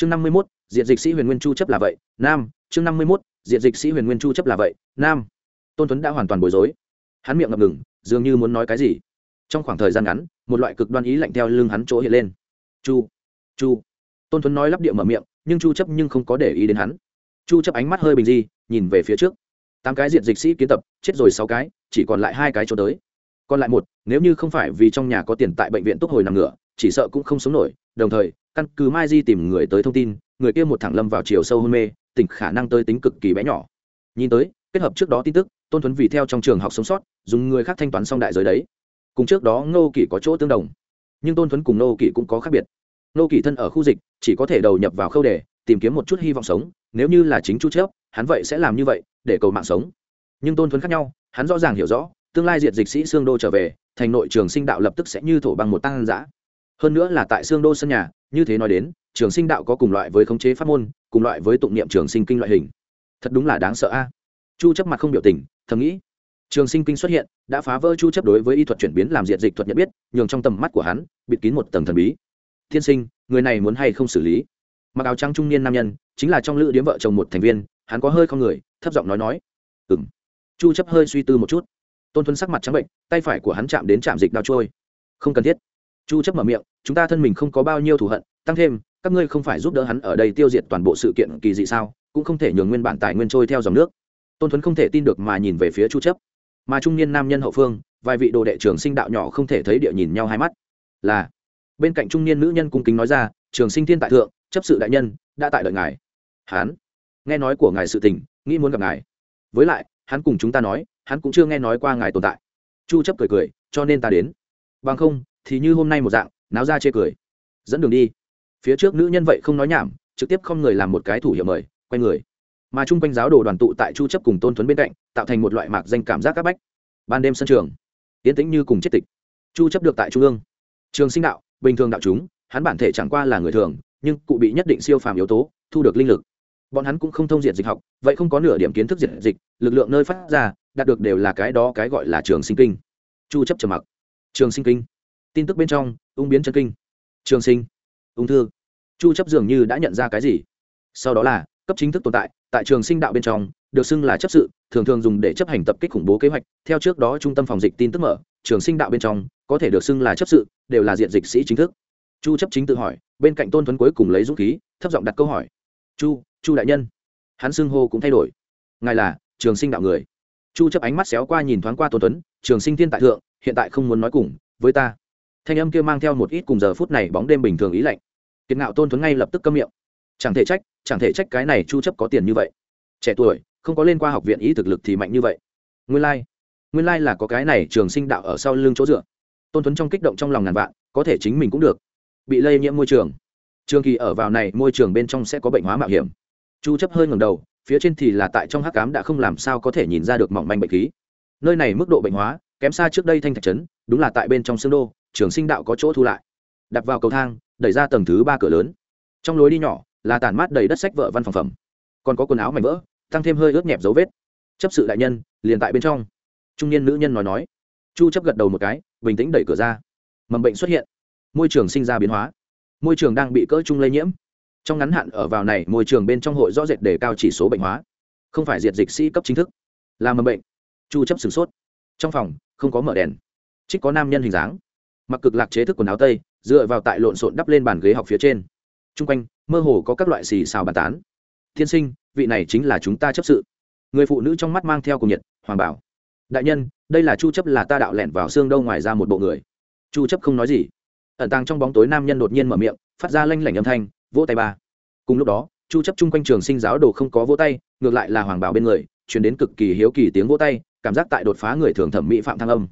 chương năm mươi mốt, diện dịch sĩ huyền nguyên chu chấp là vậy, nam, chương năm mươi mốt, diện dịch sĩ huyền nguyên chu chấp là vậy, nam. Tôn tuấn đã hoàn toàn bối rối. Hắn miệng ngập ngừng, dường như muốn nói cái gì. Trong khoảng thời gian ngắn, một loại cực đoan ý lạnh theo lưng hắn chỗ hiện lên. Chu chu. Tôn tuấn nói lắp địa mở miệng, nhưng chu chấp nhưng không có để ý đến hắn. Chu chấp ánh mắt hơi bình di, nhìn về phía trước. Tám cái diện dịch sĩ kiến tập, chết rồi sáu cái, chỉ còn lại hai cái chỗ tới. Còn lại một, nếu như không phải vì trong nhà có tiền tại bệnh viện túc hồi nằm ngửa, chỉ sợ cũng không sống nổi, đồng thời căn cứ mai di tìm người tới thông tin, người kia một thẳng lâm vào chiều sâu hôn mê tỉnh khả năng tới tính cực kỳ bé nhỏ. Nhìn tới, kết hợp trước đó tin tức, tôn thuấn vì theo trong trường học sống sót, dùng người khác thanh toán xong đại giới đấy. Cùng trước đó ngô kỷ có chỗ tương đồng, nhưng tôn thuấn cùng ngô kỷ cũng có khác biệt. Ngô kỷ thân ở khu dịch, chỉ có thể đầu nhập vào khâu đề tìm kiếm một chút hy vọng sống, nếu như là chính chu chớp, hắn vậy sẽ làm như vậy, để cầu mạng sống. Nhưng tôn thuấn khác nhau, hắn rõ ràng hiểu rõ, tương lai diệt dịch sĩ xương đô trở về, thành nội trường sinh đạo lập tức sẽ như thổ bằng một tăng giã hơn nữa là tại xương đô sân nhà, như thế nói đến, trường sinh đạo có cùng loại với khống chế pháp môn, cùng loại với tụng niệm trường sinh kinh loại hình. Thật đúng là đáng sợ a. Chu chấp mặt không biểu tình, thầm nghĩ. Trường sinh kinh xuất hiện, đã phá vỡ chu chấp đối với y thuật chuyển biến làm diệt dịch thuật nhận biết, nhường trong tầm mắt của hắn, bịt kín một tầng thần bí. Thiên sinh, người này muốn hay không xử lý? Mặc áo trắng trung niên nam nhân, chính là trong lữ điếm vợ chồng một thành viên, hắn có hơi không người, thấp giọng nói nói. Ừm. Chu chấp hơi suy tư một chút. Tôn thuấn sắc mặt trắng bệnh, tay phải của hắn chạm đến chạm dịch đao trôi. Không cần thiết chu chấp mở miệng, chúng ta thân mình không có bao nhiêu thù hận, tăng thêm, các ngươi không phải giúp đỡ hắn ở đây tiêu diệt toàn bộ sự kiện kỳ dị sao, cũng không thể nhường nguyên bản tài nguyên trôi theo dòng nước. Tôn thuấn không thể tin được mà nhìn về phía chu chấp. Mà trung niên nam nhân hậu phương, vài vị đồ đệ trường sinh đạo nhỏ không thể thấy địa nhìn nhau hai mắt. Là. Bên cạnh trung niên nữ nhân cung kính nói ra, trường sinh thiên tại thượng, chấp sự đại nhân, đã tại đợi ngài. Hắn nghe nói của ngài sự tình, nghĩ muốn gặp ngài. Với lại, hắn cùng chúng ta nói, hắn cũng chưa nghe nói qua ngài tồn tại. Chu chấp cười cười, cho nên ta đến. Bằng không thì như hôm nay một dạng, náo ra chê cười. Dẫn đường đi. Phía trước nữ nhân vậy không nói nhảm, trực tiếp không người làm một cái thủ hiệu mời, quay người. Mà chung quanh giáo đồ đoàn tụ tại chu chấp cùng tôn thuấn bên cạnh, tạo thành một loại mạc danh cảm giác các bách. Ban đêm sân trường tiến tĩnh như cùng chết tịch. Chu chấp được tại trung ương. Trường sinh đạo, bình thường đạo chúng, hắn bản thể chẳng qua là người thường, nhưng cụ bị nhất định siêu phàm yếu tố, thu được linh lực. Bọn hắn cũng không thông diện dịch học, vậy không có nửa điểm kiến thức diện dịch, lực lượng nơi phát ra, đạt được đều là cái đó cái gọi là trường sinh kinh. Chu chấp trầm mặc. Trường sinh kinh tin tức bên trong, ung biến chân kinh. Trường sinh. Ung thư. Chu chấp dường như đã nhận ra cái gì. Sau đó là, cấp chính thức tồn tại tại trường sinh đạo bên trong, được xưng là chấp sự, thường thường dùng để chấp hành tập kích khủng bố kế hoạch. Theo trước đó trung tâm phòng dịch tin tức mở, trường sinh đạo bên trong, có thể được xưng là chấp sự, đều là diện dịch sĩ chính thức. Chu chấp chính tự hỏi, bên cạnh tôn thuấn cuối cùng lấy dũng khí, thấp giọng đặt câu hỏi. Chu chu đại nhân. Hắn xưng hô cũng thay đổi. Ngài là trường sinh đạo người. Chu chấp ánh mắt xéo qua nhìn thoáng qua tôn tuấn trường sinh thiên tại thượng, hiện tại không muốn nói cùng với ta thanh âm kia mang theo một ít cùng giờ phút này bóng đêm bình thường ý lạnh. Kiệt ngạo tôn tuấn ngay lập tức câm miệng. Chẳng thể trách, chẳng thể trách cái này chu chấp có tiền như vậy. Trẻ tuổi, không có lên qua học viện ý thực lực thì mạnh như vậy. Nguyên lai like. nguyên lai like là có cái này trường sinh đạo ở sau lưng chỗ dựa. Tôn tuấn trong kích động trong lòng ngàn vạn, có thể chính mình cũng được. Bị lây nhiễm môi trường. Trường kỳ ở vào này, môi trường bên trong sẽ có bệnh hóa mạo hiểm. Chu chấp hơi ngẩng đầu, phía trên thì là tại trong hắc ám đã không làm sao có thể nhìn ra được mỏng manh bệnh khí. Nơi này mức độ bệnh hóa, kém xa trước đây thanh thạch trấn, đúng là tại bên trong xương đô trường sinh đạo có chỗ thu lại. Đặt vào cầu thang, đẩy ra tầng thứ ba cửa lớn. Trong lối đi nhỏ, là tàn mát đầy đất sách vợ văn phòng phẩm. Còn có quần áo mảnh vỡ, tăng thêm hơi ướt nhẹp dấu vết. Chấp sự đại nhân, liền tại bên trong. Trung niên nữ nhân nói nói. Chu chấp gật đầu một cái, bình tĩnh đẩy cửa ra. Mầm bệnh xuất hiện. Môi trường sinh ra biến hóa. Môi trường đang bị cỡ trung lây nhiễm. Trong ngắn hạn ở vào này, môi trường bên trong hội rõ rệt đề cao chỉ số bệnh hóa. Không phải diệt dịch sĩ cấp chính thức. Là mầm bệnh. Chu chấp sửng sốt. Trong phòng, không có mở đèn. Trích có nam nhân hình dáng mặc cực lạc chế thức quần áo tây, dựa vào tại lộn xộn đắp lên bàn ghế học phía trên. Chung quanh, mơ hồ có các loại xì xào bàn tán. Thiên sinh, vị này chính là chúng ta chấp sự. Người phụ nữ trong mắt mang theo cùng nhiệt, hoàng bảo. Đại nhân, đây là chu chấp là ta đạo lẻn vào xương đâu ngoài ra một bộ người. Chu chấp không nói gì. Ẩn tàng trong bóng tối nam nhân đột nhiên mở miệng, phát ra lanh lảnh âm thanh, vỗ tay ba. Cùng lúc đó, chu chấp chung quanh trường sinh giáo đồ không có vỗ tay, ngược lại là hoàng bảo bên người chuyển đến cực kỳ hiếu kỳ tiếng vỗ tay, cảm giác tại đột phá người thường thẩm mỹ phạm thăng âm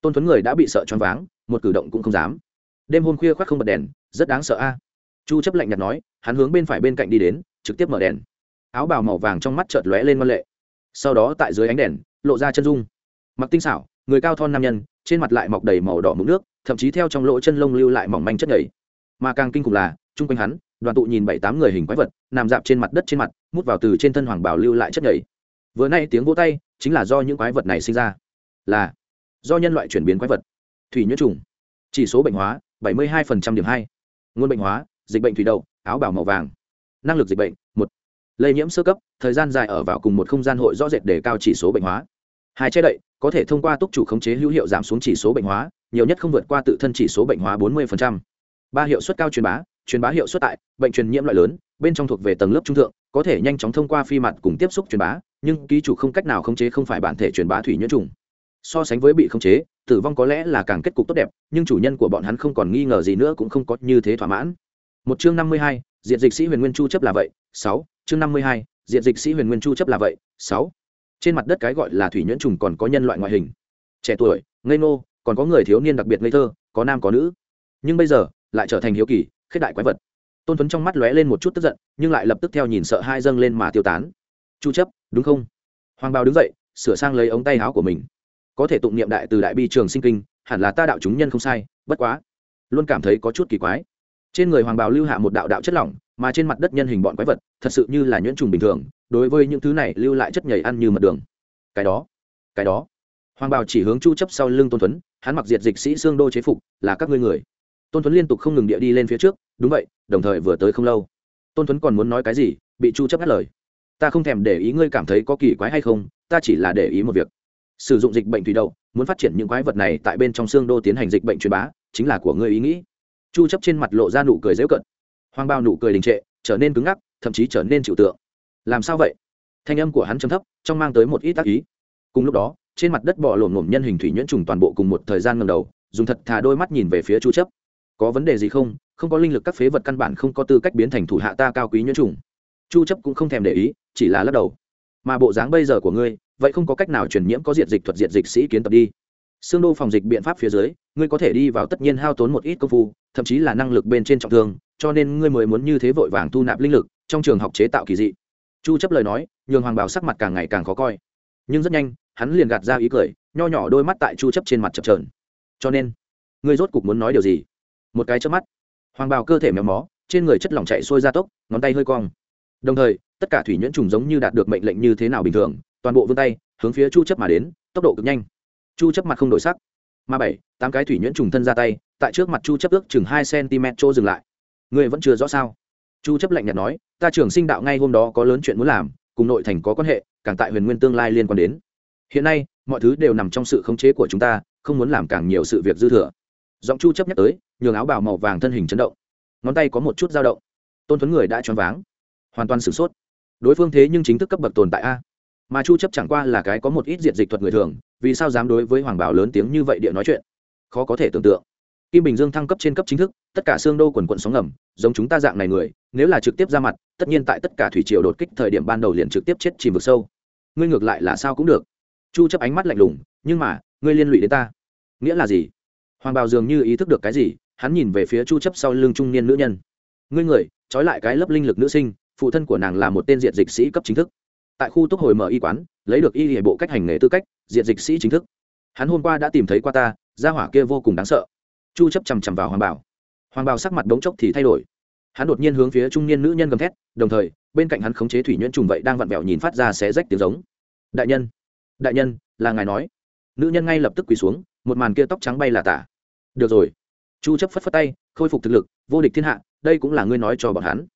tôn thuấn người đã bị sợ choáng váng, một cử động cũng không dám. Đêm hôm khuya khoác không bật đèn, rất đáng sợ a. Chu chấp lạnh nhạt nói, hắn hướng bên phải bên cạnh đi đến, trực tiếp mở đèn. Áo bào màu vàng trong mắt chợt lóe lên ngoan lệ. Sau đó tại dưới ánh đèn, lộ ra chân dung. Mặc tinh xảo, người cao thon nam nhân, trên mặt lại mọc đầy màu đỏ mực nước, thậm chí theo trong lỗ chân lông lưu lại mỏng manh chất nhầy. Mà càng kinh khủng là, chung quanh hắn, đoàn tụ nhìn bảy tám người hình quái vật, nằm dạp trên mặt đất trên mặt, mút vào từ trên thân hoàng bảo lưu lại chất nhầy. Vừa nay tiếng vỗ tay, chính là do những quái vật này sinh ra. Là do nhân loại chuyển biến quái vật. Thủy nhiễm trùng. Chỉ số bệnh hóa, bảy mươi hai điểm hai. Nguồn bệnh hóa, dịch bệnh thủy đậu, áo bào màu vàng. Năng lực dịch bệnh, một. Lây nhiễm sơ cấp, thời gian dài ở vào cùng một không gian hội rõ rệt để cao chỉ số bệnh hóa. Hai che đậy, có thể thông qua túc chủ khống chế hữu hiệu giảm xuống chỉ số bệnh hóa, nhiều nhất không vượt qua tự thân chỉ số bệnh hóa 40%. ba hiệu suất cao truyền bá truyền bá hiệu suất tại, bệnh truyền nhiễm loại lớn, bên trong thuộc về tầng lớp trung thượng, có thể nhanh chóng thông qua phi mặt cùng tiếp xúc truyền bá, nhưng ký chủ không cách nào khống chế không phải bản thể truyền bá thủy nhiễm trùng so sánh với bị khống chế, tử vong có lẽ là càng kết cục tốt đẹp, nhưng chủ nhân của bọn hắn không còn nghi ngờ gì nữa cũng không có như thế thỏa mãn. Một chương năm mươi hai diện dịch sĩ huyền nguyên chu chấp là vậy, sáu, chương năm mươi hai diện dịch sĩ huyền nguyên chu chấp là vậy, sáu. Trên mặt đất cái gọi là thủy nhuyễn trùng còn có nhân loại ngoại hình. Trẻ tuổi, ngây ngô, còn có người thiếu niên đặc biệt ngây thơ, có nam có nữ. Nhưng bây giờ, lại trở thành hiếu kỳ khết đại quái vật. Tôn tuấn trong mắt lóe lên một chút tức giận, nhưng lại lập tức theo nhìn sợ hai dâng lên mà tiêu tán. Chu chấp, đúng không? Hoàng bào đứng dậy, sửa sang lấy ống tay áo của mình có thể tụng niệm đại từ đại bi trường sinh kinh, hẳn là ta đạo chúng nhân không sai, bất quá, luôn cảm thấy có chút kỳ quái. Trên người hoàng bào lưu hạ một đạo đạo chất lỏng, mà trên mặt đất nhân hình bọn quái vật, thật sự như là nhuyễn trùng bình thường, đối với những thứ này lưu lại chất nhầy ăn như mật đường. Cái đó cái đó. Hoàng bào chỉ hướng chu chấp sau lưng tôn tuấn hắn mặc diệt dịch sĩ xương đô chế phục, là các ngươi người. Tôn tuấn liên tục không ngừng địa đi lên phía trước, đúng vậy, đồng thời vừa tới không lâu. Tôn tuấn còn muốn nói cái gì, bị chu chấp ngắt lời. Ta không thèm để ý ngươi cảm thấy có kỳ quái hay không, ta chỉ là để ý một việc sử dụng dịch bệnh thủy đậu, muốn phát triển những quái vật này tại bên trong xương đô tiến hành dịch bệnh truyền bá, chính là của ngươi ý nghĩ. Chu chấp trên mặt lộ ra nụ cười dễ cận. Hoang bao nụ cười đình trệ, trở nên cứng ngắc, thậm chí trở nên chịu tượng. Làm sao vậy? Thanh âm của hắn trầm thấp, trong mang tới một ít tác ý. Cùng lúc đó, trên mặt đất bò lổm lổm nhân hình thủy nhuyễn trùng toàn bộ cùng một thời gian ngầm đầu, dùng thật thà đôi mắt nhìn về phía chu chấp. Có vấn đề gì không? Không có linh lực các phế vật căn bản không có tư cách biến thành thủ hạ ta cao quý nhuyễn trùng. Chu chấp cũng không thèm để ý, chỉ là lắc đầu. Mà bộ dáng bây giờ của ngươi vậy không có cách nào truyền nhiễm có diệt dịch thuật diệt dịch sĩ kiến tập đi. Xương đô phòng dịch biện pháp phía dưới, ngươi có thể đi vào tất nhiên hao tốn một ít công phu, thậm chí là năng lực bên trên trọng thương, cho nên ngươi mới muốn như thế vội vàng thu nạp linh lực, trong trường học chế tạo kỳ dị. Chu chấp lời nói, nhường hoàng bảo sắc mặt càng ngày càng khó coi. Nhưng rất nhanh, hắn liền gạt ra ý cười, nho nhỏ đôi mắt tại chu chấp trên mặt chập chờn. Cho nên, ngươi rốt cục muốn nói điều gì? Một cái chớp mắt, hoàng bào cơ thể méo mó, trên người chất lỏng chạy xuôi ra tốc, ngón tay hơi cong. Đồng thời, tất cả thủy nhuyễn trùng giống như đạt được mệnh lệnh như thế nào bình thường toàn bộ vươn tay, hướng phía chu chấp mà đến, tốc độ cực nhanh. Chu chấp mặt không đổi sắc. Mà bảy, tám cái thủy nhuyễn trùng thân ra tay, tại trước mặt chu chấp ước chừng hai cm chỗ dừng lại. Người vẫn chưa rõ sao? Chu chấp lạnh nhạt nói, ta trưởng sinh đạo ngay hôm đó có lớn chuyện muốn làm, cùng nội thành có quan hệ, càng tại huyền nguyên tương lai liên quan đến. Hiện nay, mọi thứ đều nằm trong sự khống chế của chúng ta, không muốn làm càng nhiều sự việc dư thừa. Giọng chu chấp nhắc tới, nhường áo bào màu vàng thân hình chấn động. Ngón tay có một chút dao động. Tôn Thuấn người đã choáng váng. Hoàn toàn sửng sốt. Đối phương thế nhưng chính thức cấp bậc tồn tại a mà chu chấp chẳng qua là cái có một ít diệt dịch thuật người thường, vì sao dám đối với hoàng bảo lớn tiếng như vậy địa nói chuyện? Khó có thể tưởng tượng. Kim bình dương thăng cấp trên cấp chính thức, tất cả xương đô quần quận sóng ngầm, giống chúng ta dạng này người, nếu là trực tiếp ra mặt, tất nhiên tại tất cả thủy triều đột kích thời điểm ban đầu liền trực tiếp chết chìm vực sâu. Ngươi ngược lại là sao cũng được. Chu chấp ánh mắt lạnh lùng, nhưng mà, ngươi liên lụy đến ta. Nghĩa là gì? Hoàng bào dường như ý thức được cái gì, hắn nhìn về phía chu chấp sau lưng trung niên nữ nhân. Ngươi người, trói lại cái lớp linh lực nữ sinh, phụ thân của nàng là một tên diệt dịch sĩ cấp chính thức tại khu túc hồi mở y quán, lấy được y hệ bộ cách hành nghề tư cách, diện dịch sĩ chính thức. Hắn hôm qua đã tìm thấy qua ta, gia hỏa kia vô cùng đáng sợ. Chu chấp chằm chằm vào hoàng bảo. Hoàng bảo sắc mặt đống chốc thì thay đổi. Hắn đột nhiên hướng phía trung niên nữ nhân gầm thét, đồng thời, bên cạnh hắn khống chế thủy nhuyễn trùng vậy đang vặn vẹo nhìn phát ra xé rách tiếng giống. Đại nhân đại nhân, là ngài nói. Nữ nhân ngay lập tức quỳ xuống, một màn kia tóc trắng bay là tả. Được rồi. Chu chấp phất phất tay, khôi phục thực lực, vô địch thiên hạ, đây cũng là ngươi nói cho bọn hắn.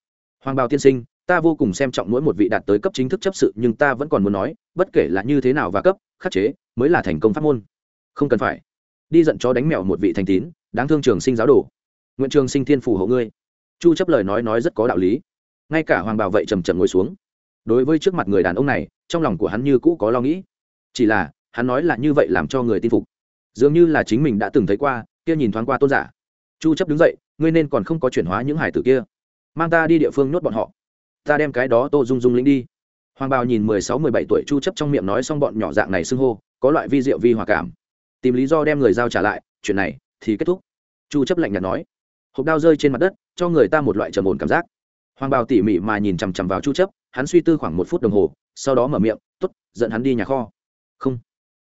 Hoàng bào tiên sinh ta vô cùng xem trọng mỗi một vị đạt tới cấp chính thức chấp sự, nhưng ta vẫn còn muốn nói, bất kể là như thế nào và cấp, khắc chế, mới là thành công pháp môn. Không cần phải. Đi giận chó đánh mèo một vị thành tín, đáng thương trường sinh giáo đồ. Nguyện trường sinh thiên phù hộ ngươi. Chu chấp lời nói nói rất có đạo lý. Ngay cả hoàng bảo vậy trầm trầm ngồi xuống. Đối với trước mặt người đàn ông này, trong lòng của hắn như cũ có lo nghĩ. Chỉ là, hắn nói là như vậy làm cho người tin phục. Dường như là chính mình đã từng thấy qua, kia nhìn thoáng qua tôn giả. Chu chấp đứng dậy, ngươi nên còn không có chuyển hóa những hải tử kia. Mang ta đi địa phương nhốt bọn họ ta đem cái đó tô dung dung lĩnh đi. Hoàng bào nhìn mười sáu, mười bảy tuổi chu chấp trong miệng nói xong bọn nhỏ dạng này xưng hô, có loại vi diệu vi hòa cảm. Tìm lý do đem người giao trả lại, chuyện này thì kết thúc. Chu chấp lạnh nhạt nói, hộp đao rơi trên mặt đất, cho người ta một loại trầm ổn cảm giác. Hoàng bào tỉ mỉ mà nhìn chằm chằm vào chu chấp, hắn suy tư khoảng một phút đồng hồ, sau đó mở miệng, tốt, dẫn hắn đi nhà kho. Không.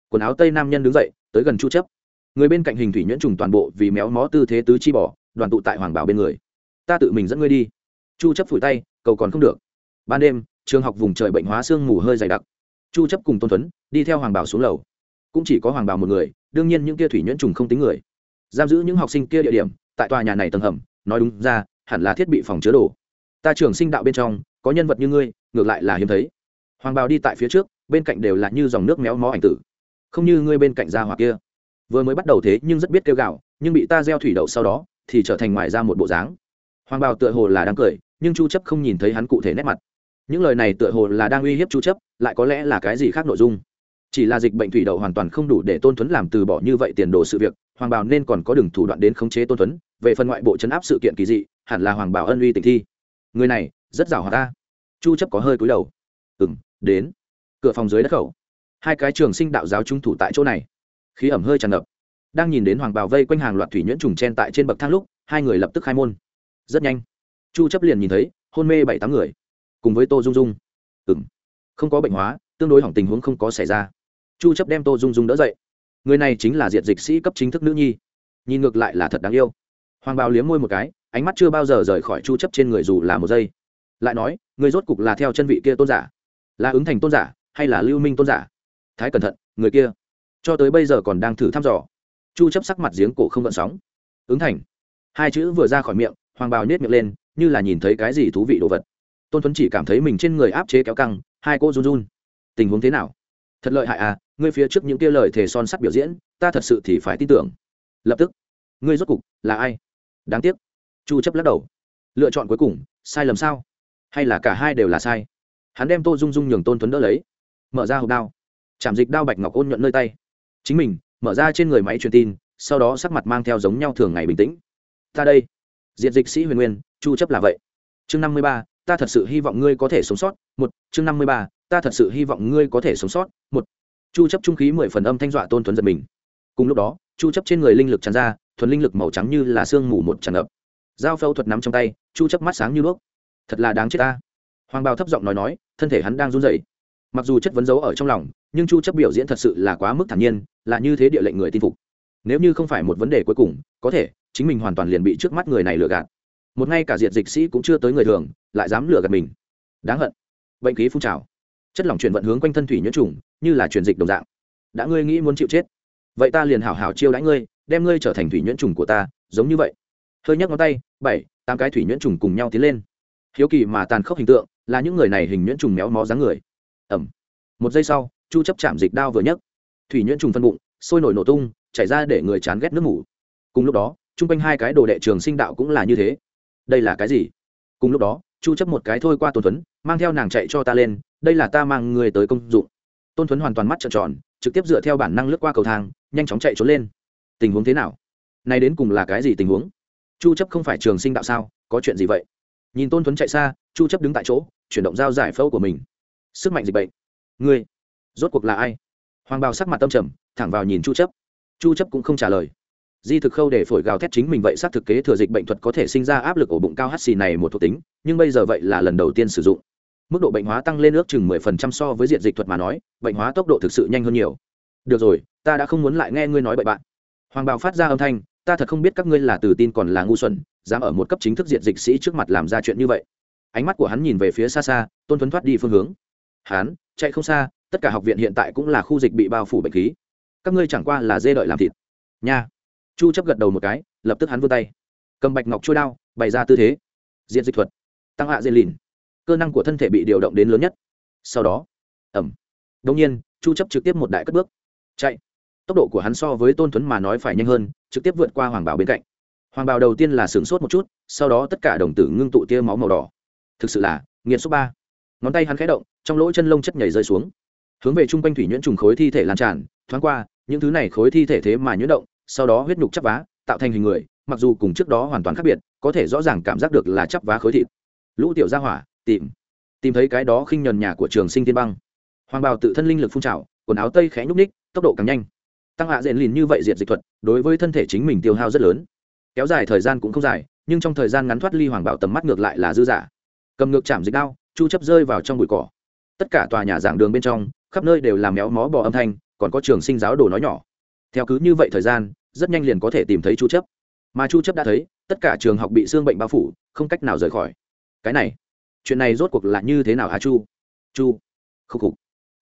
Quần áo tây nam nhân đứng dậy, tới gần chu chấp. Người bên cạnh hình thủy nhuyễn trùng toàn bộ vì méo mó tư thế tứ chi bỏ, đoàn tụ tại hoàng bảo bên người. Ta tự mình dẫn ngươi đi chu chấp phủi tay, cầu còn không được. Ban đêm, trường học vùng trời bệnh hóa xương mù hơi dày đặc. Chu chấp cùng tôn tuấn đi theo hoàng bảo xuống lầu. Cũng chỉ có hoàng bảo một người, đương nhiên những kia thủy nhuyễn trùng không tính người. Giam giữ những học sinh kia địa điểm, tại tòa nhà này tầng hầm, nói đúng ra, hẳn là thiết bị phòng chứa đồ. Ta trường sinh đạo bên trong, có nhân vật như ngươi, ngược lại là hiếm thấy. Hoàng bào đi tại phía trước, bên cạnh đều là như dòng nước méo mó ảnh tử. Không như ngươi bên cạnh gia hỏa kia. Vừa mới bắt đầu thế, nhưng rất biết kêu gạo nhưng bị ta gieo thủy đậu sau đó, thì trở thành ngoài ra một bộ dáng. Hoàng bào tựa hồ là đang cười nhưng chu chấp không nhìn thấy hắn cụ thể nét mặt. Những lời này tựa hồ là đang uy hiếp chu chấp, lại có lẽ là cái gì khác nội dung? Chỉ là dịch bệnh thủy đậu hoàn toàn không đủ để tôn tuấn làm từ bỏ như vậy tiền đồ sự việc, hoàng bảo nên còn có đường thủ đoạn đến khống chế tôn tuấn về phần ngoại bộ chấn áp sự kiện kỳ dị, hẳn là hoàng bảo ân uy tình thi. Người này, rất giàu hòa ta. Chu chấp có hơi cúi đầu. Ừm, đến. Cửa phòng dưới đất khẩu. Hai cái trường sinh đạo giáo trung thủ tại chỗ này. Khí ẩm hơi tràn ngập. Đang nhìn đến hoàng bảo vây quanh hàng loạt thủy nhuyễn trùng chen tại trên bậc thang lúc, hai người lập tức khai môn. Rất nhanh chu chấp liền nhìn thấy, hôn mê bảy tám người. Cùng với tô dung dung. Ừm. Không có bệnh hóa, tương đối hỏng tình huống không có xảy ra. Chu chấp đem tô dung dung đỡ dậy. Người này chính là diệt dịch sĩ cấp chính thức nữ nhi. Nhìn ngược lại là thật đáng yêu. Hoàng bào liếm môi một cái, ánh mắt chưa bao giờ rời khỏi chu chấp trên người dù là một giây. Lại nói, người rốt cục là theo chân vị kia tôn giả? Là ứng thành tôn giả, hay là lưu minh tôn giả? Thái cẩn thận, người kia. Cho tới bây giờ còn đang thử thăm dò. Chu chấp sắc mặt giếng cổ không gợn sóng. Ứng thành. Hai chữ vừa ra khỏi miệng, hoàng bào nhếch miệng lên như là nhìn thấy cái gì thú vị đồ vật. Tôn tuấn chỉ cảm thấy mình trên người áp chế kéo căng, hai cô run run. Tình huống thế nào? Thật lợi hại à ngươi phía trước những kia lời thề son sắt biểu diễn, ta thật sự thì phải tin tưởng. Lập tức, ngươi rốt cục là ai? Đáng tiếc. Chu chấp lắc đầu. Lựa chọn cuối cùng, sai lầm sao? Hay là cả hai đều là sai? Hắn đem tô dung dung nhường tôn tuấn đỡ lấy. Mở ra hộp đao. Chạm dịch đao bạch ngọc ôn nhuận nơi tay. Chính mình, mở ra trên người máy truyền tin, sau đó sắc mặt mang theo giống nhau thường ngày bình tĩnh. Ta đây. Diệt dịch sĩ huyền nguyên chu chấp là vậy. Chương 53, ta thật sự hy vọng ngươi có thể sống sót. Một chương 53, ta thật sự hy vọng ngươi có thể sống sót. Một chu chấp trung khí mười phần âm thanh dọa tôn tuấn giật mình. Cùng lúc đó chu chấp trên người linh lực tràn ra thuần linh lực màu trắng như là sương mù một tràn ngập. Dao phẫu thuật nắm trong tay chu chấp mắt sáng như đuốc. Thật là đáng chết ta. Hoàng bào thấp giọng nói nói thân thể hắn đang run rẩy. Mặc dù chất vấn giấu ở trong lòng nhưng chu chấp biểu diễn thật sự là quá mức thản nhiên là như thế địa lệnh người tin phục. Nếu như không phải một vấn đề cuối cùng có thể chính mình hoàn toàn liền bị trước mắt người này lừa gạt một ngay cả diệt dịch sĩ cũng chưa tới người thường, lại dám lừa gạt mình. Đáng hận. Bệnh khí phun trào. Chất lỏng chuyển vận hướng quanh thân thủy nhuyễn trùng, như là truyền dịch đồng dạng. Đã ngươi nghĩ muốn chịu chết, vậy ta liền hảo hảo chiêu đãi ngươi, đem ngươi trở thành thủy nhuyễn trùng của ta, giống như vậy. Hơi nhấc ngón tay, bảy, tám cái thủy nhuyễn trùng cùng nhau tiến lên. Hiếu kỳ mà tàn khốc hình tượng, là những người này hình nhuyễn trùng méo mó dáng người. Ẩm. Một giây sau, chu chấp chạm dịch đao vừa nhấc. Thủy nhuyễn trùng phân bụng, sôi nổi nổ tung, chảy ra để người chán ghét nước ngủ. cùng lúc đó, chung quanh hai cái đồ đệ trường sinh đạo cũng là như thế đây là cái gì? Cùng lúc đó chu chấp một cái thôi qua tôn Thuấn, mang theo nàng chạy cho ta lên đây là ta mang người tới công dụng. Tôn Thuấn hoàn toàn mắt trợn tròn trực tiếp dựa theo bản năng lướt qua cầu thang nhanh chóng chạy trốn lên. Tình huống thế nào? Này đến cùng là cái gì tình huống? Chu chấp không phải trường sinh đạo sao có chuyện gì vậy? Nhìn tôn Thuấn chạy xa chu chấp đứng tại chỗ chuyển động dao giải phẫu của mình. Sức mạnh dịch bệnh. Ngươi rốt cuộc là ai? Hoàng bào sắc mặt tâm trầm thẳng vào nhìn chu chấp. Chu chấp cũng không trả lời di thực khâu để phổi gào thét chính mình vậy sát thực kế thừa dịch bệnh thuật có thể sinh ra áp lực ổ bụng cao hc này một thuộc tính, nhưng bây giờ vậy là lần đầu tiên sử dụng. Mức độ bệnh hóa tăng lên ước chừng 10% so với diện dịch thuật mà nói, bệnh hóa tốc độ thực sự nhanh hơn nhiều. Được rồi, ta đã không muốn lại nghe ngươi nói bậy bạn. Hoàng bào phát ra âm thanh, ta thật không biết các ngươi là từ tin còn là ngu xuẩn, dám ở một cấp chính thức diện dịch sĩ trước mặt làm ra chuyện như vậy. Ánh mắt của hắn nhìn về phía xa xa, tôn thuấn thoát đi phương hướng. Hắn, chạy không xa, tất cả học viện hiện tại cũng là khu dịch bị bao phủ bệnh khí. Các ngươi chẳng qua là dê đợi làm thịt. Nha chu chấp gật đầu một cái, lập tức hắn vươn tay. Cầm bạch ngọc trôi đao, bày ra tư thế. Diện dịch thuật. Tăng hạ dây lìn. Cơ năng của thân thể bị điều động đến lớn nhất. Sau đó ẩm đông nhiên, chu chấp trực tiếp một đại cất bước. Chạy. Tốc độ của hắn so với tôn tuấn mà nói phải nhanh hơn, trực tiếp vượt qua hoàng bảo bên cạnh. Hoàng bảo đầu tiên là sửng sốt một chút, sau đó tất cả đồng tử ngưng tụ tia máu màu đỏ. Thực sự là nghiền số ba. Ngón tay hắn khẽ động, trong lỗ chân lông chất nhảy rơi xuống. Hướng về trung quanh thủy nhuyễn trùng khối thi thể lan tràn, thoáng qua, những thứ này khối thi thể thế mà nhuyễn động sau đó huyết nhục chắp vá, tạo thành hình người, mặc dù cùng trước đó hoàn toàn khác biệt, có thể rõ ràng cảm giác được là chắp vá khối thịt. Lũ tiểu gia hỏa, tìm tìm thấy cái đó khinh nhuần nhà của trường sinh tiên băng. Hoàng bào tự thân linh lực phun trào, quần áo tây khẽ nhúc ních tốc độ càng nhanh. Tăng hạ diện lìn như vậy diệt dịch thuật, đối với thân thể chính mình tiêu hao rất lớn. Kéo dài thời gian cũng không dài, nhưng trong thời gian ngắn thoát ly hoàng bảo tầm mắt ngược lại là dư giả cầm ngược chạm dịch đao, chu chấp rơi vào trong bụi cỏ. Tất cả tòa nhà giảng đường bên trong, khắp nơi đều làm méo mó bò âm thanh, còn có trường sinh giáo đồ nói nhỏ. Theo cứ như vậy thời gian rất nhanh liền có thể tìm thấy chu chấp. Mà chu chấp đã thấy, tất cả trường học bị xương bệnh bao phủ, không cách nào rời khỏi. Cái này, chuyện này rốt cuộc là như thế nào hả chu? Chu khúc khục.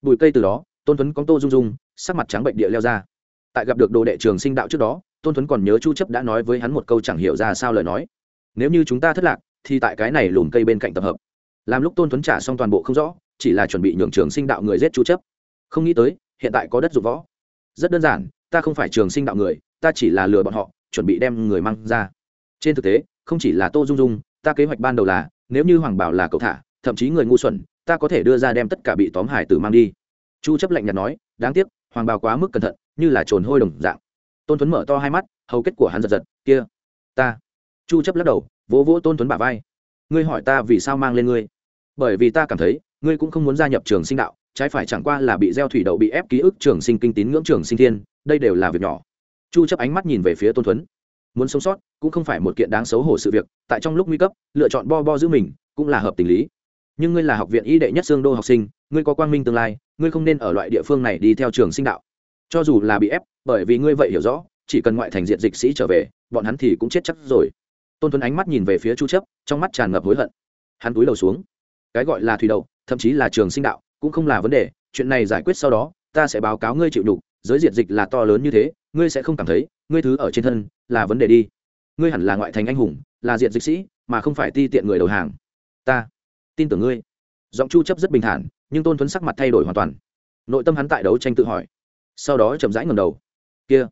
Bụi cây từ đó, tôn tuấn có tô dung dung sắc mặt trắng bệnh địa leo ra. Tại gặp được đồ đệ trường sinh đạo trước đó, tôn tuấn còn nhớ chu chấp đã nói với hắn một câu chẳng hiểu ra sao lời nói. Nếu như chúng ta thất lạc, thì tại cái này lùm cây bên cạnh tập hợp. Làm lúc tôn tuấn trả xong toàn bộ không rõ, chỉ là chuẩn bị nhường trường sinh đạo người giết chu chấp. Không nghĩ tới, hiện tại có đất dụng võ. Rất đơn giản, ta không phải trường sinh đạo người ta chỉ là lừa bọn họ, chuẩn bị đem người mang ra. Trên thực tế, không chỉ là tô dung dung, ta kế hoạch ban đầu là, nếu như hoàng bảo là cậu thả, thậm chí người ngu xuẩn, ta có thể đưa ra đem tất cả bị tóm hải tử mang đi. Chu chấp lạnh nhạt nói, đáng tiếc, hoàng bảo quá mức cẩn thận, như là trồn hôi đồng dạng. Tôn tuấn mở to hai mắt, hầu kết của hắn giật giật, kia, ta. Chu chấp lắc đầu, vỗ vỗ tôn tuấn bả vai. Ngươi hỏi ta vì sao mang lên ngươi? Bởi vì ta cảm thấy, ngươi cũng không muốn gia nhập trường sinh đạo, trái phải chẳng qua là bị gieo thủy đậu bị ép ký ức trường sinh kinh tín ngưỡng trường sinh thiên, đây đều là việc nhỏ chu chấp ánh mắt nhìn về phía tôn thuấn, muốn sống sót cũng không phải một kiện đáng xấu hổ sự việc tại trong lúc nguy cấp lựa chọn bo bo giữ mình cũng là hợp tình lý. Nhưng ngươi là học viện y đệ nhất xương đô học sinh ngươi có quang minh tương lai ngươi không nên ở loại địa phương này đi theo trường sinh đạo. Cho dù là bị ép bởi vì ngươi vậy hiểu rõ chỉ cần ngoại thành diện dịch sĩ trở về bọn hắn thì cũng chết chắc rồi. Tôn tuấn ánh mắt nhìn về phía chu chấp trong mắt tràn ngập hối hận. Hắn túi đầu xuống. Cái gọi là thủy đậu thậm chí là trường sinh đạo cũng không là vấn đề chuyện này giải quyết sau đó ta sẽ báo cáo ngươi chịu đủ giới diện dịch là to lớn như thế ngươi sẽ không cảm thấy, ngươi thứ ở trên thân là vấn đề đi. Ngươi hẳn là ngoại thành anh hùng, là diện dịch sĩ, mà không phải ti tiện người đầu hàng. Ta tin tưởng ngươi. Giọng chu chấp rất bình thản, nhưng tôn thuấn sắc mặt thay đổi hoàn toàn. Nội tâm hắn tại đấu tranh tự hỏi. Sau đó chậm rãi ngẩng đầu. Kia,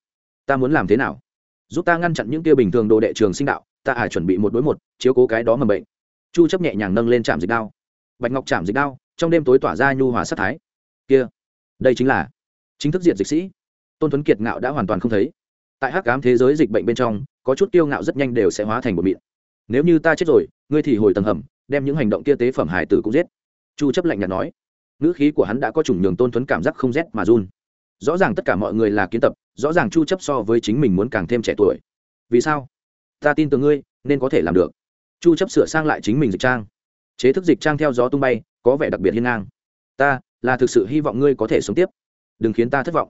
ta muốn làm thế nào? Giúp ta ngăn chặn những kia bình thường đồ đệ trường sinh đạo, ta hải chuẩn bị một đối một, chiếu cố cái đó mà bệnh. Chu chấp nhẹ nhàng nâng lên chạm dịch đao. Bạch ngọc chạm dịch đao, trong đêm tối tỏa ra nhu hòa sát thái. Kia, đây chính là chính thức diện dịch sĩ tôn tuấn kiệt ngạo đã hoàn toàn không thấy. Tại hắc ám thế giới dịch bệnh bên trong, có chút tiêu ngạo rất nhanh đều sẽ hóa thành bột mịn. Nếu như ta chết rồi, ngươi thì hồi tầng hầm, đem những hành động kia tế phẩm hải tử cũng giết. Chu chấp lạnh nhạt nói. Ngữ khí của hắn đã có chủng nhường tôn tuấn cảm giác không rét mà run. Rõ ràng tất cả mọi người là kiến tập, rõ ràng chu chấp so với chính mình muốn càng thêm trẻ tuổi. Vì sao? Ta tin tưởng ngươi, nên có thể làm được. Chu chấp sửa sang lại chính mình dịch trang. Chế thức dịch trang theo gió tung bay, có vẻ đặc biệt hiên ngang. Ta là thực sự hy vọng ngươi có thể sống tiếp. Đừng khiến ta thất vọng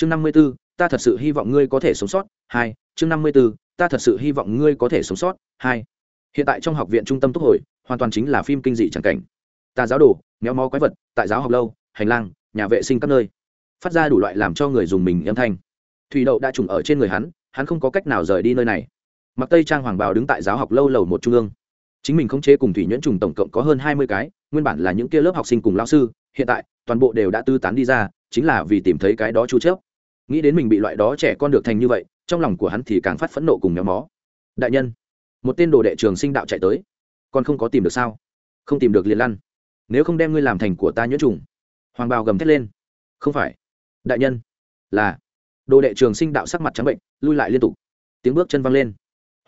chương 54, ta thật sự hy vọng ngươi có thể sống sót. Hai chương 54, ta thật sự hy vọng ngươi có thể sống sót. Hai hiện tại trong học viện trung tâm túc hồi hoàn toàn chính là phim kinh dị chẳng cảnh. Ta giáo đồ méo mó quái vật tại giáo học lâu hành lang nhà vệ sinh các nơi. Phát ra đủ loại làm cho người dùng mình âm thanh. Thủy đậu đã trùng ở trên người hắn hắn không có cách nào rời đi nơi này. Mặc tây trang hoàng bào đứng tại giáo học lâu lầu một trung ương. Chính mình khống chế cùng thủy nhuyễn trùng tổng cộng có hơn hai mươi cái nguyên bản là những kia lớp học sinh cùng lao sư hiện tại toàn bộ đều đã tư tán đi ra chính là vì tìm thấy cái đó chu chớp nghĩ đến mình bị loại đó trẻ con được thành như vậy, trong lòng của hắn thì càng phát phẫn nộ cùng méo mó. Đại nhân, một tên đồ đệ trường sinh đạo chạy tới. Còn không có tìm được sao? Không tìm được liền lăn. Nếu không đem ngươi làm thành của ta nhuyễn trùng. Hoàng bào gầm thét lên. Không phải. Đại nhân, là. Đồ đệ trường sinh đạo sắc mặt trắng bệnh, lui lại liên tục. Tiếng bước chân văng lên.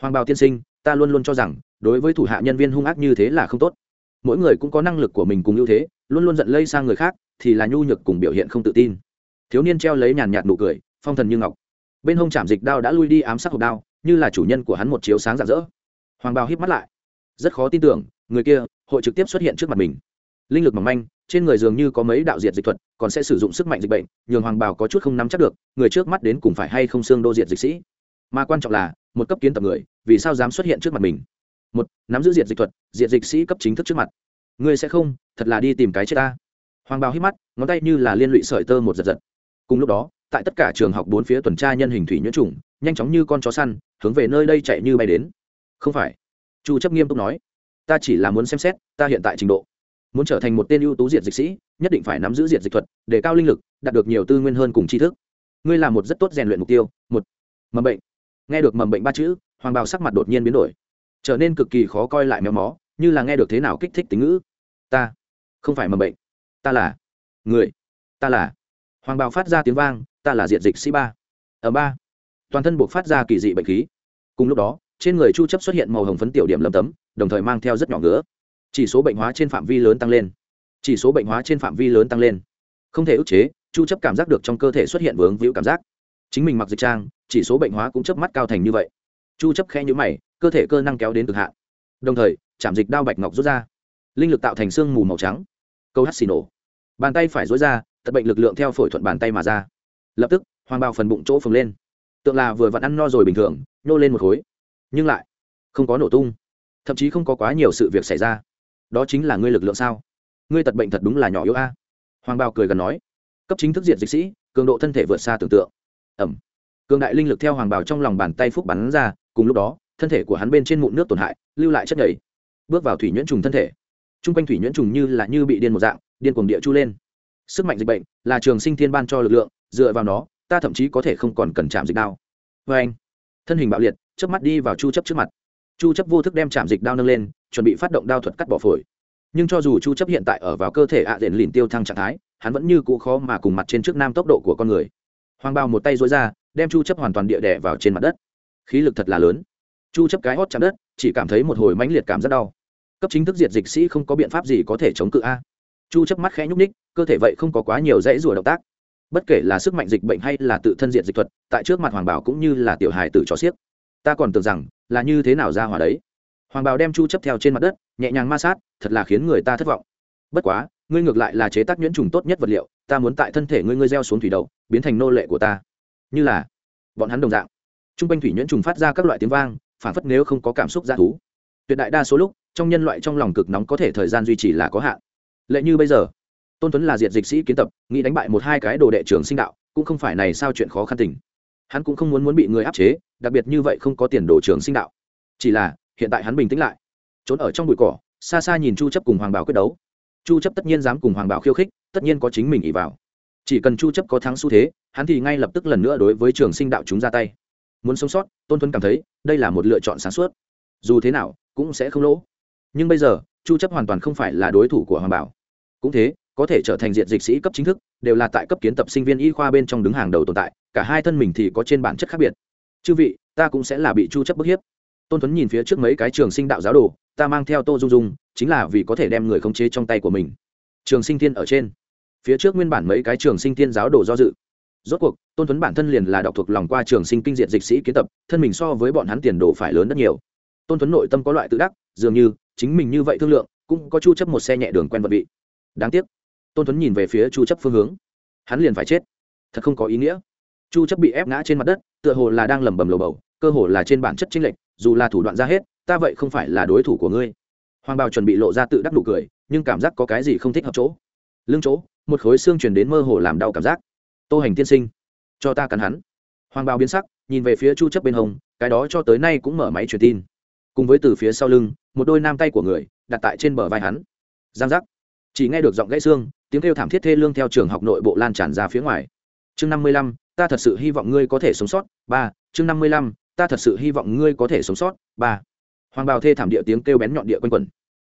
Hoàng bào tiên sinh, ta luôn luôn cho rằng, đối với thủ hạ nhân viên hung ác như thế là không tốt. Mỗi người cũng có năng lực của mình cùng ưu thế, luôn luôn giận lây sang người khác, thì là nhu nhược cùng biểu hiện không tự tin thiếu niên treo lấy nhàn nhạt nụ cười, phong thần như ngọc. Bên hông chạm dịch đao đã lui đi ám sát hộp đao, như là chủ nhân của hắn một chiếu sáng rạng rỡ. Hoàng bào híp mắt lại. Rất khó tin tưởng, người kia, hội trực tiếp xuất hiện trước mặt mình. Linh lực mỏng manh, trên người dường như có mấy đạo diệt dịch thuật, còn sẽ sử dụng sức mạnh dịch bệnh, nhường hoàng bào có chút không nắm chắc được, người trước mắt đến cùng phải hay không xương đô diệt dịch sĩ. Mà quan trọng là, một cấp kiến tập người, vì sao dám xuất hiện trước mặt mình? Một, nắm giữ diệt dịch thuật, diệt dịch sĩ cấp chính thức trước mặt. Ngươi sẽ không, thật là đi tìm cái chết ta. Hoàng bào hít mắt, ngón tay như là liên lụy sợi tơ một giật giật cùng lúc đó, tại tất cả trường học bốn phía tuần tra nhân hình thủy nhuyễn trùng, nhanh chóng như con chó săn, hướng về nơi đây chạy như bay đến. Không phải. Chu chấp nghiêm túc nói, ta chỉ là muốn xem xét, ta hiện tại trình độ. Muốn trở thành một tên ưu tú diệt dịch sĩ, nhất định phải nắm giữ diệt dịch thuật để cao linh lực, đạt được nhiều tư nguyên hơn cùng tri thức. Ngươi là một rất tốt rèn luyện mục tiêu. Một. Mầm bệnh. Nghe được mầm bệnh ba chữ, hoàng bào sắc mặt đột nhiên biến đổi. Trở nên cực kỳ khó coi lại méo mó, như là nghe được thế nào kích thích tính ngữ. Ta. Không phải mầm bệnh. Ta là người. Ta là hoàng bào phát ra tiếng vang, ta là diện dịch sĩ ba. Ở ba. Toàn thân buộc phát ra kỳ dị bệnh khí. Cùng lúc đó, trên người chu chấp xuất hiện màu hồng phấn tiểu điểm lấm tấm, đồng thời mang theo rất nhỏ ngứa. Chỉ số bệnh hóa trên phạm vi lớn tăng lên. Chỉ số bệnh hóa trên phạm vi lớn tăng lên. Không thể ức chế, chu chấp cảm giác được trong cơ thể xuất hiện vướng víu cảm giác. Chính mình mặc dịch trang, chỉ số bệnh hóa cũng chớp mắt cao thành như vậy. Chu chấp khẽ nhíu mày, cơ thể cơ năng kéo đến cực hạn. Đồng thời, chạm dịch đao bạch ngọc rút ra. Linh lực tạo thành xương mù màu trắng. Câu hắt xì nổ. Bàn tay phải rối ra tật bệnh lực lượng theo phổi thuận bàn tay mà ra. Lập tức, hoàng bao phần bụng chỗ phồng lên. Tượng là vừa vặn ăn no rồi bình thường, nhô lên một khối. Nhưng lại không có nổ tung. Thậm chí không có quá nhiều sự việc xảy ra. Đó chính là ngươi lực lượng sao? Ngươi tật bệnh thật đúng là nhỏ yếu a. Hoàng bao cười gần nói. Cấp chính thức diện dịch sĩ, cường độ thân thể vượt xa tưởng tượng. Ẩm. Cường đại linh lực theo hoàng bào trong lòng bàn tay phúc bắn ra, cùng lúc đó, thân thể của hắn bên trên mụn nước tổn hại, lưu lại chất nhảy bước vào thủy nhuyễn trùng thân thể. T r u n g quanh thủy nhuyễn trùng như là như bị điên một dạng, điên cuồng địa chu lên sức mạnh dịch bệnh là trường sinh thiên ban cho lực lượng, dựa vào nó, ta thậm chí có thể không còn cần chạm dịch đao. Vê anh, thân hình bạo liệt, chớp mắt đi vào chu chấp trước mặt. Chu chấp vô thức đem chạm dịch đao nâng lên, chuẩn bị phát động đao thuật cắt bỏ phổi. Nhưng cho dù chu chấp hiện tại ở vào cơ thể ạ à đền lìn tiêu thăng trạng thái, hắn vẫn như cũ khó mà cùng mặt trên trước nam tốc độ của con người. Hoàng bao một tay dối ra, đem chu chấp hoàn toàn địa đẻ vào trên mặt đất. Khí lực thật là lớn. Chu chấp cái hót chạm đất, chỉ cảm thấy một hồi mãnh liệt cảm rất đau. Cấp chính thức diệt dịch sĩ không có biện pháp gì có thể chống cự a chu chấp mắt khẽ nhúc ních cơ thể vậy không có quá nhiều dãy rùa động tác. Bất kể là sức mạnh dịch bệnh hay là tự thân diện dịch thuật, tại trước mặt hoàng bảo cũng như là tiểu hài tử cho xiếc. Ta còn tưởng rằng là như thế nào ra hỏa đấy. Hoàng bảo đem chu chấp theo trên mặt đất, nhẹ nhàng ma sát, thật là khiến người ta thất vọng. Bất quá, ngươi ngược lại là chế tác nhuyễn trùng tốt nhất vật liệu, ta muốn tại thân thể ngươi ngươi gieo xuống thủy đậu, biến thành nô lệ của ta. Như là bọn hắn đồng dạng. Trung quanh thủy nhuyễn trùng phát ra các loại tiếng vang, phản phất nếu không có cảm xúc g thú. Tuyệt đại đa số lúc, trong nhân loại trong lòng cực nóng có thể thời gian duy trì là có hạn lệ như bây giờ, tôn tuấn là diệt dịch sĩ kiến tập, nghĩ đánh bại một hai cái đồ đệ trường sinh đạo, cũng không phải này sao chuyện khó khăn tình. Hắn cũng không muốn muốn bị người áp chế, đặc biệt như vậy không có tiền đồ trường sinh đạo. Chỉ là, hiện tại hắn bình tĩnh lại. Trốn ở trong bụi cỏ, xa xa nhìn chu chấp cùng hoàng bảo quyết đấu. Chu chấp tất nhiên dám cùng hoàng bảo khiêu khích, tất nhiên có chính mình ỉ vào. Chỉ cần chu chấp có thắng xu thế, hắn thì ngay lập tức lần nữa đối với trường sinh đạo chúng ra tay. Muốn sống sót, tôn tuấn cảm thấy, đây là một lựa chọn sáng suốt. Dù thế nào, cũng sẽ không lỗ. Nhưng bây giờ, chu chấp hoàn toàn không phải là đối thủ của hoàng bảo cũng thế, có thể trở thành diện dịch sĩ cấp chính thức, đều là tại cấp kiến tập sinh viên y khoa bên trong đứng hàng đầu tồn tại, cả hai thân mình thì có trên bản chất khác biệt. Chư vị, ta cũng sẽ là bị chu chấp bức hiếp. Tôn tuấn nhìn phía trước mấy cái trường sinh đạo giáo đồ, ta mang theo tô dung dung, chính là vì có thể đem người khống chế trong tay của mình. Trường sinh thiên ở trên. Phía trước nguyên bản mấy cái trường sinh thiên giáo đồ do dự. Rốt cuộc, tôn tuấn bản thân liền là đọc thuộc lòng qua trường sinh kinh diện dịch sĩ kiến tập, thân mình so với bọn hắn tiền đồ phải lớn rất nhiều. Tôn tuấn nội tâm có loại tự đắc, dường như, chính mình như vậy thương lượng, cũng có chu chấp một xe nhẹ đường quen vật vị đáng tiếc. Tôn tuấn nhìn về phía chu chấp phương hướng. Hắn liền phải chết. Thật không có ý nghĩa. Chu chấp bị ép ngã trên mặt đất, tựa hồ là đang lẩm bẩm lầu bầu, cơ hồ là trên bản chất chính lệnh dù là thủ đoạn ra hết, ta vậy không phải là đối thủ của ngươi. Hoàng bào chuẩn bị lộ ra tự đắc đủ cười, nhưng cảm giác có cái gì không thích hợp chỗ. Lưng chỗ, một khối xương truyền đến mơ hồ làm đau cảm giác. Tô hành tiên sinh, cho ta cắn hắn. Hoàng bào biến sắc, nhìn về phía chu chấp bên hông, cái đó cho tới nay cũng mở máy truyền tin. Cùng với từ phía sau lưng, một đôi nam tay của người, đặt tại trên bờ vai hắn. Giang giác chỉ nghe được giọng gãy xương tiếng kêu thảm thiết thê lương theo trường học nội bộ lan tràn ra phía ngoài. Chương 55, ta thật sự hy vọng ngươi có thể sống sót. Ba chương 55, ta thật sự hy vọng ngươi có thể sống sót. Ba. Hoàng bào thê thảm địa tiếng kêu bén nhọn địa quanh quẩn.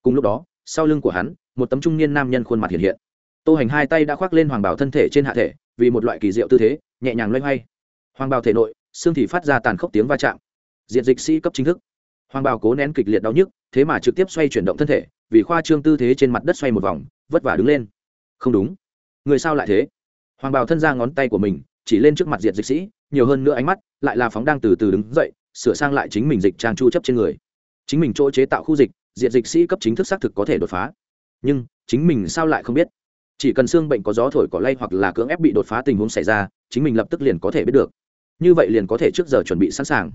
Cùng lúc đó sau lưng của hắn một tấm trung niên nam nhân khuôn mặt hiện hiện. Tô hành hai tay đã khoác lên hoàng bào thân thể trên hạ thể vì một loại kỳ diệu tư thế nhẹ nhàng loay hoay. Hoàng bào thể nội xương thì phát ra tàn khốc tiếng va chạm. Diện dịch sĩ cấp chính thức. Hoàng bào cố nén kịch liệt đau nhức thế mà trực tiếp xoay chuyển động thân thể, vì khoa trương tư thế trên mặt đất xoay một vòng, vất vả đứng lên. Không đúng. Người sao lại thế? Hoàng bào thân ra ngón tay của mình, chỉ lên trước mặt diệt dịch sĩ, nhiều hơn nữa ánh mắt, lại là phóng đang từ từ đứng dậy, sửa sang lại chính mình dịch trang chu chấp trên người. Chính mình chỗ chế tạo khu dịch, diệt dịch sĩ cấp chính thức xác thực có thể đột phá. Nhưng, chính mình sao lại không biết? Chỉ cần xương bệnh có gió thổi cỏ lay hoặc là cưỡng ép bị đột phá tình huống xảy ra, chính mình lập tức liền có thể biết được. Như vậy liền có thể trước giờ chuẩn bị sẵn sàng.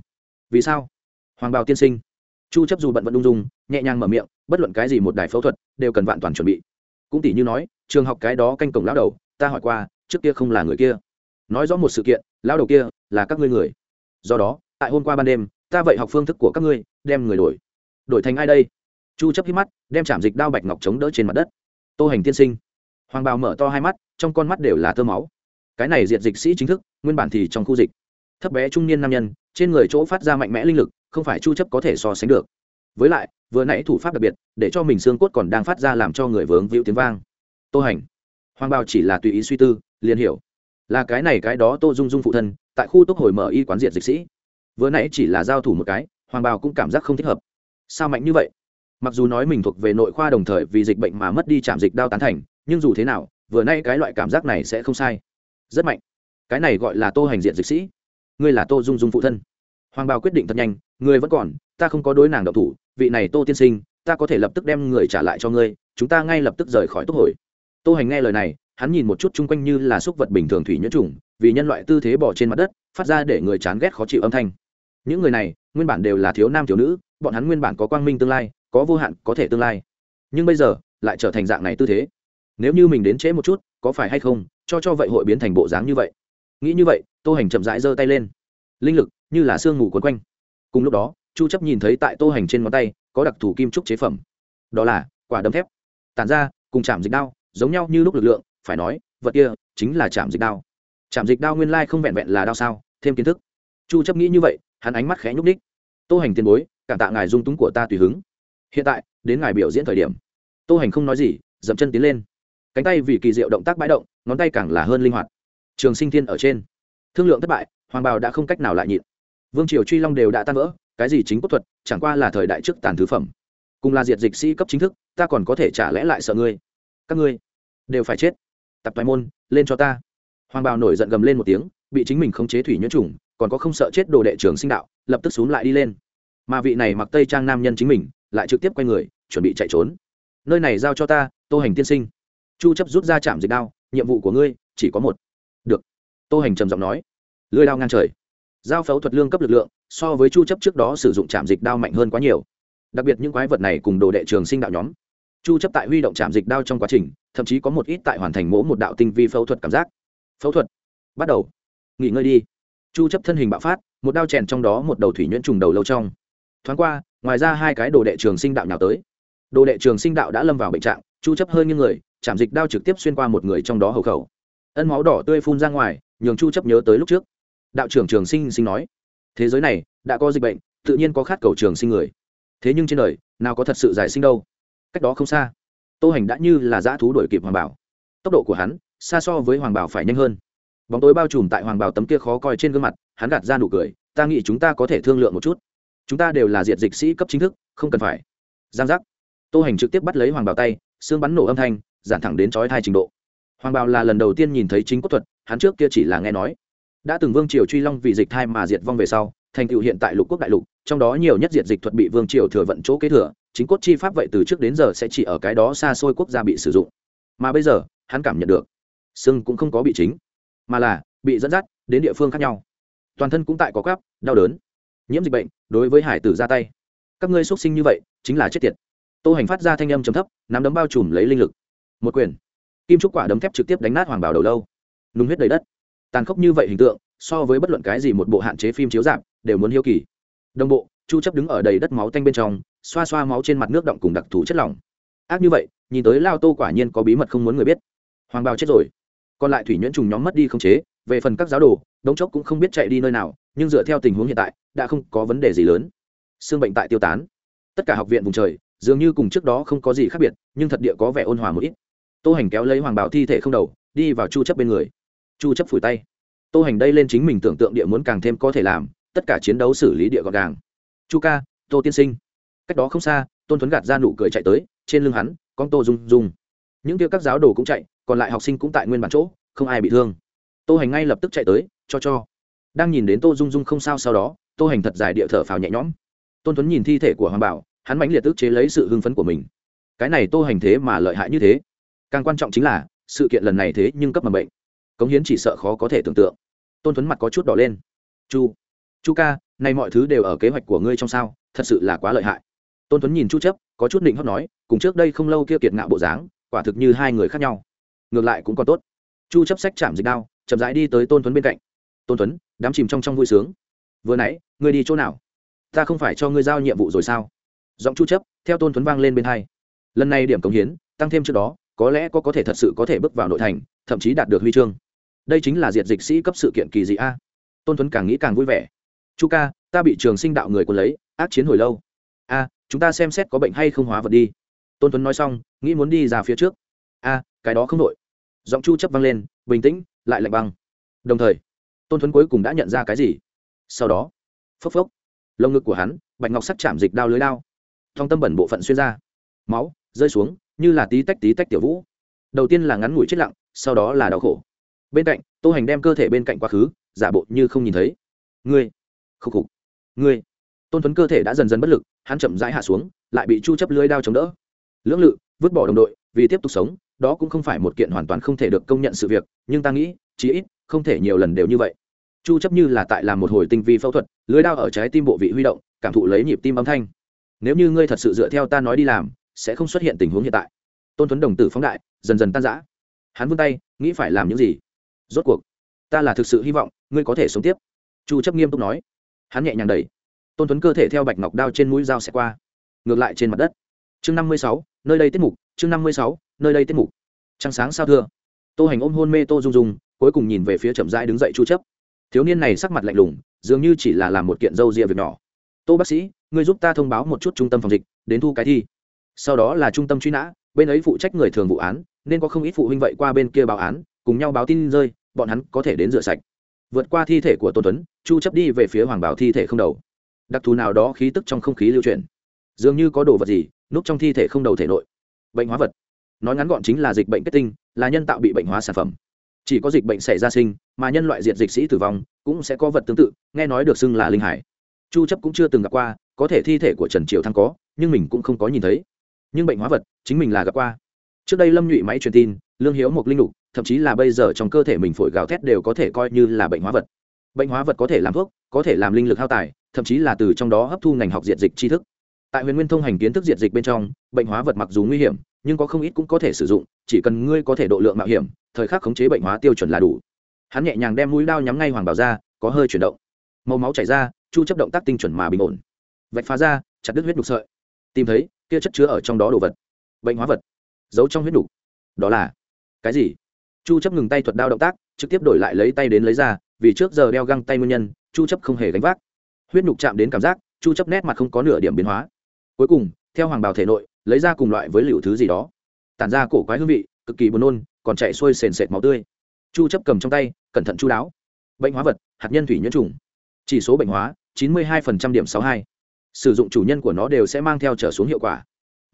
Vì sao? Hoàng bào tiên sinh chu chấp dù bận vận ung dung, nhẹ nhàng mở miệng, bất luận cái gì một đài phẫu thuật đều cần vạn toàn chuẩn bị. Cũng tỷ như nói, trường học cái đó canh cổng lão đầu, ta hỏi qua, trước kia không là người kia. Nói rõ một sự kiện, lão đầu kia là các ngươi người. Do đó, tại hôm qua ban đêm, ta vậy học phương thức của các ngươi, đem người đổi. Đổi thành ai đây? Chu chấp hít mắt, đem chạm dịch đao bạch ngọc chống đỡ trên mặt đất. Tô hành tiên sinh. Hoàng bào mở to hai mắt, trong con mắt đều là tơ máu. Cái này diệt dịch sĩ chính thức, nguyên bản thì trong khu dịch. Thấp bé trung niên nam nhân, trên người chỗ phát ra mạnh mẽ linh lực không phải chu chấp có thể so sánh được. Với lại, vừa nãy thủ pháp đặc biệt, để cho mình xương cốt còn đang phát ra làm cho người vướng víu tiếng vang. Tô hành. Hoàng bào chỉ là tùy ý suy tư, liền hiểu. Là cái này cái đó tô dung dung phụ thân, tại khu tốc hồi mở y quán diệt dịch sĩ. Vừa nãy chỉ là giao thủ một cái, hoàng bào cũng cảm giác không thích hợp. Sao mạnh như vậy? Mặc dù nói mình thuộc về nội khoa đồng thời vì dịch bệnh mà mất đi trạm dịch đao tán thành, nhưng dù thế nào, vừa nay cái loại cảm giác này sẽ không sai. Rất mạnh. Cái này gọi là tô hành diện dịch sĩ. Ngươi là tô dung dung phụ thân hoàng bào quyết định thật nhanh, người vẫn còn, ta không có đối nàng độc thủ, vị này tô tiên sinh, ta có thể lập tức đem người trả lại cho ngươi, chúng ta ngay lập tức rời khỏi tốc hồi. Tô hành nghe lời này, hắn nhìn một chút chung quanh như là xúc vật bình thường thủy nhuyễn trùng, vì nhân loại tư thế bỏ trên mặt đất, phát ra để người chán ghét khó chịu âm thanh. Những người này, nguyên bản đều là thiếu nam thiếu nữ, bọn hắn nguyên bản có quang minh tương lai, có vô hạn, có thể tương lai. Nhưng bây giờ, lại trở thành dạng này tư thế. Nếu như mình đến trễ một chút, có phải hay không, cho cho vậy hội biến thành bộ dáng như vậy. Nghĩ như vậy, tô hành chậm rãi giơ tay lên. Linh lực như là sương mù quấn quanh. Cùng lúc đó, chu chấp nhìn thấy tại tô hành trên ngón tay có đặc thù kim trúc chế phẩm. Đó là quả đấm thép. Tản ra cùng chạm dịch đao, giống nhau như lúc lực lượng, phải nói, vật kia chính là chạm dịch đao. Chạm dịch đao nguyên lai không vẹn vẹn là đao sao, thêm kiến thức. Chu chấp nghĩ như vậy, hắn ánh mắt khẽ nhúc đích tô hành tiền bối, cảm tạ ngài dung túng của ta tùy hứng. Hiện tại, đến ngài biểu diễn thời điểm. Tô hành không nói gì, dậm chân tiến lên. Cánh tay vì kỳ diệu động tác bãi động, ngón tay càng là hơn linh hoạt. Trường sinh thiên ở trên. Thương lượng thất bại, hoàng bào đã không cách nào lại nhịn vương triều truy long đều đã tan vỡ, cái gì chính quốc thuật, chẳng qua là thời đại trước tàn thứ phẩm. Cùng là diệt dịch sĩ cấp chính thức, ta còn có thể trả lẽ lại sợ ngươi. Các ngươi đều phải chết. Tập toái môn, lên cho ta. Hoàng bào nổi giận gầm lên một tiếng, bị chính mình khống chế thủy nhuyễn trùng, còn có không sợ chết đồ đệ trưởng sinh đạo, lập tức xuống lại đi lên. Mà vị này mặc tây trang nam nhân chính mình, lại trực tiếp quay người, chuẩn bị chạy trốn. Nơi này giao cho ta, tô hành tiên sinh. Chu chấp rút ra chạm dịch đao, nhiệm vụ của ngươi chỉ có một. Được. Tô hành trầm giọng nói. Lưỡi đao ngang trời giao phẫu thuật lương cấp lực lượng, so với chu chấp trước đó sử dụng chạm dịch đao mạnh hơn quá nhiều. Đặc biệt những quái vật này cùng đồ đệ trường sinh đạo nhóm. Chu chấp tại huy động chạm dịch đao trong quá trình, thậm chí có một ít tại hoàn thành mỗ một đạo tinh vi phẫu thuật cảm giác. Phẫu thuật. Bắt đầu. Nghỉ ngơi đi. Chu chấp thân hình bạo phát, một đao chèn trong đó một đầu thủy nhuyễn trùng đầu lâu trong. Thoáng qua, ngoài ra hai cái đồ đệ trường sinh đạo nhào tới. Đồ đệ trường sinh đạo đã lâm vào bệnh trạng, chu chấp hơi như người chạm dịch đao trực tiếp xuyên qua một người trong đó hầu khẩu. Ân máu đỏ tươi phun ra ngoài, nhường chu chấp nhớ tới lúc trước đạo trưởng trường sinh sinh nói, thế giới này đã có dịch bệnh, tự nhiên có khát cầu trường sinh người. Thế nhưng trên đời, nào có thật sự giải sinh đâu. Cách đó không xa, tô hành đã như là dã thú đuổi kịp hoàng bảo. Tốc độ của hắn, xa so với hoàng bảo phải nhanh hơn. Bóng tối bao trùm tại hoàng bảo tấm kia khó coi trên gương mặt, hắn gạt ra nụ cười, ta nghĩ chúng ta có thể thương lượng một chút. Chúng ta đều là diệt dịch sĩ cấp chính thức, không cần phải. Giang giác. Tô hành trực tiếp bắt lấy hoàng bảo tay, xương bắn nổ âm thanh, giản thẳng đến chói thai trình độ. Hoàng bảo là lần đầu tiên nhìn thấy chính cốt thuật, hắn trước kia chỉ là nghe nói đã từng vương triều truy long vì dịch thai mà diệt vong về sau, thành tựu hiện tại lục quốc đại lục, trong đó nhiều nhất diệt dịch thuật bị vương triều thừa vận chỗ kế thừa, chính cốt chi pháp vậy từ trước đến giờ sẽ chỉ ở cái đó xa xôi quốc gia bị sử dụng. Mà bây giờ, hắn cảm nhận được, xương cũng không có bị chính, mà là bị dẫn dắt đến địa phương khác nhau. Toàn thân cũng tại có gáp đau đớn. Nhiễm dịch bệnh, đối với hải tử ra tay. Các ngươi xuất sinh như vậy, chính là chết tiệt. Tô hành phát ra thanh âm trầm thấp, nắm đấm bao trùm lấy linh lực. Một quyền. Kim trúc quả đấm thép trực tiếp đánh nát hoàng bảo đầu lâu. Nung huyết đầy đất tàn khốc như vậy hình tượng, so với bất luận cái gì một bộ hạn chế phim chiếu giảm đều muốn hiếu kỳ. Đồng bộ, chu chấp đứng ở đầy đất máu tanh bên trong, xoa xoa máu trên mặt nước động cùng đặc thù chất lỏng. Ác như vậy, nhìn tới lao tô quả nhiên có bí mật không muốn người biết. Hoàng bào chết rồi. Còn lại thủy nhuyễn trùng nhóm mất đi không chế, về phần các giáo đồ, đống chốc cũng không biết chạy đi nơi nào, nhưng dựa theo tình huống hiện tại, đã không có vấn đề gì lớn. Xương bệnh tại tiêu tán. Tất cả học viện vùng trời, dường như cùng trước đó không có gì khác biệt, nhưng thật địa có vẻ ôn hòa một ít. Tô hành kéo lấy hoàng bảo thi thể không đầu, đi vào chu chấp bên người chu chấp phủi tay. Tô hành đây lên chính mình tưởng tượng địa muốn càng thêm có thể làm, tất cả chiến đấu xử lý địa gọn gàng. Chu ca, tô tiên sinh. Cách đó không xa, tôn thuấn gạt ra nụ cười chạy tới, trên lưng hắn, con tô dung dung. Những kia các giáo đồ cũng chạy, còn lại học sinh cũng tại nguyên bản chỗ, không ai bị thương. Tô hành ngay lập tức chạy tới, cho cho. Đang nhìn đến tô dung dung không sao sau đó, tô hành thật dài địa thở phào nhẹ nhõm. Tôn tuấn nhìn thi thể của hoàng bảo, hắn mãnh liệt tức chế lấy sự hưng phấn của mình. Cái này tô hành thế mà lợi hại như thế. Càng quan trọng chính là, sự kiện lần này thế nhưng cấp mầm bệnh cống hiến chỉ sợ khó có thể tưởng tượng. Tôn tuấn mặt có chút đỏ lên. Chu chu ca nay mọi thứ đều ở kế hoạch của ngươi trong sao, thật sự là quá lợi hại. Tôn tuấn nhìn chu chấp, có chút định hót nói, cùng trước đây không lâu kia kiệt ngạo bộ dáng, quả thực như hai người khác nhau. Ngược lại cũng còn tốt. Chu chấp sách chạm dịch đao, chậm rãi đi tới tôn tuấn bên cạnh. Tôn tuấn đám chìm trong trong vui sướng. Vừa nãy, ngươi đi chỗ nào? Ta không phải cho ngươi giao nhiệm vụ rồi sao? Giọng chu chấp, theo tôn tuấn vang lên bên hai. Lần này điểm cống hiến, tăng thêm trước đó, có lẽ có có thể thật sự có thể bước vào nội thành, thậm chí đạt được huy chương đây chính là diệt dịch sĩ cấp sự kiện kỳ dị a. Tôn tuấn càng nghĩ càng vui vẻ. Chu ca ta bị trường sinh đạo người quân lấy ác chiến hồi lâu. A chúng ta xem xét có bệnh hay không hóa vật đi. Tôn tuấn nói xong nghĩ muốn đi ra phía trước. A cái đó không đội giọng chu chấp vang lên bình tĩnh lại lạnh băng. Đồng thời tôn tuấn cuối cùng đã nhận ra cái gì? Sau đó phốc phốc lồng ngực của hắn bạch ngọc sắc chạm dịch đao lưới lao, trong tâm bẩn bộ phận xuyên ra. Máu rơi xuống như là tí tách tí tách tiểu vũ. Đầu tiên là ngắn ngủi chết lặng sau đó là đau khổ bên cạnh, tô hành đem cơ thể bên cạnh quá khứ, giả bộ như không nhìn thấy. Ngươi khúc khục, ngươi. Tôn tuấn cơ thể đã dần dần bất lực, hắn chậm rãi hạ xuống, lại bị chu chấp lưới đao chống đỡ. Lưỡng lự, vứt bỏ đồng đội, vì tiếp tục sống, đó cũng không phải một kiện hoàn toàn không thể được công nhận sự việc, nhưng ta nghĩ, chí ít, không thể nhiều lần đều như vậy. Chu chấp như là tại làm một hồi tinh vi phẫu thuật, lưới đao ở trái tim bộ vị huy động, cảm thụ lấy nhịp tim âm thanh. Nếu như ngươi thật sự dựa theo ta nói đi làm, sẽ không xuất hiện tình huống hiện tại. Tôn tuấn đồng tử phóng đại, dần dần tan rã. Hắn vươn tay, nghĩ phải làm những gì? Rốt cuộc, ta là thực sự hy vọng ngươi có thể sống tiếp. Chu chấp nghiêm túc nói. Hắn nhẹ nhàng đẩy. Tôn tuấn cơ thể theo bạch ngọc đao trên mũi dao sẽ qua, ngược lại trên mặt đất. Chương năm mươi sáu, nơi đây tiết mục, chương năm mươi sáu, nơi đây tiết mục. Trăng sáng sao thưa. Tô hành ôm hôn mê tô dung dung, cuối cùng nhìn về phía chậm rãi đứng dậy chu chấp. Thiếu niên này sắc mặt lạnh lùng, dường như chỉ là làm một kiện dâu ria việc nhỏ. Tô bác sĩ, ngươi giúp ta thông báo một chút trung tâm phòng dịch, đến thu cái thi. Sau đó là trung tâm truy nã, bên ấy phụ trách người thường vụ án, nên có không ít phụ huynh vậy qua bên kia báo án cùng nhau báo tin rơi, bọn hắn có thể đến rửa sạch. Vượt qua thi thể của tôn tuấn, chu chấp đi về phía hoàng bảo thi thể không đầu. Đặc thù nào đó khí tức trong không khí lưu chuyển. Dường như có đồ vật gì, núp trong thi thể không đầu thể nội. Bệnh hóa vật. Nói ngắn gọn chính là dịch bệnh kết tinh, là nhân tạo bị bệnh hóa sản phẩm. Chỉ có dịch bệnh xảy ra sinh, mà nhân loại diệt dịch sĩ tử vong, cũng sẽ có vật tương tự, nghe nói được xưng là linh hải. Chu chấp cũng chưa từng gặp qua, có thể thi thể của trần triều thăng có, nhưng mình cũng không có nhìn thấy. Nhưng bệnh hóa vật, chính mình là gặp qua. Trước đây lâm nhụy máy truyền tin, lương hiếu một linh lục thậm chí là bây giờ trong cơ thể mình phổi gào thét đều có thể coi như là bệnh hóa vật. Bệnh hóa vật có thể làm thuốc, có thể làm linh lực hao tài, thậm chí là từ trong đó hấp thu ngành học diệt dịch tri thức. Tại huyền nguyên thông hành kiến thức diệt dịch bên trong, bệnh hóa vật mặc dù nguy hiểm, nhưng có không ít cũng có thể sử dụng, chỉ cần ngươi có thể độ lượng mạo hiểm, thời khắc khống chế bệnh hóa tiêu chuẩn là đủ. Hắn nhẹ nhàng đem mũi đao nhắm ngay hoàng bảo ra, có hơi chuyển động. Màu máu chảy ra, chu chấp động tác tinh chuẩn mà bình ổn. Vạch phá ra, chặt đứt huyết đục sợi. Tìm thấy, kia chất chứa ở trong đó đồ vật. Bệnh hóa vật. Giấu trong huyết đục đó là cái gì? Chu chấp ngừng tay thuật đao động tác, trực tiếp đổi lại lấy tay đến lấy ra, vì trước giờ đeo găng tay nguyên nhân, chu chấp không hề gánh vác. Huyết nhục chạm đến cảm giác, chu chấp nét mặt không có nửa điểm biến hóa. Cuối cùng, theo hoàng bào thể nội, lấy ra cùng loại với liệu thứ gì đó. Tản ra cổ quái hương vị, cực kỳ buồn nôn, còn chạy xuôi sền sệt máu tươi. Chu chấp cầm trong tay, cẩn thận chu đáo. Bệnh hóa vật, hạt nhân thủy nhuyễn trùng. Chỉ số bệnh hóa 92% điểm 62. sử dụng chủ nhân của nó đều sẽ mang theo trở xuống hiệu quả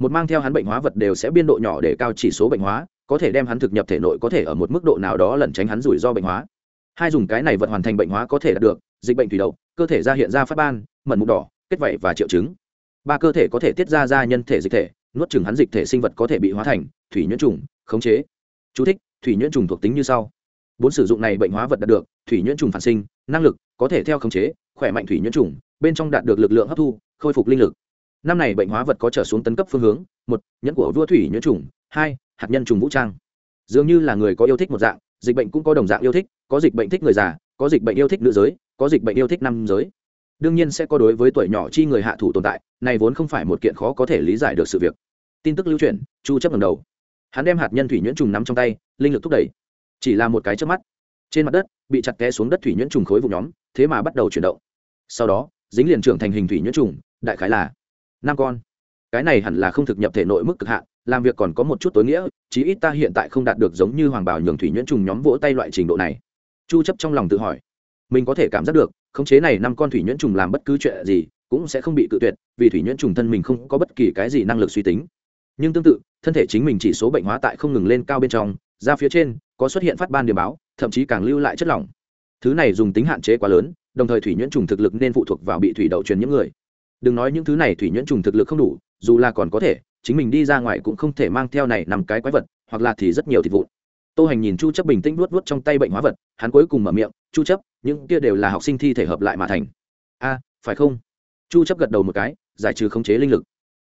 một mang theo hắn bệnh hóa vật đều sẽ biên độ nhỏ để cao chỉ số bệnh hóa có thể đem hắn thực nhập thể nội có thể ở một mức độ nào đó lẩn tránh hắn rủi ro bệnh hóa. Hai dùng cái này vật hoàn thành bệnh hóa có thể đạt được dịch bệnh thủy đậu cơ thể ra hiện ra phát ban mẩn mục đỏ kết vẩy và triệu chứng. Ba cơ thể có thể tiết ra ra nhân thể dịch thể nuốt chừng hắn dịch thể sinh vật có thể bị hóa thành thủy nhuyễn trùng khống chế. Chú thích, thủy nhuyễn trùng thuộc tính như sau. Bốn sử dụng này bệnh hóa vật đạt được thủy nhuyễn trùng phản sinh năng lực có thể theo khống chế khỏe mạnh thủy nhuyễn trùng bên trong đạt được lực lượng hấp thu khôi phục linh lực năm này bệnh hóa vật có trở xuống tấn cấp phương hướng, một, nhẫn của vua thủy nhuyễn trùng, hai, hạt nhân trùng vũ trang. Dường như là người có yêu thích một dạng, dịch bệnh cũng có đồng dạng yêu thích, có dịch bệnh thích người già, có dịch bệnh yêu thích nữ giới, có dịch bệnh yêu thích nam giới. Đương nhiên sẽ có đối với tuổi nhỏ chi người hạ thủ tồn tại, này vốn không phải một kiện khó có thể lý giải được sự việc. Tin tức lưu truyền, chu chấp lần đầu. Hắn đem hạt nhân thủy nhuyễn trùng nắm trong tay, linh lực thúc đẩy. Chỉ là một cái chớp mắt, trên mặt đất bị chặt té xuống đất thủy nhuyễn trùng khối vụ nhóm, thế mà bắt đầu chuyển động. Sau đó, dính liền trưởng thành hình thủy nhuyễn trùng, đại khái là năm con. Cái này hẳn là không thực nhập thể nội mức cực hạn, làm việc còn có một chút tối nghĩa, chí ít ta hiện tại không đạt được giống như hoàng bảo nhường thủy nhuyễn trùng nhóm vỗ tay loại trình độ này. Chu chấp trong lòng tự hỏi. Mình có thể cảm giác được, khống chế này năm con thủy nhuyễn trùng làm bất cứ chuyện gì, cũng sẽ không bị tự tuyệt, vì thủy nhuyễn trùng thân mình không có bất kỳ cái gì năng lực suy tính. Nhưng tương tự, thân thể chính mình chỉ số bệnh hóa tại không ngừng lên cao bên trong ra phía trên có xuất hiện phát ban điểm báo, thậm chí càng lưu lại chất lỏng. Thứ này dùng tính hạn chế quá lớn, đồng thời thủy nhuyễn trùng thực lực nên phụ thuộc vào bị thủy đậu truyền những người đừng nói những thứ này thủy nhuyễn trùng thực lực không đủ, dù là còn có thể, chính mình đi ra ngoài cũng không thể mang theo này nằm cái quái vật, hoặc là thì rất nhiều thịt vụn. Tô hành nhìn chu chấp bình tĩnh vuốt vuốt trong tay bệnh hóa vật, hắn cuối cùng mở miệng, chu chấp, những kia đều là học sinh thi thể hợp lại mà thành. A, phải không? Chu chấp gật đầu một cái, giải trừ khống chế linh lực.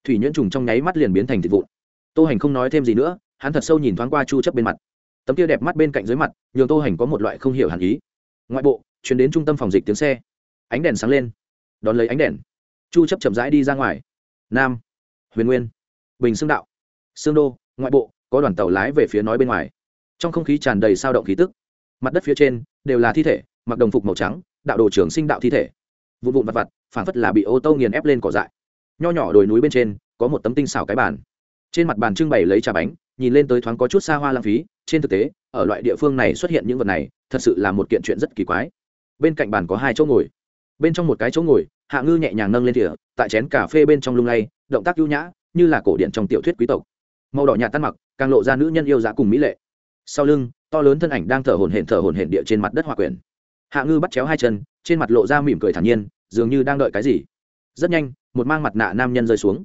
Thủy nhuyễn trùng trong nháy mắt liền biến thành thịt vụn. Tô hành không nói thêm gì nữa, hắn thật sâu nhìn thoáng qua chu chấp bên mặt. Tấm kia đẹp mắt bên cạnh dưới mặt, nhường tô hành có một loại không hiểu hẳn ý. Ngoại bộ, chuyển đến trung tâm phòng dịch tiếng xe. Ánh đèn sáng lên. Đón lấy ánh đèn chu chấp chậm rãi đi ra ngoài. Nam, huyền nguyên, bình xương đạo, xương đô, ngoại bộ, có đoàn tàu lái về phía nói bên ngoài. Trong không khí tràn đầy sao động khí tức. Mặt đất phía trên, đều là thi thể, mặc đồng phục màu trắng, đạo đồ trưởng sinh đạo thi thể. Vụn vụn vặt vặt, phảng phất là bị ô tô nghiền ép lên cỏ dại. Nho nhỏ đồi núi bên trên, có một tấm tinh xảo cái bàn. Trên mặt bàn trưng bày lấy trà bánh, nhìn lên tới thoáng có chút xa hoa lãng phí, trên thực tế, ở loại địa phương này xuất hiện những vật này, thật sự là một kiện chuyện rất kỳ quái. Bên cạnh bàn có hai chỗ ngồi. Bên trong một cái chỗ ngồi hạ ngư nhẹ nhàng nâng lên thìa, tại chén cà phê bên trong lung lay, động tác ưu nhã, như là cổ điện trong tiểu thuyết quý tộc. Màu đỏ nhạt tan mặc, càng lộ ra nữ nhân yêu giá cùng mỹ lệ. Sau lưng, to lớn thân ảnh đang thở hổn hển thở hổn hển địa trên mặt đất hòa quyển. Hạ ngư bắt chéo hai chân, trên mặt lộ ra mỉm cười thản nhiên, dường như đang đợi cái gì. Rất nhanh, một mang mặt nạ nam nhân rơi xuống.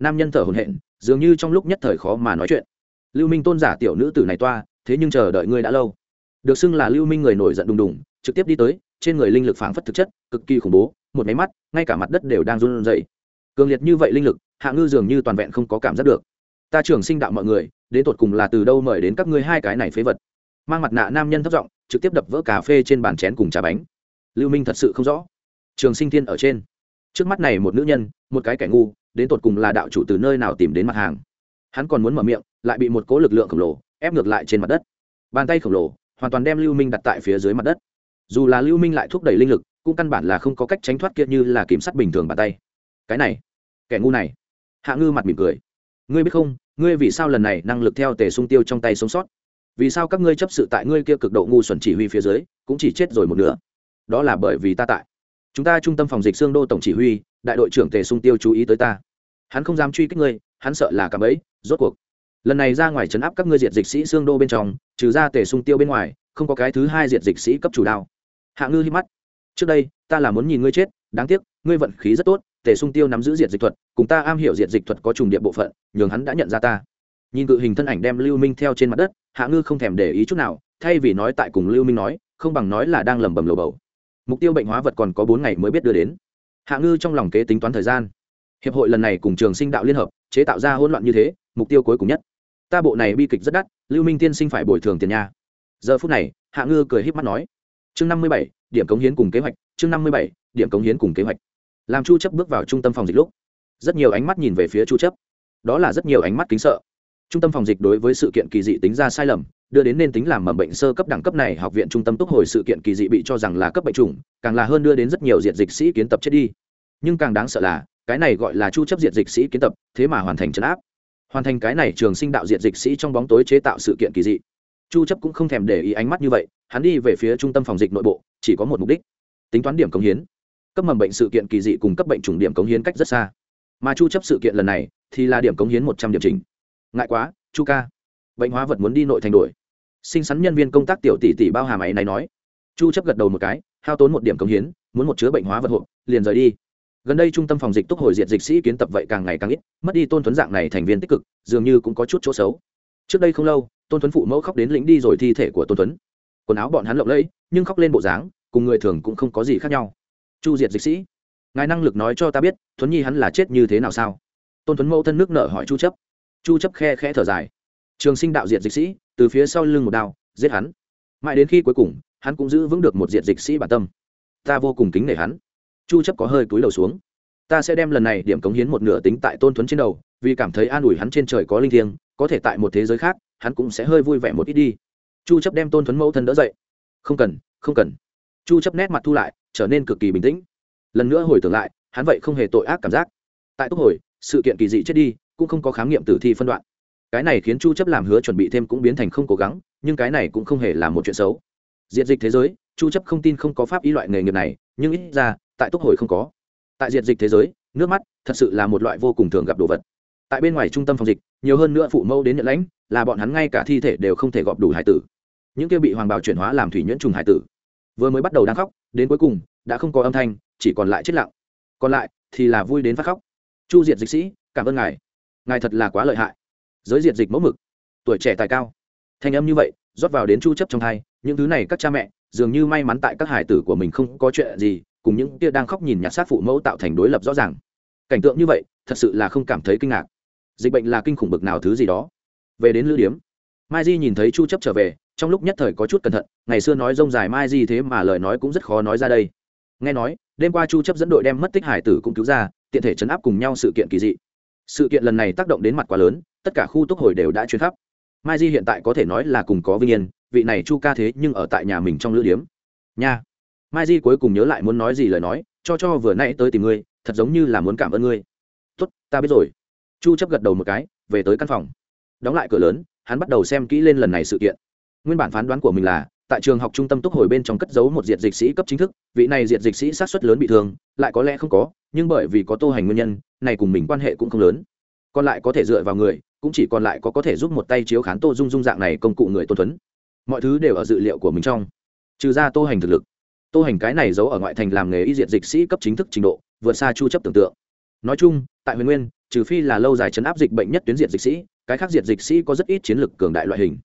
Nam nhân thở hổn hển, dường như trong lúc nhất thời khó mà nói chuyện. Lưu minh tôn giả tiểu nữ tử này toa, thế nhưng chờ đợi ngươi đã lâu. Được xưng là lưu minh người nổi giận đùng đùng, trực tiếp đi tới, trên người linh lực phảng phất thực chất, cực kỳ khủng bố một máy mắt, ngay cả mặt đất đều đang run rẩy. Cường liệt như vậy linh lực, hạ ngư dường như toàn vẹn không có cảm giác được. Ta trưởng sinh đạo mọi người, đến tột cùng là từ đâu mời đến các ngươi hai cái này phế vật? Mang mặt nạ nam nhân thất giọng, trực tiếp đập vỡ cà phê trên bàn chén cùng trà bánh. Lưu minh thật sự không rõ. Trường sinh thiên ở trên. Trước mắt này một nữ nhân, một cái kẻ ngu, đến tột cùng là đạo chủ từ nơi nào tìm đến mặt hàng? Hắn còn muốn mở miệng, lại bị một cố lực lượng khổng lồ, ép ngược lại trên mặt đất. Bàn tay khổng lồ, hoàn toàn đem lưu minh đặt tại phía dưới mặt đất. Dù là lưu minh lại thúc đẩy linh lực cũng căn bản là không có cách tránh thoát kia như là kiểm sắt bình thường bàn tay. Cái này, kẻ ngu này. Hạ ngư mặt mỉm cười. Ngươi biết không, ngươi vì sao lần này năng lực theo tề sung tiêu trong tay sống sót? Vì sao các ngươi chấp sự tại ngươi kia cực độ ngu xuẩn chỉ huy phía dưới, cũng chỉ chết rồi một nửa? Đó là bởi vì ta tại. Chúng ta trung tâm phòng dịch xương đô tổng chỉ huy, đại đội trưởng tề sung tiêu chú ý tới ta. Hắn không dám truy kích ngươi, hắn sợ là cảm ấy, rốt cuộc. Lần này ra ngoài chấn áp các ngươi diệt dịch sĩ xương đô bên trong, trừ ra tề sung tiêu bên ngoài, không có cái thứ hai diệt dịch sĩ cấp chủ đao hạ ngư hít mắt trước đây, ta là muốn nhìn ngươi chết, đáng tiếc, ngươi vận khí rất tốt, tề sung tiêu nắm giữ diệt dịch thuật, cùng ta am hiểu diệt dịch thuật có trùng địa bộ phận, nhường hắn đã nhận ra ta. Nhìn cự hình thân ảnh đem lưu minh theo trên mặt đất, hạ ngư không thèm để ý chút nào, thay vì nói tại cùng lưu minh nói, không bằng nói là đang lẩm bẩm lầu bầu. Mục tiêu bệnh hóa vật còn có bốn ngày mới biết đưa đến. Hạ ngư trong lòng kế tính toán thời gian. Hiệp hội lần này cùng trường sinh đạo liên hợp, chế tạo ra hỗn loạn như thế, mục tiêu cuối cùng nhất. Ta bộ này bi kịch rất đắt, lưu minh tiên sinh phải bồi thường tiền nhà. giờ phút này, hạ ngư cười híp mắt nói chương năm mươi bảy, điểm cống hiến cùng kế hoạch, chương năm mươi bảy, điểm cống hiến cùng kế hoạch. Làm chu chấp bước vào trung tâm phòng dịch lúc, rất nhiều ánh mắt nhìn về phía chu chấp. Đó là rất nhiều ánh mắt kính sợ. Trung tâm phòng dịch đối với sự kiện kỳ dị tính ra sai lầm, đưa đến nên tính làm mầm bệnh sơ cấp đẳng cấp này học viện trung tâm túc hồi sự kiện kỳ dị bị cho rằng là cấp bệnh chủng, càng là hơn đưa đến rất nhiều diện dịch sĩ kiến tập chết đi. Nhưng càng đáng sợ là, cái này gọi là chu chấp diện dịch sĩ kiến tập, thế mà hoàn thành chấn áp. Hoàn thành cái này trường sinh đạo diện dịch sĩ trong bóng tối chế tạo sự kiện kỳ dị. Chu chấp cũng không thèm để ý ánh mắt như vậy hắn đi về phía trung tâm phòng dịch nội bộ, chỉ có một mục đích, tính toán điểm cống hiến. Cấp mầm bệnh sự kiện kỳ dị cùng cấp bệnh chủng điểm cống hiến cách rất xa. Mà chu chấp sự kiện lần này thì là điểm cống hiến 100 điểm chỉnh. Ngại quá, chu ca. Bệnh hóa vật muốn đi nội thành đổi sinh sắn nhân viên công tác tiểu tỷ tỷ bao hà máy này nói. Chu chấp gật đầu một cái, hao tốn một điểm cống hiến, muốn một chứa bệnh hóa vật hộ, liền rời đi. Gần đây trung tâm phòng dịch túc hồi diệt dịch sĩ kiến tập vậy càng ngày càng ít, mất đi tôn tuấn dạng này thành viên tích cực, dường như cũng có chút chỗ xấu. Trước đây không lâu, tôn tuấn phụ mẫu khóc đến lĩnh đi rồi thi thể của tôn tuấn quần áo bọn hắn lộng lẫy, nhưng khóc lên bộ dáng, cùng người thường cũng không có gì khác nhau. Chu diệt dịch sĩ, ngài năng lực nói cho ta biết thuấn nhi hắn là chết như thế nào sao? Tôn tuấn mẫu thân nước nở hỏi chu chấp. Chu chấp khe khẽ thở dài. Trường sinh đạo diệt dịch sĩ, từ phía sau lưng một đao, giết hắn. Mãi đến khi cuối cùng, hắn cũng giữ vững được một diệt dịch sĩ bản tâm. Ta vô cùng kính nể hắn. Chu chấp có hơi cúi đầu xuống. Ta sẽ đem lần này điểm cống hiến một nửa tính tại tôn tuấn trên đầu, vì cảm thấy an ủi hắn trên trời có linh thiêng, có thể tại một thế giới khác, hắn cũng sẽ hơi vui vẻ một ít đi chu chấp đem tôn thuấn mẫu thân đỡ dậy. Không cần không cần. Chu chấp nét mặt thu lại, trở nên cực kỳ bình tĩnh. Lần nữa hồi tưởng lại, hắn vậy không hề tội ác cảm giác. Tại túc hồi, sự kiện kỳ dị chết đi, cũng không có khám nghiệm tử thi phân đoạn. Cái này khiến chu chấp làm hứa chuẩn bị thêm cũng biến thành không cố gắng, nhưng cái này cũng không hề là một chuyện xấu. Diệt dịch thế giới, chu chấp không tin không có pháp ý loại nghề nghiệp này, nhưng ít ra, tại túc hồi không có. Tại diệt dịch thế giới, nước mắt thật sự là một loại vô cùng thường gặp đồ vật. Tại bên ngoài trung tâm phòng dịch, nhiều hơn nữa phụ mẫu đến nhận lãnh, là bọn hắn ngay cả thi thể đều không thể gọp đủ hải tử những kia bị hoàng bào chuyển hóa làm thủy nhuyễn trùng hải tử, vừa mới bắt đầu đang khóc, đến cuối cùng, đã không có âm thanh, chỉ còn lại chết lặng. Còn lại thì là vui đến phát khóc. Chu diệt dịch sĩ, cảm ơn ngài. Ngài thật là quá lợi hại. Giới diệt dịch mẫu mực, tuổi trẻ tài cao. Thanh âm như vậy, rót vào đến chu chấp trong thai những thứ này các cha mẹ, dường như may mắn tại các hải tử của mình không có chuyện gì, cùng những kia đang khóc nhìn nhặt sát phụ mẫu tạo thành đối lập rõ ràng. Cảnh tượng như vậy, thật sự là không cảm thấy kinh ngạc. Dịch bệnh là kinh khủng bực nào thứ gì đó. Về đến lữ điếm, mai di nhìn thấy chu chấp trở về trong lúc nhất thời có chút cẩn thận, ngày xưa nói rông dài mai di thế mà lời nói cũng rất khó nói ra đây. Nghe nói, đêm qua chu chấp dẫn đội đem mất tích hải tử cũng cứu ra, tiện thể chấn áp cùng nhau sự kiện kỳ dị. Sự kiện lần này tác động đến mặt quá lớn, tất cả khu túc hồi đều đã chuyến khắp. Mai di hiện tại có thể nói là cùng có vinh yên, vị này chu ca thế nhưng ở tại nhà mình trong lữ điếm. Nha. Mai di cuối cùng nhớ lại muốn nói gì lời nói, cho cho vừa nãy tới tìm ngươi, thật giống như là muốn cảm ơn ngươi. Tốt, ta biết rồi. Chu chấp gật đầu một cái, về tới căn phòng. Đóng lại cửa lớn, hắn bắt đầu xem kỹ lên lần này sự kiện nguyên bản phán đoán của mình là, tại trường học trung tâm túc hồi bên trong cất giấu một diệt dịch sĩ cấp chính thức, vị này diệt dịch sĩ sát xuất lớn bị thương, lại có lẽ không có, nhưng bởi vì có tô hành nguyên nhân, này cùng mình quan hệ cũng không lớn. Còn lại có thể dựa vào người, cũng chỉ còn lại có có thể giúp một tay chiếu khán tô dung dung dạng này công cụ người tôn tuấn mọi thứ đều ở dự liệu của mình trong. Trừ ra tô hành thực lực. Tô hành cái này giấu ở ngoại thành làm nghề y diệt dịch sĩ cấp chính thức trình độ, vượt xa chu chấp tưởng tượng. Nói chung, tại huyền nguyên, trừ phi là lâu dài chấn áp dịch bệnh nhất tuyến diệt dịch sĩ, cái khác diệt dịch sĩ có rất ít chiến lược cường đại loại hình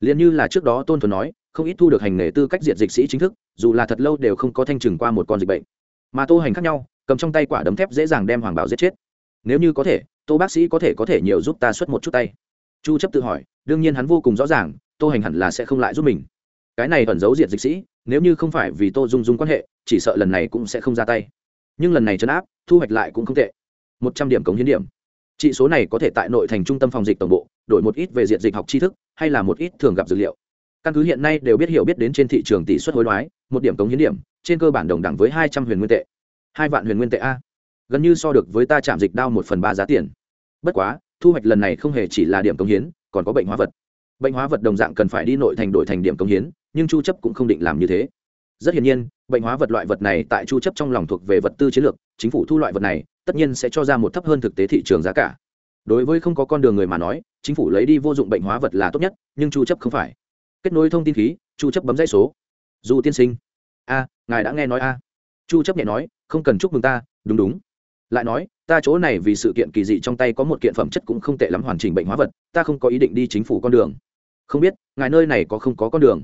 liền như là trước đó tôn thuần nói, không ít thu được hành nghề tư cách diệt dịch sĩ chính thức, dù là thật lâu đều không có thanh trừng qua một con dịch bệnh. Mà tô hành khác nhau, cầm trong tay quả đấm thép dễ dàng đem hoàng bảo giết chết. Nếu như có thể, tô bác sĩ có thể có thể nhiều giúp ta xuất một chút tay. Chu chấp tự hỏi, đương nhiên hắn vô cùng rõ ràng, tô hành hẳn là sẽ không lại giúp mình. Cái này ẩn giấu diệt dịch sĩ, nếu như không phải vì tô dung dung quan hệ, chỉ sợ lần này cũng sẽ không ra tay. Nhưng lần này chấn áp, thu hoạch lại cũng không tệ. Một trăm điểm cống hiến điểm trị số này có thể tại nội thành trung tâm phòng dịch tổng bộ, đổi một ít về diện dịch học tri thức, hay là một ít thường gặp dữ liệu. Căn cứ hiện nay đều biết hiểu biết đến trên thị trường tỷ suất hối đoái, một điểm cống hiến điểm, trên cơ bản đồng đẳng với hai trăm huyền nguyên tệ. Hai vạn huyền nguyên tệ a. Gần như so được với ta chạm dịch đao một phần ba giá tiền. Bất quá, thu hoạch lần này không hề chỉ là điểm cống hiến, còn có bệnh hóa vật. Bệnh hóa vật đồng dạng cần phải đi nội thành đổi thành điểm cống hiến, nhưng chu chấp cũng không định làm như thế. Rất hiển nhiên, bệnh hóa vật loại vật này tại chu chấp trong lòng thuộc về vật tư chiến lược, chính phủ thu loại vật này tất nhiên sẽ cho ra một thấp hơn thực tế thị trường giá cả. Đối với không có con đường người mà nói chính phủ lấy đi vô dụng bệnh hóa vật là tốt nhất nhưng chu chấp không phải. Kết nối thông tin khí chu chấp bấm dãy số. Dù tiên sinh. A ngài đã nghe nói a. Chu chấp nhẹ nói không cần chúc mừng ta đúng đúng. Lại nói ta chỗ này vì sự kiện kỳ dị trong tay có một kiện phẩm chất cũng không tệ lắm hoàn chỉnh bệnh hóa vật ta không có ý định đi chính phủ con đường. Không biết ngài nơi này có không có con đường?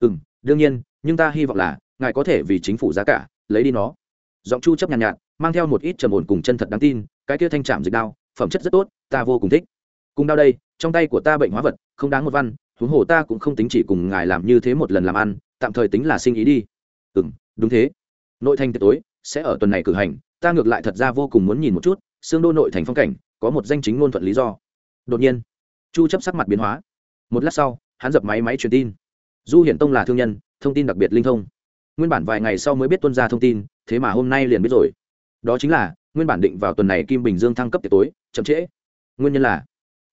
Ừ đương nhiên nhưng ta hy vọng là ngài có thể vì chính phủ giá cả lấy đi nó. Giọng chu chấp nhàn nhạt, nhạt mang theo một ít trầm ổn cùng chân thật đáng tin, cái kia thanh trạm dịch đao, phẩm chất rất tốt, ta vô cùng thích. Cùng đao đây, trong tay của ta bệnh hóa vật, không đáng một văn, huống hồ ta cũng không tính chỉ cùng ngài làm như thế một lần làm ăn, tạm thời tính là sinh ý đi. Ừ m đúng thế. Nội thành tối, sẽ ở tuần này cử hành, ta ngược lại thật ra vô cùng muốn nhìn một chút, xương đô nội thành phong cảnh, có một danh chính ngôn thuận lý do. Đột nhiên, chu chấp sắc mặt biến hóa. Một lát sau, hắn dập máy máy truyền tin. Du hiển tông là thương nhân, thông tin đặc biệt linh thông. Nguyên bản vài ngày sau mới biết tuân ra thông tin, thế mà hôm nay liền biết rồi đó chính là, nguyên bản định vào tuần này kim bình dương thăng cấp tiệc tối, chậm trễ. Nguyên nhân là,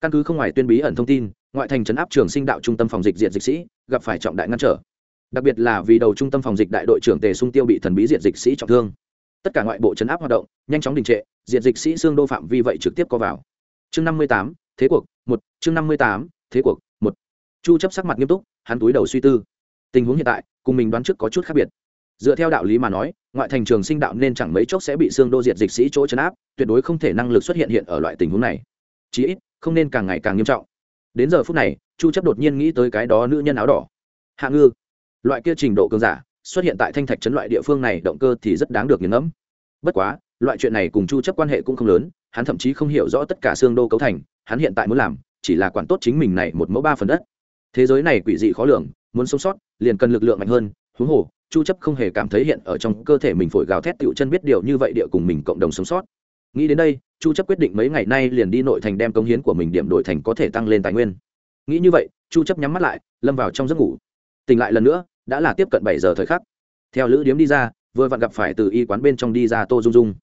căn cứ không ngoài tuyên bí ẩn thông tin, ngoại thành trấn áp trường sinh đạo trung tâm phòng dịch diện dịch sĩ, gặp phải trọng đại ngăn trở. Đặc biệt là vì đầu trung tâm phòng dịch đại đội trưởng tề sung tiêu bị thần bí diện dịch sĩ trọng thương. Tất cả ngoại bộ chấn áp hoạt động, nhanh chóng đình trệ diện dịch sĩ xương đô phạm vi vậy trực tiếp có vào. Chương năm mươi tám, thế cuộc, một, chương năm mươi tám, thế cuộc, một. Chu chấp sắc mặt nghiêm túc, hắn túi đầu suy tư. Tình huống hiện tại, cùng mình đoán trước có chút khác biệt. Dựa theo đạo lý mà nói ngoại thành trường sinh đạo nên chẳng mấy chốc sẽ bị xương đô diệt dịch sĩ chỗ chấn áp, tuyệt đối không thể năng lực xuất hiện hiện ở loại tình huống này. Chí ít, không nên càng ngày càng nghiêm trọng. Đến giờ phút này, chu chấp đột nhiên nghĩ tới cái đó nữ nhân áo đỏ. Hạ ngư. Loại kia trình độ cường giả, xuất hiện tại thanh thạch trấn loại địa phương này động cơ thì rất đáng được nghiền ngẫm. Bất quá, loại chuyện này cùng chu chấp quan hệ cũng không lớn, hắn thậm chí không hiểu rõ tất cả xương đô cấu thành, hắn hiện tại muốn làm, chỉ là quản tốt chính mình này một mẫu ba phần đất. Thế giới này quỷ dị khó lường, muốn sống sót, liền cần lực lượng mạnh hơn, huống hồ chu chấp không hề cảm thấy hiện ở trong cơ thể mình phổi gào thét tựu chân biết điều như vậy địa cùng mình cộng đồng sống sót. Nghĩ đến đây, chu chấp quyết định mấy ngày nay liền đi nội thành đem công hiến của mình điểm đổi thành có thể tăng lên tài nguyên. Nghĩ như vậy, chu chấp nhắm mắt lại, lâm vào trong giấc ngủ. Tỉnh lại lần nữa, đã là tiếp cận 7 giờ thời khắc. Theo lữ điếm đi ra, vừa vặn gặp phải từ y quán bên trong đi ra tô dung dung.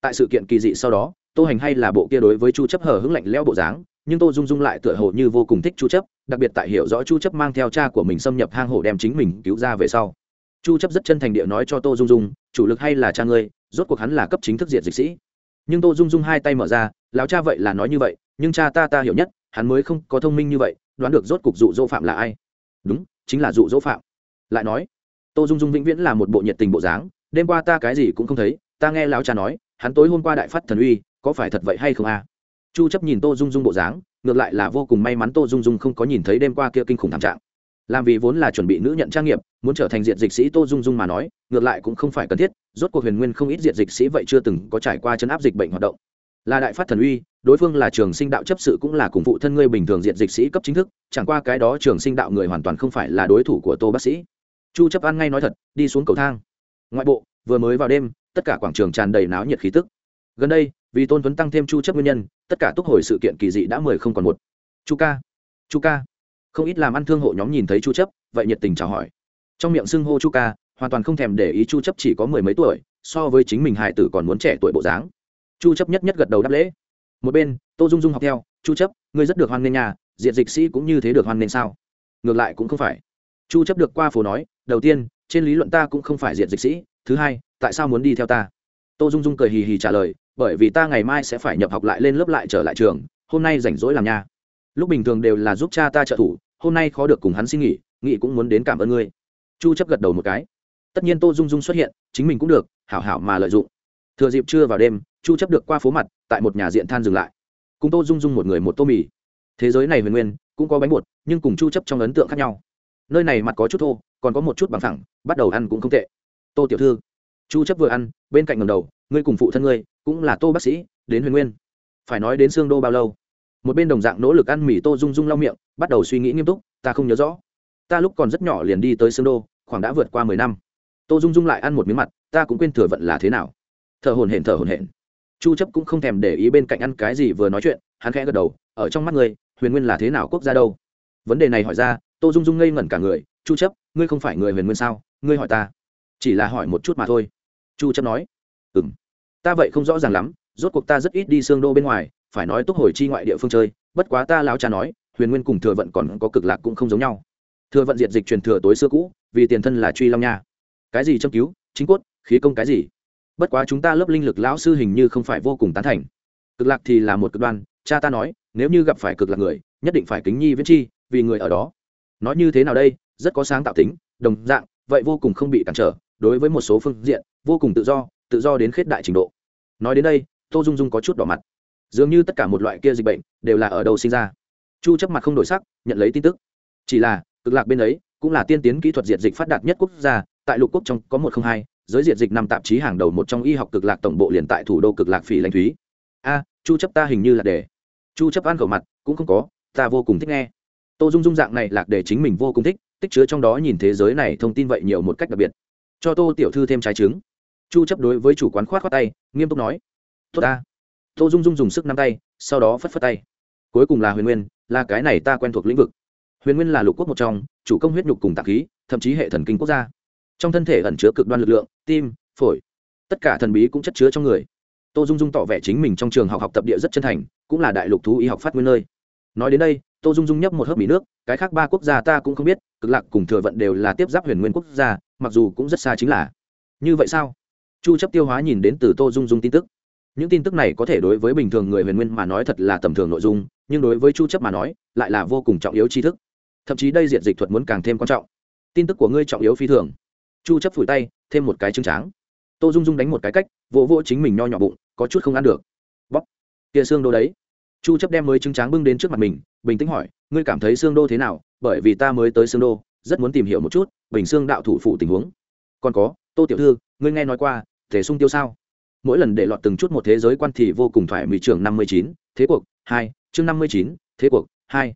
Tại sự kiện kỳ dị sau đó, tô hành hay là bộ kia đối với chu chấp hở hững lạnh lẽo bộ dáng, nhưng tô dung dung lại tựa hồ như vô cùng thích chu chấp, đặc biệt tại hiểu rõ chu chấp mang theo cha của mình xâm nhập hang hổ đem chính mình cứu ra về sau chu chấp rất chân thành địa nói cho tô dung dung, chủ lực hay là cha ngươi, rốt cuộc hắn là cấp chính thức diện dịch sĩ. Nhưng tô dung dung hai tay mở ra, lão cha vậy là nói như vậy, nhưng cha ta ta hiểu nhất, hắn mới không có thông minh như vậy, đoán được rốt cuộc dụ dỗ phạm là ai. Đúng, chính là dụ dỗ phạm. Lại nói, tô dung dung vĩnh viễn là một bộ nhiệt tình bộ dáng, đêm qua ta cái gì cũng không thấy, ta nghe lão cha nói, hắn tối hôm qua đại phát thần uy, có phải thật vậy hay không a? Chu chấp nhìn tô dung dung bộ dáng, ngược lại là vô cùng may mắn tô dung dung không có nhìn thấy đêm qua kia kinh khủng thảm trạng làm vì vốn là chuẩn bị nữ nhận trang nghiệp, muốn trở thành diện dịch sĩ tô dung dung mà nói, ngược lại cũng không phải cần thiết, rốt cuộc huyền nguyên không ít diện dịch sĩ vậy chưa từng có trải qua chấn áp dịch bệnh hoạt động. Là đại phát thần uy, đối phương là trường sinh đạo chấp sự cũng là cùng phụ thân ngươi bình thường diện dịch sĩ cấp chính thức, chẳng qua cái đó trường sinh đạo người hoàn toàn không phải là đối thủ của tô bác sĩ. Chu chấp ăn ngay nói thật, đi xuống cầu thang. Ngoại bộ, vừa mới vào đêm, tất cả quảng trường tràn đầy náo nhiệt khí tức. Gần đây, vì tôn tuấn tăng thêm chu chấp nguyên nhân, tất cả túc hồi sự kiện kỳ dị đã mười không còn một. Chu ca chu ca không ít làm ăn thương hộ nhóm nhìn thấy chu chấp, vậy nhiệt tình chào hỏi. Trong miệng xưng hô chu ca, hoàn toàn không thèm để ý chu chấp chỉ có mười mấy tuổi, so với chính mình hài tử còn muốn trẻ tuổi bộ dáng. Chu chấp nhất nhất gật đầu đáp lễ. Một bên, tô dung dung học theo, chu chấp, ngươi rất được hoan nghênh nhà, diện dịch sĩ cũng như thế được hoan nghênh sao? Ngược lại cũng không phải. Chu chấp được qua phố nói, đầu tiên, trên lý luận ta cũng không phải diện dịch sĩ, thứ hai, tại sao muốn đi theo ta? Tô dung dung cười hì hì trả lời, bởi vì ta ngày mai sẽ phải nhập học lại lên lớp lại trở lại trường, hôm nay rảnh rỗi làm nha lúc bình thường đều là giúp cha ta trợ thủ hôm nay khó được cùng hắn xin nghỉ nghị cũng muốn đến cảm ơn ngươi. Chu chấp gật đầu một cái. Tất nhiên tô dung dung xuất hiện, chính mình cũng được, hảo hảo mà lợi dụng. Thừa dịp trưa vào đêm, chu chấp được qua phố mặt, tại một nhà diện than dừng lại. Cùng tô dung dung một người một tô mì. Thế giới này huyền nguyên, cũng có bánh bột, nhưng cùng chu chấp trong ấn tượng khác nhau. Nơi này mặt có chút thô, còn có một chút bằng thẳng bắt đầu ăn cũng không tệ. Tô tiểu thư. Chu chấp vừa ăn, bên cạnh ngầm đầu, ngươi cùng phụ thân ngươi, cũng là tô bác sĩ, đến huyền nguyên. Phải nói đến xương đô bao lâu? Một bên đồng dạng nỗ lực ăn mì tô dung dung lau miệng, bắt đầu suy nghĩ nghiêm túc, ta không nhớ rõ. Ta lúc còn rất nhỏ liền đi tới xương đô, khoảng đã vượt qua mười năm. Tô dung dung lại ăn một miếng mặt, ta cũng quên thừa vận là thế nào. Thở hồn hển, thở hồn hển. Chu chấp cũng không thèm để ý bên cạnh ăn cái gì vừa nói chuyện, hắn khẽ gật đầu, ở trong mắt người huyền nguyên là thế nào quốc gia đâu? Vấn đề này hỏi ra, tô dung dung ngây ngẩn cả người, chu chấp, ngươi không phải người huyền nguyên sao? Ngươi hỏi ta. Chỉ là hỏi một chút mà thôi. Chu chấp nói. Ừm. Ta vậy không rõ ràng lắm, rốt cuộc ta rất ít đi xương đô bên ngoài phải nói túc hồi chi ngoại địa phương chơi, bất quá ta lão cha nói, huyền nguyên cùng thừa vận còn có cực lạc cũng không giống nhau. Thừa vận diệt dịch truyền thừa tối xưa cũ, vì tiền thân là truy long nha. Cái gì châm cứu, chính cốt, khí công cái gì? Bất quá chúng ta lớp linh lực lão sư hình như không phải vô cùng tán thành. Cực lạc thì là một cực đoan, cha ta nói, nếu như gặp phải cực lạc người, nhất định phải kính nhi viễn chi, vì người ở đó. Nói như thế nào đây, rất có sáng tạo tính, đồng dạng, vậy vô cùng không bị cản trở, đối với một số phương diện, vô cùng tự do tự do đến khết đại trình độ. Nói đến đây, tô dung dung có chút đỏ mặt dường như tất cả một loại kia dịch bệnh đều là ở đâu sinh ra. Chu chấp mặt không đổi sắc, nhận lấy tin tức. Chỉ là, cực lạc bên ấy cũng là tiên tiến kỹ thuật diệt dịch phát đạt nhất quốc gia, tại lục quốc trong có một không hai, giới diệt dịch năm tạp chí hàng đầu một trong y học cực lạc tổng bộ liền tại thủ đô cực lạc phỉ lãnh thúy. A, chu chấp ta hình như là để. Chu chấp ăn khẩu mặt, cũng không có, ta vô cùng thích nghe. Tô dung dung dạng này lạc để chính mình vô cùng thích, tích chứa trong đó nhìn thế giới này thông tin vậy nhiều một cách đặc biệt. Cho tô tiểu thư thêm trái trứng. Chu chấp đối với chủ quán khoát khoát tay, nghiêm túc nói. Tốt ta tô dung dung dùng sức nắm tay, sau đó phất phất tay. Cuối cùng là huyền nguyên, là cái này ta quen thuộc lĩnh vực. Huyền nguyên là lục quốc một trong, chủ công huyết nhục cùng tạp khí, thậm chí hệ thần kinh quốc gia. Trong thân thể ẩn chứa cực đoan lực lượng, tim, phổi. Tất cả thần bí cũng chất chứa trong người. Tô dung dung tỏ vẻ chính mình trong trường học học tập địa rất chân thành, cũng là đại lục thú y học phát nguyên nơi. Nói đến đây, tô dung dung nhấp một hớp mì nước, cái khác ba quốc gia ta cũng không biết, cực lạc cùng thừa vận đều là tiếp giáp huyền nguyên quốc gia, mặc dù cũng rất xa chính là. Như vậy sao? Chu chấp tiêu hóa nhìn đến từ tô dung dung tin tức những tin tức này có thể đối với bình thường người huyền nguyên mà nói thật là tầm thường nội dung, nhưng đối với chu chấp mà nói, lại là vô cùng trọng yếu tri thức. Thậm chí đây diện dịch thuật muốn càng thêm quan trọng. Tin tức của ngươi trọng yếu phi thường. Chu chấp phủi tay, thêm một cái trứng tráng. Tô dung dung đánh một cái cách, vỗ vỗ chính mình nho nhỏ bụng, có chút không ăn được. Bóp. Kia xương đô đấy. Chu chấp đem mới trứng tráng bưng đến trước mặt mình, bình tĩnh hỏi, ngươi cảm thấy xương đô thế nào? Bởi vì ta mới tới xương đô, rất muốn tìm hiểu một chút, bình xương đạo thủ phụ tình huống. Còn có, tô tiểu thư, ngươi nghe nói qua thể sung tiêu sao? Mỗi lần để lọt từng chút một thế giới quan thì vô cùng thoải mỹ trường 59, thế cuộc hai chương 59, thế cuộc hai.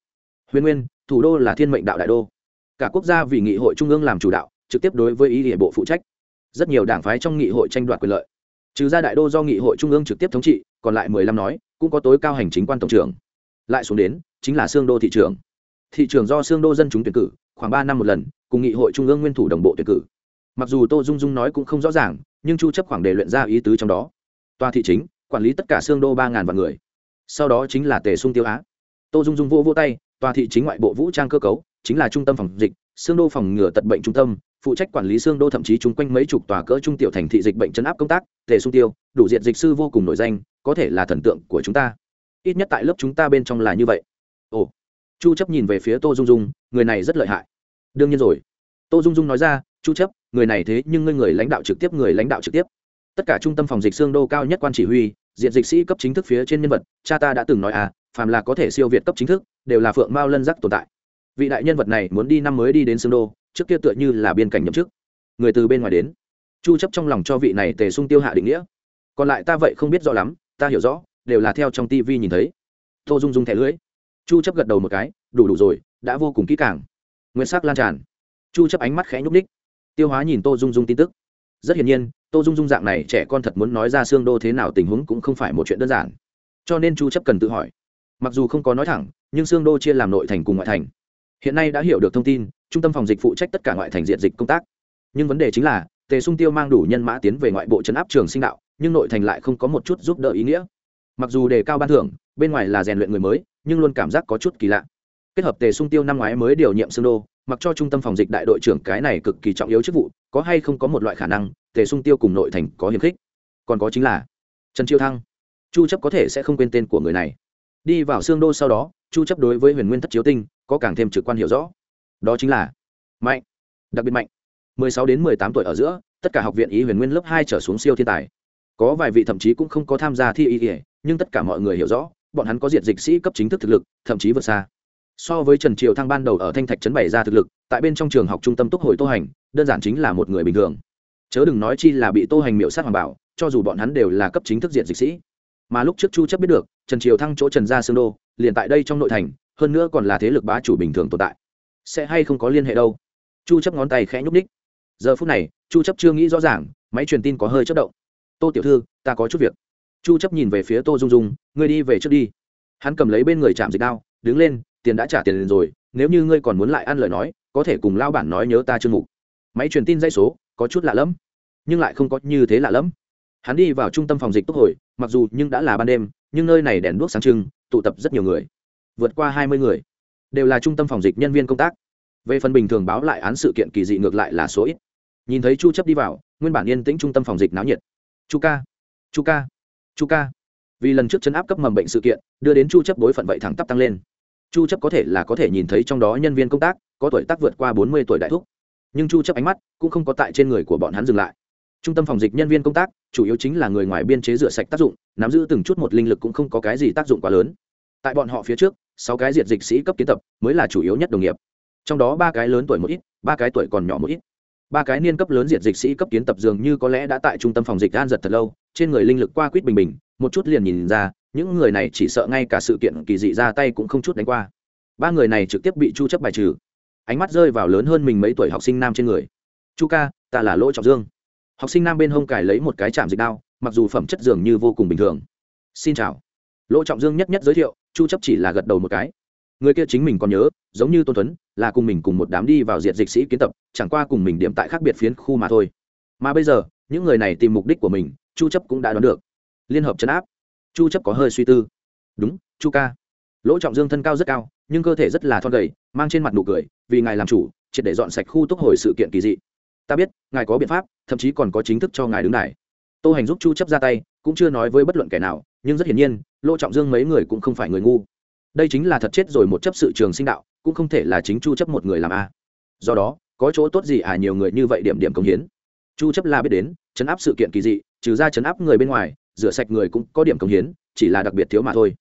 Huyền nguyên thủ đô là thiên mệnh đạo đại đô. Cả quốc gia vì nghị hội trung ương làm chủ đạo trực tiếp đối với ý địa bộ phụ trách. Rất nhiều đảng phái trong nghị hội tranh đoạt quyền lợi. Trừ ra đại đô do nghị hội trung ương trực tiếp thống trị còn lại mười lăm nói cũng có tối cao hành chính quan tổng trưởng. Lại xuống đến chính là xương đô thị trường thị trường do xương đô dân chúng tuyển cử khoảng ba năm một lần cùng nghị hội trung ương nguyên thủ đồng bộ tuyển cử. Mặc dù tô dung dung nói cũng không rõ ràng nhưng chu chấp khoảng để luyện ra ý tứ trong đó. Tòa thị chính, quản lý tất cả xương đô ba ngàn vạn người. Sau đó chính là tề sung tiêu á. Tô dung dung vô vô tay, tòa thị chính ngoại bộ vũ trang cơ cấu, chính là trung tâm phòng dịch, xương đô phòng ngừa tật bệnh trung tâm, phụ trách quản lý xương đô thậm chí chung quanh mấy chục tòa cỡ trung tiểu thành thị dịch bệnh chấn áp công tác, tề sung tiêu, đủ diện dịch sư vô cùng nổi danh, có thể là thần tượng của chúng ta. Ít nhất tại lớp chúng ta bên trong là như vậy. Ồ. Chu chấp nhìn về phía tô dung dung, người này rất lợi hại. Đương nhiên rồi. Tô dung dung nói ra chu chấp, người này thế nhưng ngươi người lãnh đạo trực tiếp, người lãnh đạo trực tiếp. Tất cả trung tâm phòng dịch xương đô cao nhất quan chỉ huy, diện dịch sĩ cấp chính thức phía trên nhân vật, cha ta đã từng nói à phàm là có thể siêu việt cấp chính thức, đều là phượng mao lân giác tồn tại. Vị đại nhân vật này muốn đi năm mới đi đến xương đô, trước kia tựa như là biên cảnh nhậm chức. Người từ bên ngoài đến. Chu chấp trong lòng cho vị này tề sung tiêu hạ định nghĩa. Còn lại ta vậy không biết rõ lắm, ta hiểu rõ, đều là theo trong tivi nhìn thấy. Tô dung dung thẻ lưỡi chu chấp gật đầu một cái, đủ đủ rồi, đã vô cùng kỹ càng. Nguyên sắc lan tràn. Chu chấp ánh mắt khẽ nhúc ních tiêu hóa nhìn tô dung dung tin tức. Rất hiển nhiên, tô dung dung dạng này trẻ con thật muốn nói ra xương đô thế nào tình huống cũng không phải một chuyện đơn giản. Cho nên chu chấp cần tự hỏi. Mặc dù không có nói thẳng, nhưng xương đô chia làm nội thành cùng ngoại thành. Hiện nay đã hiểu được thông tin, trung tâm phòng dịch phụ trách tất cả ngoại thành diện dịch công tác. Nhưng vấn đề chính là, tề sung tiêu mang đủ nhân mã tiến về ngoại bộ trấn áp trường sinh đạo, nhưng nội thành lại không có một chút giúp đỡ ý nghĩa. Mặc dù đề cao ban thưởng, bên ngoài là rèn luyện người mới, nhưng luôn cảm giác có chút kỳ lạ. Kết hợp tề sung tiêu năm ngoái mới điều nhiệm xương đô mặc cho trung tâm phòng dịch đại đội trưởng cái này cực kỳ trọng yếu chức vụ, có hay không có một loại khả năng, tề sung tiêu cùng nội thành có hiềm khích? Còn có chính là, trần chiêu thăng, chu chấp có thể sẽ không quên tên của người này. Đi vào xương đô sau đó, chu chấp đối với huyền nguyên thất chiếu tinh có càng thêm trực quan hiểu rõ. Đó chính là, mạnh, đặc biệt mạnh. 16 đến 18 tuổi ở giữa, tất cả học viện ý huyền nguyên lớp 2 trở xuống siêu thiên tài. Có vài vị thậm chí cũng không có tham gia thi y, nhưng tất cả mọi người hiểu rõ, bọn hắn có diệt dịch sĩ cấp chính thức thực lực, thậm chí vượt xa so với trần triều thăng ban đầu ở thanh thạch trấn bày ra thực lực, tại bên trong trường học trung tâm túc hội tô hành, đơn giản chính là một người bình thường. Chớ đừng nói chi là bị tô hành miệu sát hoàng bảo, cho dù bọn hắn đều là cấp chính thức diện dịch sĩ. Mà lúc trước chu chấp biết được, trần triều thăng chỗ trần gia sương đô, liền tại đây trong nội thành, hơn nữa còn là thế lực bá chủ bình thường tồn tại. Sẽ hay không có liên hệ đâu? Chu chấp ngón tay khẽ nhúc ních giờ phút này, chu chấp chưa nghĩ rõ ràng, máy truyền tin có hơi chất động. Tô tiểu thư, ta có chút việc. Chu chấp nhìn về phía tô dung dung, ngươi đi về trước đi. Hắn cầm lấy bên người chạm dịch đao, đứng lên tiền đã trả tiền rồi, nếu như ngươi còn muốn lại ăn lời nói, có thể cùng lao bản nói nhớ ta chương mục. Máy truyền tin dây số, có chút lạ lẫm, nhưng lại không có như thế lạ lẫm. Hắn đi vào trung tâm phòng dịch tốc hồi, mặc dù nhưng đã là ban đêm, nhưng nơi này đèn đuốc sáng trưng, tụ tập rất nhiều người, vượt qua hai mươi người, đều là trung tâm phòng dịch nhân viên công tác. Về phần bình thường báo lại án sự kiện kỳ dị ngược lại là số ít. Nhìn thấy chu chấp đi vào, nguyên bản yên tĩnh trung tâm phòng dịch náo nhiệt. Chu ca chu ca chu ca. Vì lần trước chấn áp cấp mầm bệnh sự kiện, đưa đến chu chấp đối phận vậy thẳng tắp tăng lên chu chấp có thể là có thể nhìn thấy trong đó nhân viên công tác, có tuổi tác vượt qua 40 tuổi đại thúc. Nhưng chu chấp ánh mắt cũng không có tại trên người của bọn hắn dừng lại. Trung tâm phòng dịch nhân viên công tác chủ yếu chính là người ngoài biên chế rửa sạch tác dụng, nắm giữ từng chút một linh lực cũng không có cái gì tác dụng quá lớn. Tại bọn họ phía trước, sáu cái diệt dịch sĩ cấp kiến tập mới là chủ yếu nhất đồng nghiệp. Trong đó ba cái lớn tuổi một ít, ba cái tuổi còn nhỏ một ít. Ba cái niên cấp lớn diệt dịch sĩ cấp kiến tập dường như có lẽ đã tại trung tâm phòng dịch an giật thật lâu, trên người linh lực qua quýt bình bình một chút liền nhìn ra, những người này chỉ sợ ngay cả sự kiện kỳ dị ra tay cũng không chút đánh qua. Ba người này trực tiếp bị chu chấp bài trừ. Ánh mắt rơi vào lớn hơn mình mấy tuổi học sinh nam trên người. Chu ca, ta là lỗ trọng dương. Học sinh nam bên hông cài lấy một cái chạm dịch đao, mặc dù phẩm chất dường như vô cùng bình thường. Xin chào. Lỗ trọng dương nhất nhất giới thiệu, chu chấp chỉ là gật đầu một cái. Người kia chính mình còn nhớ, giống như tôn tuấn, là cùng mình cùng một đám đi vào diện dịch sĩ kiến tập, chẳng qua cùng mình điểm tại khác biệt phiến khu mà thôi. Mà bây giờ, những người này tìm mục đích của mình, chu chấp cũng đã đoán được liên hợp chấn áp. Chu chấp có hơi suy tư. Đúng, chu ca. Lỗ trọng dương thân cao rất cao, nhưng cơ thể rất là thon gầy, mang trên mặt nụ cười, vì ngài làm chủ, triệt để dọn sạch khu túc hồi sự kiện kỳ dị. Ta biết, ngài có biện pháp, thậm chí còn có chính thức cho ngài đứng đài. Tô hành giúp chu chấp ra tay, cũng chưa nói với bất luận kẻ nào, nhưng rất hiển nhiên, lỗ trọng dương mấy người cũng không phải người ngu. Đây chính là thật chết rồi một chấp sự trường sinh đạo, cũng không thể là chính chu chấp một người làm a. Do đó, có chỗ tốt gì à nhiều người như vậy điểm điểm công hiến. Chu chấp là biết đến, chấn áp sự kiện kỳ dị, trừ ra chấn áp người bên ngoài rửa sạch người cũng có điểm công hiến, chỉ là đặc biệt thiếu mà thôi.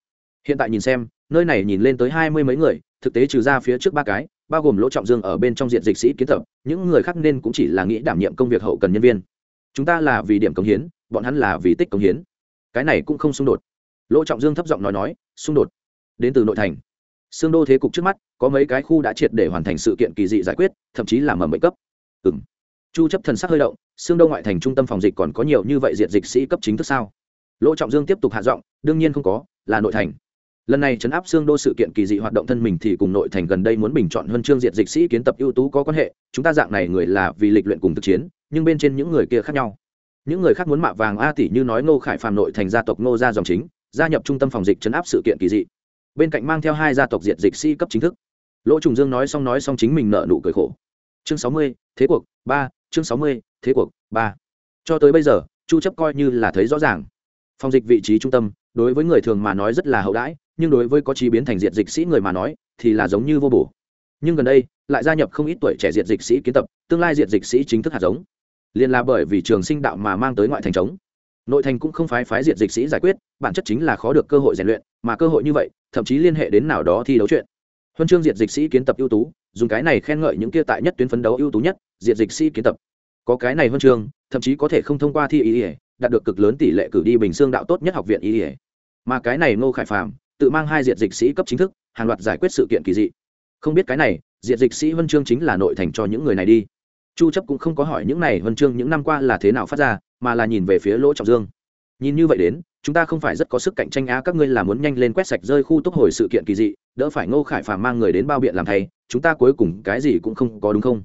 Hiện tại nhìn xem, nơi này nhìn lên tới hai mươi mấy người, thực tế trừ ra phía trước ba cái, bao gồm lỗ trọng dương ở bên trong diện dịch sĩ kiến tập, những người khác nên cũng chỉ là nghĩ đảm nhiệm công việc hậu cần nhân viên. Chúng ta là vì điểm công hiến, bọn hắn là vì tích công hiến. Cái này cũng không xung đột. Lỗ trọng dương thấp giọng nói nói, xung đột. Đến từ nội thành. Xương đô thế cục trước mắt, có mấy cái khu đã triệt để hoàn thành sự kiện kỳ dị giải quyết, thậm chí là mầm bệnh cấp. Ừ m chu chấp thần sắc hơi động xương đô ngoại thành trung tâm phòng dịch còn có nhiều như vậy diện dịch sĩ cấp chính thức sao? Lỗ trọng dương tiếp tục hạ giọng, đương nhiên không có, là nội thành. Lần này chấn áp xương đô sự kiện kỳ dị hoạt động thân mình thì cùng nội thành gần đây muốn bình chọn huân chương diện dịch sĩ kiến tập ưu tú có quan hệ, chúng ta dạng này người là vì lịch luyện cùng thực chiến, nhưng bên trên những người kia khác nhau. Những người khác muốn mạ vàng a tỷ như nói ngô khải phàm nội thành gia tộc ngô gia dòng chính, gia nhập trung tâm phòng dịch chấn áp sự kiện kỳ dị. Bên cạnh mang theo hai gia tộc diệt dịch sĩ cấp chính thức. Lỗ trùng dương nói xong nói xong chính mình nợ nụ cười khổ. Chương sáu mươi, thế cuộc ba, chương sáu mươi, thế cuộc ba. Cho tới bây giờ, chu chấp coi như là thấy rõ ràng phòng dịch vị trí trung tâm, đối với người thường mà nói rất là hậu đãi, nhưng đối với có chí biến thành diệt dịch sĩ người mà nói, thì là giống như vô bổ. Nhưng gần đây, lại gia nhập không ít tuổi trẻ diệt dịch sĩ kiến tập, tương lai diệt dịch sĩ chính thức hạt giống. Liền là bởi vì trường sinh đạo mà mang tới ngoại thành trống. Nội thành cũng không phái phái diệt dịch sĩ giải quyết, bản chất chính là khó được cơ hội rèn luyện, mà cơ hội như vậy, thậm chí liên hệ đến nào đó thi đấu chuyện. Huân chương diệt dịch sĩ kiến tập ưu tú, dùng cái này khen ngợi những kia tại nhất tuyến phấn đấu ưu tú nhất, diệt dịch sĩ kiến tập. Có cái này huân chương, thậm chí có thể không thông qua thi ý ỉa đạt được cực lớn tỷ lệ cử đi bình xương đạo tốt nhất học viện ý ỉa mà cái này ngô khải phàm tự mang hai diện dịch sĩ cấp chính thức, hàng loạt giải quyết sự kiện kỳ dị. Không biết cái này diện dịch sĩ huân chương chính là nội thành cho những người này đi. Chu chấp cũng không có hỏi những này huân chương những năm qua là thế nào phát ra, mà là nhìn về phía lỗ trọng dương. Nhìn như vậy đến, chúng ta không phải rất có sức cạnh tranh á, các ngươi là muốn nhanh lên quét sạch rơi khu tốc hồi sự kiện kỳ dị, đỡ phải ngô khải phàm mang người đến bao biện làm thầy. chúng ta cuối cùng cái gì cũng không có đúng không?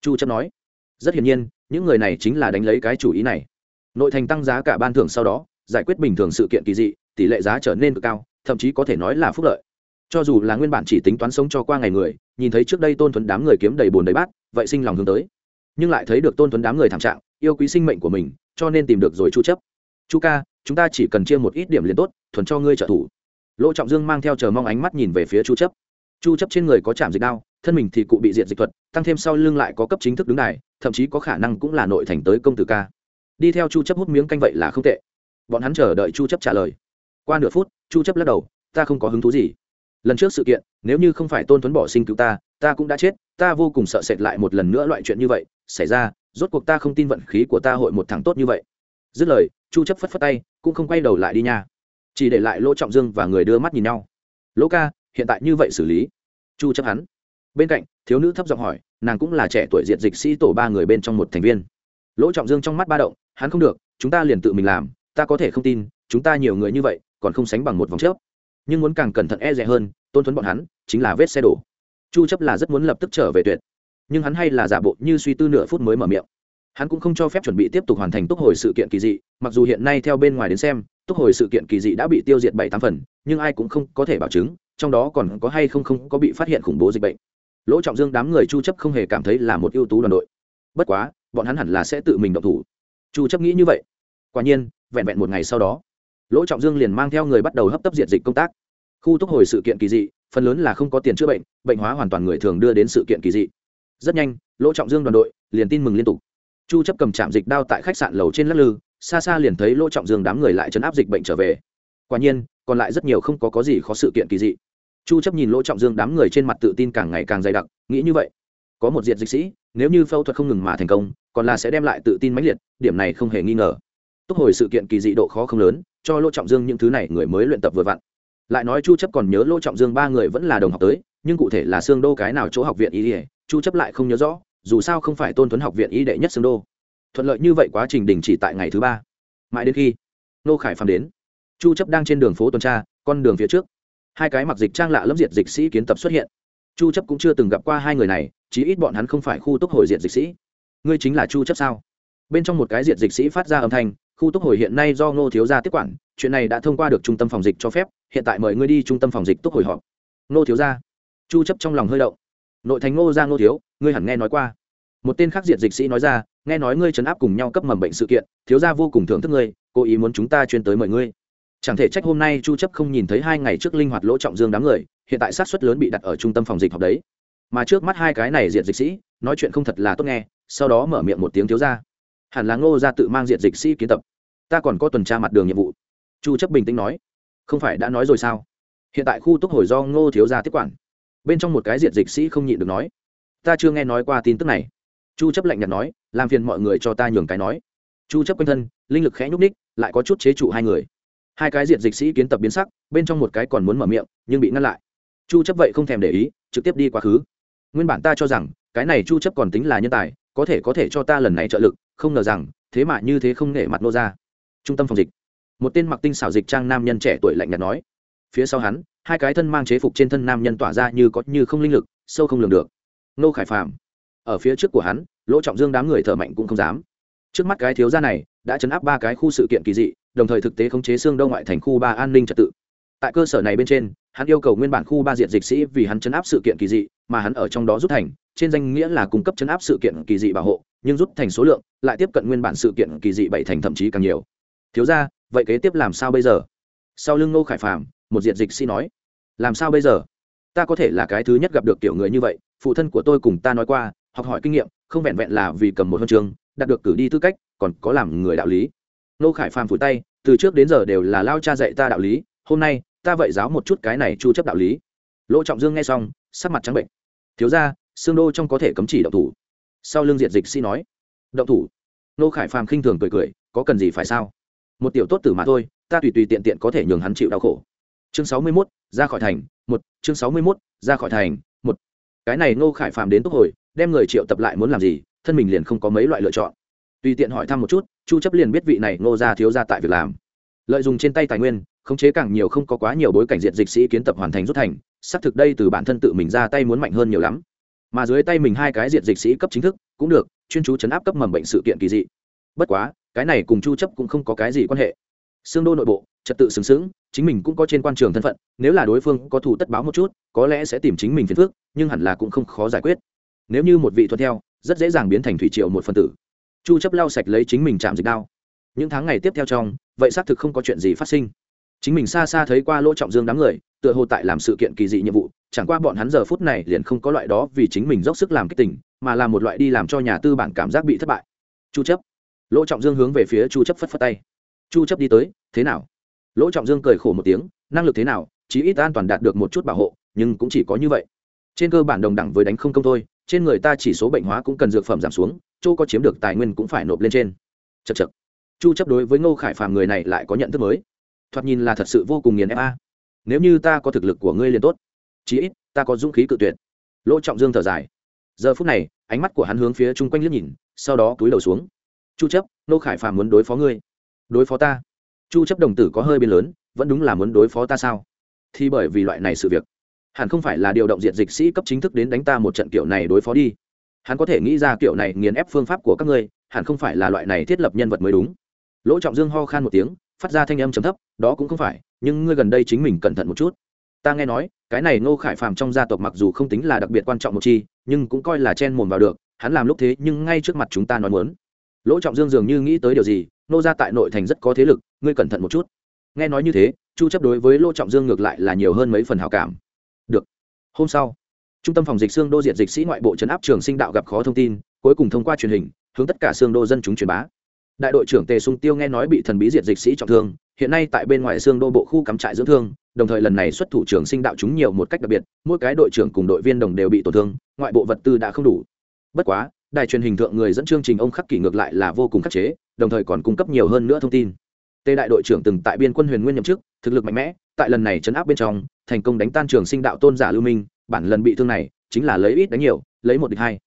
Chu chấp nói. Rất hiển nhiên, những người này chính là đánh lấy cái chủ ý này nội thành tăng giá cả ban thưởng sau đó, giải quyết bình thường sự kiện kỳ dị, tỷ lệ giá trở nên cực cao, thậm chí có thể nói là phúc lợi. Cho dù là nguyên bản chỉ tính toán sống cho qua ngày người, nhìn thấy trước đây tôn thuấn đám người kiếm đầy bồn đầy bát, vậy sinh lòng hướng tới. Nhưng lại thấy được tôn thuấn đám người thảm trạng, yêu quý sinh mệnh của mình, cho nên tìm được rồi chu chấp. Chu ca, chúng ta chỉ cần chia một ít điểm liền tốt thuần cho ngươi trợ thủ. Lỗ trọng dương mang theo chờ mong ánh mắt nhìn về phía chu chấp. Chu chấp trên người có chạm dịch đao, thân mình thì cụ bị diện dịch thuật, tăng thêm sau lưng lại có cấp chính thức đứng đài, thậm chí có khả năng cũng là nội thành tới công tử ca đi theo chu chấp hút miếng canh vậy là không tệ. Bọn hắn chờ đợi chu chấp trả lời. Qua nửa phút, chu chấp lắc đầu, ta không có hứng thú gì. Lần trước sự kiện, nếu như không phải tôn tuấn bỏ sinh cứu ta ta cũng đã chết, ta vô cùng sợ sệt lại một lần nữa loại chuyện như vậy xảy ra, rốt cuộc ta không tin vận khí của ta hội một thằng tốt như vậy. Dứt lời, chu chấp phất phất tay, cũng không quay đầu lại đi nha. Chỉ để lại lỗ trọng dương và người đưa mắt nhìn nhau. Lỗ ca, hiện tại như vậy xử lý? Chu chấp hắn. Bên cạnh, thiếu nữ thấp giọng hỏi, nàng cũng là trẻ tuổi diện dịch sĩ tổ ba người bên trong một thành viên. Lỗ trọng dương trong mắt ba động hắn không được, chúng ta liền tự mình làm, ta có thể không tin, chúng ta nhiều người như vậy, còn không sánh bằng một vòng chớp. Nhưng muốn càng cẩn thận e rẻ hơn, tôn thuấn bọn hắn, chính là vết xe đổ. Chu chấp là rất muốn lập tức trở về tuyệt. Nhưng hắn hay là giả bộ như suy tư nửa phút mới mở miệng. Hắn cũng không cho phép chuẩn bị tiếp tục hoàn thành túc hồi sự kiện kỳ dị, mặc dù hiện nay theo bên ngoài đến xem, túc hồi sự kiện kỳ dị đã bị tiêu diệt bảy tám phần, nhưng ai cũng không có thể bảo chứng, trong đó còn có hay không không có bị phát hiện khủng bố dịch bệnh. Lỗ trọng dương đám người chu chấp không hề cảm thấy là một ưu tú đoàn đội. Bất quá, bọn hắn hẳn là sẽ tự mình động thủ chu chấp nghĩ như vậy. Quả nhiên, vẹn vẹn một ngày sau đó, lỗ trọng dương liền mang theo người bắt đầu hấp tấp diệt dịch công tác. Khu túc hồi sự kiện kỳ dị, phần lớn là không có tiền chữa bệnh bệnh hóa hoàn toàn người thường đưa đến sự kiện kỳ dị. Rất nhanh, lỗ trọng dương đoàn đội liền tin mừng liên tục. Chu chấp cầm chạm dịch đao tại khách sạn lầu trên lắc lư, xa xa liền thấy lỗ trọng dương đám người lại chấn áp dịch bệnh trở về. Quả nhiên, còn lại rất nhiều không có có gì khó sự kiện kỳ dị. Chu chấp nhìn lỗ trọng dương đám người trên mặt tự tin càng ngày càng dày đặc, nghĩ như vậy. Có một diệt dịch sĩ nếu như phẫu thuật không ngừng mà thành công, còn là sẽ đem lại tự tin mãnh liệt, điểm này không hề nghi ngờ. Túc hồi sự kiện kỳ dị độ khó không lớn, cho lỗ trọng dương những thứ này người mới luyện tập vừa vặn. Lại nói chu chấp còn nhớ lỗ trọng dương ba người vẫn là đồng học tới, nhưng cụ thể là xương đô cái nào chỗ học viện y chu chấp lại không nhớ rõ, dù sao không phải tôn tuấn học viện y đệ nhất xương đô. Thuận lợi như vậy quá trình đình chỉ tại ngày thứ ba. Mãi đến khi nô khải phàm đến, chu chấp đang trên đường phố tuần tra, con đường phía trước. Hai cái mặc dịch trang lạ lẫm diệt dịch sĩ kiến tập xuất hiện. Chu chấp cũng chưa từng gặp qua hai người này chí ít bọn hắn không phải khu túc hồi diệt dịch sĩ. Ngươi chính là chu chấp sao? Bên trong một cái diệt dịch sĩ phát ra âm thanh, khu túc hồi hiện nay do ngô thiếu gia tiếp quản, chuyện này đã thông qua được trung tâm phòng dịch cho phép, hiện tại mời ngươi đi trung tâm phòng dịch túc hồi họp. Ngô thiếu gia. Chu chấp trong lòng hơi động. Nội thành ngô gia ngô thiếu, ngươi hẳn nghe nói qua. Một tên khác diệt dịch sĩ nói ra, nghe nói ngươi chấn áp cùng nhau cấp mầm bệnh sự kiện, thiếu gia vô cùng thưởng thức ngươi, cố ý muốn chúng ta chuyên tới mời ngươi. Chẳng thể trách hôm nay chu chấp không nhìn thấy hai ngày trước linh hoạt lỗ trọng dương đám người, hiện tại sát suất lớn bị đặt ở trung tâm phòng dịch học đấy mà trước mắt hai cái này diệt dịch sĩ, nói chuyện không thật là tốt nghe, sau đó mở miệng một tiếng thiếu gia. Hẳn là ngô gia tự mang diệt dịch sĩ kiến tập. Ta còn có tuần tra mặt đường nhiệm vụ. Chu chấp bình tĩnh nói. Không phải đã nói rồi sao? Hiện tại khu túc hồi do ngô thiếu gia tiếp quản. Bên trong một cái diệt dịch sĩ không nhịn được nói. Ta chưa nghe nói qua tin tức này. Chu chấp lạnh nhạt nói, làm phiền mọi người cho ta nhường cái nói. Chu chấp quanh thân, linh lực khẽ nhúc ních lại có chút chế trụ hai người. Hai cái diệt dịch sĩ kiến tập biến sắc, bên trong một cái còn muốn mở miệng, nhưng bị ngăn lại. Chu chấp vậy không thèm để ý, trực tiếp đi quá khứ nguyên bản ta cho rằng, cái này chu chấp còn tính là nhân tài, có thể có thể cho ta lần này trợ lực, không ngờ rằng, thế mà như thế không nể mặt nô ra. Trung tâm phòng dịch. Một tên mặc tinh xảo dịch trang nam nhân trẻ tuổi lạnh nhạt nói. Phía sau hắn, hai cái thân mang chế phục trên thân nam nhân tỏa ra như có như không linh lực, sâu không lường được. Nô khải phàm. Ở phía trước của hắn, lỗ trọng dương đám người thở mạnh cũng không dám. Trước mắt cái thiếu gia này, đã chấn áp ba cái khu sự kiện kỳ dị, đồng thời thực tế khống chế xương đông ngoại thành khu ba an ninh trật tự. Tại cơ sở này bên trên, hắn yêu cầu nguyên bản khu ba diện dịch sĩ vì hắn chấn áp sự kiện kỳ dị mà hắn ở trong đó rút thành, trên danh nghĩa là cung cấp chấn áp sự kiện kỳ dị bảo hộ, nhưng rút thành số lượng, lại tiếp cận nguyên bản sự kiện kỳ dị bảy thành thậm chí càng nhiều. Thiếu ra vậy kế tiếp làm sao bây giờ? Sau lưng Ngô khải phàm, một diện dịch sĩ nói. Làm sao bây giờ? Ta có thể là cái thứ nhất gặp được tiểu người như vậy, phụ thân của tôi cùng ta nói qua, học hỏi kinh nghiệm, không vẹn vẹn là vì cầm một huân chương, đạt được cử đi tư cách, còn có làm người đạo lý. Nô khải phàm phủi tay, từ trước đến giờ đều là lao cha dạy ta đạo lý, hôm nay, ta vậy giáo một chút cái này chu chấp đạo lý. Lỗ trọng dương nghe xong sắc mặt trắng bệnh. Thiếu ra xương đô trong có thể cấm chỉ động thủ. Sau lưng diệt dịch sĩ nói. Động thủ? Nô khải phàm khinh thường cười cười có cần gì phải sao? Một tiểu tốt tử mà thôi ta tùy tùy tiện tiện có thể nhường hắn chịu đau khổ. Chương sáu mươi 61, ra khỏi thành một chương sáu mươi 61, ra khỏi thành một. Cái này nô khải phàm đến tốt hồi đem người triệu tập lại muốn làm gì thân mình liền không có mấy loại lựa chọn. Tùy tiện hỏi thăm một chút chu chấp liền biết vị này nô ra thiếu ra tại việc làm lợi dụng trên tay tài nguyên, khống chế càng nhiều không có quá nhiều bối cảnh diện dịch sĩ kiến tập hoàn thành rút thành, xác thực đây từ bản thân tự mình ra tay muốn mạnh hơn nhiều lắm. Mà dưới tay mình hai cái diện dịch sĩ cấp chính thức, cũng được, chuyên chú chấn áp cấp mầm bệnh sự kiện kỳ dị. Bất quá, cái này cùng chu chấp cũng không có cái gì quan hệ. Xương đô nội bộ, trật tự sừng sững, chính mình cũng có trên quan trường thân phận, nếu là đối phương có thủ tất báo một chút, có lẽ sẽ tìm chính mình phiền phức, nhưng hẳn là cũng không khó giải quyết. Nếu như một vị thuận theo, rất dễ dàng biến thành thủy triệu một phân tử. Chu chấp lau sạch lấy chính mình chạm dịch đao những tháng ngày tiếp theo trong, vậy xác thực không có chuyện gì phát sinh. Chính mình xa xa thấy qua lỗ trọng dương đám người, tựa hồ tại làm sự kiện kỳ dị nhiệm vụ, chẳng qua bọn hắn giờ phút này liền không có loại đó vì chính mình dốc sức làm kích tình, mà là một loại đi làm cho nhà tư bản cảm giác bị thất bại. Chu chấp. Lỗ trọng dương hướng về phía chu chấp phất phất tay. Chu chấp đi tới, thế nào? Lỗ trọng dương cười khổ một tiếng, năng lực thế nào? Chí ít an toàn đạt được một chút bảo hộ, nhưng cũng chỉ có như vậy. Trên cơ bản đồng đẳng với đánh không công thôi, trên người ta chỉ số bệnh hóa cũng cần dược phẩm giảm xuống, chỗ có chiếm được tài nguyên cũng phải nộp lên trên. Chật chật chu chấp đối với ngô khải phàm người này lại có nhận thức mới. Thoạt nhìn là thật sự vô cùng nghiền ép a. Nếu như ta có thực lực của ngươi liền tốt. Chí ít, ta có dũng khí cự tuyệt. Lỗ trọng dương thở dài. Giờ phút này, ánh mắt của hắn hướng phía chung quanh liếc nhìn, sau đó túi đầu xuống. Chu chấp nô khải phàm muốn đối phó ngươi. Đối phó ta. Chu chấp đồng tử có hơi biến lớn, vẫn đúng là muốn đối phó ta sao? Thì bởi vì loại này sự việc. Hẳn không phải là điều động diện dịch sĩ cấp chính thức đến đánh ta một trận kiểu này đối phó đi. Hắn có thể nghĩ ra kiểu này nghiền ép phương pháp của các ngươi, hẳn không phải là loại này thiết lập nhân vật mới đúng lỗ trọng dương ho khan một tiếng, phát ra thanh âm trầm thấp, đó cũng không phải, nhưng ngươi gần đây chính mình cẩn thận một chút. Ta nghe nói, cái này ngô khải phàm trong gia tộc mặc dù không tính là đặc biệt quan trọng một chi, nhưng cũng coi là chen mồm vào được, hắn làm lúc thế nhưng ngay trước mặt chúng ta nói muốn. Lỗ trọng dương dường như nghĩ tới điều gì, nô ra tại nội thành rất có thế lực, ngươi cẩn thận một chút. Nghe nói như thế, chu chấp đối với lỗ trọng dương ngược lại là nhiều hơn mấy phần hảo cảm. Được, hôm sau. Trung tâm phòng dịch xương đô diệt dịch sĩ ngoại bộ trấn áp trường sinh đạo gặp khó thông tin, cuối cùng thông qua truyền hình, hướng tất cả xương đô dân chúng truyền bá đại đội trưởng tề sung tiêu nghe nói bị thần bí diệt dịch sĩ trọng thương, hiện nay tại bên ngoài xương đô bộ khu cắm trại dưỡng thương, đồng thời lần này xuất thủ trưởng sinh đạo chúng nhiều một cách đặc biệt, mỗi cái đội trưởng cùng đội viên đồng đều bị tổn thương, ngoại bộ vật tư đã không đủ. Bất quá, đài truyền hình thượng người dẫn chương trình ông khắc kỷ ngược lại là vô cùng khắc chế, đồng thời còn cung cấp nhiều hơn nữa thông tin. Tề đại đội trưởng từng tại biên quân huyền nguyên nhậm chức, thực lực mạnh mẽ, tại lần này chấn áp bên trong, thành công đánh tan trường sinh đạo tôn giả lưu minh, bản lần bị thương này, chính là lấy ít đánh nhiều, lấy một địch hai.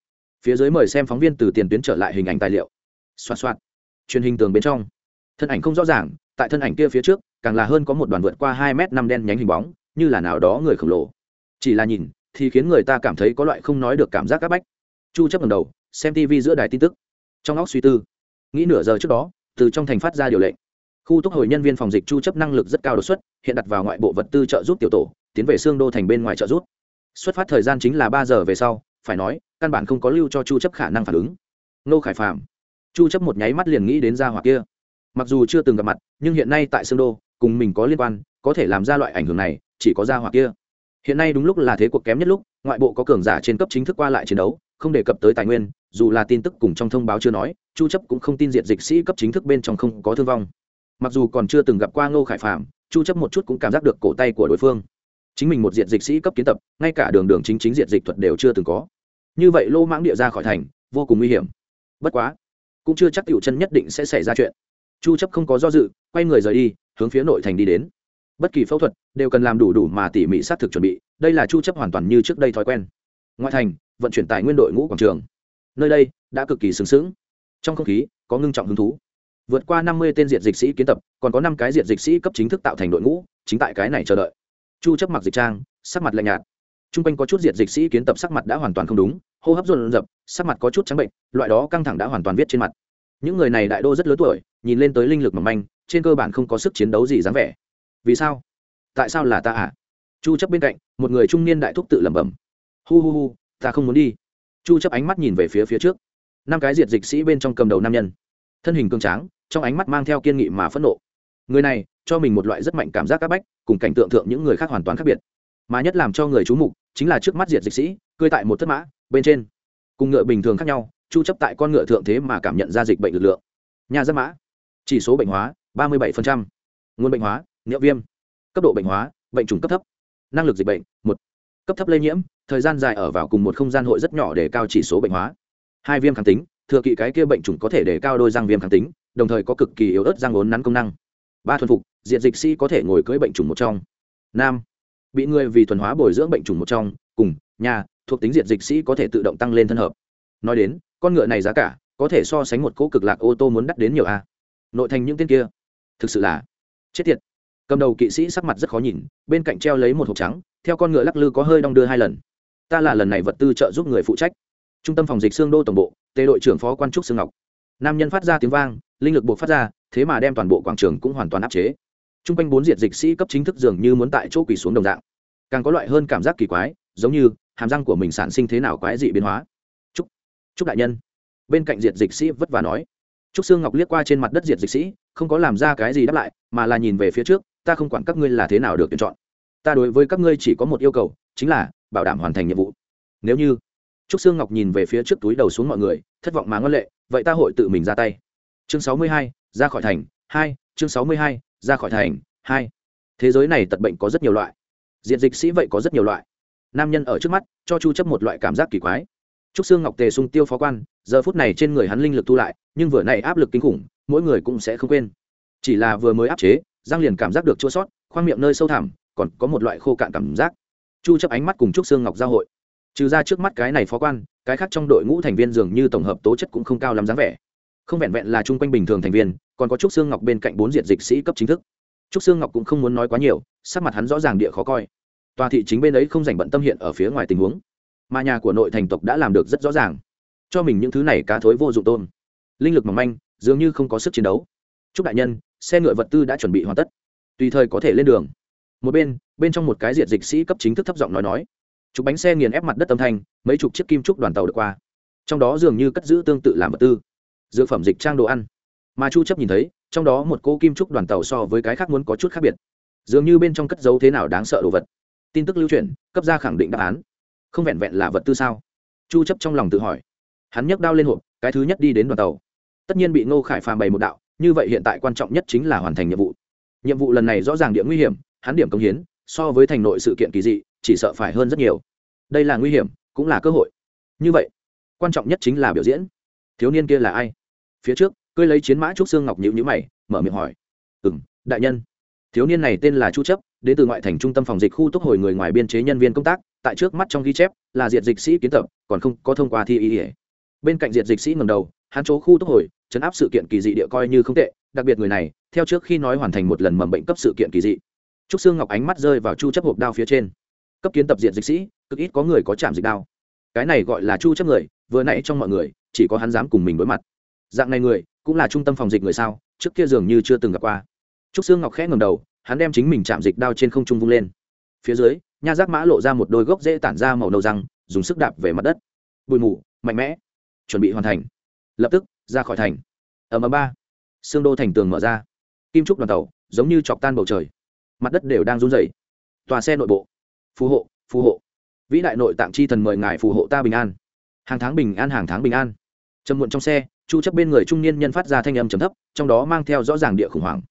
Phía dưới mời xem phóng viên từ tiền tuyến trở lại hình ảnh tài liệu. Xoa xoạt truyền hình tường bên trong. Thân ảnh không rõ ràng, tại thân ảnh kia phía trước, càng là hơn có một đoàn vượt qua hai m năm đen nhánh hình bóng, như là nào đó người khổng lồ. Chỉ là nhìn, thì khiến người ta cảm thấy có loại không nói được cảm giác áp bách. Chu chấp lần đầu, xem tv giữa đài tin tức. Trong óc suy tư, nghĩ nửa giờ trước đó, từ trong thành phát ra điều lệnh. Khu túc hồi nhân viên phòng dịch chu chấp năng lực rất cao đột xuất, hiện đặt vào ngoại bộ vật tư trợ giúp tiểu tổ, tiến về xương đô thành bên ngoài trợ giúp. Xuất phát thời gian chính là ba giờ về sau, phải nói, căn bản không có lưu cho chu chấp khả năng phản ứng. Nô khải phạm chu chấp một nháy mắt liền nghĩ đến gia hỏa kia. Mặc dù chưa từng gặp mặt, nhưng hiện nay tại Sương đô, cùng mình có liên quan, có thể làm ra loại ảnh hưởng này, chỉ có gia hỏa kia. Hiện nay đúng lúc là thế cuộc kém nhất lúc, ngoại bộ có cường giả trên cấp chính thức qua lại chiến đấu, không đề cập tới tài nguyên, dù là tin tức cùng trong thông báo chưa nói, chu chấp cũng không tin diệt dịch sĩ cấp chính thức bên trong không có thương vong. Mặc dù còn chưa từng gặp qua ngô khải phạm chu chấp một chút cũng cảm giác được cổ tay của đối phương. Chính mình một diện dịch sĩ cấp kiến tập, ngay cả đường đường chính chính diện dịch thuật đều chưa từng có. Như vậy lô mãng địa ra khỏi thành, vô cùng nguy hiểm. Bất quá cũng chưa chắc tiểu chân nhất định sẽ xảy ra chuyện. Chu chấp không có do dự, quay người rời đi, hướng phía nội thành đi đến. Bất kỳ phẫu thuật đều cần làm đủ đủ mà tỉ mỉ sát thực chuẩn bị, đây là chu chấp hoàn toàn như trước đây thói quen. Ngoại thành, vận chuyển tài nguyên đội ngũ quảng trường. Nơi đây đã cực kỳ sướng sướng. Trong không khí, có ngưng trọng hứng thú. Vượt qua 50 tên diện dịch sĩ kiến tập, còn có năm cái diện dịch sĩ cấp chính thức tạo thành đội ngũ, chính tại cái này chờ đợi. Chu chấp mặc dịch trang, sắc mặt lạnh nhạt. Trung quanh có chút diệt dịch sĩ kiến tập sắc mặt đã hoàn toàn không đúng, hô hấp dồn dập sắc mặt có chút trắng bệnh, loại đó căng thẳng đã hoàn toàn viết trên mặt. Những người này đại đô rất lớn tuổi, nhìn lên tới linh lực mỏng manh, trên cơ bản không có sức chiến đấu gì dáng vẻ. Vì sao? Tại sao là ta à? Chu chấp bên cạnh, một người trung niên đại thúc tự lẩm bẩm. Hu hu hu, ta không muốn đi. Chu chấp ánh mắt nhìn về phía phía trước. Năm cái diệt dịch sĩ bên trong cầm đầu nam nhân. Thân hình cương tráng, trong ánh mắt mang theo kiên nghị mà phẫn nộ. Người này, cho mình một loại rất mạnh cảm giác áp bách, cùng cảnh tượng thượng những người khác hoàn toàn khác biệt. Mà nhất làm cho người chú mục chính là trước mắt diệt dịch sĩ, cưỡi tại một thất mã, bên trên. Cùng ngựa bình thường khác nhau, chu chấp tại con ngựa thượng thế mà cảm nhận ra dịch bệnh lực lượng. Nhà dân mã, chỉ số bệnh hóa 37%. nguồn bệnh hóa, niệu viêm. Cấp độ bệnh hóa, bệnh trùng cấp thấp. Năng lực dịch bệnh, một. Cấp thấp lây nhiễm, thời gian dài ở vào cùng một không gian hội rất nhỏ để cao chỉ số bệnh hóa. Hai viêm kháng tính, thừa kỵ cái kia bệnh trùng có thể để cao đôi răng viêm kháng tính, đồng thời có cực kỳ yếu ớt răng ốn nắn công năng. Ba thuần phục diện dịch sĩ có thể ngồi cưỡi bệnh trùng một trong. Nam bị người vì thuần hóa bồi dưỡng bệnh trùng một trong, cùng, nhà, thuộc tính diện dịch sĩ có thể tự động tăng lên thân hợp. Nói đến, con ngựa này giá cả, có thể so sánh một cỗ cực lạc ô tô muốn đắt đến nhiều a. Nội thành những tên kia, thực sự là chết tiệt. Cầm đầu kỵ sĩ sắc mặt rất khó nhìn, bên cạnh treo lấy một hộp trắng, theo con ngựa lắc lư có hơi đong đưa hai lần. Ta là lần này vật tư trợ giúp người phụ trách. Trung tâm phòng dịch xương đô tổng bộ, tề đội trưởng phó quan trúc sương ngọc. Nam nhân phát ra tiếng vang, linh lực buộc phát ra, thế mà đem toàn bộ quảng trường cũng hoàn toàn áp chế. T r u n g quanh bốn diệt dịch sĩ cấp chính thức dường như muốn tại chỗ quỳ xuống đồng dạng càng có loại hơn cảm giác kỳ quái, giống như, hàm răng của mình sản sinh thế nào quái dị biến hóa. Chúc chúc đại nhân. Bên cạnh diệt dịch sĩ vất vả nói. Trúc sương ngọc liếc qua trên mặt đất diệt dịch sĩ, không có làm ra cái gì đáp lại, mà là nhìn về phía trước, ta không quản các ngươi là thế nào được tuyển chọn. Ta đối với các ngươi chỉ có một yêu cầu, chính là bảo đảm hoàn thành nhiệm vụ. Nếu như trúc sương ngọc nhìn về phía trước túi đầu xuống mọi người, thất vọng mà ngân lệ, vậy ta hội tự mình ra tay. Chương sáu mươi hai, ra khỏi thành, hai, chương sáu mươi hai, ra khỏi thành, hai. Thế giới này tật bệnh có rất nhiều loại diện dịch sĩ vậy có rất nhiều loại. Nam nhân ở trước mắt, cho chu chấp một loại cảm giác kỳ quái. Trúc xương ngọc tề sung tiêu phó quan, giờ phút này trên người hắn linh lực thu lại, nhưng vừa này áp lực kinh khủng, mỗi người cũng sẽ không quên. Chỉ là vừa mới áp chế, giang liền cảm giác được chua sót, khoang miệng nơi sâu thẳm, còn có một loại khô cạn cảm giác. Chu chấp ánh mắt cùng trúc xương ngọc giao hội. Trừ ra trước mắt cái này phó quan, cái khác trong đội ngũ thành viên dường như tổng hợp tố chất cũng không cao lắm dáng vẻ. Không vẹn vẹn là chung quanh bình thường thành viên, còn có trúc xương ngọc bên cạnh bốn diện dịch sĩ cấp chính thức. Trúc xương ngọc cũng không muốn nói quá nhiều, sắc mặt hắn rõ ràng địa khó coi tòa thị chính bên ấy không dành bận tâm hiện ở phía ngoài tình huống, mà nhà của nội thành tộc đã làm được rất rõ ràng. Cho mình những thứ này cá thối vô dụng tôm. Linh lực mỏng manh, dường như không có sức chiến đấu. Chúc đại nhân, xe ngựa vật tư đã chuẩn bị hoàn tất. Tùy thời có thể lên đường. Một bên bên trong một cái diện dịch sĩ cấp chính thức thấp giọng nói nói. Chục bánh xe nghiền ép mặt đất âm thanh, mấy chục chiếc kim trúc đoàn tàu được qua. Trong đó dường như cất giữ tương tự làm vật tư. Dược phẩm dịch trang đồ ăn. Mà chu chấp nhìn thấy, trong đó một cô kim trúc đoàn tàu so với cái khác muốn có chút khác biệt. Dường như bên trong cất giấu thế nào đáng sợ đồ vật tin tức lưu truyền, cấp ra khẳng định đáp án. Không vẹn vẹn là vật tư sao? Chu chấp trong lòng tự hỏi. Hắn nhấc đao lên hộp, cái thứ nhất đi đến đoàn tàu. Tất nhiên bị ngô khải phàm bày một đạo, như vậy hiện tại quan trọng nhất chính là hoàn thành nhiệm vụ. Nhiệm vụ lần này rõ ràng địa nguy hiểm, hắn điểm công hiến, so với thành nội sự kiện kỳ dị, chỉ sợ phải hơn rất nhiều. Đây là nguy hiểm, cũng là cơ hội. Như vậy, quan trọng nhất chính là biểu diễn. Thiếu niên kia là ai? Phía trước, cưới lấy chiến mã trúc xương ngọc nhũ nhữ mày, mở miệng hỏi. Ừ m đại nhân. Thiếu niên này tên là chu chấp đến từ ngoại thành trung tâm phòng dịch khu túc hồi người ngoài biên chế nhân viên công tác, tại trước mắt trong ghi chép là diệt dịch sĩ kiến tập, còn không có thông qua thi ý ỉa bên cạnh diệt dịch sĩ ngầm đầu, hắn chỗ khu túc hồi, chấn áp sự kiện kỳ dị địa coi như không tệ, đặc biệt người này, theo trước khi nói hoàn thành một lần mầm bệnh cấp sự kiện kỳ dị. Trúc xương ngọc ánh mắt rơi vào chu chấp hộp đao phía trên. Cấp kiến tập diệt dịch sĩ, cực ít có người có chạm dịch đao. Cái này gọi là chu chấp người, vừa nãy trong mọi người, chỉ có hắn dám cùng mình đối mặt. Dạng này người, cũng là trung tâm phòng dịch người sao, trước kia dường như chưa từng gặp qua. Trúc xương ngọc khẽ ngầm đầu hắn đem chính mình chạm dịch đao trên không trung vung lên. Phía dưới, nha giác mã lộ ra một đôi gốc dễ tản ra màu nâu răng, dùng sức đạp về mặt đất. Bụi mù, mạnh mẽ. Chuẩn bị hoàn thành. Lập tức, ra khỏi thành. Ở mờ ba. Xương đô thành tường mở ra. Kim trúc đoàn tàu, giống như chọc tan bầu trời. Mặt đất đều đang run rẩy. Tòa xe nội bộ. Phù hộ phù hộ. Vĩ đại nội tạng chi thần mời ngài phù hộ ta bình an. Hàng tháng bình an, hàng tháng bình an. Trầm muộn trong xe, chu chấp bên người trung niên nhân phát ra thanh âm trầm thấp, trong đó mang theo rõ ràng địa khủng hoảng.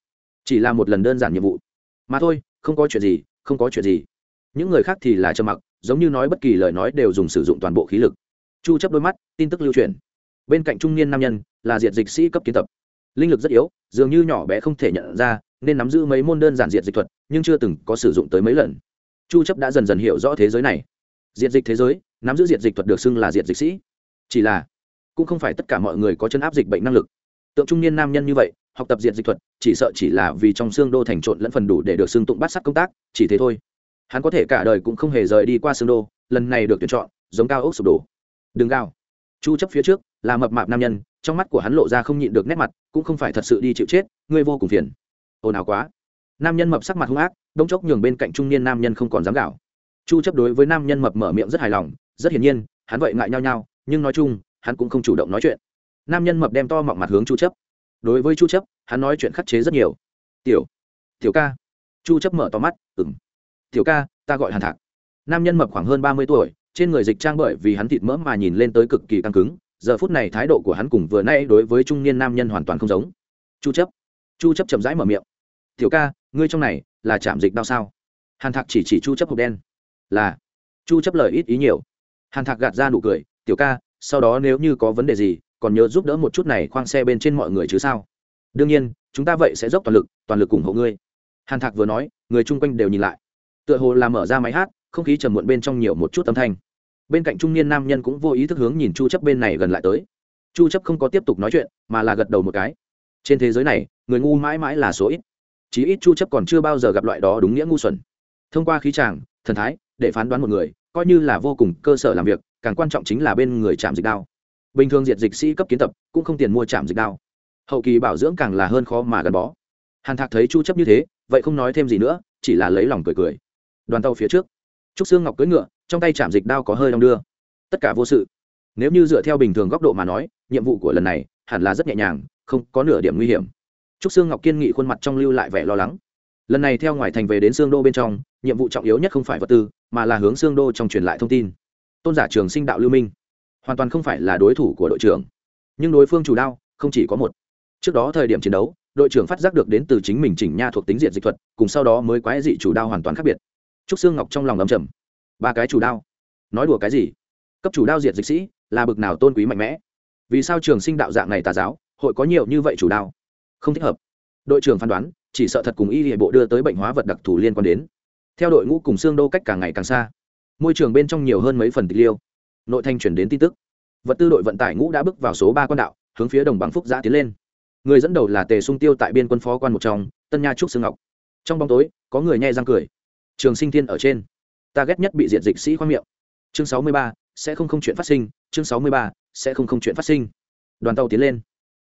Chỉ là một lần đơn giản nhiệm vụ mà thôi, không có chuyện gì, không có chuyện gì. Những người khác thì là trầm mặc, giống như nói bất kỳ lời nói đều dùng sử dụng toàn bộ khí lực. Chu chấp đôi mắt, tin tức lưu truyền. Bên cạnh trung niên nam nhân, là diệt dịch sĩ cấp kiến tập. Linh lực rất yếu, dường như nhỏ bé không thể nhận ra, nên nắm giữ mấy môn đơn giản diệt dịch thuật, nhưng chưa từng có sử dụng tới mấy lần. Chu chấp đã dần dần hiểu rõ thế giới này. Diệt dịch thế giới, nắm giữ diệt dịch thuật được xưng là diệt dịch sĩ. Chỉ là, cũng không phải tất cả mọi người có chân áp dịch bệnh năng lực. Tượng trung niên nam nhân như vậy học tập diệt dịch thuật, chỉ sợ chỉ là vì trong xương đô thành trộn lẫn phần đủ để được xương tụng bắt sắt công tác, chỉ thế thôi. Hắn có thể cả đời cũng không hề rời đi qua xương đô, lần này được tuyển chọn, giống cao ốc sụp đổ. Đừng cao chu chấp phía trước, là mập mạp nam nhân, trong mắt của hắn lộ ra không nhịn được nét mặt, cũng không phải thật sự đi chịu chết, ngươi vô cùng phiền. Ồn ào quá. Nam nhân mập sắc mặt hung ác đông chốc nhường bên cạnh trung niên nam nhân không còn dám gạo chu chấp đối với nam nhân mập mở miệng rất hài lòng, rất hiển nhiên, hắn vậy ngại nhau nhau, nhưng nói chung, hắn cũng không chủ động nói chuyện. Nam nhân mập đem to mọng mặt hướng chu chấp đối với chu chấp, hắn nói chuyện khắc chế rất nhiều. Tiểu tiểu ca. Chu chấp mở to mắt, ừm. Tiểu ca, ta gọi hàn thạc. Nam nhân mập khoảng hơn 30 tuổi, trên người dịch trang bởi vì hắn thịt mỡ mà nhìn lên tới cực kỳ căng cứng, giờ phút này thái độ của hắn cùng vừa nay đối với trung niên nam nhân hoàn toàn không giống. Chu chấp. Chu chấp chậm rãi mở miệng. Tiểu ca, ngươi trong này là chạm dịch đau sao? Hàn thạc chỉ chỉ chu chấp hộp đen. Là. Chu chấp lời ít ý nhiều. Hàn thạc gạt ra nụ cười. Tiểu ca, sau đó nếu như có vấn đề gì còn nhớ giúp đỡ một chút này khoang xe bên trên mọi người chứ sao? Đương nhiên, chúng ta vậy sẽ dốc toàn lực toàn lực ủng hộ ngươi. Hàn thạc vừa nói, người chung quanh đều nhìn lại. Tựa hồ là mở ra máy hát, không khí trầm muộn bên trong nhiều một chút âm thanh. Bên cạnh trung niên nam nhân cũng vô ý thức hướng nhìn chu chấp bên này gần lại tới. Chu chấp không có tiếp tục nói chuyện, mà là gật đầu một cái. Trên thế giới này, người ngu mãi mãi là số ít. Chí ít chu chấp còn chưa bao giờ gặp loại đó đúng nghĩa ngu xuẩn. Thông qua khí chàng, thần thái, để phán đoán một người, coi như là vô cùng cơ sở làm việc, càng quan trọng chính là bên người chạm dịch đao bình thường diệt dịch sĩ cấp kiến tập cũng không tiền mua chạm dịch đao. Hậu kỳ bảo dưỡng càng là hơn khó mà gắn bó. Hàn thạc thấy chu chấp như thế, vậy không nói thêm gì nữa, chỉ là lấy lòng cười cười. Đoàn tàu phía trước. Trúc xương ngọc cưỡi ngựa, trong tay chạm dịch đao có hơi đong đưa. Tất cả vô sự. Nếu như dựa theo bình thường góc độ mà nói, nhiệm vụ của lần này hẳn là rất nhẹ nhàng, không có nửa điểm nguy hiểm. Trúc xương ngọc kiên nghị khuôn mặt trong lưu lại vẻ lo lắng. Lần này theo ngoài thành về đến xương đô bên trong, nhiệm vụ trọng yếu nhất không phải vật tư, mà là hướng xương đô trong truyền lại thông tin. Tôn giả trường sinh đạo lưu minh hoàn toàn không phải là đối thủ của đội trưởng. Nhưng đối phương chủ đao, không chỉ có một. Trước đó thời điểm chiến đấu, đội trưởng phát giác được đến từ chính mình chỉnh nha thuộc tính diện dịch thuật, cùng sau đó mới quái dị chủ đao hoàn toàn khác biệt. Trúc xương ngọc trong lòng ấm trầm. Ba cái chủ đao? Nói đùa cái gì? Cấp chủ đao diệt dịch sĩ, là bực nào tôn quý mạnh mẽ? Vì sao trường sinh đạo dạng này tà giáo, hội có nhiều như vậy chủ đao? Không thích hợp. Đội trưởng phán đoán, chỉ sợ thật cùng y hệ bộ đưa tới bệnh hóa vật đặc thù liên quan đến. Theo đội ngũ cùng xương đô cách càng ngày càng xa. Môi trường bên trong nhiều hơn mấy phần tịch liêu nội thanh chuyển đến tin tức. Vật tư đội vận tải ngũ đã bước vào số ba quan đạo, hướng phía đồng bằng phúc giã tiến lên. Người dẫn đầu là tề sung tiêu tại biên quân phó quan một trong, tân nha trúc sương ngọc. Trong bóng tối, có người nhẹ răng cười. Trường sinh thiên ở trên. Ta ghét nhất bị diệt dịch sĩ khoang miệng. Chương sáu mươi ba, sẽ không không chuyện phát sinh. Chương sáu mươi ba, sẽ không không chuyện phát sinh. Đoàn tàu tiến lên.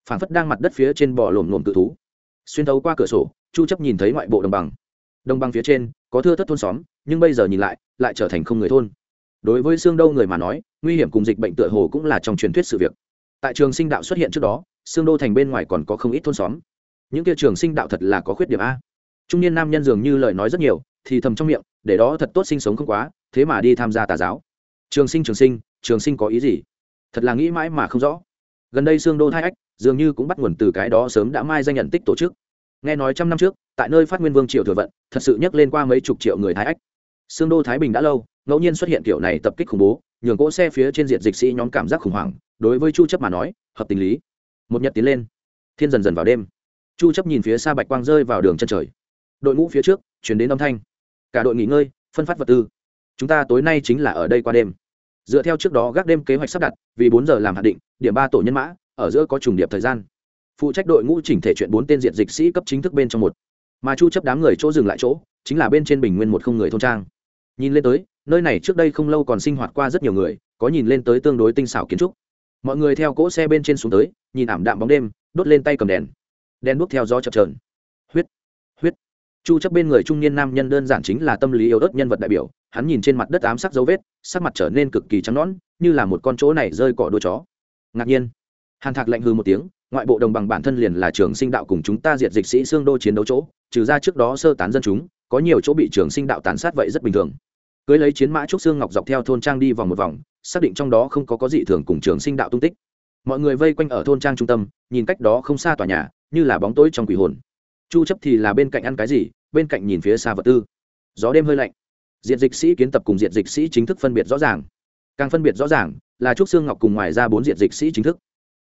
Phảng phất đang mặt đất phía trên bò lồm lồm tự thú. Xuyên thấu qua cửa sổ, chu chấp nhìn thấy ngoại bộ đồng bằng. Đồng bằng phía trên, có thưa thất thôn xóm, nhưng bây giờ nhìn lại lại trở thành không người thôn. Đối với xương đâu người mà nói nguy hiểm cùng dịch bệnh tựa hồ cũng là trong truyền thuyết sự việc. Tại trường sinh đạo xuất hiện trước đó, xương đô thành bên ngoài còn có không ít thôn xóm. Những kia trường sinh đạo thật là có khuyết điểm a. Trung niên nam nhân dường như lời nói rất nhiều, thì thầm trong miệng, để đó thật tốt sinh sống không quá, thế mà đi tham gia tà giáo. Trường sinh trường sinh trường sinh có ý gì? Thật là nghĩ mãi mà không rõ. Gần đây xương đô thái ách, dường như cũng bắt nguồn từ cái đó sớm đã mai danh nhận tích tổ chức. Nghe nói trăm năm trước, tại nơi phát nguyên vương triều thừa vận, thật sự nhắc lên qua mấy chục triệu người thái ách. Xương đô thái bình đã lâu ngẫu nhiên xuất hiện kiểu này tập kích khủng bố, nhường cỗ xe phía trên diện dịch sĩ nhóm cảm giác khủng hoảng, đối với chu chấp mà nói, hợp tình lý. Một nhật tiến lên, thiên dần dần vào đêm. Chu chấp nhìn phía xa bạch quang rơi vào đường chân trời. Đội ngũ phía trước chuyển đến âm thanh. Cả đội nghỉ ngơi, phân phát vật tư. Chúng ta tối nay chính là ở đây qua đêm. Dựa theo trước đó gác đêm kế hoạch sắp đặt, vì bốn giờ làm hạn định, điểm ba tổ nhân mã, ở giữa có trùng điệp thời gian. Phụ trách đội ngũ chỉnh thể chuyện bốn tên diện dịch sĩ cấp chính thức bên trong một. Mà chu chấp đám người chỗ dừng lại chỗ, chính là bên trên bình nguyên một không người thôn trang. Nhìn lên tới nơi này trước đây không lâu còn sinh hoạt qua rất nhiều người, có nhìn lên tới tương đối tinh xảo kiến trúc. Mọi người theo cỗ xe bên trên xuống tới, nhìn ảm đạm bóng đêm, đốt lên tay cầm đèn. Đèn đuốc theo gió chập trờn huyết huyết. Chu chấp bên người trung niên nam nhân đơn giản chính là tâm lý yếu ớt nhân vật đại biểu, hắn nhìn trên mặt đất ám sắc dấu vết, sắc mặt trở nên cực kỳ trắng nõn, như là một con chỗ này rơi cỏ đuôi chó. Ngạc nhiên. Hàn thạc lạnh hư một tiếng, ngoại bộ đồng bằng bản thân liền là trường sinh đạo cùng chúng ta diệt dịch sĩ xương đô chiến đấu chỗ, trừ ra trước đó sơ tán dân chúng, có nhiều chỗ bị trường sinh đạo tàn sát vậy rất bình thường cưới lấy chiến mã trúc xương ngọc dọc theo thôn trang đi vòng một vòng, xác định trong đó không có có dị thường cùng trường sinh đạo tung tích. Mọi người vây quanh ở thôn trang trung tâm, nhìn cách đó không xa tòa nhà, như là bóng tối trong quỷ hồn. Chu chấp thì là bên cạnh ăn cái gì, bên cạnh nhìn phía xa vật tư. Gió đêm hơi lạnh. Diện dịch sĩ kiến tập cùng diện dịch sĩ chính thức phân biệt rõ ràng. Càng phân biệt rõ ràng là trúc xương ngọc cùng ngoài ra bốn diện dịch sĩ chính thức.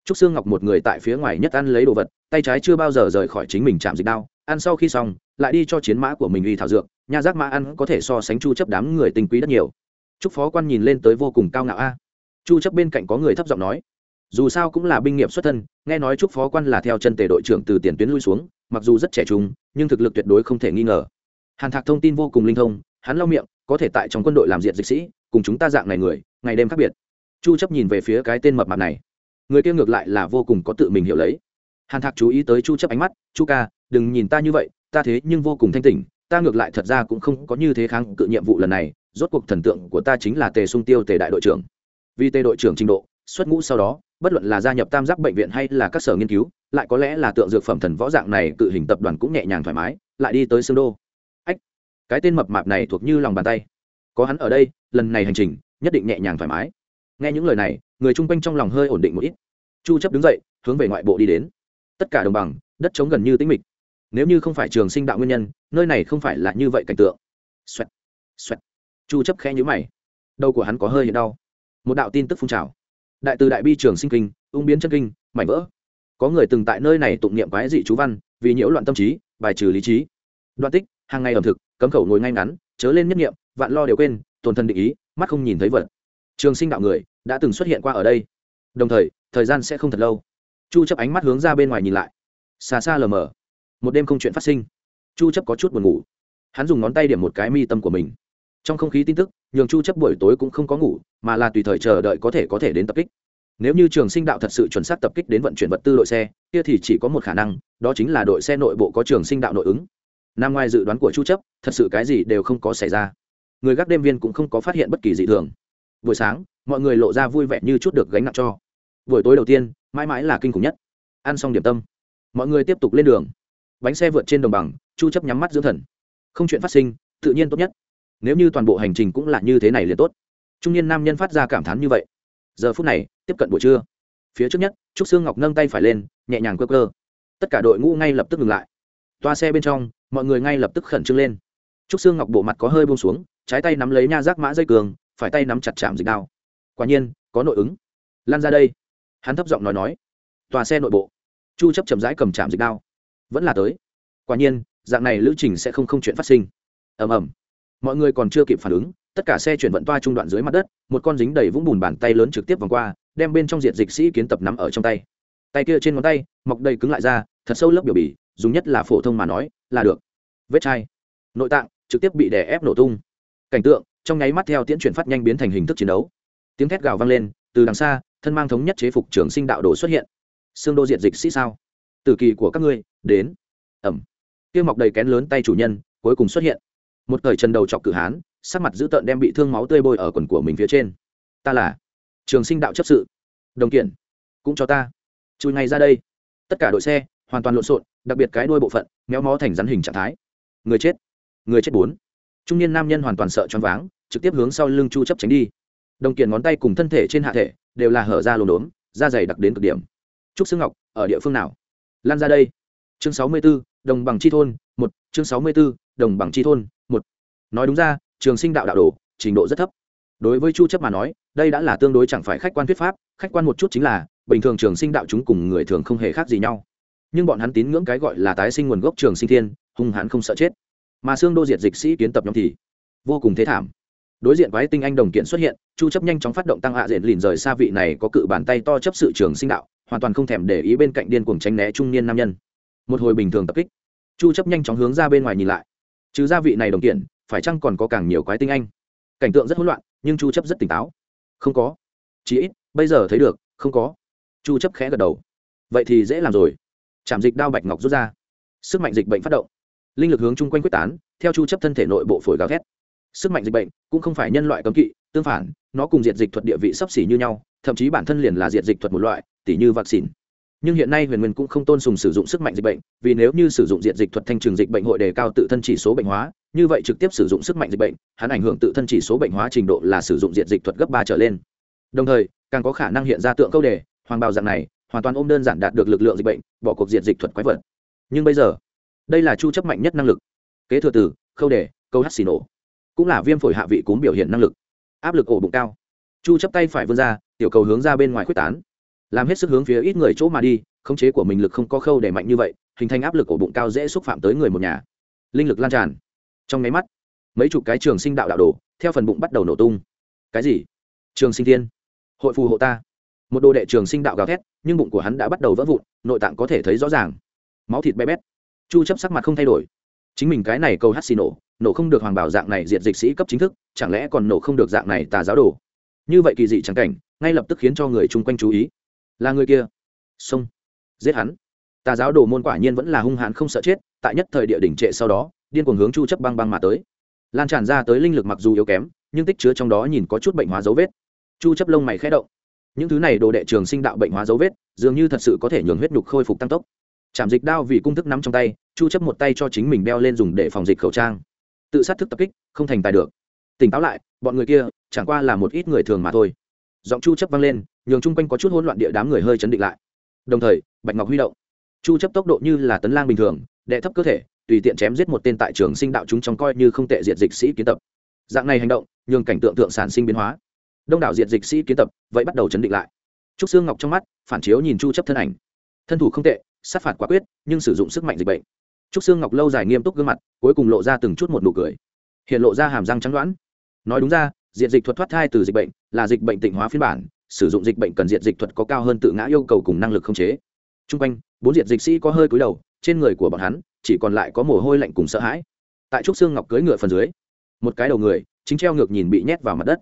Trúc xương ngọc một người tại phía ngoài nhất ăn lấy đồ vật, tay trái chưa bao giờ rời khỏi chính mình chạm dịch đao, ăn sau khi xong lại đi cho chiến mã của mình uy thảo dược, nha giác mã ăn có thể so sánh chu chấp đám người tinh quý rất nhiều. Trúc phó quan nhìn lên tới vô cùng cao ngạo a. Chu chấp bên cạnh có người thấp giọng nói, dù sao cũng là binh nghiệp xuất thân, nghe nói trúc phó quan là theo chân tề đội trưởng từ tiền tuyến lui xuống, mặc dù rất trẻ trung, nhưng thực lực tuyệt đối không thể nghi ngờ. Hàn thạc thông tin vô cùng linh thông, hắn lau miệng, có thể tại trong quân đội làm diện dịch sĩ, cùng chúng ta dạng này người, ngày đêm khác biệt. Chu chấp nhìn về phía cái tên mập mạp này. Người kia ngược lại là vô cùng có tự mình hiểu lấy. Hàn thạc chú ý tới chu chấp ánh mắt, chu ca, đừng nhìn ta như vậy ta thế nhưng vô cùng thanh tỉnh, ta ngược lại thật ra cũng không có như thế kháng cự nhiệm vụ lần này, rốt cuộc thần tượng của ta chính là tề sung tiêu tề đại đội trưởng. Vì tề đội trưởng trình độ, xuất ngũ sau đó, bất luận là gia nhập tam giác bệnh viện hay là các sở nghiên cứu, lại có lẽ là tượng dược phẩm thần võ dạng này cự hình tập đoàn cũng nhẹ nhàng thoải mái, lại đi tới xương đô. Ách, cái tên mập mạp này thuộc như lòng bàn tay. Có hắn ở đây, lần này hành trình, nhất định nhẹ nhàng thoải mái. Nghe những lời này, người chung quanh trong lòng hơi ổn định một ít. Chu chấp đứng dậy, hướng về ngoại bộ đi đến. Tất cả đồng bằng, đất trống gần như tĩnh mịch nếu như không phải trường sinh đạo nguyên nhân, nơi này không phải là như vậy cảnh tượng. Xoẹt xoẹt. Chu chấp khẽ nhíu mày. Đầu của hắn có hơi hiện đau. Một đạo tin tức phun trào. Đại từ đại bi trường sinh kinh, ung biến chân kinh, mảnh vỡ. Có người từng tại nơi này tụng niệm quái dị chú văn, vì nhiễu loạn tâm trí, bài trừ lý trí. Đoạn tích, hàng ngày ẩm thực, cấm khẩu ngồi ngay ngắn, chớ lên nhất niệm, vạn lo đều quên, tồn thân định ý, mắt không nhìn thấy vật. Trường sinh đạo người, đã từng xuất hiện qua ở đây. Đồng thời thời gian sẽ không thật lâu. Chu chấp ánh mắt hướng ra bên ngoài nhìn lại. Xa xa lờ mờ một đêm không chuyện phát sinh. Chu chấp có chút buồn ngủ. Hắn dùng ngón tay điểm một cái mi tâm của mình. Trong không khí tin tức, nhường chu chấp buổi tối cũng không có ngủ, mà là tùy thời chờ đợi có thể có thể đến tập kích. Nếu như trường sinh đạo thật sự chuẩn xác tập kích đến vận chuyển vật tư đội xe, kia thì chỉ có một khả năng, đó chính là đội xe nội bộ có trường sinh đạo nội ứng. Nằm ngoài dự đoán của chu chấp, thật sự cái gì đều không có xảy ra. Người gác đêm viên cũng không có phát hiện bất kỳ dị thường. Buổi sáng, mọi người lộ ra vui vẻ như chút được gánh nặng cho. Buổi tối đầu tiên, mãi mãi là kinh khủng nhất. Ăn xong điểm tâm, mọi người tiếp tục lên đường bánh xe vượt trên đồng bằng, chu chấp nhắm mắt dưỡng thần. Không chuyện phát sinh, tự nhiên tốt nhất. Nếu như toàn bộ hành trình cũng là như thế này liền tốt. Trung niên nam nhân phát ra cảm thán như vậy. Giờ phút này, tiếp cận buổi trưa. Phía trước nhất, trúc sương ngọc nâng tay phải lên, nhẹ nhàng cơ cơ tất cả đội ngũ ngay lập tức ngừng lại. Toa xe bên trong, mọi người ngay lập tức khẩn trương lên. Trúc sương ngọc bộ mặt có hơi buông xuống, trái tay nắm lấy nha giác mã dây cường, phải tay nắm chặt chạm dịch đao. Quả nhiên, có nội ứng. Lan ra đây. Hắn thấp giọng nói nói. Tòa xe nội bộ. Chu chấp chậm rãi cầm chạm dịch đao vẫn là tới. Quả nhiên, dạng này lữ trình sẽ không không chuyện phát sinh. Ầm ầm. Mọi người còn chưa kịp phản ứng, tất cả xe chuyển vận toa trung đoạn dưới mặt đất, một con dính đầy vũng bùn bàn tay lớn trực tiếp vòng qua, đem bên trong diện dịch sĩ kiến tập nắm ở trong tay. Tay kia trên ngón tay, mọc đầy cứng lại ra, thật sâu lớp biểu bì, dùng nhất là phổ thông mà nói, là được. Vết chai. Nội tạng, trực tiếp bị đè ép nổ tung. Cảnh tượng, trong nháy mắt theo tiễn chuyển phát nhanh biến thành hình thức chiến đấu. Tiếng thét gào vang lên, từ đằng xa, thân mang thống nhất chế phục trường sinh đạo đồ xuất hiện. Xương đô diện dịch sĩ sao? Tử kỳ của các ngươi, đến. Ẩm. Kia mọc đầy kén lớn tay chủ nhân, cuối cùng xuất hiện. Một thời trần đầu chọc cử hán, sắc mặt dữ tợn đem bị thương máu tươi bôi ở quần của mình phía trên. Ta là trường sinh đạo chấp sự. Đồng kiện. Cũng cho ta. Chui ngay ra đây. Tất cả đội xe, hoàn toàn lộn xộn, đặc biệt cái đuôi bộ phận, méo mó thành rắn hình trạng thái. Người chết. Người chết bốn. Trung niên nam nhân hoàn toàn sợ choáng váng, trực tiếp hướng sau lưng chu chấp tránh đi. Đồng kiện ngón tay cùng thân thể trên hạ thể, đều là hở ra lồn đốm, da dày đặc đến cực điểm. Trúc xương ngọc, ở địa phương nào? Lan ra đây. Chương 64, đồng bằng chi thôn một. Chương 64, đồng bằng chi thôn một. Nói đúng ra trường sinh đạo đạo đồ trình độ rất thấp. Đối với chu chấp mà nói đây đã là tương đối chẳng phải khách quan thuyết pháp khách quan một chút chính là bình thường trường sinh đạo chúng cùng người thường không hề khác gì nhau. Nhưng bọn hắn tín ngưỡng cái gọi là tái sinh nguồn gốc trường sinh thiên hung hãn không sợ chết. Mà xương đô diệt dịch sĩ kiến tập nhóm thì vô cùng thế thảm. Đối diện với tinh anh đồng kiện xuất hiện chu chấp nhanh chóng phát động tăng hạ à diện lìn rời xa vị này có cự bàn tay to chấp sự trường sinh đạo hoàn toàn không thèm để ý bên cạnh điên cuồng tránh né trung niên nam nhân. Một hồi bình thường tập kích, chu chấp nhanh chóng hướng ra bên ngoài nhìn lại. Trừ gia vị này đồng kiện, phải chăng còn có càng nhiều quái tinh anh? Cảnh tượng rất hỗn loạn, nhưng chu chấp rất tỉnh táo. Không có. Chỉ ít, bây giờ thấy được, không có. Chu chấp khẽ gật đầu. Vậy thì dễ làm rồi. Chạm dịch đao bạch ngọc rút ra. Sức mạnh dịch bệnh phát động. Linh lực hướng chung quanh quyết tán, theo chu chấp thân thể nội bộ phổi gào thét. Sức mạnh dịch bệnh cũng không phải nhân loại cấm kỵ, tương phản, nó cùng diệt dịch thuật địa vị sấp xỉ như nhau thậm chí bản thân liền là diệt dịch thuật một loại, tỉ như vaccine. Nhưng hiện nay huyền nguyên cũng không tôn sùng sử dụng sức mạnh dịch bệnh, vì nếu như sử dụng diện dịch thuật thanh trường dịch bệnh hội đề cao tự thân chỉ số bệnh hóa, như vậy trực tiếp sử dụng sức mạnh dịch bệnh, hắn ảnh hưởng tự thân chỉ số bệnh hóa trình độ là sử dụng diện dịch thuật gấp ba trở lên. Đồng thời, càng có khả năng hiện ra tượng câu đề, hoàng bào dạng này, hoàn toàn ôm đơn giản đạt được lực lượng dịch bệnh, bỏ cuộc diện dịch thuật quái vật. Nhưng bây giờ, đây là chu chấp mạnh nhất năng lực. Kế thừa từ, khâu đề, câu hát xì nổ. Cũng là viêm phổi hạ vị cúm biểu hiện năng lực. Áp lực ổ bụng cao chu chấp tay phải vươn ra tiểu cầu hướng ra bên ngoài quyết tán. Làm hết sức hướng phía ít người chỗ mà đi khống chế của mình lực không có khâu để mạnh như vậy hình thành áp lực ổ bụng cao dễ xúc phạm tới người một nhà. Linh lực lan tràn. Trong máy mắt mấy chục cái trường sinh đạo đạo đổ, theo phần bụng bắt đầu nổ tung. Cái gì? Trường sinh thiên. Hội phù hộ ta. Một đồ đệ trường sinh đạo gào thét nhưng bụng của hắn đã bắt đầu vỡ vụn nội tạng có thể thấy rõ ràng. Máu thịt bé bét. Chu chấp sắc mặt không thay đổi. Chính mình cái này câu hát xì nổ nổ không được hoàng bảo dạng này diệt dịch sĩ cấp chính thức chẳng lẽ còn nổ không được dạng này tà giáo đồ? Như vậy kỳ dị chẳng cảnh, ngay lập tức khiến cho người chung quanh chú ý. Là người kia. Xông. Giết hắn. Tà giáo đồ môn quả nhiên vẫn là hung hãn không sợ chết, tại nhất thời địa đỉnh trệ sau đó, điên cuồng hướng chu chấp băng băng mà tới. Lan tràn ra tới linh lực mặc dù yếu kém, nhưng tích chứa trong đó nhìn có chút bệnh hóa dấu vết. Chu chấp lông mày khẽ động. Những thứ này đồ đệ trường sinh đạo bệnh hóa dấu vết, dường như thật sự có thể nhường huyết nhục khôi phục tăng tốc. Chạm dịch đao vì cung thức nắm trong tay, chu chấp một tay cho chính mình đeo lên dùng để phòng dịch khẩu trang. Tự sát thức tập kích, không thành tài được. Tỉnh táo lại, bọn người kia chẳng qua là một ít người thường mà thôi. Giọng chu chấp vang lên, nhường chung quanh có chút hỗn loạn địa đám người hơi chấn định lại. Đồng thời, bạch ngọc huy động. Chu chấp tốc độ như là tấn lang bình thường, đệ thấp cơ thể, tùy tiện chém giết một tên tại trường sinh đạo chúng trong coi như không tệ diệt dịch sĩ kiến tập. Dạng này hành động, nhường cảnh tượng tượng sản sinh biến hóa. Đông đảo diệt dịch sĩ kiến tập, vậy bắt đầu chấn định lại. Trúc xương ngọc trong mắt, phản chiếu nhìn chu chấp thân ảnh. Thân thủ không tệ, sát phạt quả quyết, nhưng sử dụng sức mạnh dịch bệnh. Trúc xương ngọc lâu dài nghiêm túc gương mặt, cuối cùng lộ ra từng chút một nụ cười. Hiện lộ ra hàm răng trắng đoán. Nói đúng ra diệt dịch thuật thoát thai từ dịch bệnh là dịch bệnh tịnh hóa phiên bản, sử dụng dịch bệnh cần diệt dịch thuật có cao hơn tự ngã yêu cầu cùng năng lực không chế. T r u n g quanh, bốn diệt dịch sĩ có hơi cúi đầu, trên người của bọn hắn chỉ còn lại có mồ hôi lạnh cùng sợ hãi. Tại trúc xương ngọc cưỡi ngựa phần dưới, một cái đầu người chính treo ngược nhìn bị nhét vào mặt đất.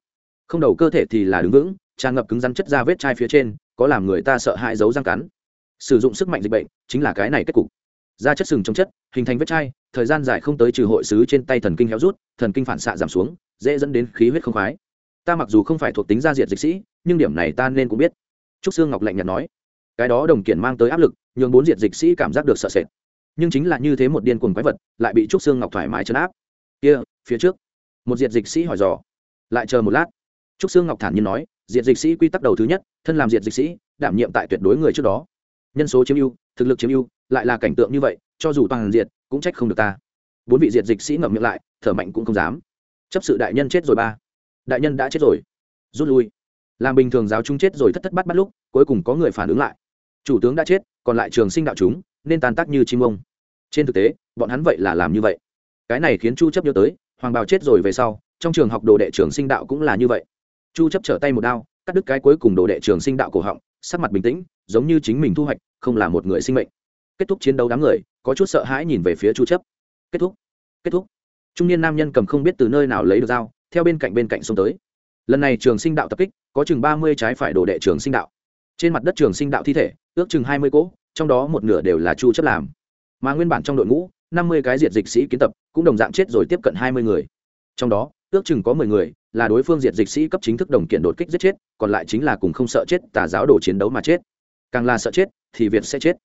Không đầu cơ thể thì là đứng vững, tràn ngập cứng rắn chất ra vết chai phía trên, có làm người ta sợ hãi giấu răng cắn. Sử dụng sức mạnh dịch bệnh chính là cái này kết cục. Da chất sừng trong chất, hình thành vết chai, thời gian dài không tới trừ hội xứ trên tay thần kinh héo rút, thần kinh phản xạ giảm xuống dễ dẫn đến khí huyết không khoái. Ta mặc dù không phải thuộc tính gia diệt dịch sĩ, nhưng điểm này ta nên cũng biết. Trúc sương ngọc lạnh nhạt nói. Cái đó đồng kiển mang tới áp lực, nhường bốn diệt dịch sĩ cảm giác được sợ sệt. Nhưng chính là như thế một điên cuồng quái vật, lại bị trúc sương ngọc thoải mái chấn áp. Kia, phía trước. Một diệt dịch sĩ hỏi dò. Lại chờ một lát. Trúc sương ngọc thản nhiên nói, diệt dịch sĩ quy tắc đầu thứ nhất, thân làm diệt dịch sĩ, đảm nhiệm tại tuyệt đối người trước đó. Nhân số chiếm ưu, thực lực chiếm ưu, lại là cảnh tượng như vậy, cho dù toàn diệt cũng trách không được ta. Bốn vị diệt dịch sĩ ngậm miệng lại, thở mạnh cũng không dám chấp sự đại nhân chết rồi ba. Đại nhân đã chết rồi. Rút lui. Làm bình thường giáo chúng chết rồi thất thất bắt bắt lúc, cuối cùng có người phản ứng lại. Chủ tướng đã chết, còn lại trường sinh đạo chúng, nên tàn tác như chim ông. Trên thực tế, bọn hắn vậy là làm như vậy. Cái này khiến chu chấp nhớ tới, hoàng bào chết rồi về sau, trong trường học đồ đệ trường sinh đạo cũng là như vậy. Chu chấp trở tay một đao, cắt đứt cái cuối cùng đồ đệ trường sinh đạo cổ họng, sắc mặt bình tĩnh, giống như chính mình thu hoạch, không là một người sinh mệnh. Kết thúc chiến đấu đám người, có chút sợ hãi nhìn về phía chu chấp. Kết thúc. Kết thúc trung niên nam nhân cầm không biết từ nơi nào lấy được dao, theo bên cạnh bên cạnh xông tới. Lần này trường sinh đạo tập kích, có chừng ba mươi trái phải đổ đệ trường sinh đạo. Trên mặt đất trường sinh đạo thi thể, ước chừng hai mươi cỗ, trong đó một nửa đều là chu chấp làm. Mà nguyên bản trong đội ngũ, năm mươi cái diệt dịch sĩ kiến tập, cũng đồng dạng chết rồi tiếp cận hai mươi người. Trong đó, ước chừng có mười người, là đối phương diệt dịch sĩ cấp chính thức đồng kiện đột kích giết chết, còn lại chính là cùng không sợ chết tà giáo đồ chiến đấu mà chết. Càng là sợ chết, thì việt sẽ chết.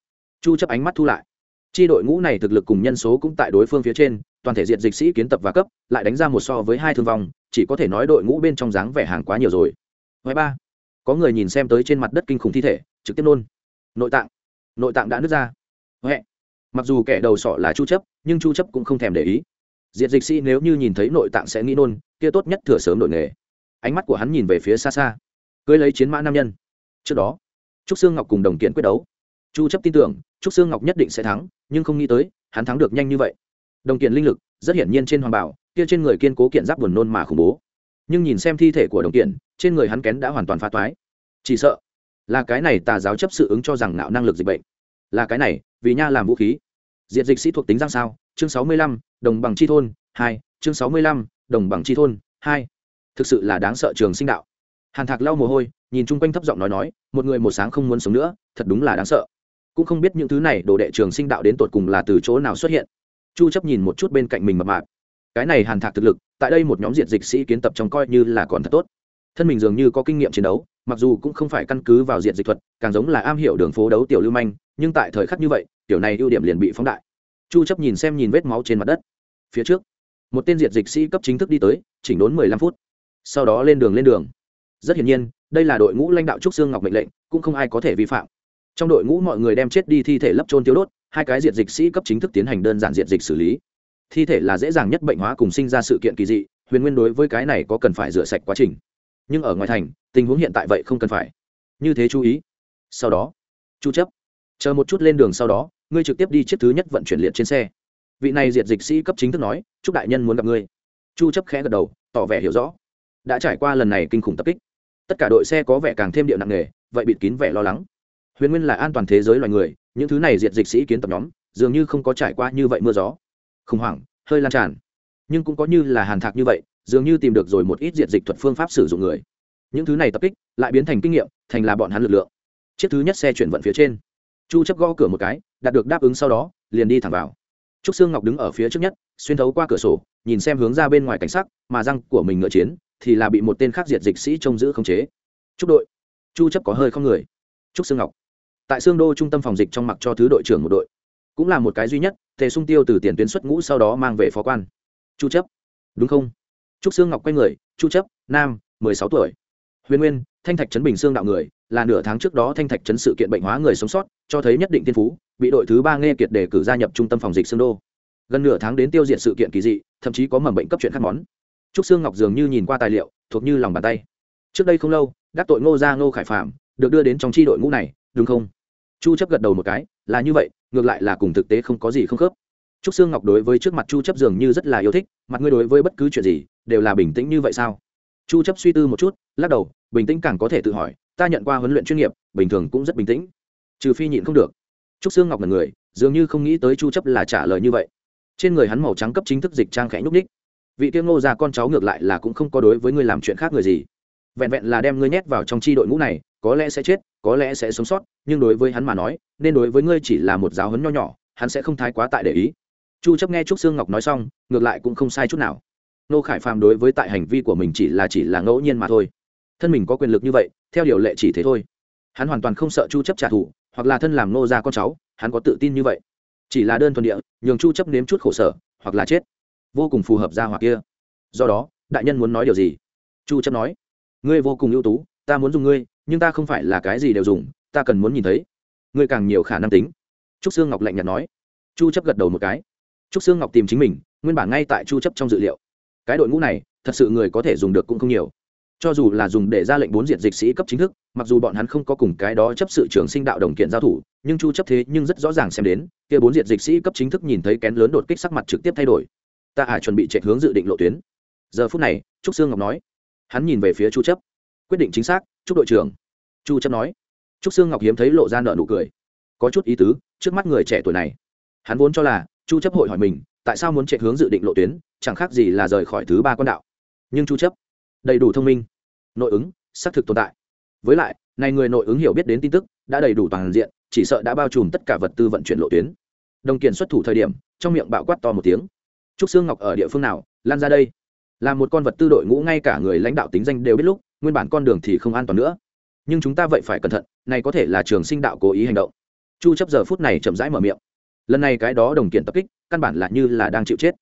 Chu chấp ánh mắt thu lại chi đội ngũ này thực lực cùng nhân số cũng tại đối phương phía trên, toàn thể diện dịch sĩ kiến tập và cấp, lại đánh ra một so với hai thương vong, chỉ có thể nói đội ngũ bên trong dáng vẻ hàng quá nhiều rồi. Ngoài ba, có người nhìn xem tới trên mặt đất kinh khủng thi thể, trực tiếp nôn. Nội tạng nội tạng đã nứt ra. Huệ. mặc dù kẻ đầu sọ là chu chấp, nhưng chu chấp cũng không thèm để ý. Diệt dịch sĩ nếu như nhìn thấy nội tạng sẽ nghĩ nôn, kia tốt nhất thừa sớm đội nghề. Ánh mắt của hắn nhìn về phía xa xa. Cưới lấy chiến mã nam nhân. Trước đó, trúc sương ngọc cùng đồng kiện quyết đấu chu chấp tin tưởng trúc xương ngọc nhất định sẽ thắng nhưng không nghĩ tới hắn thắng được nhanh như vậy. Đồng kiện linh lực rất hiển nhiên trên hoàng bảo kia trên người kiên cố kiện giáp buồn nôn mà khủng bố. Nhưng nhìn xem thi thể của đồng kiện trên người hắn kén đã hoàn toàn phá toái. Chỉ sợ là cái này tà giáo chấp sự ứng cho rằng nạo năng lực dịch bệnh. Là cái này vì nha làm vũ khí. Diệt dịch sĩ thuộc tính giang sao chương sáu mươi lăm đồng bằng chi thôn 2, chương sáu mươi lăm đồng bằng chi thôn 2, thực sự là đáng sợ trường sinh đạo. Hàn thạc lau mồ hôi nhìn chung quanh thấp giọng nói nói một người một sáng không muốn sống nữa thật đúng là đáng sợ cũng không biết những thứ này đồ đệ trường sinh đạo đến tột cùng là từ chỗ nào xuất hiện. Chu chấp nhìn một chút bên cạnh mình mập mạp. Cái này hàn thạc thực lực, tại đây một nhóm diện dịch sĩ kiến tập trong coi như là còn thật tốt. Thân mình dường như có kinh nghiệm chiến đấu, mặc dù cũng không phải căn cứ vào diện dịch thuật, càng giống là am hiểu đường phố đấu tiểu lưu manh, nhưng tại thời khắc như vậy, tiểu này ưu điểm liền bị phóng đại. Chu chấp nhìn xem nhìn vết máu trên mặt đất. Phía trước, một tên diệt dịch sĩ cấp chính thức đi tới, chỉnh đốn 15 phút. Sau đó lên đường lên đường. Rất hiển nhiên, đây là đội ngũ lãnh đạo trúc xương ngọc mệnh lệnh, cũng không ai có thể vi phạm trong đội ngũ mọi người đem chết đi thi thể lấp trôn tiêu đốt, hai cái diệt dịch sĩ cấp chính thức tiến hành đơn giản diệt dịch xử lý. Thi thể là dễ dàng nhất bệnh hóa cùng sinh ra sự kiện kỳ dị, huyền nguyên đối với cái này có cần phải rửa sạch quá trình. Nhưng ở ngoài thành, tình huống hiện tại vậy không cần phải. Như thế chú ý. Sau đó, chu chấp. Chờ một chút lên đường sau đó, ngươi trực tiếp đi chiếc thứ nhất vận chuyển liệt trên xe. Vị này diệt dịch sĩ cấp chính thức nói, chúc đại nhân muốn gặp ngươi. Chu chấp khẽ gật đầu, tỏ vẻ hiểu rõ. Đã trải qua lần này kinh khủng tập kích, tất cả đội xe có vẻ càng thêm điệu nặng nề, vậy bịt kín vẻ lo lắng huyền nguyên là an toàn thế giới loài người, những thứ này diệt dịch sĩ kiến tập nhóm, dường như không có trải qua như vậy mưa gió. Khủng hoảng, hơi lan tràn. Nhưng cũng có như là hàn thạc như vậy, dường như tìm được rồi một ít diệt dịch thuật phương pháp sử dụng người. Những thứ này tập kích, lại biến thành kinh nghiệm, thành là bọn hắn lực lượng. Chiếc thứ nhất xe chuyển vận phía trên. Chu chấp gõ cửa một cái, đạt được đáp ứng sau đó, liền đi thẳng vào. Trúc sương ngọc đứng ở phía trước nhất, xuyên thấu qua cửa sổ, nhìn xem hướng ra bên ngoài cảnh sắc, mà răng của mình ngựa chiến, thì là bị một tên khác diệt dịch sĩ trông giữ khống chế. Trúc đội. Chu chấp có hơi không người. Trúc sương ngọc tại xương đô trung tâm phòng dịch trong mặc cho thứ đội trưởng một đội. Cũng là một cái duy nhất, tề sung tiêu từ tiền tuyến xuất ngũ sau đó mang về phó quan. Chu chấp. Đúng không? Trúc xương ngọc quay người, chu chấp, nam 16 tuổi. Huyền nguyên, thanh thạch trấn bình xương đạo người, là nửa tháng trước đó thanh thạch trấn sự kiện bệnh hóa người sống sót, cho thấy nhất định tiên phú, bị đội thứ ba nghe kiệt để cử gia nhập trung tâm phòng dịch xương đô. Gần nửa tháng đến tiêu diệt sự kiện kỳ dị, thậm chí có mầm bệnh cấp chuyện khác món. Trúc xương ngọc dường như nhìn qua tài liệu, thuộc như lòng bàn tay. Trước đây không lâu, đắc tội ngô gia ngô khải phạm được đưa đến trong tri đội ngũ này, đúng không? Chu chấp gật đầu một cái, là như vậy, ngược lại là cùng thực tế không có gì không khớp. Trúc sương ngọc đối với trước mặt chu chấp dường như rất là yêu thích, mặt ngươi đối với bất cứ chuyện gì, đều là bình tĩnh như vậy sao? Chu chấp suy tư một chút, lắc đầu, bình tĩnh càng có thể tự hỏi, ta nhận qua huấn luyện chuyên nghiệp, bình thường cũng rất bình tĩnh. Trừ phi nhịn không được. Trúc sương ngọc là người, dường như không nghĩ tới chu chấp là trả lời như vậy. Trên người hắn màu trắng cấp chính thức dịch trang khẽ nhúc ních vị tiêu ngô già con cháu ngược lại là cũng không có đối với ngươi làm chuyện khác người gì. Vẹn vẹn là đem ngươi nhét vào trong chi đội ngũ này có lẽ sẽ chết, có lẽ sẽ sống sót, nhưng đối với hắn mà nói, nên đối với ngươi chỉ là một giáo huấn nho nhỏ, hắn sẽ không thái quá tại để ý. Chu chấp nghe trúc sương ngọc nói xong, ngược lại cũng không sai chút nào. Nô khải phàm đối với tại hành vi của mình chỉ là chỉ là ngẫu nhiên mà thôi. Thân mình có quyền lực như vậy, theo điều lệ chỉ thế thôi. Hắn hoàn toàn không sợ chu chấp trả thù, hoặc là thân làm nô gia con cháu, hắn có tự tin như vậy. Chỉ là đơn thuần địa, nhường chu chấp nếm chút khổ sở, hoặc là chết. Vô cùng phù hợp gia hỏa kia. Do đó, đại nhân muốn nói điều gì? Chu chấp nói, ngươi vô cùng ưu tú, ta muốn dùng ngươi nhưng ta không phải là cái gì đều dùng, ta cần muốn nhìn thấy. Ngươi càng nhiều khả năng tính. Trúc sương ngọc lạnh nhạt nói. Chu chấp gật đầu một cái. Trúc sương ngọc tìm chính mình, nguyên bản ngay tại chu chấp trong dự liệu. Cái đội ngũ này, thật sự người có thể dùng được cũng không nhiều. Cho dù là dùng để ra lệnh bốn diện dịch sĩ cấp chính thức, mặc dù bọn hắn không có cùng cái đó chấp sự trưởng sinh đạo đồng kiện giao thủ, nhưng chu chấp thế nhưng rất rõ ràng xem đến, kia bốn diện dịch sĩ cấp chính thức nhìn thấy kén lớn đột kích sắc mặt trực tiếp thay đổi. Ta à chuẩn bị chạy hướng dự định lộ tuyến. Giờ phút này, trúc sương ngọc nói. Hắn nhìn về phía chu chấp. Quyết định chính xác, Trúc đội trưởng chu chấp nói. Trúc sương ngọc hiếm thấy lộ ra nợ nụ cười. Có chút ý tứ, trước mắt người trẻ tuổi này. Hắn vốn cho là, chu chấp hội hỏi mình, tại sao muốn chạy hướng dự định lộ tuyến, chẳng khác gì là rời khỏi thứ ba con đạo. Nhưng chu chấp đầy đủ thông minh, nội ứng, xác thực tồn tại. Với lại, này người nội ứng hiểu biết đến tin tức, đã đầy đủ toàn diện, chỉ sợ đã bao trùm tất cả vật tư vận chuyển lộ tuyến. Đồng tiền xuất thủ thời điểm, trong miệng bạo quát to một tiếng. Trúc xương ngọc ở địa phương nào, lan ra đây? Là một con vật tư đội ngũ ngay cả người lãnh đạo tính danh đều biết lúc, nguyên bản con đường thì không an toàn nữa nhưng chúng ta vậy phải cẩn thận, này có thể là trường sinh đạo cố ý hành động. Chu chấp giờ phút này chậm rãi mở miệng. Lần này cái đó đồng kiện tập kích, căn bản là như là đang chịu chết.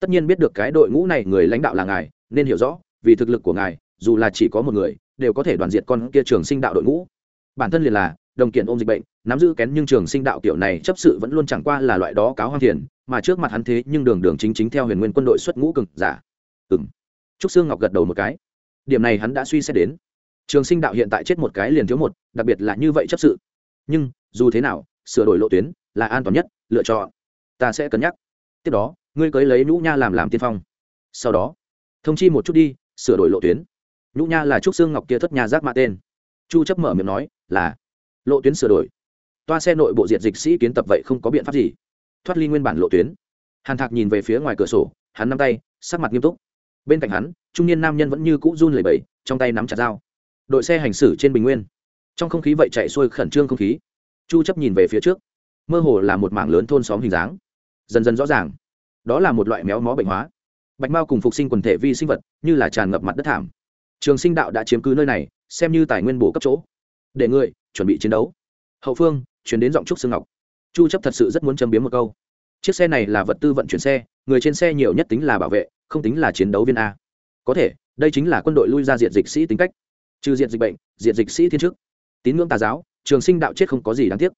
Tất nhiên biết được cái đội ngũ này người lãnh đạo là ngài, nên hiểu rõ, vì thực lực của ngài, dù là chỉ có một người, đều có thể đoàn diệt con kia trường sinh đạo đội ngũ. Bản thân liền là, đồng kiện ôm dịch bệnh, nắm giữ kén nhưng trường sinh đạo kiểu này chấp sự vẫn luôn chẳng qua là loại đó cáo hoang thiền, mà trước mặt hắn thế nhưng đường đường chính chính theo huyền nguyên quân đội xuất ngũ cực giả. Ừ trúc sương ngọc gật đầu một cái. Điểm này hắn đã suy xét đến trường sinh đạo hiện tại chết một cái liền thiếu một, đặc biệt là như vậy chấp sự. Nhưng, dù thế nào, sửa đổi lộ tuyến là an toàn nhất, lựa chọn. Ta sẽ cân nhắc. Tiếp đó, ngươi cưới lấy nhũ nha làm làm tiên phong. Sau đó, thông chi một chút đi, sửa đổi lộ tuyến. Nhũ nha là trúc xương ngọc kia thất nhà giác mạ tên. Chu chấp mở miệng nói, là, lộ tuyến sửa đổi. Toa xe nội bộ diệt dịch sĩ kiến tập vậy không có biện pháp gì. Thoát ly nguyên bản lộ tuyến. Hàn thạc nhìn về phía ngoài cửa sổ, hắn nắm tay, sắc mặt nghiêm túc. Bên cạnh hắn, trung niên nam nhân vẫn như cũ run lẩy bẩy, trong tay nắm chặt dao đội xe hành xử trên bình nguyên. Trong không khí vậy chạy xuôi khẩn trương không khí. Chu chấp nhìn về phía trước, mơ hồ là một mảng lớn thôn xóm hình dáng. Dần dần rõ ràng, đó là một loại méo mó bệnh hóa. Bạch mao cùng phục sinh quần thể vi sinh vật như là tràn ngập mặt đất thảm. Trường sinh đạo đã chiếm cứ nơi này, xem như tài nguyên bổ cấp chỗ. Để người, chuẩn bị chiến đấu. Hậu phương, chuyển đến giọng trúc xương ngọc. Chu chấp thật sự rất muốn châm biếm một câu. Chiếc xe này là vật tư vận chuyển xe, người trên xe nhiều nhất tính là bảo vệ, không tính là chiến đấu viên a. Có thể, đây chính là quân đội lui ra diện dịch sĩ tính cách trừ diệt dịch bệnh diệt dịch sĩ thiên chức. Tín ngưỡng tà giáo trường sinh đạo chết không có gì đáng tiếc.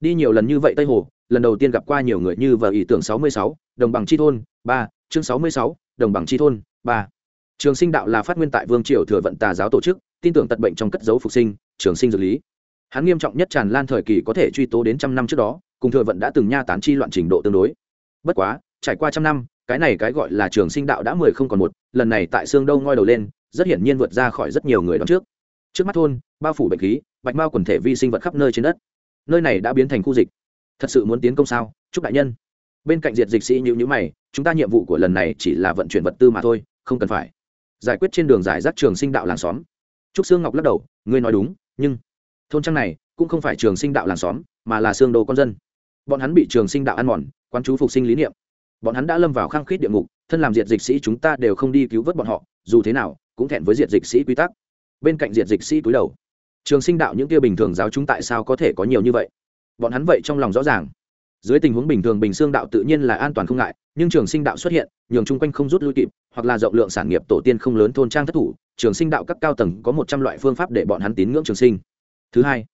Đi nhiều lần như vậy tây hồ lần đầu tiên gặp qua nhiều người như vợ ý tưởng 66, đồng bằng chi thôn ba chương 66, đồng bằng chi thôn ba. Trường sinh đạo là phát nguyên tại vương triều thừa vận tà giáo tổ chức tin tưởng tật bệnh trong cất dấu phục sinh trường sinh dược lý. Hắn nghiêm trọng nhất tràn lan thời kỳ có thể truy tố đến trăm năm trước đó cùng thừa vận đã từng nha tán chi loạn trình độ tương đối. Bất quá trải qua trăm năm cái này cái gọi là trường sinh đạo đã mười không còn một lần này tại xương đâu ngoi đầu lên rất hiển nhiên vượt ra khỏi rất nhiều người đón trước trước mắt thôn, bao phủ bệnh khí, bạch mao quần thể vi sinh vật khắp nơi trên đất. Nơi này đã biến thành khu dịch. Thật sự muốn tiến công sao? Chúc đại nhân. Bên cạnh diệt dịch sĩ như nhữ mày, chúng ta nhiệm vụ của lần này chỉ là vận chuyển vật tư mà thôi, không cần phải. Giải quyết trên đường giải rác trường sinh đạo làng xóm. Trúc sương ngọc lắc đầu, ngươi nói đúng, nhưng thôn trang này cũng không phải trường sinh đạo làng xóm, mà là xương đồ con dân. Bọn hắn bị trường sinh đạo ăn mòn, quán chú phục sinh lý niệm. Bọn hắn đã lâm vào khăng khít địa ngục, thân làm diệt dịch sĩ chúng ta đều không đi cứu vớt bọn họ, dù thế nào, cũng thẹn với diệt dịch sĩ quy tắc bên cạnh diệt dịch sĩ túi đầu. Trường sinh đạo những kia bình thường giáo chúng tại sao có thể có nhiều như vậy? Bọn hắn vậy trong lòng rõ ràng. Dưới tình huống bình thường bình xương đạo tự nhiên là an toàn không ngại, nhưng trường sinh đạo xuất hiện, nhường chung quanh không rút lui kịp, hoặc là rộng lượng sản nghiệp tổ tiên không lớn thôn trang thất thủ, trường sinh đạo các cao tầng có một trăm loại phương pháp để bọn hắn tín ngưỡng trường sinh. Thứ hai,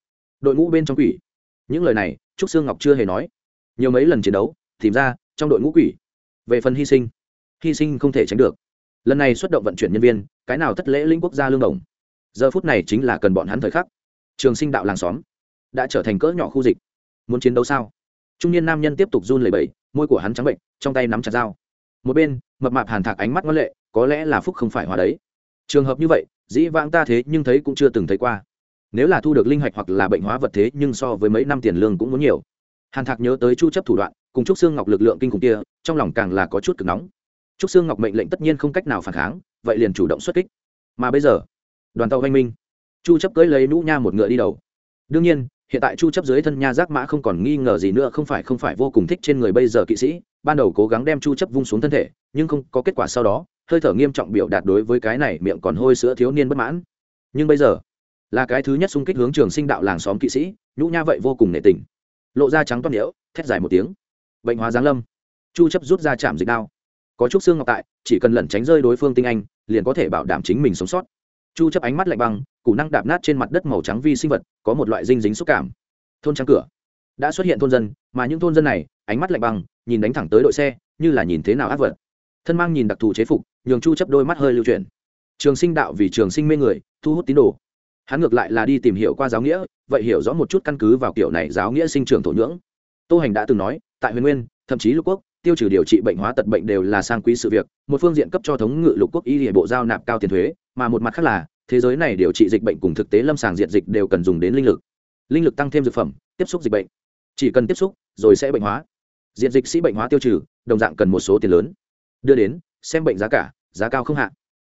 đội ngũ bên trong quỷ. Những lời này, trúc sương ngọc chưa hề nói. Nhiều mấy lần chiến đấu, tìm ra, trong đội ngũ quỷ. Về phần hy sinh hy sinh không thể tránh được. Lần này xuất động vận chuyển nhân viên, cái nào thất lễ linh quốc gia lương đồng? Giờ phút này chính là cần bọn hắn thời khắc. Trường sinh đạo làng xóm đã trở thành cỡ nhỏ khu dịch. Muốn chiến đấu sao? Trung niên nam nhân tiếp tục run lẩy bẩy, môi của hắn trắng bệnh, trong tay nắm chặt dao. Một bên, mập mạp hàn thạc ánh mắt ngân lệ, có lẽ là phúc không phải hòa đấy. Trường hợp như vậy, dĩ vãng ta thế nhưng thấy cũng chưa từng thấy qua. Nếu là thu được linh hạch hoặc là bệnh hóa vật thế nhưng so với mấy năm tiền lương cũng muốn nhiều. Hàn thạc nhớ tới chu chấp thủ đoạn, cùng trúc xương ngọc lực lượng kinh khủng kia, trong lòng càng là có chút cực nóng. Trúc xương ngọc mệnh lệnh tất nhiên không cách nào phản kháng, vậy liền chủ động xuất kích. Mà bây giờ đoàn tàu anh minh. Chu chấp cưới lấy nũ nha một ngựa đi đầu. Đương nhiên, hiện tại chu chấp dưới thân nha giác mã không còn nghi ngờ gì nữa, không phải không phải vô cùng thích trên người bây giờ kỵ sĩ, ban đầu cố gắng đem chu chấp vung xuống thân thể, nhưng không có kết quả sau đó, hơi thở nghiêm trọng biểu đạt đối với cái này miệng còn hôi sữa thiếu niên bất mãn. Nhưng bây giờ, là cái thứ nhất xung kích hướng trường sinh đạo làng xóm kỵ sĩ nhũ nha vậy vô cùng nể tình. Lộ ra trắng toát nhiễu thét dài một tiếng. Bệnh hóa giáng lâm. Chu chấp rút ra chạm dịch đao. Có chút xương ngọc tại, chỉ cần lẩn tránh rơi đối phương tinh anh, liền có thể bảo đảm chính mình sống sót chu chấp ánh mắt lạnh băng, củ năng đạp nát trên mặt đất màu trắng vi sinh vật, có một loại dinh dính xúc cảm. Thôn trắng cửa. Đã xuất hiện thôn dân, mà những thôn dân này, ánh mắt lạnh băng, nhìn đánh thẳng tới đội xe, như là nhìn thế nào ác vật. Thân mang nhìn đặc thù chế phục, nhường chu chấp đôi mắt hơi lưu chuyển. Trường sinh đạo vì trường sinh mê người, thu hút tín đồ. Hắn ngược lại là đi tìm hiểu qua giáo nghĩa, vậy hiểu rõ một chút căn cứ vào kiểu này giáo nghĩa sinh trưởng thổ nhưỡng. Tô hành đã từng nói, tại huyền nguyên, thậm chí lục quốc, tiêu trừ điều trị bệnh hóa tật bệnh đều là sang quý sự việc, một phương diện cấp cho thống ngự lục quốc y hệ bộ giao nạp cao tiền thuế mà một mặt khác là, thế giới này điều trị dịch bệnh cùng thực tế lâm sàng diện dịch đều cần dùng đến linh lực. Linh lực tăng thêm dược phẩm, tiếp xúc dịch bệnh. Chỉ cần tiếp xúc, rồi sẽ bệnh hóa. Diện dịch sĩ bệnh hóa tiêu trừ, đồng dạng cần một số tiền lớn. Đưa đến, xem bệnh giá cả, giá cao không hạ.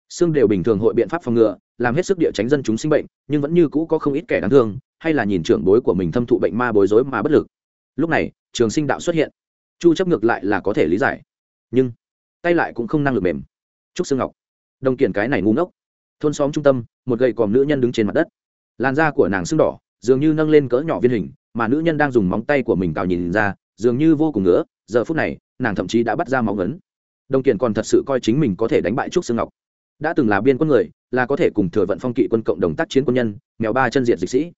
Xương đều bình thường hội biện pháp phòng ngừa, làm hết sức địa tránh dân chúng sinh bệnh, nhưng vẫn như cũ có không ít kẻ đáng thương, hay là nhìn trưởng bối của mình thâm thụ bệnh ma bối rối mà bất lực. Lúc này, trường sinh đạo xuất hiện. Chu chấp ngược lại là có thể lý giải. Nhưng, tay lại cũng không năng lực mềm. Trúc xương ngọc. Đồng kiển cái này ngu ngốc thôn xóm trung tâm, một gậy còm nữ nhân đứng trên mặt đất. Làn da của nàng sưng đỏ, dường như nâng lên cỡ nhỏ viên hình, mà nữ nhân đang dùng móng tay của mình cào nhìn ra, dường như vô cùng nữa giờ phút này, nàng thậm chí đã bắt ra máu ngấn. Đồng kiện còn thật sự coi chính mình có thể đánh bại trúc xương ngọc. Đã từng là biên quân người, là có thể cùng thừa vận phong kỵ quân cộng đồng tác chiến quân nhân, mèo ba chân diệt dịch sĩ.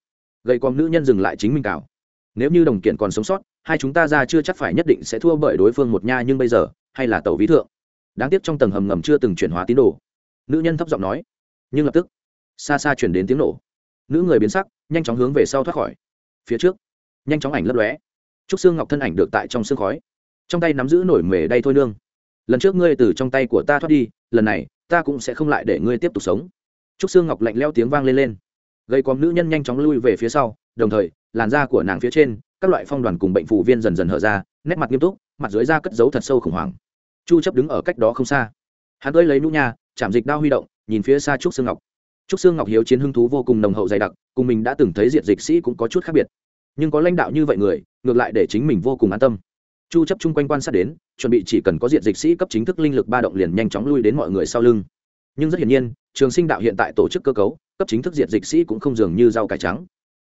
Gậy còm nữ nhân dừng lại chính mình cào. Nếu như đồng kiện còn sống sót, hai chúng ta ra chưa chắc phải nhất định sẽ thua bởi đối phương một nha, nhưng bây giờ, hay là tàu ví thượng. Đáng tiếc trong tầng hầm ngầm chưa từng chuyển hóa tín đồ. Nữ nhân thấp giọng nói nhưng lập tức, xa xa chuyển đến tiếng nổ. Nữ người biến sắc, nhanh chóng hướng về sau thoát khỏi. Phía trước, nhanh chóng ảnh lấp lóe. Trúc xương ngọc thân ảnh được tại trong xương khói. Trong tay nắm giữ nổi mề đay thôi nương. Lần trước ngươi từ trong tay của ta thoát đi, lần này, ta cũng sẽ không lại để ngươi tiếp tục sống. Trúc xương ngọc lạnh leo tiếng vang lên lên. Gây quóm nữ nhân nhanh chóng lui về phía sau, đồng thời, làn da của nàng phía trên, các loại phong đoàn cùng bệnh phụ viên dần dần hở ra, nét mặt nghiêm túc, mặt dưới da cất giấu thật sâu khủng hoảng. Chu chấp đứng ở cách đó không xa. Hắn ơi lấy nhũ nha, chạm dịch đao huy động nhìn phía xa trúc xương ngọc. Trúc xương ngọc hiếu chiến hưng thú vô cùng nồng hậu dày đặc, cùng mình đã từng thấy diệt dịch sĩ cũng có chút khác biệt. Nhưng có lãnh đạo như vậy người, ngược lại để chính mình vô cùng an tâm. Chu chấp chung quanh quan sát đến, chuẩn bị chỉ cần có diện dịch sĩ cấp chính thức linh lực ba động liền nhanh chóng lui đến mọi người sau lưng. Nhưng rất hiển nhiên, trường sinh đạo hiện tại tổ chức cơ cấu, cấp chính thức diện dịch sĩ cũng không dường như rau cải trắng.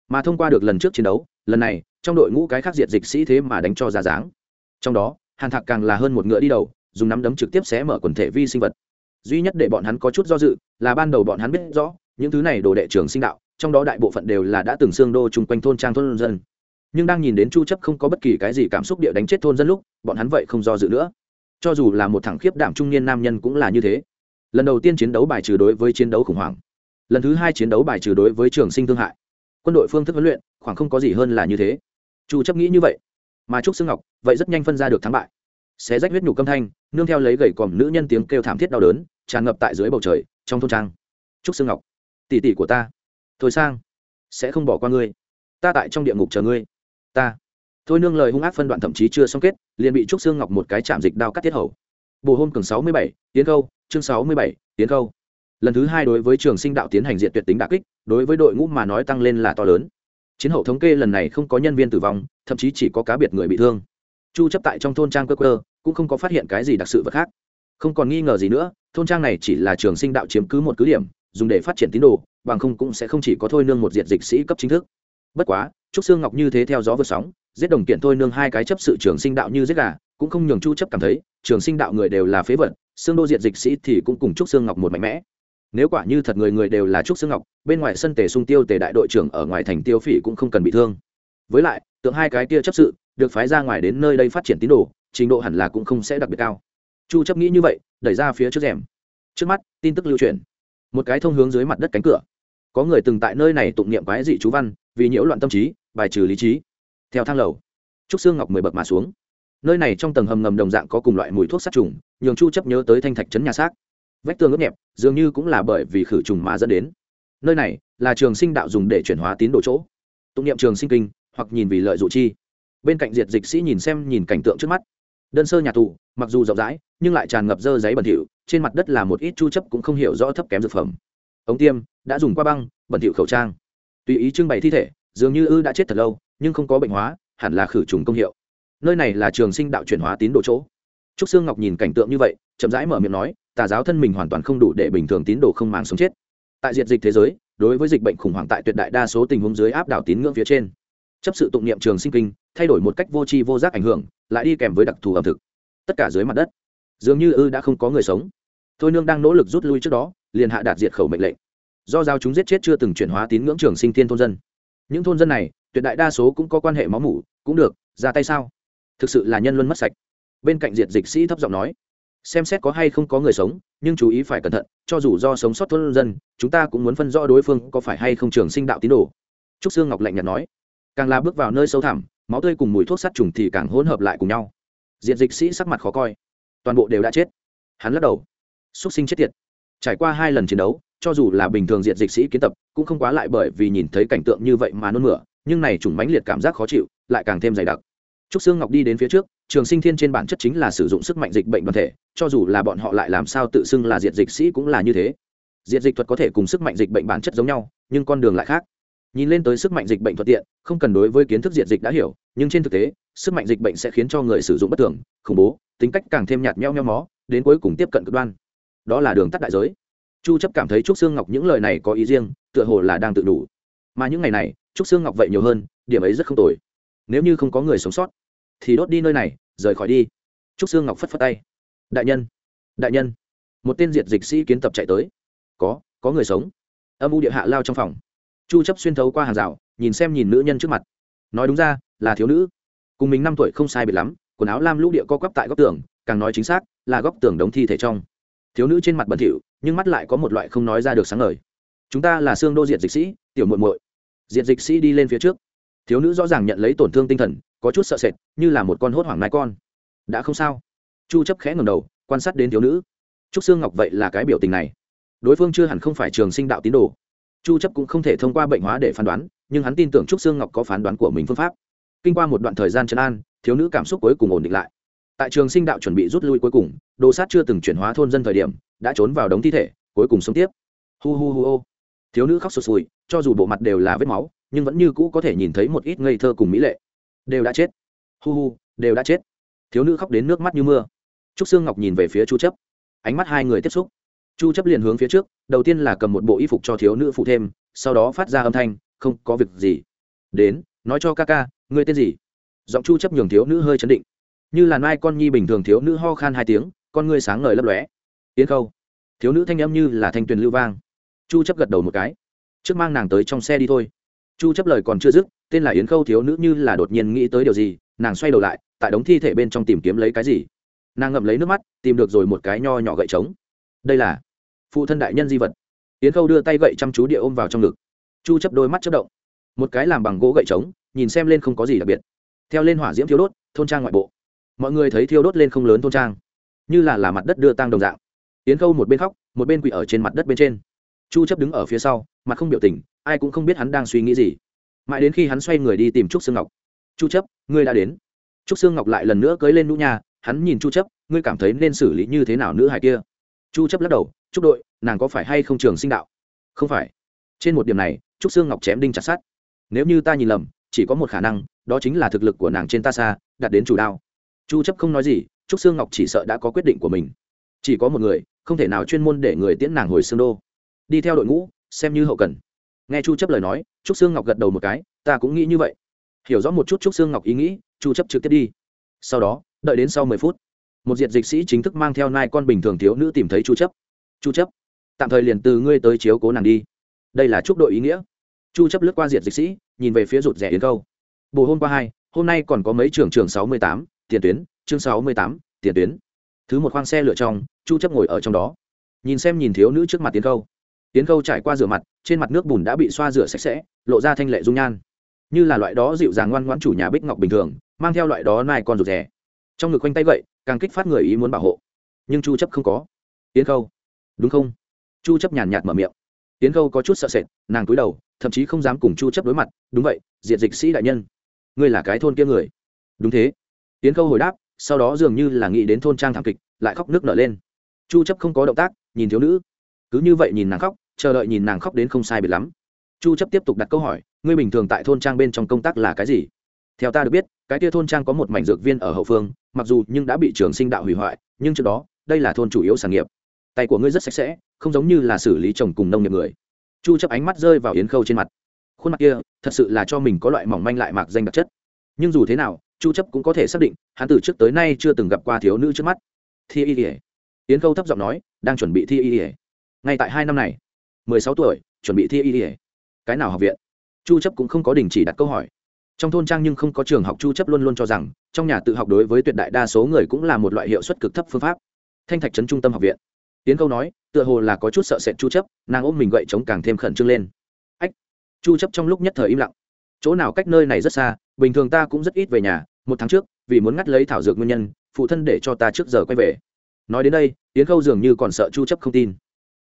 Mà thông qua được lần trước chiến đấu, lần này, trong đội ngũ cái khác diệt dịch sĩ thế mà đánh cho ra dáng. Trong đó, hàn thạc càng là hơn một ngựa đi đầu, dùng nắm đấm trực tiếp xé mở quần thể vi sinh vật duy nhất để bọn hắn có chút do dự là ban đầu bọn hắn biết rõ những thứ này đồ đệ trường sinh đạo, trong đó đại bộ phận đều là đã từng xương đô chung quanh thôn trang thôn dân. Nhưng đang nhìn đến chu chấp không có bất kỳ cái gì cảm xúc địa đánh chết thôn dân lúc, bọn hắn vậy không do dự nữa. Cho dù là một thằng khiếp đảm trung niên nam nhân cũng là như thế. Lần đầu tiên chiến đấu bài trừ đối với chiến đấu khủng hoảng. Lần thứ hai chiến đấu bài trừ đối với trường sinh thương hại. Quân đội phương thức huấn luyện, khoảng không có gì hơn là như thế. Chu chấp nghĩ như vậy. Mà trúc xương ngọc, vậy rất nhanh phân ra được thắng bại. Xé rách huyết nhục câm thanh, nương theo lấy gầy còm nữ nhân tiếng kêu thảm thiết đau đớn tràn ngập tại dưới bầu trời, trong thôn trang. Trúc Sương ngọc, tỷ tỷ của ta, thôi sang, sẽ không bỏ qua ngươi. Ta tại trong địa ngục chờ ngươi. Ta. Thôi nương lời hung ác phân đoạn thậm chí chưa xong kết, liền bị trúc Sương ngọc một cái chạm dịch đao cắt tiết hầu. Bồ hôn cường sáu mươi bảy, tiến câu, chương sáu mươi bảy, tiến câu. Lần thứ hai đối với trường sinh đạo tiến hành diện tuyệt tính đà kích, đối với đội ngũ mà nói tăng lên là to lớn. Chiến hậu thống kê lần này không có nhân viên tử vong, thậm chí chỉ có cá biệt người bị thương. Chu chấp tại trong thôn trang cơ cơ cũng không có phát hiện cái gì đặc sự vật khác. Không còn nghi ngờ gì nữa thôn trang này chỉ là trường sinh đạo chiếm cứ một cứ điểm, dùng để phát triển tín đồ, bằng không cũng sẽ không chỉ có thôi nương một diện dịch sĩ cấp chính thức. Bất quá, trúc xương ngọc như thế theo gió vượt sóng, giết đồng kiện thôi nương hai cái chấp sự trường sinh đạo như giết gà, cũng không nhường chu chấp cảm thấy, trường sinh đạo người đều là phế vật, xương đô diện dịch sĩ thì cũng cùng trúc xương ngọc một mạnh mẽ. Nếu quả như thật người người đều là trúc xương ngọc, bên ngoài sân tề sung tiêu tề đại đội trưởng ở ngoài thành tiêu phỉ cũng không cần bị thương. Với lại, tượng hai cái kia chấp sự, được phái ra ngoài đến nơi đây phát triển tín đồ, trình độ hẳn là cũng không sẽ đặc biệt cao chu chấp nghĩ như vậy, đẩy ra phía trước rèm. Trước mắt, tin tức lưu truyền. Một cái thông hướng dưới mặt đất cánh cửa. Có người từng tại nơi này tụng niệm quái dị chú văn, vì nhiễu loạn tâm trí, bài trừ lý trí. Theo thang lầu, trúc xương ngọc mười bậc mà xuống. Nơi này trong tầng hầm ngầm đồng dạng có cùng loại mùi thuốc sát trùng, nhường chu chấp nhớ tới thanh thạch trấn nhà xác. Vách tường ướt nhẹp, dường như cũng là bởi vì khử trùng mà dẫn đến. Nơi này là trường sinh đạo dùng để chuyển hóa tín đồ chỗ. Tụng niệm trường sinh kinh, hoặc nhìn vì lợi dụ chi. Bên cạnh diệt dịch sĩ nhìn xem, nhìn cảnh tượng trước mắt đơn sơ nhà tù, mặc dù rộng rãi, nhưng lại tràn ngập dơ giấy bẩn thỉu, trên mặt đất là một ít chu chấp cũng không hiểu rõ thấp kém dược phẩm. Ống tiêm, đã dùng qua băng, bẩn thỉu khẩu trang. Tùy ý trưng bày thi thể, dường như ư đã chết thật lâu, nhưng không có bệnh hóa, hẳn là khử trùng công hiệu. Nơi này là trường sinh đạo chuyển hóa tín đồ chỗ. Trúc sương ngọc nhìn cảnh tượng như vậy, chậm rãi mở miệng nói, tà giáo thân mình hoàn toàn không đủ để bình thường tín đồ không mang sống chết. Tại diệt dịch thế giới, đối với dịch bệnh khủng hoảng tại tuyệt đại đa số tình huống dưới áp đảo tín ngưỡng phía trên chấp sự tụng niệm trường sinh kinh, thay đổi một cách vô tri vô giác ảnh hưởng, lại đi kèm với đặc thù ẩm thực. Tất cả dưới mặt đất, dường như ư đã không có người sống. Thôi nương đang nỗ lực rút lui trước đó, liền hạ đạt diệt khẩu mệnh lệnh. Do giao chúng giết chết chưa từng chuyển hóa tín ngưỡng trường sinh thiên thôn dân. Những thôn dân này, tuyệt đại đa số cũng có quan hệ máu mủ, cũng được, ra tay sao? Thực sự là nhân luân mất sạch. Bên cạnh diệt dịch sĩ thấp giọng nói, xem xét có hay không có người sống, nhưng chú ý phải cẩn thận, cho dù do sống sót thôn dân, chúng ta cũng muốn phân rõ đối phương có phải hay không trường sinh đạo tín đồ. Trúc sương ngọc lạnh nhạt nói càng là bước vào nơi sâu thẳm, máu tươi cùng mùi thuốc sát trùng thì càng hỗn hợp lại cùng nhau. Diện dịch sĩ sắc mặt khó coi. Toàn bộ đều đã chết. Hắn lắc đầu. Xúc sinh chết tiệt. Trải qua hai lần chiến đấu, cho dù là bình thường diện dịch sĩ kiến tập, cũng không quá lại bởi vì nhìn thấy cảnh tượng như vậy mà nôn mửa, nhưng này chủng mãnh liệt cảm giác khó chịu, lại càng thêm dày đặc. Trúc sương ngọc đi đến phía trước, trường sinh thiên trên bản chất chính là sử dụng sức mạnh dịch bệnh đoàn thể, cho dù là bọn họ lại làm sao tự xưng là diệt dịch sĩ cũng là như thế. Diệt dịch thuật có thể cùng sức mạnh dịch bệnh bản chất giống nhau, nhưng con đường lại khác nhìn lên tới sức mạnh dịch bệnh thuận tiện, không cần đối với kiến thức diệt dịch đã hiểu, nhưng trên thực tế, sức mạnh dịch bệnh sẽ khiến cho người sử dụng bất thường, khủng bố, tính cách càng thêm nhạt nhẽo nheo mó, đến cuối cùng tiếp cận cực đoan. Đó là đường tắt đại giới. Chu chấp cảm thấy trúc xương ngọc những lời này có ý riêng, tựa hồ là đang tự đủ. Mà những ngày này, trúc xương ngọc vậy nhiều hơn, điểm ấy rất không tồi. Nếu như không có người sống sót, thì đốt đi nơi này, rời khỏi đi. Trúc xương ngọc phất phất tay. Đại nhân đại nhân. Một tên diệt dịch sĩ kiến tập chạy tới. Có có người sống. Âm u địa hạ lao trong phòng chu chấp xuyên thấu qua hàng rào, nhìn xem nhìn nữ nhân trước mặt. Nói đúng ra, là thiếu nữ. Cùng mình năm tuổi không sai biệt lắm, quần áo lam lũ địa co quắp tại góc tường, càng nói chính xác, là góc tường đống thi thể trong. Thiếu nữ trên mặt bẩn thỉu, nhưng mắt lại có một loại không nói ra được sáng ngời. Chúng ta là xương đô diệt dịch sĩ, tiểu muội muội. Diệt dịch sĩ đi lên phía trước. Thiếu nữ rõ ràng nhận lấy tổn thương tinh thần, có chút sợ sệt, như là một con hốt hoảng nai con. Đã không sao. Chu chấp khẽ ngẩng đầu, quan sát đến thiếu nữ. Trúc xương ngọc vậy là cái biểu tình này. Đối phương chưa hẳn không phải trường sinh đạo tín đồ chu chấp cũng không thể thông qua bệnh hóa để phán đoán, nhưng hắn tin tưởng trúc xương ngọc có phán đoán của mình phương pháp. Kinh qua một đoạn thời gian trấn an, thiếu nữ cảm xúc cuối cùng ổn định lại. Tại trường sinh đạo chuẩn bị rút lui cuối cùng, đồ sát chưa từng chuyển hóa thôn dân thời điểm, đã trốn vào đống thi thể, cuối cùng sống tiếp. Hu hu hu ô. Thiếu nữ khóc sụt sùi, cho dù bộ mặt đều là vết máu, nhưng vẫn như cũ có thể nhìn thấy một ít ngây thơ cùng mỹ lệ. Đều đã chết. Hu hu, đều đã chết. Thiếu nữ khóc đến nước mắt như mưa. Trúc sương ngọc nhìn về phía chu chấp. Ánh mắt hai người tiếp xúc chu chấp liền hướng phía trước, đầu tiên là cầm một bộ y phục cho thiếu nữ phụ thêm, sau đó phát ra âm thanh, không có việc gì. Đến, nói cho ca ca, ngươi tên gì? Giọng chu chấp nhường thiếu nữ hơi chấn định. Như là nai con nhi bình thường thiếu nữ ho khan hai tiếng, con ngươi sáng ngời lấp lóe. Yến khâu. Thiếu nữ thanh âm như là thanh tuyền lưu vang. Chu chấp gật đầu một cái. Trước mang nàng tới trong xe đi thôi. Chu chấp lời còn chưa dứt, tên là yến khâu thiếu nữ như là đột nhiên nghĩ tới điều gì, nàng xoay đầu lại, tại đống thi thể bên trong tìm kiếm lấy cái gì. Nàng ngậm lấy nước mắt, tìm được rồi một cái nho nhỏ gậy trống đây là phụ thân đại nhân di vật. Yến khâu đưa tay gậy chăm chú địa ôm vào trong ngực. Chu chấp đôi mắt chớp động. Một cái làm bằng gỗ gậy trống, nhìn xem lên không có gì đặc biệt. Theo lên hỏa diễm thiêu đốt, thôn trang ngoại bộ. Mọi người thấy thiêu đốt lên không lớn thôn trang. Như là là mặt đất đưa tăng đồng dạng. Yến khâu một bên khóc, một bên quỳ ở trên mặt đất bên trên. Chu chấp đứng ở phía sau, mặt không biểu tình, ai cũng không biết hắn đang suy nghĩ gì. Mãi đến khi hắn xoay người đi tìm trúc sương ngọc. Chu chấp, ngươi đã đến. Trúc sương ngọc lại lần nữa cưới lên nũ nhà hắn nhìn chu chấp, ngươi cảm thấy nên xử lý như thế nào nữ hài kia? Chu chấp lắc đầu chúc đội, nàng có phải hay không trường sinh đạo? Không phải. Trên một điểm này, trúc sương ngọc chém đinh chặt sắt. Nếu như ta nhìn lầm, chỉ có một khả năng, đó chính là thực lực của nàng trên ta xa, đạt đến chủ đao chu chấp không nói gì, trúc sương ngọc chỉ sợ đã có quyết định của mình. Chỉ có một người, không thể nào chuyên môn để người tiễn nàng hồi xương đô. Đi theo đội ngũ, xem như hậu cần. Nghe chu chấp lời nói, trúc sương ngọc gật đầu một cái, ta cũng nghĩ như vậy. Hiểu rõ một chút trúc sương ngọc ý nghĩ, chu chấp trực tiếp đi. Sau đó, đợi đến sau 10 phút một diệt dịch sĩ chính thức mang theo nai con bình thường thiếu nữ tìm thấy chu chấp. Chu chấp tạm thời liền từ ngươi tới chiếu cố nàng đi. Đây là chúc đội ý nghĩa. Chu chấp lướt qua diệt dịch sĩ nhìn về phía rụt rẻ yến câu. Bù hôm qua hai hôm nay còn có mấy trường trường 68, tiền tuyến chương 68, tiền tuyến. Thứ một khoang xe lựa trong chu chấp ngồi ở trong đó. Nhìn xem nhìn thiếu nữ trước mặt tiến câu. Tiến câu trải qua rửa mặt trên mặt nước bùn đã bị xoa rửa sạch sẽ lộ ra thanh lệ dung nhan. Như là loại đó dịu dàng ngoan ngoãn chủ nhà bích ngọc bình thường mang theo loại đó nai con rụt rẻ trong ngực quanh tay vậy càng kích phát người ý muốn bảo hộ. Nhưng chu chấp không có. Tiến câu đúng không? Chu chấp nhàn nhạt mở miệng. Tiến câu có chút sợ sệt, nàng cúi đầu, thậm chí không dám cùng chu chấp đối mặt. Đúng vậy, diệt dịch sĩ đại nhân. Ngươi là cái thôn kia người. Đúng thế. Tiến câu hồi đáp, sau đó dường như là nghĩ đến thôn trang thảm kịch, lại khóc nước nở lên. Chu chấp không có động tác, nhìn thiếu nữ. Cứ như vậy nhìn nàng khóc, chờ đợi nhìn nàng khóc đến không sai biệt lắm. Chu chấp tiếp tục đặt câu hỏi, ngươi bình thường tại thôn trang bên trong công tác là cái gì? Theo ta được biết cái kia thôn trang có một mảnh dược viên ở hậu phương, mặc dù nhưng đã bị trường sinh đạo hủy hoại, nhưng trước đó, đây là thôn chủ yếu sản nghiệp. Tay của ngươi rất sạch sẽ, không giống như là xử lý trồng cùng nông nghiệp người. Chu chấp ánh mắt rơi vào yến khâu trên mặt. Khuôn mặt kia, thật sự là cho mình có loại mỏng manh lại mạc danh đặc chất. Nhưng dù thế nào, chu chấp cũng có thể xác định, hắn từ trước tới nay chưa từng gặp qua thiếu nữ trước mắt. Thi y ỉa yến khâu thấp giọng nói, đang chuẩn bị thi y ỉa ngay tại hai năm này 16 tuổi, chuẩn bị thi y ỉa cái nào học viện? Chu chấp cũng không có đình chỉ đặt câu hỏi trong thôn trang nhưng không có trường học chu chấp luôn luôn cho rằng, trong nhà tự học đối với tuyệt đại đa số người cũng là một loại hiệu suất cực thấp phương pháp. Thanh thạch trấn trung tâm học viện. Tiến câu nói, tựa hồ là có chút sợ sệt chu chấp, nàng ôm mình gậy chống càng thêm khẩn trương lên. Ách, chu chấp trong lúc nhất thời im lặng. Chỗ nào cách nơi này rất xa, bình thường ta cũng rất ít về nhà, một tháng trước, vì muốn ngắt lấy thảo dược nguyên nhân, phụ thân để cho ta trước giờ quay về. Nói đến đây yến khâu dường như còn sợ chu chấp không tin.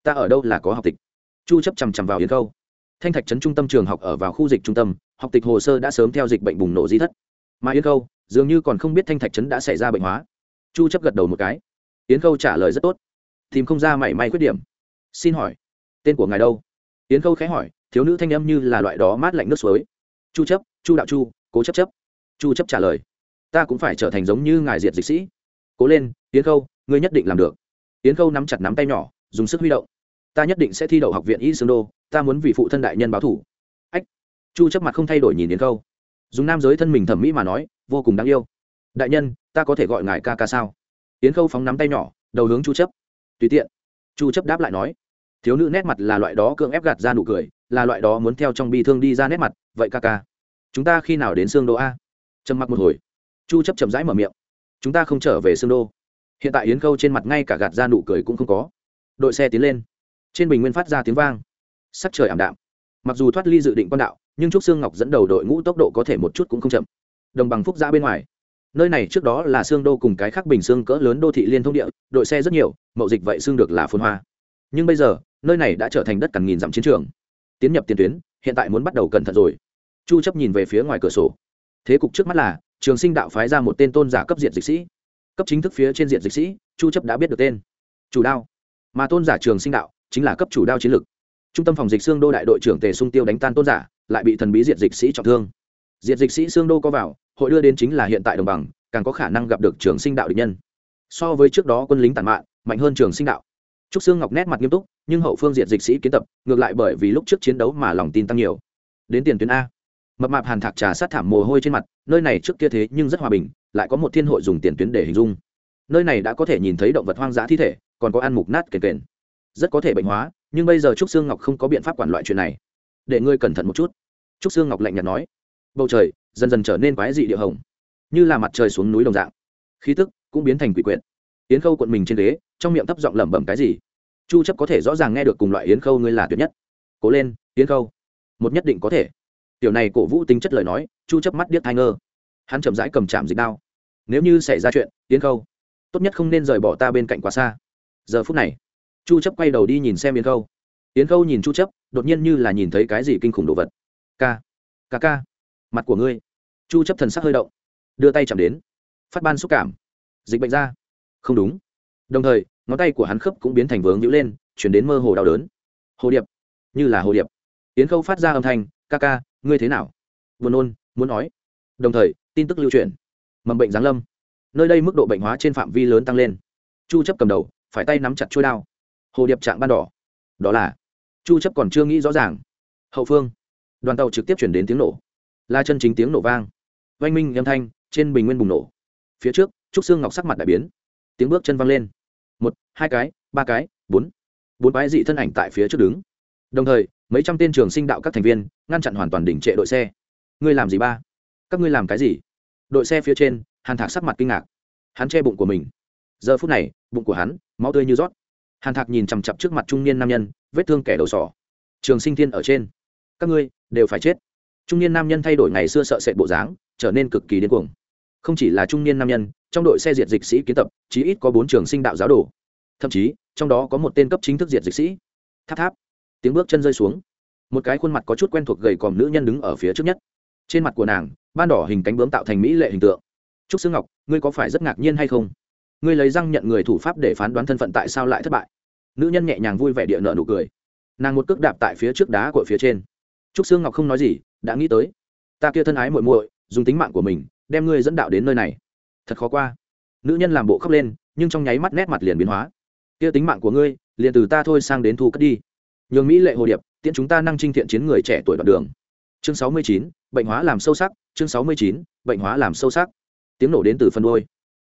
Ta ở đâu là có học tịch? Chu chấp chằm chằm vào yến khâu thanh thạch trấn trung tâm trường học ở vào khu dịch trung tâm, học tịch hồ sơ đã sớm theo dịch bệnh bùng nổ di thất. Mà yến khâu, dường như còn không biết thanh thạch trấn đã xảy ra bệnh hóa. Chu chấp gật đầu một cái. Yến khâu trả lời rất tốt. Tìm không ra mảy may khuyết điểm. Xin hỏi, tên của ngài đâu? Yến khâu khẽ hỏi, thiếu nữ thanh âm như là loại đó mát lạnh nước suối. Chu chấp, chu đạo chu, cố chấp chấp. Chu chấp trả lời, ta cũng phải trở thành giống như ngài diệt dịch sĩ. Cố lên, yến khâu, ngươi nhất định làm được. Yến khâu nắm chặt nắm tay nhỏ, dùng sức huy động ta nhất định sẽ thi đậu học viện y sương đô, ta muốn vì phụ thân đại nhân báo thủ. Ách, chu chấp mặt không thay đổi nhìn yến Câu. dùng nam giới thân mình thẩm mỹ mà nói, vô cùng đáng yêu. Đại nhân, ta có thể gọi ngài ca ca sao? Yến khâu phóng nắm tay nhỏ, đầu hướng chu chấp tùy tiện. Chu chấp đáp lại nói, thiếu nữ nét mặt là loại đó cưỡng ép gạt ra nụ cười, là loại đó muốn theo trong bi thương đi ra nét mặt, vậy ca ca, chúng ta khi nào đến xương đô a? Trầm mặc một hồi. Chu chấp chậm rãi mở miệng, chúng ta không trở về xương đô. Hiện tại yến khâu trên mặt ngay cả gạt ra nụ cười cũng không có. Đội xe tiến lên trên bình nguyên phát ra tiếng vang. Sắc trời ảm đạm. Mặc dù thoát ly dự định quan đạo, nhưng trúc sương ngọc dẫn đầu đội ngũ tốc độ có thể một chút cũng không chậm. Đồng bằng phúc ra bên ngoài. Nơi này trước đó là xương đô cùng cái khác bình xương cỡ lớn đô thị liên thông địa, đội xe rất nhiều, mậu dịch vậy xương được là phun hoa. Nhưng bây giờ, nơi này đã trở thành đất cằn nghìn dặm chiến trường. Tiến nhập tiền tuyến, hiện tại muốn bắt đầu cẩn thận rồi. Chu chấp nhìn về phía ngoài cửa sổ. Thế cục trước mắt là, trường sinh đạo phái ra một tên tôn giả cấp diện dịch sĩ. Cấp chính thức phía trên diện dịch sĩ, chu chấp đã biết được tên. Chủ đao. Mà tôn giả trường sinh đạo chính là cấp chủ đao chiến lực, trung tâm phòng dịch xương đô đại đội trưởng tề sung tiêu đánh tan tôn giả lại bị thần bí diệt dịch sĩ trọng thương. Diệt dịch sĩ xương đô có vào hội đưa đến chính là hiện tại đồng bằng càng có khả năng gặp được trường sinh đạo địch nhân. So với trước đó quân lính tàn mạn mạnh hơn trường sinh đạo. Trúc xương ngọc nét mặt nghiêm túc nhưng hậu phương diệt dịch sĩ kiến tập ngược lại bởi vì lúc trước chiến đấu mà lòng tin tăng nhiều. Đến tiền tuyến a. Mập mạp hàn thạc trà sát thảm mồ hôi trên mặt nơi này trước kia thế nhưng rất hòa bình lại có một thiên hội dùng tiền tuyến để hình dung. Nơi này đã có thể nhìn thấy động vật hoang dã thi thể còn có ăn mục nát kền kền rất có thể bệnh hóa, nhưng bây giờ trúc sương ngọc không có biện pháp quản loại chuyện này. Để ngươi cẩn thận một chút. Trúc sương ngọc lạnh nhạt nói. Bầu trời dần dần trở nên quái dị địa hồng, như là mặt trời xuống núi đồng dạng. Khí tức cũng biến thành quỷ quyệt. Yến khâu quận mình trên ghế, trong miệng thấp giọng lẩm bẩm cái gì? Chu chấp có thể rõ ràng nghe được cùng loại yến khâu ngươi là tuyệt nhất. Cố lên, yến khâu, một nhất định có thể. Tiểu này cổ vũ tính chất lời nói, chu chấp mắt điếc thai ngơ. Hắn chậm rãi cầm chạm dịch đao. Nếu như xảy ra chuyện, yến khâu, tốt nhất không nên rời bỏ ta bên cạnh quá xa. Giờ phút này chu chấp quay đầu đi nhìn xem yến khâu. Yến khâu nhìn chu chấp, đột nhiên như là nhìn thấy cái gì kinh khủng đồ vật. Ca ca ca, mặt của ngươi. Chu chấp thần sắc hơi động, đưa tay chạm đến, phát ban xúc cảm. Dịch bệnh ra. Không đúng. Đồng thời, ngón tay của hắn khớp cũng biến thành vướng nhũ lên, chuyển đến mơ hồ đau đớn. Hồ điệp, như là hồ điệp. Yến khâu phát ra âm thanh, ca ca, ngươi thế nào? Buồn nôn, muốn nói. Đồng thời, tin tức lưu truyền mầm bệnh giáng lâm. Nơi đây mức độ bệnh hóa trên phạm vi lớn tăng lên. Chu chấp cầm đầu, phải tay nắm chặt chuôi đao hồ điệp trạng ban đỏ. Đó là, chu chấp còn chưa nghĩ rõ ràng. Hậu phương, đoàn tàu trực tiếp chuyển đến tiếng nổ. Là chân chính tiếng nổ vang. Oanh minh, âm thanh, trên bình nguyên bùng nổ. Phía trước, trúc xương ngọc sắc mặt đại biến. Tiếng bước chân vang lên. Một, hai cái, ba cái, bốn. Bốn bái dị thân ảnh tại phía trước đứng. Đồng thời, mấy trăm tên trường sinh đạo các thành viên ngăn chặn hoàn toàn đỉnh trệ đội xe. Ngươi làm gì ba? Các ngươi làm cái gì? Đội xe phía trên, hàn thạc sắc mặt kinh ngạc. Hắn che bụng của mình. Giờ phút này, bụng của hắn máu tươi như rót hàn thạc nhìn chằm chặp trước mặt trung niên nam nhân, vết thương kẻ đầu sỏ. Trường sinh thiên ở trên. Các ngươi đều phải chết. Trung niên nam nhân thay đổi ngày xưa sợ sệt bộ dáng, trở nên cực kỳ điên cuồng. Không chỉ là trung niên nam nhân, trong đội xe diệt dịch sĩ kiến tập, chí ít có bốn trường sinh đạo giáo đồ. Thậm chí, trong đó có một tên cấp chính thức diệt dịch sĩ. Tháp tháp. Tiếng bước chân rơi xuống. Một cái khuôn mặt có chút quen thuộc gầy còm nữ nhân đứng ở phía trước nhất. Trên mặt của nàng, ban đỏ hình cánh bướm tạo thành mỹ lệ hình tượng. Trúc sương ngọc, ngươi có phải rất ngạc nhiên hay không? Ngươi lấy răng nhận người thủ pháp để phán đoán thân phận tại sao lại thất bại. Nữ nhân nhẹ nhàng vui vẻ địa nợ nụ cười. Nàng một cước đạp tại phía trước đá của phía trên. Trúc sương ngọc không nói gì, đã nghĩ tới. Ta kia thân ái muội muội, dùng tính mạng của mình, đem ngươi dẫn đạo đến nơi này. Thật khó qua. Nữ nhân làm bộ khóc lên, nhưng trong nháy mắt nét mặt liền biến hóa. Kia tính mạng của ngươi, liền từ ta thôi sang đến thu cất đi. Nhường mỹ lệ hồ điệp, tiễn chúng ta năng trinh thiện chiến người trẻ tuổi đoạn đường. Chương sáu mươi chín, bệnh hóa làm sâu sắc. Chương sáu mươi chín, bệnh hóa làm sâu sắc. Tiếng nổ đến từ phân đôi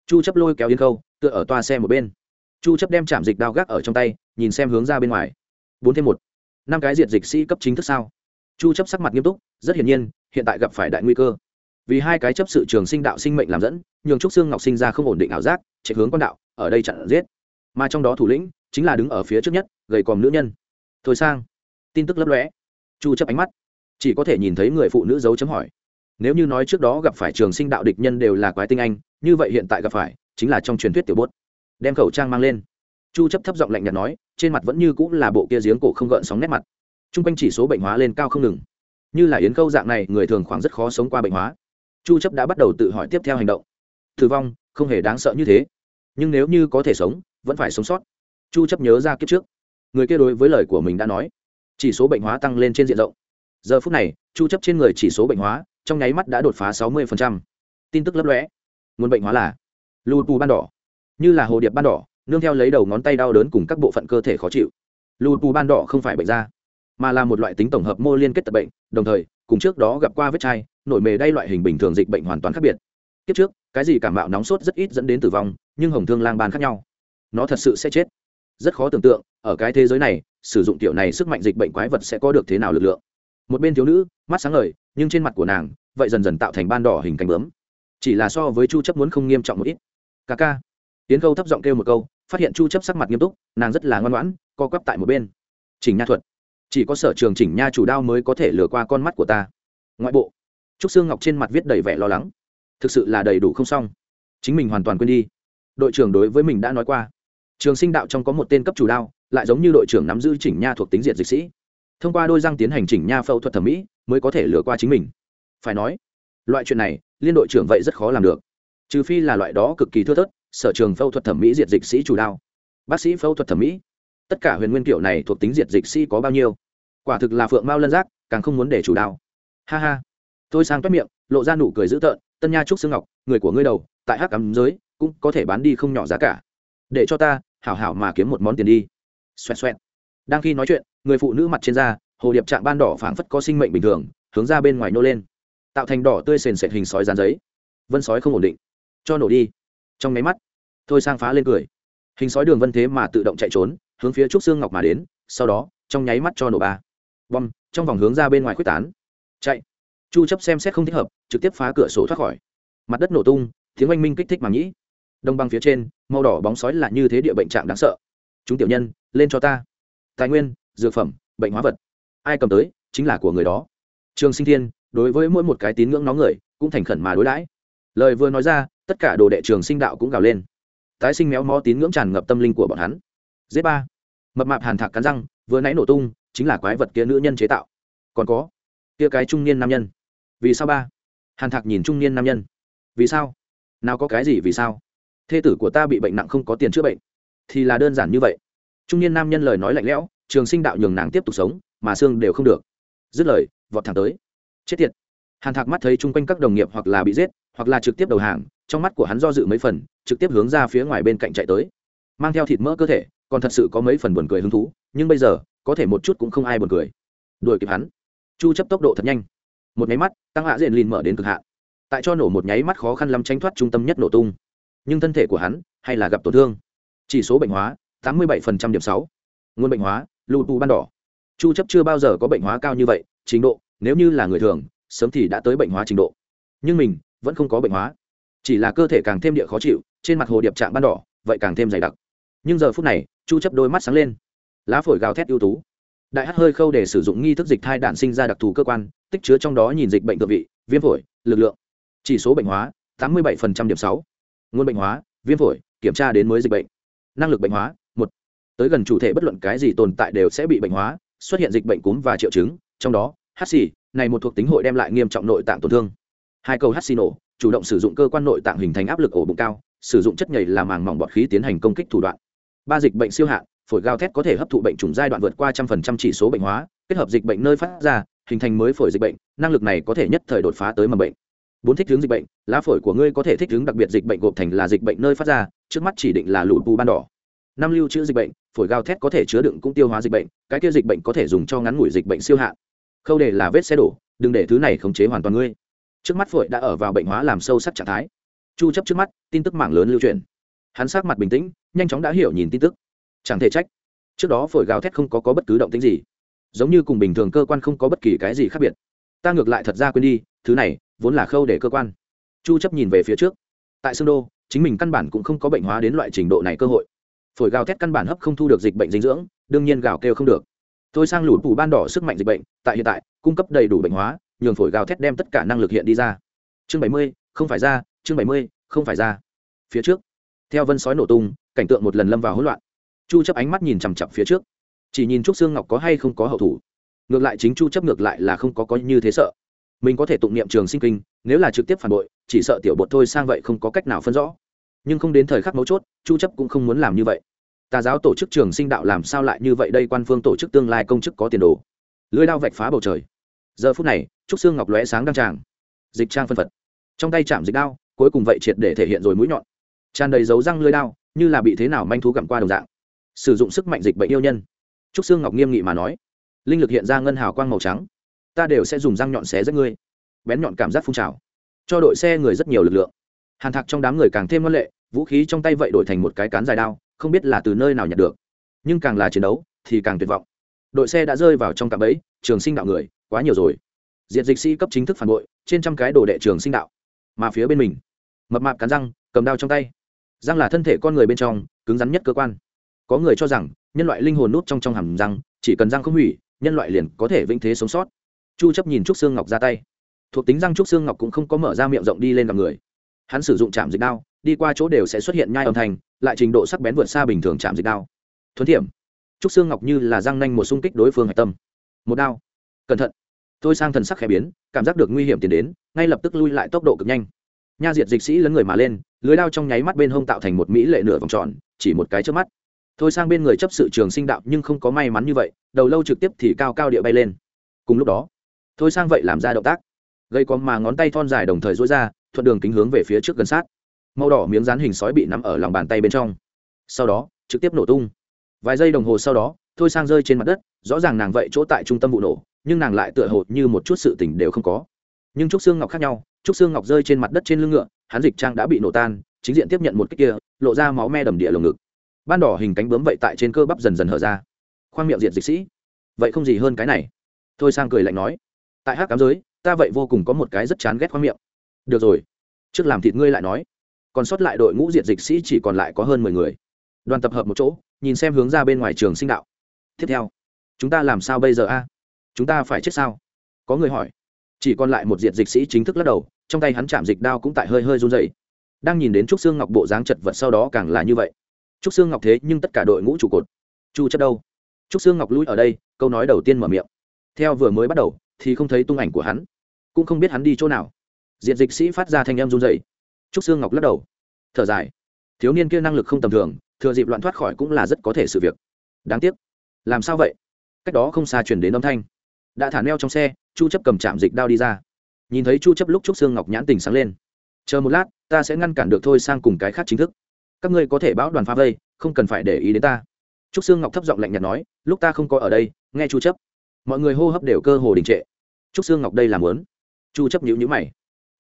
chu chấp lôi kéo yên khâu, tựa ở toa xe một bên. Chu chấp đem chạm dịch đao gác ở trong tay, nhìn xem hướng ra bên ngoài. Bốn thêm một. Năm cái diệt dịch sĩ cấp chính thức sao? Chu chấp sắc mặt nghiêm túc, rất hiển nhiên, hiện tại gặp phải đại nguy cơ. Vì hai cái chấp sự trường sinh đạo sinh mệnh làm dẫn, nhường trúc xương ngọc sinh ra không ổn định ảo giác, chạy hướng quan đạo, ở đây chặn giết. Mà trong đó thủ lĩnh, chính là đứng ở phía trước nhất, gầy còm nữ nhân. Thôi sang. Tin tức lấp lóe. Chu chấp ánh mắt. Chỉ có thể nhìn thấy người phụ nữ dấu chấm hỏi nếu như nói trước đó gặp phải trường sinh đạo địch nhân đều là quái tinh anh, như vậy hiện tại gặp phải chính là trong truyền thuyết tiểu bốt. Đem khẩu trang mang lên. Chu chấp thấp giọng lạnh nhạt nói, trên mặt vẫn như cũng là bộ kia giếng cổ không gợn sóng nét mặt. Trung quanh chỉ số bệnh hóa lên cao không ngừng. Như là yến câu dạng này, người thường khoảng rất khó sống qua bệnh hóa. Chu chấp đã bắt đầu tự hỏi tiếp theo hành động. Tử vong, không hề đáng sợ như thế. Nhưng nếu như có thể sống, vẫn phải sống sót. Chu chấp nhớ ra kiếp trước. Người kia đối với lời của mình đã nói, chỉ số bệnh hóa tăng lên trên diện rộng. Giờ phút này, chu chấp trên người chỉ số bệnh hóa trong nháy mắt đã đột phá 60%. tin tức lấp lóe. Nguồn bệnh hóa là lù ban đỏ. Như là hồ điệp ban đỏ, nương theo lấy đầu ngón tay đau đớn cùng các bộ phận cơ thể khó chịu. Lù ban đỏ không phải bệnh da, mà là một loại tính tổng hợp mô liên kết tật bệnh, đồng thời, cùng trước đó gặp qua vết chai, nổi mề đay loại hình bình thường dịch bệnh hoàn toàn khác biệt. Kiếp trước, cái gì cảm mạo nóng sốt rất ít dẫn đến tử vong, nhưng hồng thương lang ban khác nhau. Nó thật sự sẽ chết. Rất khó tưởng tượng, ở cái thế giới này, sử dụng tiểu này sức mạnh dịch bệnh quái vật sẽ có được thế nào lực lượng một bên thiếu nữ, mắt sáng ngời, nhưng trên mặt của nàng, vậy dần dần tạo thành ban đỏ hình cánh bướm. Chỉ là so với chu chấp muốn không nghiêm trọng một ít. Ca ca. Tiến câu thấp giọng kêu một câu, phát hiện chu chấp sắc mặt nghiêm túc, nàng rất là ngoan ngoãn, co quắp tại một bên. Chỉnh nha thuật, chỉ có sở trường chỉnh nha chủ đao mới có thể lừa qua con mắt của ta. Ngoại bộ, trúc xương ngọc trên mặt viết đầy vẻ lo lắng. Thực sự là đầy đủ không xong. Chính mình hoàn toàn quên đi. Đội trưởng đối với mình đã nói qua. Trường sinh đạo trong có một tên cấp chủ đao, lại giống như đội trưởng nắm giữ chỉnh nha thuộc tính diệt dịch sĩ thông qua đôi răng tiến hành chỉnh nha phẫu thuật thẩm mỹ mới có thể lừa qua chính mình. Phải nói, loại chuyện này, liên đội trưởng vậy rất khó làm được. Trừ phi là loại đó cực kỳ thưa thớt, sở trường phẫu thuật thẩm mỹ diệt dịch sĩ chủ đao bác sĩ phẫu thuật thẩm mỹ, tất cả huyền nguyên kiểu này thuộc tính diệt dịch sĩ có bao nhiêu? Quả thực là phượng mao lân giác, càng không muốn để chủ đao ha ha. Tôi sang toét miệng, lộ ra nụ cười dữ tợn, tân nha trúc xương ngọc, người của ngươi đầu, tại hắc cắm giới, cũng có thể bán đi không nhỏ giá cả. Để cho ta hảo hảo mà kiếm một món tiền đi. Xoẹt xoẹt. Đang khi nói chuyện người phụ nữ mặt trên da, hồ điệp trạng ban đỏ phảng phất có sinh mệnh bình thường, hướng ra bên ngoài nô lên. Tạo thành đỏ tươi sền sệt hình sói dán giấy. Vân sói không ổn định. Cho nổ đi. Trong máy mắt, thôi sang phá lên cười. Hình sói đường vân thế mà tự động chạy trốn, hướng phía trúc xương ngọc mà đến, sau đó, trong nháy mắt cho nổ ba. Bom, trong vòng hướng ra bên ngoài quyết tán. Chạy. Chu chấp xem xét không thích hợp, trực tiếp phá cửa sổ thoát khỏi. Mặt đất nổ tung, tiếng oanh minh kích thích màng nhĩ đông băng phía trên, màu đỏ bóng sói là như thế địa bệnh trạng đáng sợ. Chúng tiểu nhân, lên cho ta. Tài nguyên dược phẩm, bệnh hóa vật. Ai cầm tới, chính là của người đó. Trường sinh thiên, đối với mỗi một cái tín ngưỡng nó người, cũng thành khẩn mà đối đãi. Lời vừa nói ra, tất cả đồ đệ trường sinh đạo cũng gào lên. Tái sinh méo mó tín ngưỡng tràn ngập tâm linh của bọn hắn. Z ba. Mập mạp hàn thạc cắn răng, vừa nãy nổ tung, chính là quái vật kia nữ nhân chế tạo. Còn có, kia cái trung niên nam nhân. Vì sao ba? Hàn thạc nhìn trung niên nam nhân. Vì sao? Nào có cái gì vì sao? Thê tử của ta bị bệnh nặng không có tiền chữa bệnh. Thì là đơn giản như vậy. Trung niên nam nhân lời nói lạnh lẽo trường sinh đạo nhường nàng tiếp tục sống, mà xương đều không được. Dứt lời, vọt thẳng tới. Chết tiệt. Hàn thạc mắt thấy chung quanh các đồng nghiệp hoặc là bị giết, hoặc là trực tiếp đầu hàng, trong mắt của hắn do dự mấy phần, trực tiếp hướng ra phía ngoài bên cạnh chạy tới. Mang theo thịt mỡ cơ thể, còn thật sự có mấy phần buồn cười hứng thú, nhưng bây giờ, có thể một chút cũng không ai buồn cười. Đuổi kịp hắn. Chu chấp tốc độ thật nhanh. Một nháy mắt, tăng hạ diện lìn mở đến cực hạn. Tại cho nổ một nháy mắt khó khăn lắm tránh thoát trung tâm nhất nổ tung. Nhưng thân thể của hắn, hay là gặp tổn thương. Chỉ số bệnh hóa 87% điểm 6. nguồn bệnh hóa lù tu ban đỏ. Chu chấp chưa bao giờ có bệnh hóa cao như vậy, trình độ, nếu như là người thường, sớm thì đã tới bệnh hóa trình độ. Nhưng mình, vẫn không có bệnh hóa. Chỉ là cơ thể càng thêm địa khó chịu, trên mặt hồ điệp trạng ban đỏ, vậy càng thêm dày đặc. Nhưng giờ phút này, chu chấp đôi mắt sáng lên. Lá phổi gào thét ưu tú. Đại hát hơi khâu để sử dụng nghi thức dịch thai đạn sinh ra đặc thù cơ quan, tích chứa trong đó nhìn dịch bệnh tự vị, viêm phổi, lực lượng. Chỉ số bệnh hóa 87% điểm 6. nguồn bệnh hóa, viêm phổi, kiểm tra đến mới dịch bệnh. Năng lực bệnh hóa tới gần chủ thể bất luận cái gì tồn tại đều sẽ bị bệnh hóa, xuất hiện dịch bệnh cúm và triệu chứng, trong đó hát xì này một thuộc tính hội đem lại nghiêm trọng nội tạng tổn thương. Hai cầu hát xì nổ, chủ động sử dụng cơ quan nội tạng hình thành áp lực ổ bụng cao, sử dụng chất nhầy làm màng mỏng bọt khí tiến hành công kích thủ đoạn. Ba dịch bệnh siêu hạn, phổi gao thét có thể hấp thụ bệnh trùng giai đoạn vượt qua trăm phần trăm chỉ số bệnh hóa, kết hợp dịch bệnh nơi phát ra, hình thành mới phổi dịch bệnh, năng lực này có thể nhất thời đột phá tới mầm bệnh. Bốn thích ứng dịch bệnh, lá phổi của ngươi có thể thích ứng đặc biệt dịch bệnh gộp thành là dịch bệnh nơi phát ra, trước mắt chỉ định là lụt bù ban đỏ. Năm lưu trữ dịch bệnh phổi gao thét có thể chứa đựng cũng tiêu hóa dịch bệnh cái kia dịch bệnh có thể dùng cho ngắn ngủi dịch bệnh siêu hạn. Khâu đề là vết xe đổ đừng để thứ này khống chế hoàn toàn ngươi. Trước mắt phổi đã ở vào bệnh hóa làm sâu sắc trạng thái. Chu chấp trước mắt tin tức mạng lớn lưu truyền. Hắn sắc mặt bình tĩnh nhanh chóng đã hiểu nhìn tin tức. Chẳng thể trách. Trước đó phổi gào thét không có, có bất cứ động tĩnh gì. Giống như cùng bình thường cơ quan không có bất kỳ cái gì khác biệt. Ta ngược lại thật ra quên đi thứ này vốn là khâu để cơ quan. Chu chấp nhìn về phía trước. Tại xương đô chính mình căn bản cũng không có bệnh hóa đến loại trình độ này cơ hội phổi gào thét căn bản hấp không thu được dịch bệnh dinh dưỡng đương nhiên gào kêu không được. Tôi sang lụt phủ ban đỏ sức mạnh dịch bệnh tại hiện tại cung cấp đầy đủ bệnh hóa nhường phổi gào thét đem tất cả năng lực hiện đi ra. Chương 70, không phải ra chương 70, không phải ra. Phía trước. Theo vân sói nổ tung cảnh tượng một lần lâm vào hỗn loạn. Chu chấp ánh mắt nhìn chằm chằm phía trước. Chỉ nhìn trúc xương ngọc có hay không có hậu thủ. Ngược lại chính chu chấp ngược lại là không có có như thế sợ. Mình có thể tụng niệm trường sinh kinh nếu là trực tiếp phản bội chỉ sợ tiểu bột thôi sang vậy không có cách nào phân rõ nhưng không đến thời khắc mấu chốt, chu chấp cũng không muốn làm như vậy. Tà giáo tổ chức trường sinh đạo làm sao lại như vậy, đây quan phương tổ chức tương lai công chức có tiền đồ. Lưỡi đao vạch phá bầu trời. Giờ phút này, trúc xương ngọc lóe sáng đăng tràng. Dịch trang phân phật. Trong tay chạm dịch đao, cuối cùng vậy triệt để thể hiện rồi mũi nhọn. Tràn đầy dấu răng lưỡi đao, như là bị thế nào manh thú gặm qua đồng dạng. Sử dụng sức mạnh dịch bệnh yêu nhân. Trúc xương ngọc nghiêm nghị mà nói. Linh lực hiện ra ngân hào quang màu trắng. Ta đều sẽ dùng răng nhọn xé rất ngươi. Bén nhọn cảm giác phun trào. Cho đội xe người rất nhiều lực lượng hàn thạc trong đám người càng thêm ngân lệ, vũ khí trong tay vậy đổi thành một cái cán dài đao, không biết là từ nơi nào nhặt được. Nhưng càng là chiến đấu, thì càng tuyệt vọng. Đội xe đã rơi vào trong cạm bẫy, trường sinh đạo người, quá nhiều rồi. Diệt dịch sĩ cấp chính thức phản bội, trên trăm cái đồ đệ trường sinh đạo. Mà phía bên mình, mập mạp cắn răng, cầm đao trong tay. Răng là thân thể con người bên trong, cứng rắn nhất cơ quan. Có người cho rằng, nhân loại linh hồn nút trong trong hầm răng, chỉ cần răng không hủy, nhân loại liền có thể vĩnh thế sống sót. Chu chấp nhìn trúc xương ngọc ra tay. Thuộc tính răng trúc xương ngọc cũng không có mở ra miệng rộng đi lên gặp người hắn sử dụng chạm dịch đao, đi qua chỗ đều sẽ xuất hiện nhai âm thanh, lại trình độ sắc bén vượt xa bình thường chạm dịch đao. Thuấn thiểm, trúc xương ngọc như là răng nanh một xung kích đối phương hạch tâm. Một đao. Cẩn thận. Tôi sang thần sắc khẽ biến, cảm giác được nguy hiểm tiến đến, ngay lập tức lui lại tốc độ cực nhanh. Nha diệt dịch sĩ lấn người mà lên, lưới đao trong nháy mắt bên hông tạo thành một mỹ lệ nửa vòng tròn, chỉ một cái trước mắt. Thôi sang bên người chấp sự trường sinh đạo nhưng không có may mắn như vậy, đầu lâu trực tiếp thì cao cao địa bay lên. Cùng lúc đó thôi sang vậy làm ra động tác. Gây có mà ngón tay thon dài đồng thời dối ra thuận đường kính hướng về phía trước gần sát. Màu đỏ miếng rán hình sói bị nắm ở lòng bàn tay bên trong. Sau đó, trực tiếp nổ tung. Vài giây đồng hồ sau đó, thôi sang rơi trên mặt đất, rõ ràng nàng vậy chỗ tại trung tâm vụ nổ, nhưng nàng lại tựa hồ như một chút sự tỉnh đều không có. Nhưng trúc xương ngọc khác nhau, trúc xương ngọc rơi trên mặt đất trên lưng ngựa, hắn dịch trang đã bị nổ tan, chính diện tiếp nhận một cách kia, lộ ra máu me đầm địa lồng ngực. Ban đỏ hình cánh bướm vậy tại trên cơ bắp dần dần hở ra. Khoang miệng diệt dịch sĩ. Vậy không gì hơn cái này. Thôi sang cười lạnh nói. Tại hát cám giới, ta vậy vô cùng có một cái rất chán ghét khoang miệng được rồi. Trước làm thịt ngươi lại nói. Còn sót lại đội ngũ diệt dịch sĩ chỉ còn lại có hơn mười người. Đoàn tập hợp một chỗ, nhìn xem hướng ra bên ngoài trường sinh đạo. Tiếp theo, chúng ta làm sao bây giờ a? Chúng ta phải chết sao? Có người hỏi. Chỉ còn lại một diệt dịch sĩ chính thức lắc đầu, trong tay hắn chạm dịch đao cũng tại hơi hơi run dày đang nhìn đến trúc xương ngọc bộ dáng chật vật sau đó càng là như vậy. Trúc xương ngọc thế nhưng tất cả đội ngũ trụ cột. Chu chất đâu? Trúc xương ngọc lui ở đây, câu nói đầu tiên mở miệng. Theo vừa mới bắt đầu, thì không thấy tung ảnh của hắn. Cũng không biết hắn đi chỗ nào diện dịch sĩ phát ra thanh em run dậy trúc xương ngọc lắc đầu. Thở dài. Thiếu niên kia năng lực không tầm thường, thừa dịp loạn thoát khỏi cũng là rất có thể sự việc. Đáng tiếc. Làm sao vậy? Cách đó không xa chuyển đến âm thanh. Đã thả neo trong xe, chu chấp cầm chạm dịch đao đi ra. Nhìn thấy chu chấp lúc trúc xương ngọc nhãn tình sáng lên. Chờ một lát, ta sẽ ngăn cản được thôi sang cùng cái khác chính thức. Các ngươi có thể báo đoàn phá vây, không cần phải để ý đến ta. Trúc xương ngọc thấp giọng lạnh nhạt nói, lúc ta không có ở đây, nghe chu chấp. Mọi người hô hấp đều cơ hồ đình trệ. Trúc xương ngọc đây là muốn. Chu chấp nhíu nhíu mày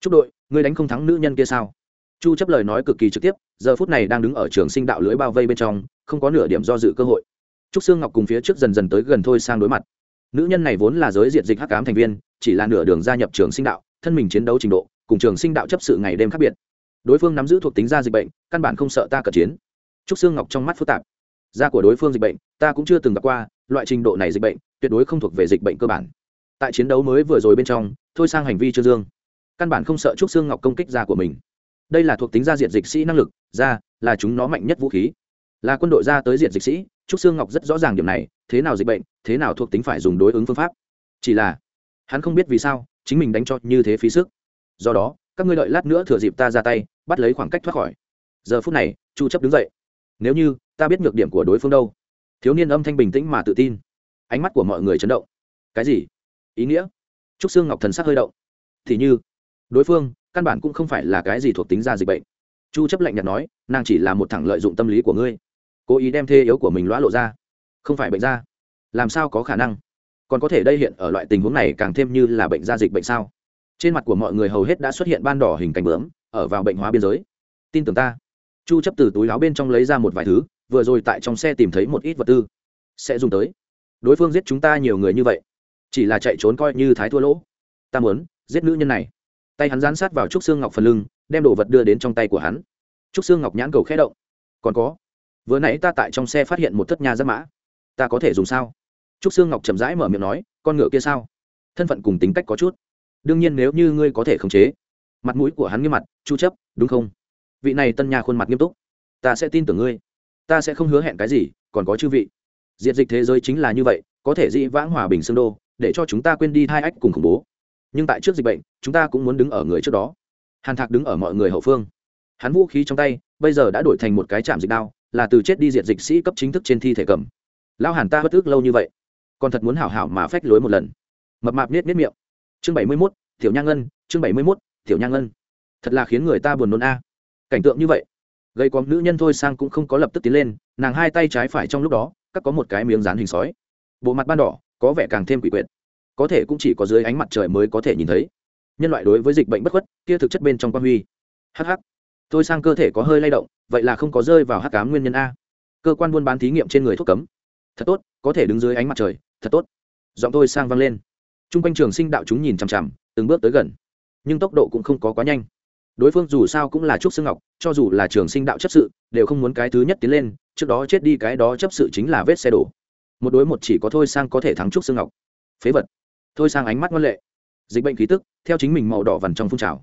chúc đội, ngươi đánh không thắng nữ nhân kia sao? Chu chấp lời nói cực kỳ trực tiếp, giờ phút này đang đứng ở trường sinh đạo lưới bao vây bên trong, không có nửa điểm do dự cơ hội. Trúc xương ngọc cùng phía trước dần dần tới gần thôi sang đối mặt. Nữ nhân này vốn là giới diện dịch hắc ám thành viên, chỉ là nửa đường gia nhập trường sinh đạo, thân mình chiến đấu trình độ, cùng trường sinh đạo chấp sự ngày đêm khác biệt. Đối phương nắm giữ thuộc tính gia dịch bệnh, căn bản không sợ ta cận chiến. Trúc xương ngọc trong mắt phức tạp. Da của đối phương dịch bệnh, ta cũng chưa từng gặp qua, loại trình độ này dịch bệnh, tuyệt đối không thuộc về dịch bệnh cơ bản. Tại chiến đấu mới vừa rồi bên trong, thôi sang hành vi trương dương căn bản không sợ trúc xương ngọc công kích ra của mình. Đây là thuộc tính gia diệt dịch sĩ năng lực ra là chúng nó mạnh nhất vũ khí. Là quân đội ra tới diệt dịch sĩ, trúc xương ngọc rất rõ ràng điểm này, thế nào dịch bệnh, thế nào thuộc tính phải dùng đối ứng phương pháp. Chỉ là, hắn không biết vì sao, chính mình đánh cho như thế phí sức. Do đó, các ngươi đợi lát nữa thừa dịp ta ra tay, bắt lấy khoảng cách thoát khỏi. Giờ phút này, chu chấp đứng dậy. Nếu như, ta biết nhược điểm của đối phương đâu. Thiếu niên âm thanh bình tĩnh mà tự tin. Ánh mắt của mọi người chấn động. Cái gì? Ý nghĩa? Trúc xương ngọc thần sắc hơi động. Thì như đối phương căn bản cũng không phải là cái gì thuộc tính ra dịch bệnh. Chu chấp lạnh nhạt nói, nàng chỉ là một thằng lợi dụng tâm lý của ngươi. Cố ý đem thê yếu của mình lõa lộ ra. Không phải bệnh ra làm sao có khả năng? Còn có thể đây hiện ở loại tình huống này càng thêm như là bệnh da dịch bệnh sao? Trên mặt của mọi người hầu hết đã xuất hiện ban đỏ hình cánh bướm, ở vào bệnh hóa biên giới. Tin tưởng ta. Chu chấp từ túi áo bên trong lấy ra một vài thứ, vừa rồi tại trong xe tìm thấy một ít vật tư. Sẽ dùng tới. Đối phương giết chúng ta nhiều người như vậy, chỉ là chạy trốn coi như thái thua lỗ. Ta muốn giết nữ nhân này tay hắn dán sát vào trúc xương ngọc phần lưng, đem đồ vật đưa đến trong tay của hắn. Trúc xương ngọc nhãn cầu khẽ động. Còn có, vừa nãy ta tại trong xe phát hiện một thất nha giáp mã. Ta có thể dùng sao? Trúc xương ngọc chậm rãi mở miệng nói, con ngựa kia sao? Thân phận cùng tính cách có chút. Đương nhiên nếu như ngươi có thể khống chế. Mặt mũi của hắn nghiêm mặt, chu chấp, đúng không? Vị này tân nhà khuôn mặt nghiêm túc. Ta sẽ tin tưởng ngươi. Ta sẽ không hứa hẹn cái gì, còn có chư vị. Diệt dịch thế giới chính là như vậy, có thể dị vãng hòa bình xương đô, để cho chúng ta quên đi hai ách cùng khủng bố nhưng tại trước dịch bệnh, chúng ta cũng muốn đứng ở người trước đó. Hàn thạc đứng ở mọi người hậu phương. Hắn vũ khí trong tay, bây giờ đã đổi thành một cái chạm dịch đao, là từ chết đi diệt dịch sĩ cấp chính thức trên thi thể cầm. Lao hàn ta bất ước lâu như vậy, còn thật muốn hảo hảo mà phách lối một lần. Mập mạp nết nết miệng. Chương bảy mươi mốt, tiểu nha ngân, chương bảy mươi mốt, tiểu nha ngân. Thật là khiến người ta buồn nôn a. Cảnh tượng như vậy gây quóm nữ nhân thôi sang cũng không có lập tức tiến lên, nàng hai tay trái phải trong lúc đó các có một cái miếng dán hình sói. Bộ mặt ban đỏ, có vẻ càng thêm quỷ quyệt có thể cũng chỉ có dưới ánh mặt trời mới có thể nhìn thấy. Nhân loại đối với dịch bệnh bất khuất, kia thực chất bên trong quan huy. Hh tôi sang cơ thể có hơi lay động, vậy là không có rơi vào hắc cám nguyên nhân a. Cơ quan buôn bán thí nghiệm trên người thuốc cấm. Thật tốt, có thể đứng dưới ánh mặt trời, thật tốt. Giọng tôi sang vang lên. T r u n g quanh trường sinh đạo chúng nhìn chằm chằm, từng bước tới gần. Nhưng tốc độ cũng không có quá nhanh. Đối phương dù sao cũng là trúc xương ngọc, cho dù là trường sinh đạo chấp sự, đều không muốn cái thứ nhất tiến lên, trước đó chết đi cái đó chấp sự chính là vết xe đổ. Một đối một chỉ có thôi sang có thể thắng trúc xương ngọc. Phế vật thôi sang ánh mắt ngoan lệ. Dịch bệnh khí tức, theo chính mình màu đỏ vằn trong phun trào.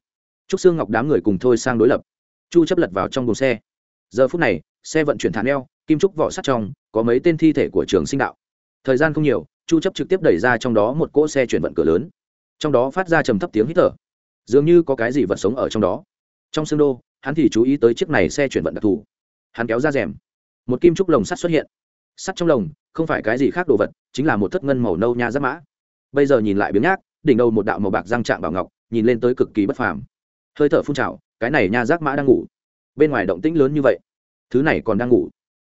Trúc xương ngọc đám người cùng thôi sang đối lập. Chu chấp lật vào trong buồng xe. Giờ phút này, xe vận chuyển thả neo, kim trúc vỏ sắt trong, có mấy tên thi thể của trường sinh đạo. Thời gian không nhiều, chu chấp trực tiếp đẩy ra trong đó một cỗ xe chuyển vận cửa lớn. Trong đó phát ra trầm thấp tiếng hít thở. Dường như có cái gì vật sống ở trong đó. Trong xương đô, hắn thì chú ý tới chiếc này xe chuyển vận đặc thù. Hắn kéo ra rèm. Một kim trúc lồng sắt xuất hiện. Sắt trong lồng, không phải cái gì khác đồ vật, chính là một thất ngân màu nâu nha giáp mã bây giờ nhìn lại biếng nhác, đỉnh đầu một đạo màu bạc răng trạng bảo ngọc, nhìn lên tới cực kỳ bất phàm. Hơi thở phun trào, cái này nha giác mã đang ngủ. Bên ngoài động tĩnh lớn như vậy, thứ này còn đang ngủ.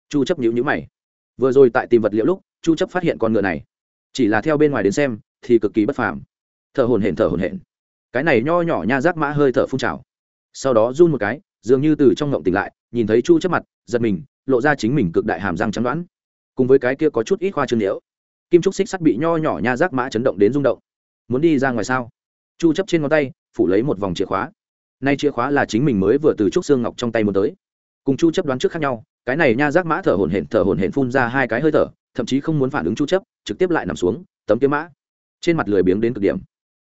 Chu chấp nhíu nhíu mày. Vừa rồi tại tìm vật liệu lúc, chu chấp phát hiện con ngựa này. Chỉ là theo bên ngoài đến xem, thì cực kỳ bất phàm. Thở hổn hển, thở hổn hển. Cái này nho nhỏ nha giác mã hơi thở phun trào. Sau đó run một cái, dường như từ trong ngộng tỉnh lại, nhìn thấy chu chấp mặt, giật mình, lộ ra chính mình cực đại hàm răng trắng đoán. Cùng với cái kia có chút ít khoa trương liễu kim trúc xích sắt bị nho nhỏ nha giác mã chấn động đến rung động. Muốn đi ra ngoài sao? Chu chấp trên ngón tay, phủ lấy một vòng chìa khóa. Nay chìa khóa là chính mình mới vừa từ trúc xương ngọc trong tay muốn tới. Cùng chu chấp đoán trước khác nhau, cái này nha giác mã thở hổn hển, thở hổn hển phun ra hai cái hơi thở, thậm chí không muốn phản ứng chu chấp, trực tiếp lại nằm xuống, tấm kiếm mã. Trên mặt lười biếng đến cực điểm.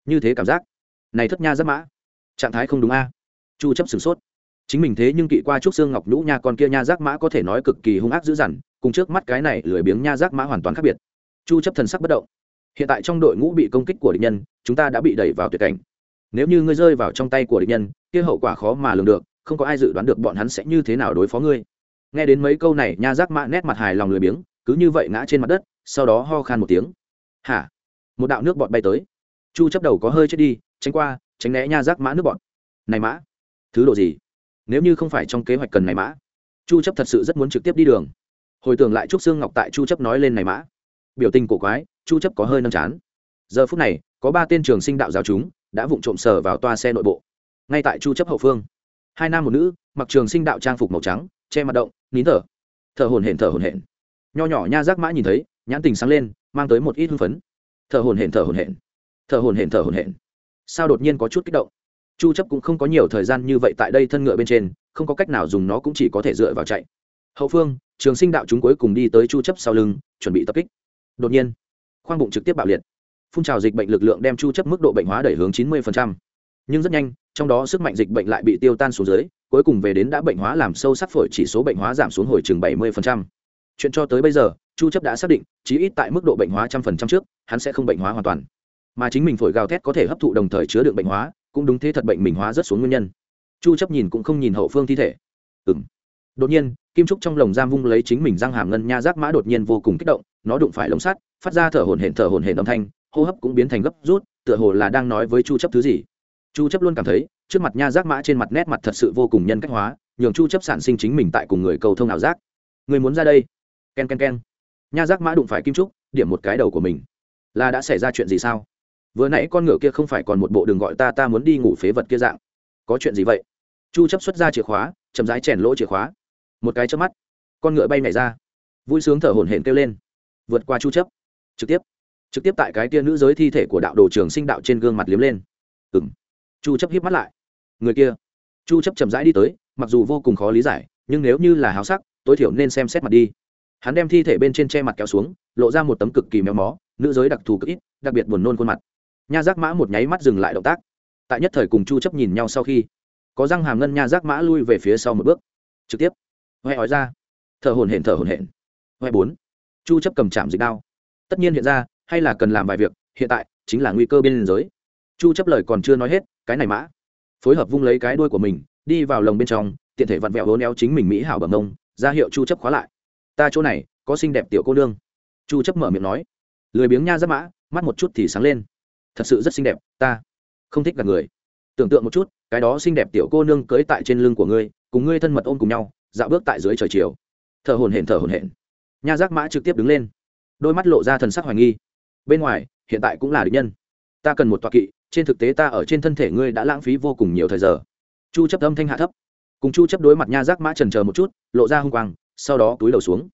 Như thế cảm giác. Này thất nha giác mã. Trạng thái không đúng a. Chu chấp sửng sốt. Chính mình thế nhưng kỵ qua trúc xương ngọc nhũ nha con kia nha giác mã có thể nói cực kỳ hung ác dữ dằn, cùng trước mắt cái này lười biếng nha giác mã hoàn toàn khác biệt chu chấp thần sắc bất động. Hiện tại trong đội ngũ bị công kích của địch nhân, chúng ta đã bị đẩy vào tuyệt cảnh. Nếu như ngươi rơi vào trong tay của địch nhân, kia hậu quả khó mà lường được, không có ai dự đoán được bọn hắn sẽ như thế nào đối phó ngươi. Nghe đến mấy câu này, nha giác mã nét mặt hài lòng lười biếng, cứ như vậy ngã trên mặt đất, sau đó ho khan một tiếng. Hả? Một đạo nước bọt bay tới. Chu chấp đầu có hơi chết đi, tránh qua, tránh né nha giác mã nước bọt. Này mã, thứ độ gì? Nếu như không phải trong kế hoạch cần này mã. Chu chấp thật sự rất muốn trực tiếp đi đường. Hồi tưởng lại trúc xương ngọc tại chu chấp nói lên này mã biểu tình cổ quái, chu chấp có hơi nâng chán. Giờ phút này, có ba tên trường sinh đạo giáo chúng đã vụng trộm sờ vào toa xe nội bộ. Ngay tại chu chấp hậu phương, hai nam một nữ mặc trường sinh đạo trang phục màu trắng, che mặt động, nín thở. Thở hồn hển, thở hồn hển. Nho nhỏ nha giác mã nhìn thấy, nhãn tình sáng lên, mang tới một ít hưng phấn. Thở hồn hển, thở hồn hển. Thở hồn hển, thở hồn hển. Sao đột nhiên có chút kích động? Chu chấp cũng không có nhiều thời gian như vậy tại đây thân ngựa bên trên, không có cách nào dùng nó cũng chỉ có thể dựa vào chạy. Hậu phương, trường sinh đạo chúng cuối cùng đi tới chu chấp sau lưng, chuẩn bị tập kích đột nhiên, khoang bụng trực tiếp bạo liệt. Phun trào dịch bệnh lực lượng đem chu chấp mức độ bệnh hóa đẩy hướng 90%. nhưng rất nhanh, trong đó sức mạnh dịch bệnh lại bị tiêu tan xuống dưới, cuối cùng về đến đã bệnh hóa làm sâu sắc phổi chỉ số bệnh hóa giảm xuống hồi chừng 70%. chuyện cho tới bây giờ, chu chấp đã xác định, chí ít tại mức độ bệnh hóa trăm phần trăm trước, hắn sẽ không bệnh hóa hoàn toàn. Mà chính mình phổi gào thét có thể hấp thụ đồng thời chứa đựng bệnh hóa, cũng đúng thế thật bệnh mình hóa rất xuống nguyên nhân. Chu chấp nhìn cũng không nhìn hậu phương thi thể. Ừm đột nhiên, kim trúc trong lồng giam vung lấy chính mình răng hàm ngân nha giác mã đột nhiên vô cùng kích động, nó đụng phải lồng sắt, phát ra thở hổn hển thở hổn hển âm thanh, hô hấp cũng biến thành gấp rút, tựa hồ là đang nói với chu chấp thứ gì. Chu chấp luôn cảm thấy, trước mặt nha giác mã trên mặt nét mặt thật sự vô cùng nhân cách hóa, nhường chu chấp sản sinh chính mình tại cùng người cầu thông ảo giác. Người muốn ra đây. Ken ken ken. Nha giác mã đụng phải kim trúc, điểm một cái đầu của mình. Là đã xảy ra chuyện gì sao? Vừa nãy con ngựa kia không phải còn một bộ đường gọi ta ta muốn đi ngủ phế vật kia dạng. Có chuyện gì vậy? Chu chấp xuất ra chìa khóa, chậm rãi chèn lỗ chìa khóa một cái chớp mắt con ngựa bay nhảy ra vui sướng thở hổn hển kêu lên vượt qua chu chấp trực tiếp trực tiếp tại cái kia nữ giới thi thể của đạo đồ trường sinh đạo trên gương mặt liếm lên. Ừm, chu chấp híp mắt lại. Người kia. Chu chấp chậm rãi đi tới mặc dù vô cùng khó lý giải nhưng nếu như là háo sắc tối thiểu nên xem xét mặt đi. Hắn đem thi thể bên trên che mặt kéo xuống lộ ra một tấm cực kỳ méo mó nữ giới đặc thù cực ít đặc biệt buồn nôn khuôn mặt. Nha giác mã một nháy mắt dừng lại động tác. Tại nhất thời cùng chu chấp nhìn nhau sau khi có răng hàm ngân nha giác mã lui về phía sau một bước. Trực tiếp huệ ói ra. Thở hổn hển thở hổn hển. Huệ bốn. Chu chấp cầm chạm dịch đao. Tất nhiên hiện ra hay là cần làm vài việc hiện tại chính là nguy cơ bên giới. Chu chấp lời còn chưa nói hết cái này mã. Phối hợp vung lấy cái đuôi của mình đi vào lồng bên trong tiện thể vặn vẹo hố néo chính mình mỹ hảo bẩm ông, ra hiệu chu chấp khóa lại. Ta chỗ này có xinh đẹp tiểu cô nương. Chu chấp mở miệng nói. Lười biếng nha giáp mã mắt một chút thì sáng lên. Thật sự rất xinh đẹp ta không thích gặp người. Tưởng tượng một chút cái đó xinh đẹp tiểu cô nương cưới tại trên lưng của ngươi cùng ngươi thân mật ôm cùng nhau dạo bước tại dưới trời chiều. Thở hồn hển, thở hồn hển. Nha giác mã trực tiếp đứng lên. Đôi mắt lộ ra thần sắc hoài nghi. Bên ngoài, hiện tại cũng là địch nhân. Ta cần một toa kỵ, trên thực tế ta ở trên thân thể ngươi đã lãng phí vô cùng nhiều thời giờ. Chu chấp âm thanh hạ thấp. Cùng chu chấp đối mặt nha giác mã trần chờ một chút, lộ ra hung quang, sau đó túi đầu xuống.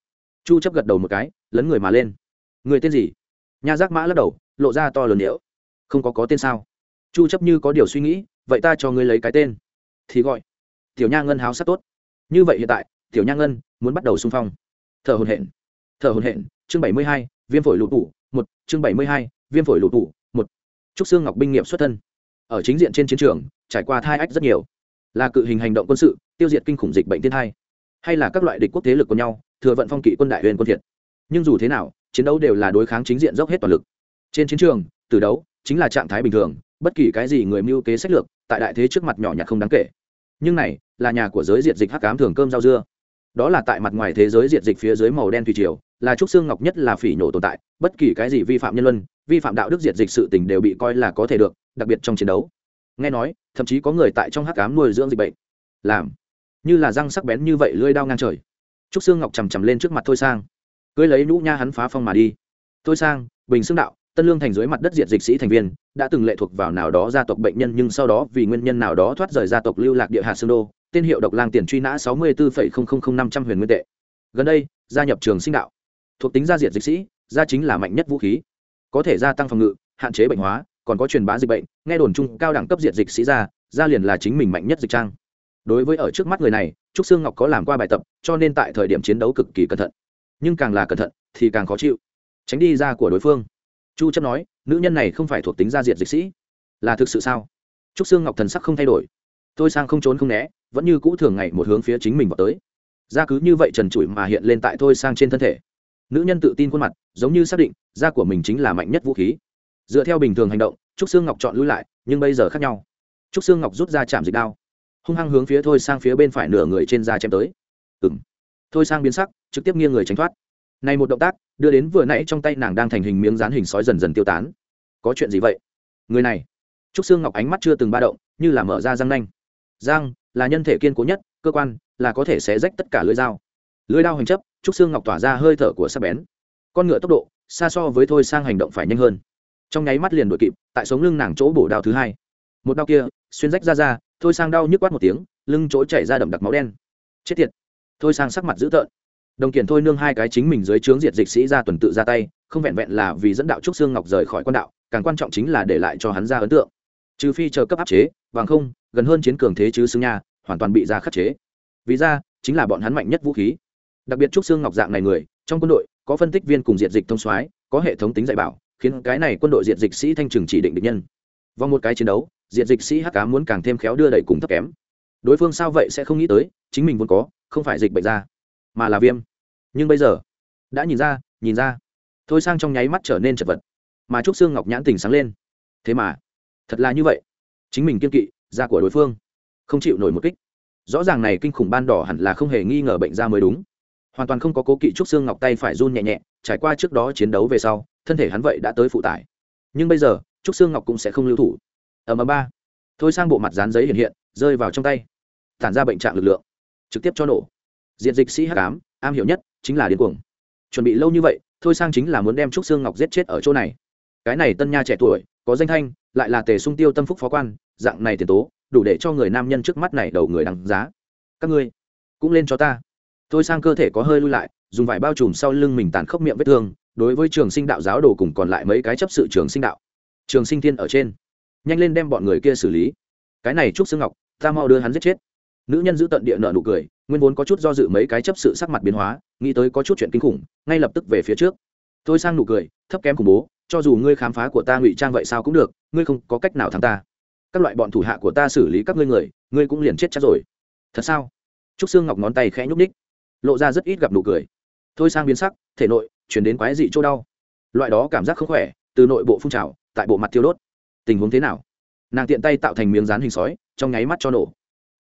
Chu chấp gật đầu một cái, lấn người mà lên. Người tên gì? Nha giác mã lắc đầu, lộ ra to lớn điệu. Không có có tên sao? Chu chấp như có điều suy nghĩ, vậy ta cho ngươi lấy cái tên. Thì gọi. Tiểu nha ngân háo sắc tốt như vậy hiện tại tiểu nha ngân muốn bắt đầu xung phong. Thở hồn hển thở hồn hển chương 72, viêm phổi lụt tủ một chương 72, viêm phổi lụt tủ một. Trúc xương ngọc binh nghiệm xuất thân. Ở chính diện trên chiến trường trải qua thai ách rất nhiều. Là cự hình hành động quân sự tiêu diệt kinh khủng dịch bệnh thiên hai hay là các loại địch quốc thế lực của nhau thừa vận phong kỵ quân đại huyền quân thiệt. Nhưng dù thế nào chiến đấu đều là đối kháng chính diện dốc hết toàn lực. Trên chiến trường từ đấu chính là trạng thái bình thường bất kỳ cái gì người mưu kế sách lược tại đại thế trước mặt nhỏ nhặt không đáng kể. Nhưng này là nhà của giới diệt dịch hắc cám thường cơm rau dưa. Đó là tại mặt ngoài thế giới diệt dịch phía dưới màu đen thủy triều, là trúc xương ngọc nhất là phỉ nhổ tồn tại, bất kỳ cái gì vi phạm nhân luân, vi phạm đạo đức diệt dịch sự tình đều bị coi là có thể được, đặc biệt trong chiến đấu. Nghe nói, thậm chí có người tại trong hắc cám nuôi dưỡng dịch bệnh. Làm. Như là răng sắc bén như vậy lưỡi đao ngang trời. Trúc xương ngọc chằm chằm lên trước mặt thôi sang. Cưới lấy nhũ nha hắn phá phong mà đi. Thôi sang, bình xương đạo, tân lương thành dưới mặt đất diệt dịch sĩ thành viên, đã từng lệ thuộc vào nào đó gia tộc bệnh nhân nhưng sau đó vì nguyên nhân nào đó thoát rời gia tộc lưu lạc địa hạt sương đô tên hiệu độc lang tiền truy nã sáu mươi bốn năm trăm huyền nguyên tệ. Gần đây, gia nhập trường sinh đạo. Thuộc tính gia diệt dịch sĩ, gia chính là mạnh nhất vũ khí. Có thể gia tăng phòng ngự, hạn chế bệnh hóa, còn có truyền bá dịch bệnh, nghe đồn chung cao đẳng cấp diệt dịch sĩ gia gia liền là chính mình mạnh nhất dịch trang. Đối với ở trước mắt người này, trúc sương ngọc có làm qua bài tập, cho nên tại thời điểm chiến đấu cực kỳ cẩn thận. Nhưng càng là cẩn thận, thì càng khó chịu. Tránh đi ra của đối phương. Chu chấp nói, nữ nhân này không phải thuộc tính gia diệt dịch sĩ. Là thực sự sao? Trúc sương ngọc thần sắc không thay đổi tôi sang không trốn không né, vẫn như cũ thường ngày một hướng phía chính mình vào tới. Da cứ như vậy trần trụi mà hiện lên tại thôi sang trên thân thể. Nữ nhân tự tin khuôn mặt, giống như xác định, da của mình chính là mạnh nhất vũ khí. Dựa theo bình thường hành động, trúc sương ngọc chọn lui lại, nhưng bây giờ khác nhau. Trúc sương ngọc rút ra chạm dịch đao, hung hăng hướng phía thôi sang phía bên phải nửa người trên da chém tới. Ừ m thôi sang biến sắc, trực tiếp nghiêng người tránh thoát. Này một động tác, đưa đến vừa nãy trong tay nàng đang thành hình miếng dán hình sói dần dần tiêu tán. Có chuyện gì vậy? Người này. Trúc Sương ngọc ánh mắt chưa từng ba động, như là mở ra răng nanh răng là nhân thể kiên cố nhất, cơ quan là có thể xé rách tất cả lưỡi dao. Lưỡi đao hành chấp, trúc xương ngọc tỏa ra hơi thở của sắc bén. Con ngựa tốc độ, xa so với thôi sang hành động phải nhanh hơn. Trong nháy mắt liền đuổi kịp, tại sống lưng nàng chỗ bổ đao thứ hai. Một đao kia, xuyên rách ra ra, thôi sang đau nhức quát một tiếng, lưng chỗ chảy ra đậm đặc máu đen. Chết tiệt. Thôi sang sắc mặt dữ tợn. Đồng kiện thôi nương hai cái chính mình dưới trướng diệt dịch sĩ ra tuần tự ra tay, không vẹn vẹn là vì dẫn đạo trúc xương ngọc rời khỏi quan đạo, càng quan trọng chính là để lại cho hắn ra ấn tượng trừ phi chờ cấp áp chế, bằng không, gần hơn chiến cường thế chứ xương nha, hoàn toàn bị ra khắc chế. Vì ra, chính là bọn hắn mạnh nhất vũ khí. Đặc biệt trúc xương ngọc dạng này người, trong quân đội, có phân tích viên cùng diện dịch thông soái, có hệ thống tính dạy bảo, khiến cái này quân đội diện dịch sĩ thanh trừng chỉ định địch nhân. Vòng một cái chiến đấu diện dịch sĩ hắc cá muốn càng thêm khéo đưa đẩy cùng thấp kém. Đối phương sao vậy sẽ không nghĩ tới, chính mình vốn có, không phải dịch bệnh ra, mà là viêm. Nhưng bây giờ, đã nhìn ra nhìn ra. Thôi sang trong nháy mắt trở nên chật vật, mà trúc xương ngọc nhãn tình sáng lên. Thế mà thật là như vậy. Chính mình kiên kỵ, da của đối phương. Không chịu nổi một kích. Rõ ràng này kinh khủng ban đỏ hẳn là không hề nghi ngờ bệnh da mới đúng. Hoàn toàn không có cố kỵ trúc xương ngọc tay phải run nhẹ nhẹ, trải qua trước đó chiến đấu về sau, thân thể hắn vậy đã tới phụ tải. Nhưng bây giờ, trúc xương ngọc cũng sẽ không lưu thủ. Ở mờ ba. Thôi sang bộ mặt dán giấy hiện hiện, rơi vào trong tay. Tản ra bệnh trạng lực lượng. Trực tiếp cho nổ. Diện dịch sĩ h tám am hiểu nhất chính là điên cuồng. Chuẩn bị lâu như vậy, thôi sang chính là muốn đem trúc xương ngọc giết chết ở chỗ này. Cái này tân nha trẻ tuổi có danh thanh, lại là tề sung tiêu tâm phúc phó quan, dạng này tiền tố, đủ để cho người nam nhân trước mắt này đầu người đằng giá. Các ngươi, cũng lên cho ta. Tôi sang cơ thể có hơi lui lại, dùng vải bao trùm sau lưng mình tàn khốc miệng vết thương, đối với trường sinh đạo giáo đồ cùng còn lại mấy cái chấp sự trường sinh đạo. Trường sinh thiên ở trên. Nhanh lên đem bọn người kia xử lý. Cái này trúc xương ngọc, ta mau đưa hắn giết chết. Nữ nhân giữ tận địa nợ nụ cười, nguyên vốn có chút do dự mấy cái chấp sự sắc mặt biến hóa, nghĩ tới có chút chuyện kinh khủng, ngay lập tức về phía trước. Tôi sang nụ cười, thấp kém khủng bố cho dù ngươi khám phá của ta ngụy trang vậy sao cũng được, ngươi không có cách nào thắng ta. Các loại bọn thủ hạ của ta xử lý các ngươi người, ngươi cũng liền chết chắc rồi. Thật sao? Trúc xương ngọc ngón tay khẽ nhúc ních lộ ra rất ít gặp nụ cười. Thôi sang biến sắc, thể nội chuyển đến quái dị chỗ đau. Loại đó cảm giác không khỏe, từ nội bộ phun trào, tại bộ mặt thiêu đốt. Tình huống thế nào? Nàng tiện tay tạo thành miếng rán hình sói, trong nháy mắt cho nổ.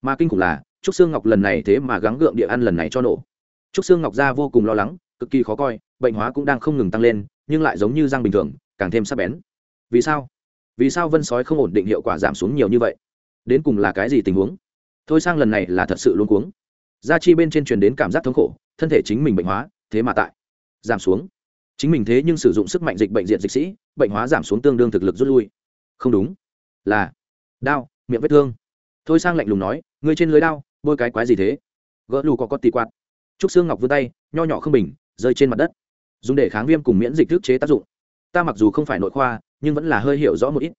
Mà kinh khủng là, trúc xương ngọc lần này thế mà gắng gượng địa ăn lần này cho nổ. Trúc xương ngọc ra vô cùng lo lắng, cực kỳ khó coi, bệnh hóa cũng đang không ngừng tăng lên nhưng lại giống như răng bình thường, càng thêm sắc bén. Vì sao? Vì sao vân sói không ổn định hiệu quả giảm xuống nhiều như vậy? Đến cùng là cái gì tình huống? Thôi sang lần này là thật sự luôn cuống. Gia chi bên trên truyền đến cảm giác thống khổ, thân thể chính mình bệnh hóa, thế mà tại giảm xuống. Chính mình thế nhưng sử dụng sức mạnh dịch bệnh diện dịch sĩ, bệnh hóa giảm xuống tương đương thực lực rút lui. Không đúng. Là đau, miệng vết thương. Thôi sang lạnh lùng nói, ngươi trên lưới đau, bôi cái quái gì thế? Gỡ lù có con tì quạt. Trúc xương ngọc vươn tay, nho nhỏ không bình, rơi trên mặt đất dùng để kháng viêm cùng miễn dịch thức chế tác dụng. Ta mặc dù không phải nội khoa, nhưng vẫn là hơi hiểu rõ một ít.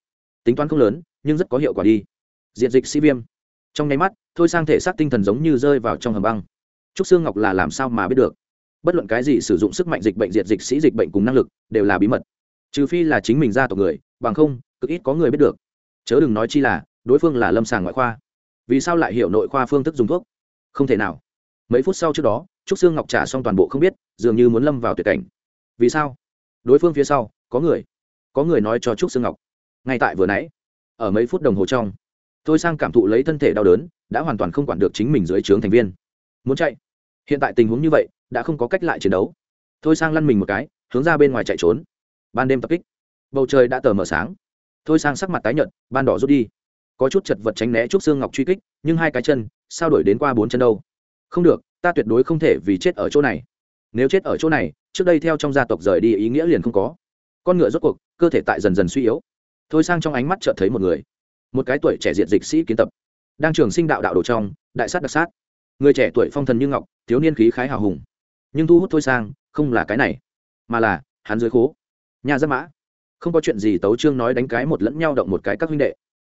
Tính toán không lớn, nhưng rất có hiệu quả đi. Diện dịch sĩ viêm. Trong nháy mắt, thôi sang thể xác tinh thần giống như rơi vào trong hầm băng. Trúc xương ngọc là làm sao mà biết được? Bất luận cái gì sử dụng sức mạnh dịch bệnh, diệt dịch sĩ dịch bệnh cùng năng lực, đều là bí mật. Trừ phi là chính mình ra tộc người, bằng không, cực ít có người biết được. Chớ đừng nói chi là, đối phương là lâm sàng ngoại khoa. Vì sao lại hiểu nội khoa phương thức dùng thuốc? Không thể nào. Mấy phút sau trước đó trúc sương ngọc trả xong toàn bộ không biết, dường như muốn lâm vào tuyệt cảnh. Vì sao? Đối phương phía sau, có người. Có người nói cho trúc sương ngọc. Ngay tại vừa nãy, ở mấy phút đồng hồ trong tôi sang cảm thụ lấy thân thể đau đớn, đã hoàn toàn không quản được chính mình dưới trướng thành viên. Muốn chạy. Hiện tại tình huống như vậy, đã không có cách lại chiến đấu. Thôi sang lăn mình một cái, hướng ra bên ngoài chạy trốn. Ban đêm tập kích. Bầu trời đã tờ mờ sáng. Thôi sang sắc mặt tái nhợt, ban đỏ rút đi. Có chút chật vật tránh né trúc xương ngọc truy kích, nhưng hai cái chân, sao đổi đến qua bốn chân đâu? Không được ta tuyệt đối không thể vì chết ở chỗ này. Nếu chết ở chỗ này, trước đây theo trong gia tộc rời đi ý nghĩa liền không có. Con ngựa rốt cuộc, cơ thể tại dần dần suy yếu. Thôi sang trong ánh mắt chợt thấy một người. Một cái tuổi trẻ diện dịch sĩ kiến tập. Đang trường sinh đạo đạo đồ trong, đại sát đặc sát. Người trẻ tuổi phong thần như ngọc, thiếu niên khí khái hào hùng. Nhưng thu hút thôi sang, không là cái này, mà là hắn dưới khố. Nhà giáp mã. Không có chuyện gì tấu trương nói đánh cái một lẫn nhau động một cái các huynh đệ.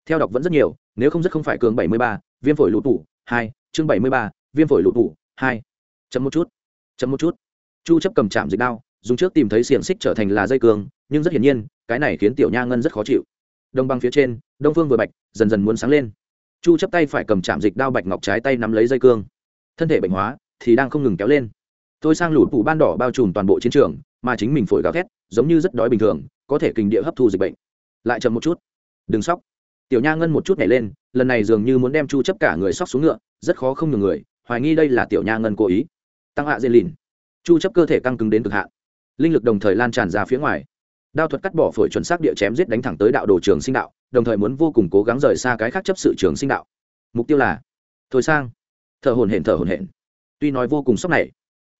Theo đọc vẫn rất nhiều, nếu không rất không phải cường bảy mươi ba, viêm phổi lụt tủ hai, chương bảy mươi ba, viêm phổi lụt tủ hai. Chấm một chút. Chấm một chút. Chu chấp cầm chạm dịch đao, dùng trước tìm thấy xiềng xích trở thành là dây cường nhưng rất hiển nhiên, cái này khiến tiểu nha ngân rất khó chịu. Đông băng phía trên, đông phương vừa bạch, dần dần muốn sáng lên. Chu chấp tay phải cầm chạm dịch đao bạch ngọc trái tay nắm lấy dây cương. Thân thể bệnh hóa, thì đang không ngừng kéo lên. Tôi sang lũ phủ ban đỏ bao trùm toàn bộ chiến trường, mà chính mình phổi gào thét, giống như rất đói bình thường, có thể kinh địa hấp thu dịch bệnh. Lại chậm một chút. Đừng sóc tiểu nha ngân một chút nhảy lên, lần này dường như muốn đem chu chấp cả người sóc xuống ngựa, rất khó không nhường người hoài nghi đây là tiểu nha ngân cố ý. Tăng hạ dây lìn. Chu chấp cơ thể căng cứng đến cực hạn. Linh lực đồng thời lan tràn ra phía ngoài. Đao thuật cắt bỏ phổi chuẩn xác địa chém giết đánh thẳng tới đạo đồ trường sinh đạo, đồng thời muốn vô cùng cố gắng rời xa cái khác chấp sự trường sinh đạo. Mục tiêu là, thôi sang. Thở hồn hển, thở hồn hển. Tuy nói vô cùng sốc này,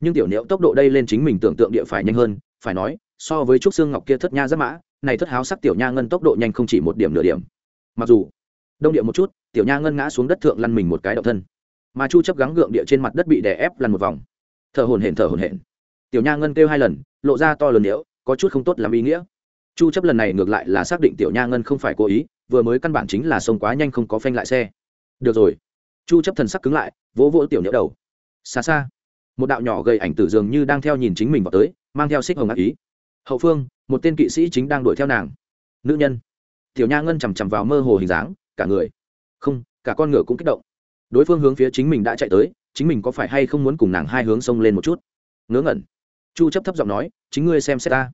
nhưng tiểu niệu tốc độ đây lên chính mình tưởng tượng địa phải nhanh hơn, phải nói, so với trúc xương ngọc kia thất nha rất mã, này thất háo sắc tiểu nha ngân tốc độ nhanh không chỉ một điểm nửa điểm. Mặc dù, đông địa một chút, tiểu nha ngân ngã xuống đất thượng lăn mình một cái động thân mà chu chấp gắng gượng địa trên mặt đất bị đè ép lăn một vòng. Thở hổn hển, thở hổn hển. Tiểu nha ngân kêu hai lần, lộ ra to lớn nhiễu có chút không tốt làm ý nghĩa. Chu chấp lần này ngược lại là xác định tiểu nha ngân không phải cố ý, vừa mới căn bản chính là sông quá nhanh không có phanh lại xe. Được rồi. Chu chấp thần sắc cứng lại, vỗ vỗ tiểu nhiễu đầu. Xa xa, một đạo nhỏ gầy ảnh tử dường như đang theo nhìn chính mình vào tới, mang theo xích hồng ác ý. Hậu phương, một tên kỵ sĩ chính đang đuổi theo nàng. Nữ nhân. Tiểu nha ngân chằm chằm vào mơ hồ hình dáng, cả người. Không, cả con ngựa cũng kích động đối phương hướng phía chính mình đã chạy tới, chính mình có phải hay không muốn cùng nàng hai hướng sông lên một chút? Ngớ ngẩn. Chu chấp thấp giọng nói, chính ngươi xem xét ta.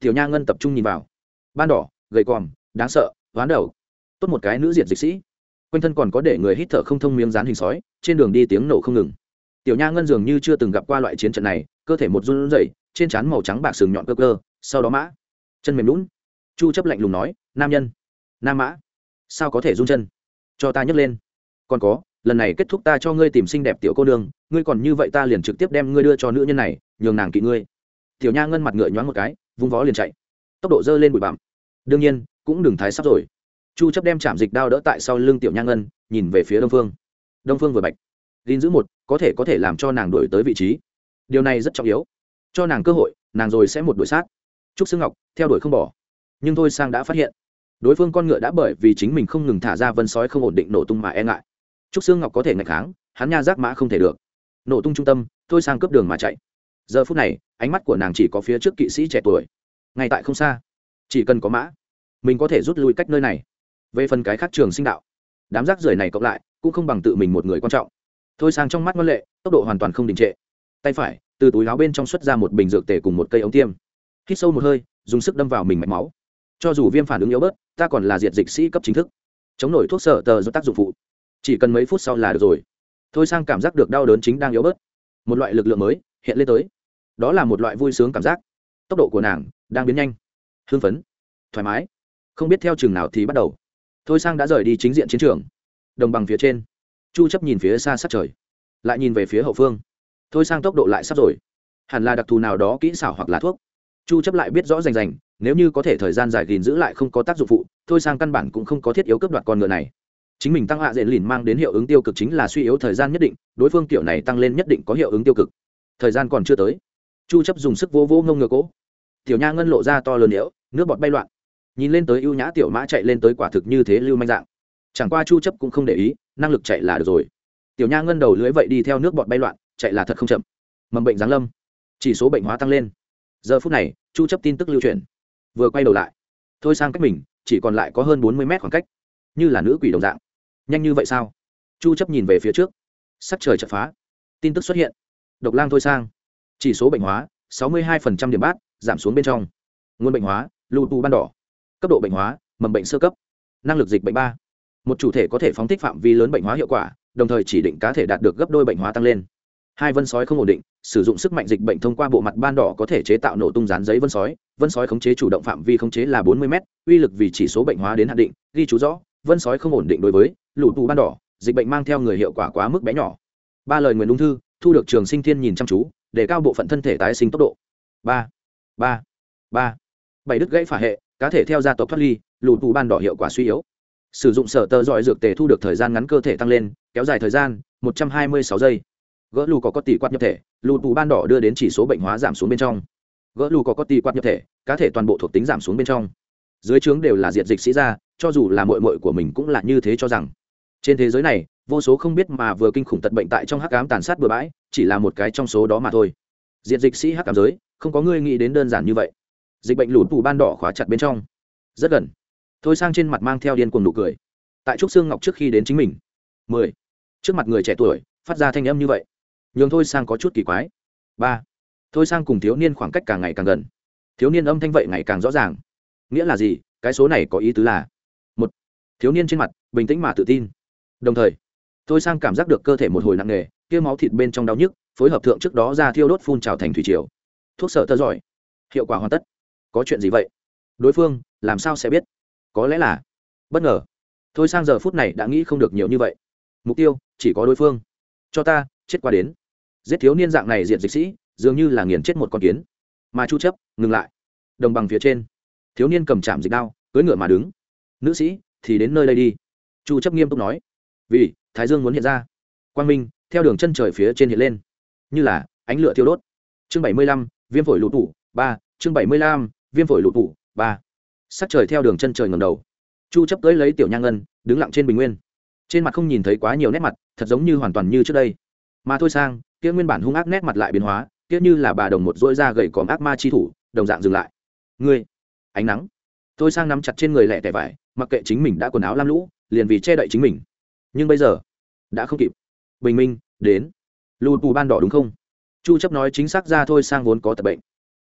Tiểu nha ngân tập trung nhìn vào. Ban đỏ, gầy còm, đáng sợ ván đầu. Tốt một cái nữ diện dịch sĩ. Quanh thân còn có để người hít thở không thông miếng dán hình sói, trên đường đi tiếng nổ không ngừng. Tiểu nha ngân dường như chưa từng gặp qua loại chiến trận này, cơ thể một run rẩy, trên trán màu trắng bạc sừng nhọn cơ cơ, sau đó mã. Chân mềm lún chu chấp lạnh lùng nói, nam nhân. Nam mã, sao có thể run chân? Cho ta nhấc lên. Còn có lần này kết thúc ta cho ngươi tìm xinh đẹp tiểu cô nương, ngươi còn như vậy ta liền trực tiếp đem ngươi đưa cho nữ nhân này, nhường nàng kỵ ngươi. Tiểu nha ngân mặt ngựa nhoáng một cái, vung vó liền chạy. Tốc độ dơ lên bụi bặm. Đương nhiên, cũng đừng thái sắp rồi. Chu chấp đem chạm dịch đao đỡ tại sau lưng tiểu nha ngân, nhìn về phía đông phương. Đông phương vừa bạch. Gìn giữ một, có thể có thể làm cho nàng đổi tới vị trí. Điều này rất trọng yếu. Cho nàng cơ hội, nàng rồi sẽ một đuổi sát. Trúc xương ngọc, theo đuổi không bỏ. Nhưng thôi sang đã phát hiện. Đối phương con ngựa đã bởi vì chính mình không ngừng thả ra vân sói không ổn định nổ tung mà e ngại trúc Sương ngọc có thể ngạch kháng, hắn nha giác mã không thể được. Nổ tung trung tâm, thôi sang cướp đường mà chạy. Giờ phút này, ánh mắt của nàng chỉ có phía trước kỵ sĩ trẻ tuổi. Ngay tại không xa, chỉ cần có mã, mình có thể rút lui cách nơi này. Về phần cái khác trường sinh đạo, đám rác rưởi này cộng lại, cũng không bằng tự mình một người quan trọng. Thôi sang trong mắt ngân lệ, tốc độ hoàn toàn không đình trệ. Tay phải, từ túi áo bên trong xuất ra một bình dược tể cùng một cây ống tiêm. Hít sâu một hơi, dùng sức đâm vào mình mạch máu. Cho dù viêm phản ứng yếu bớt, ta còn là diệt dịch sĩ cấp chính thức. Chống nổi thuốc sở tờ do tác dụng phụ chỉ cần mấy phút sau là được rồi. Thôi sang cảm giác được đau đớn chính đang yếu bớt. Một loại lực lượng mới hiện lên tới. Đó là một loại vui sướng cảm giác. Tốc độ của nàng đang biến nhanh. Hưng phấn. Thoải mái. Không biết theo chừng nào thì bắt đầu. Thôi sang đã rời đi chính diện chiến trường. Đồng bằng phía trên. Chu chấp nhìn phía xa sát trời. Lại nhìn về phía hậu phương. Thôi sang tốc độ lại sắp rồi. Hẳn là đặc thù nào đó kỹ xảo hoặc là thuốc. Chu chấp lại biết rõ rành rành, nếu như có thể thời gian dài gìn giữ lại không có tác dụng phụ, thôi sang căn bản cũng không có thiết yếu cướp đoạt con ngựa này chính mình tăng hạ diện lìn mang đến hiệu ứng tiêu cực chính là suy yếu thời gian nhất định, đối phương kiểu này tăng lên nhất định có hiệu ứng tiêu cực. Thời gian còn chưa tới. Chu chấp dùng sức vô vô ngông ngựa cỗ. Tiểu nha ngân lộ ra to lớn nhiễu nước bọt bay loạn. Nhìn lên tới ưu nhã tiểu mã chạy lên tới quả thực như thế lưu manh dạng. Chẳng qua chu chấp cũng không để ý, năng lực chạy là được rồi. Tiểu nha ngân đầu lưới vậy đi theo nước bọt bay loạn, chạy là thật không chậm. Mầm bệnh giáng lâm. Chỉ số bệnh hóa tăng lên. Giờ phút này, chu chấp tin tức lưu truyền. Vừa quay đầu lại. Thôi sang cách mình, chỉ còn lại có hơn 40 mét khoảng cách. Như là nữ quỷ đồng dạng nhanh như vậy sao? Chu chấp nhìn về phía trước. Sắc trời chợt phá. Tin tức xuất hiện. Độc lang thôi sang. Chỉ số bệnh hóa 62% điểm bát, giảm xuống bên trong. Nguồn bệnh hóa, lưu tu ban đỏ. Cấp độ bệnh hóa, mầm bệnh sơ cấp. Năng lực dịch bệnh ba. Một chủ thể có thể phóng thích phạm vi lớn bệnh hóa hiệu quả, đồng thời chỉ định cá thể đạt được gấp đôi bệnh hóa tăng lên. Hai vân sói không ổn định, sử dụng sức mạnh dịch bệnh thông qua bộ mặt ban đỏ có thể chế tạo nổ tung rán giấy vân sói. Vân sói khống chế chủ động phạm vi khống chế là bốn mươi m uy lực vì chỉ số bệnh hóa đến hạn định, ghi chú rõ, vân sói không ổn định đối với lũ tù ban đỏ, dịch bệnh mang theo người hiệu quả quá mức bé nhỏ. Ba lời nguyền ung thư, thu được trường sinh thiên nhìn chăm chú, để cao bộ phận thân thể tái sinh tốc độ. Ba ba ba. Bảy đứt gãy phả hệ, cá thể theo gia tộc thoát ly, lũ tù ban đỏ hiệu quả suy yếu. Sử dụng sở tờ dọi dược tề thu được thời gian ngắn cơ thể tăng lên, kéo dài thời gian, một trăm hai mươi sáu giây. Gỡ lù có có tỷ quạt nhập thể lù tù ban đỏ đưa đến chỉ số bệnh hóa giảm xuống bên trong. Gỡ lù có có tỷ quạt nhập thể, cá thể toàn bộ thuộc tính giảm xuống bên trong. Dưới trướng đều là diệt dịch sĩ ra, cho dù là mội mội của mình cũng là như thế cho rằng trên thế giới này, vô số không biết mà vừa kinh khủng tật bệnh tại trong hắc cám tàn sát bừa bãi, chỉ là một cái trong số đó mà thôi. Diệt dịch sĩ hắc cám giới, không có người nghĩ đến đơn giản như vậy. Dịch bệnh lụt tù ban đỏ khóa chặt bên trong. Rất gần. Thôi sang trên mặt mang theo điên cuồng nụ cười. Tại trúc xương ngọc trước khi đến chính mình. Mười. Trước mặt người trẻ tuổi, phát ra thanh âm như vậy. Nhường thôi sang có chút kỳ quái. Ba. Thôi sang cùng thiếu niên khoảng cách càng ngày càng gần. Thiếu niên âm thanh vậy ngày càng rõ ràng. Nghĩa là gì? Cái số này có ý tứ là? Một. Thiếu niên trên mặt, bình tĩnh mà tự tin đồng thời, tôi sang cảm giác được cơ thể một hồi nặng nề, kia máu thịt bên trong đau nhức, phối hợp thượng trước đó ra thiêu đốt phun trào thành thủy triều. Thuốc sợ tơ giỏi. Hiệu quả hoàn tất. Có chuyện gì vậy? Đối phương, làm sao sẽ biết? Có lẽ là, bất ngờ thôi sang giờ phút này đã nghĩ không được nhiều như vậy. Mục tiêu, chỉ có đối phương. Cho ta, chết qua đến. Giết thiếu niên dạng này diện dịch sĩ, dường như là nghiền chết một con kiến. Mà chu chấp, ngừng lại. Đồng bằng phía trên. Thiếu niên cầm chạm dịch đao, cưỡi ngựa mà đứng. Nữ sĩ, thì đến nơi đây đi. Chu chấp nghiêm túc nói vì thái dương muốn hiện ra. Quang minh theo đường chân trời phía trên hiện lên. Như là ánh lửa thiêu đốt. Chương 75, viêm phổi lụt tủ ba. Chương 75, viêm phổi lụt tủ ba. Sắc trời theo đường chân trời ngầm đầu. Chu chấp tới lấy tiểu nha ngân đứng lặng trên bình nguyên. Trên mặt không nhìn thấy quá nhiều nét mặt thật giống như hoàn toàn như trước đây. Mà thôi sang kia nguyên bản hung ác nét mặt lại biến hóa kia như là bà đồng một dỗi da gầy còm ác ma chi thủ đồng dạng dừng lại. Ngươi ánh nắng. Thôi sang nắm chặt trên người lẹ tẻ vải mặc kệ chính mình đã quần áo lam lũ liền vì che đậy chính mình nhưng bây giờ, đã không kịp. Bình minh, đến. Lù bù ban đỏ đúng không? Chu chấp nói chính xác ra thôi sang vốn có tật bệnh.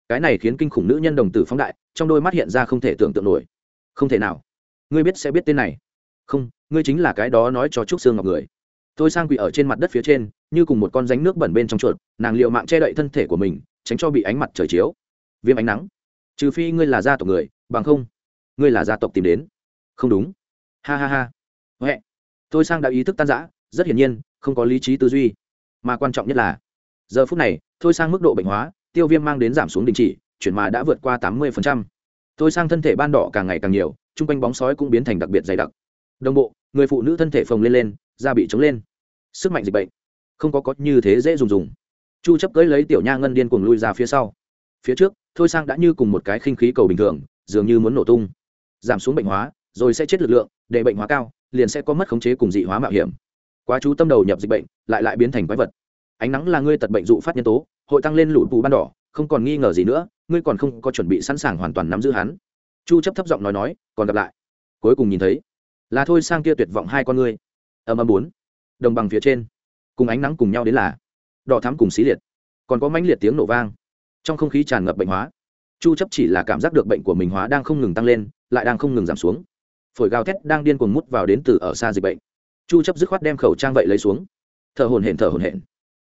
Cái này khiến kinh khủng nữ nhân đồng tử phóng đại, trong đôi mắt hiện ra không thể tưởng tượng nổi. Không thể nào. Ngươi biết sẽ biết tên này. Không, ngươi chính là cái đó nói cho trúc xương ngọc người. Tôi sang quỷ ở trên mặt đất phía trên, như cùng một con ránh nước bẩn bên trong chuột, nàng liệu mạng che đậy thân thể của mình, tránh cho bị ánh mặt trời chiếu. Viêm ánh nắng. Trừ phi ngươi là gia tộc người, bằng không, ngươi là gia tộc tìm đến. Không đúng. Ha ha ha. Huệ tôi sang đã ý thức tan giã rất hiển nhiên, không có lý trí tư duy. Mà quan trọng nhất là, giờ phút này thôi sang mức độ bệnh hóa, tiêu viêm mang đến giảm xuống đình chỉ, chuyển mà đã vượt qua tám mươi thôi sang thân thể ban đỏ càng ngày càng nhiều, chung quanh bóng sói cũng biến thành đặc biệt dày đặc. Đồng bộ, người phụ nữ thân thể phồng lên lên, da bị chống lên. Sức mạnh dịch bệnh, không có có như thế dễ dùng dùng. Chu chấp cưới lấy tiểu nha ngân điên cuồng lui ra phía sau. Phía trước thôi sang đã như cùng một cái khinh khí cầu bình thường, dường như muốn nổ tung. Giảm xuống bệnh hóa, rồi sẽ chết lực lượng, để bệnh hóa cao liền sẽ có mất khống chế cùng dị hóa mạo hiểm. Quá chú tâm đầu nhập dịch bệnh, lại lại biến thành quái vật. Ánh nắng là ngươi tật bệnh dụ phát nhân tố, hội tăng lên lũ bù ban đỏ, không còn nghi ngờ gì nữa, ngươi còn không có chuẩn bị sẵn sàng hoàn toàn nắm giữ hắn. Chu chấp thấp giọng nói nói, còn gặp lại. Cuối cùng nhìn thấy, là thôi sang kia tuyệt vọng hai con ngươi. Âm âm bốn, đồng bằng phía trên, cùng ánh nắng cùng nhau đến là, đỏ thắm cùng xí liệt, còn có mãnh liệt tiếng nổ vang. Trong không khí tràn ngập bệnh hóa, chu chấp chỉ là cảm giác được bệnh của mình hóa đang không ngừng tăng lên, lại đang không ngừng giảm xuống phổi gào thét đang điên cuồng mút vào đến từ ở xa dịch bệnh. Chu chấp dứt khoát đem khẩu trang vậy lấy xuống. Thở hổn hển, thở hổn hển.